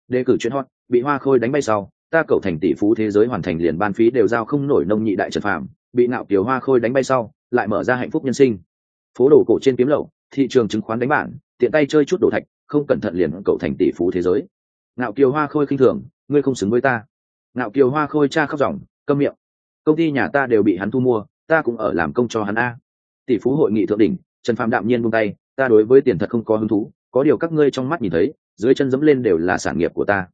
Đề cử chuyến hot, bị hoa khôi đánh bay sau ta cậu thành tỷ phú thế giới hoàn thành liền ban phí đều giao không nổi nông nhị đại trần phạm bị nạo kiều hoa khôi đánh bay sau, lại mở ra hạnh phúc nhân sinh. Phố đồ cổ trên kiếm lậu, thị trường chứng khoán đánh bản tiện tay chơi chút đồ thạch, không cẩn thận liền cậu thành tỷ phú thế giới. Nạo kiều hoa khôi khinh thường, ngươi không xứng với ta. Nạo kiều hoa khôi cha khóc ròng, câm miệng. Công ty nhà ta đều bị hắn thu mua, ta cũng ở làm công cho hắn a. Tỷ phú hội nghị thượng đỉnh, trần phạm đạm nhiên buông tay, ta đối với tiền thật không có hứng thú, có điều các ngươi trong mắt nhìn thấy, dưới chân dẫm lên đều là sản nghiệp của ta.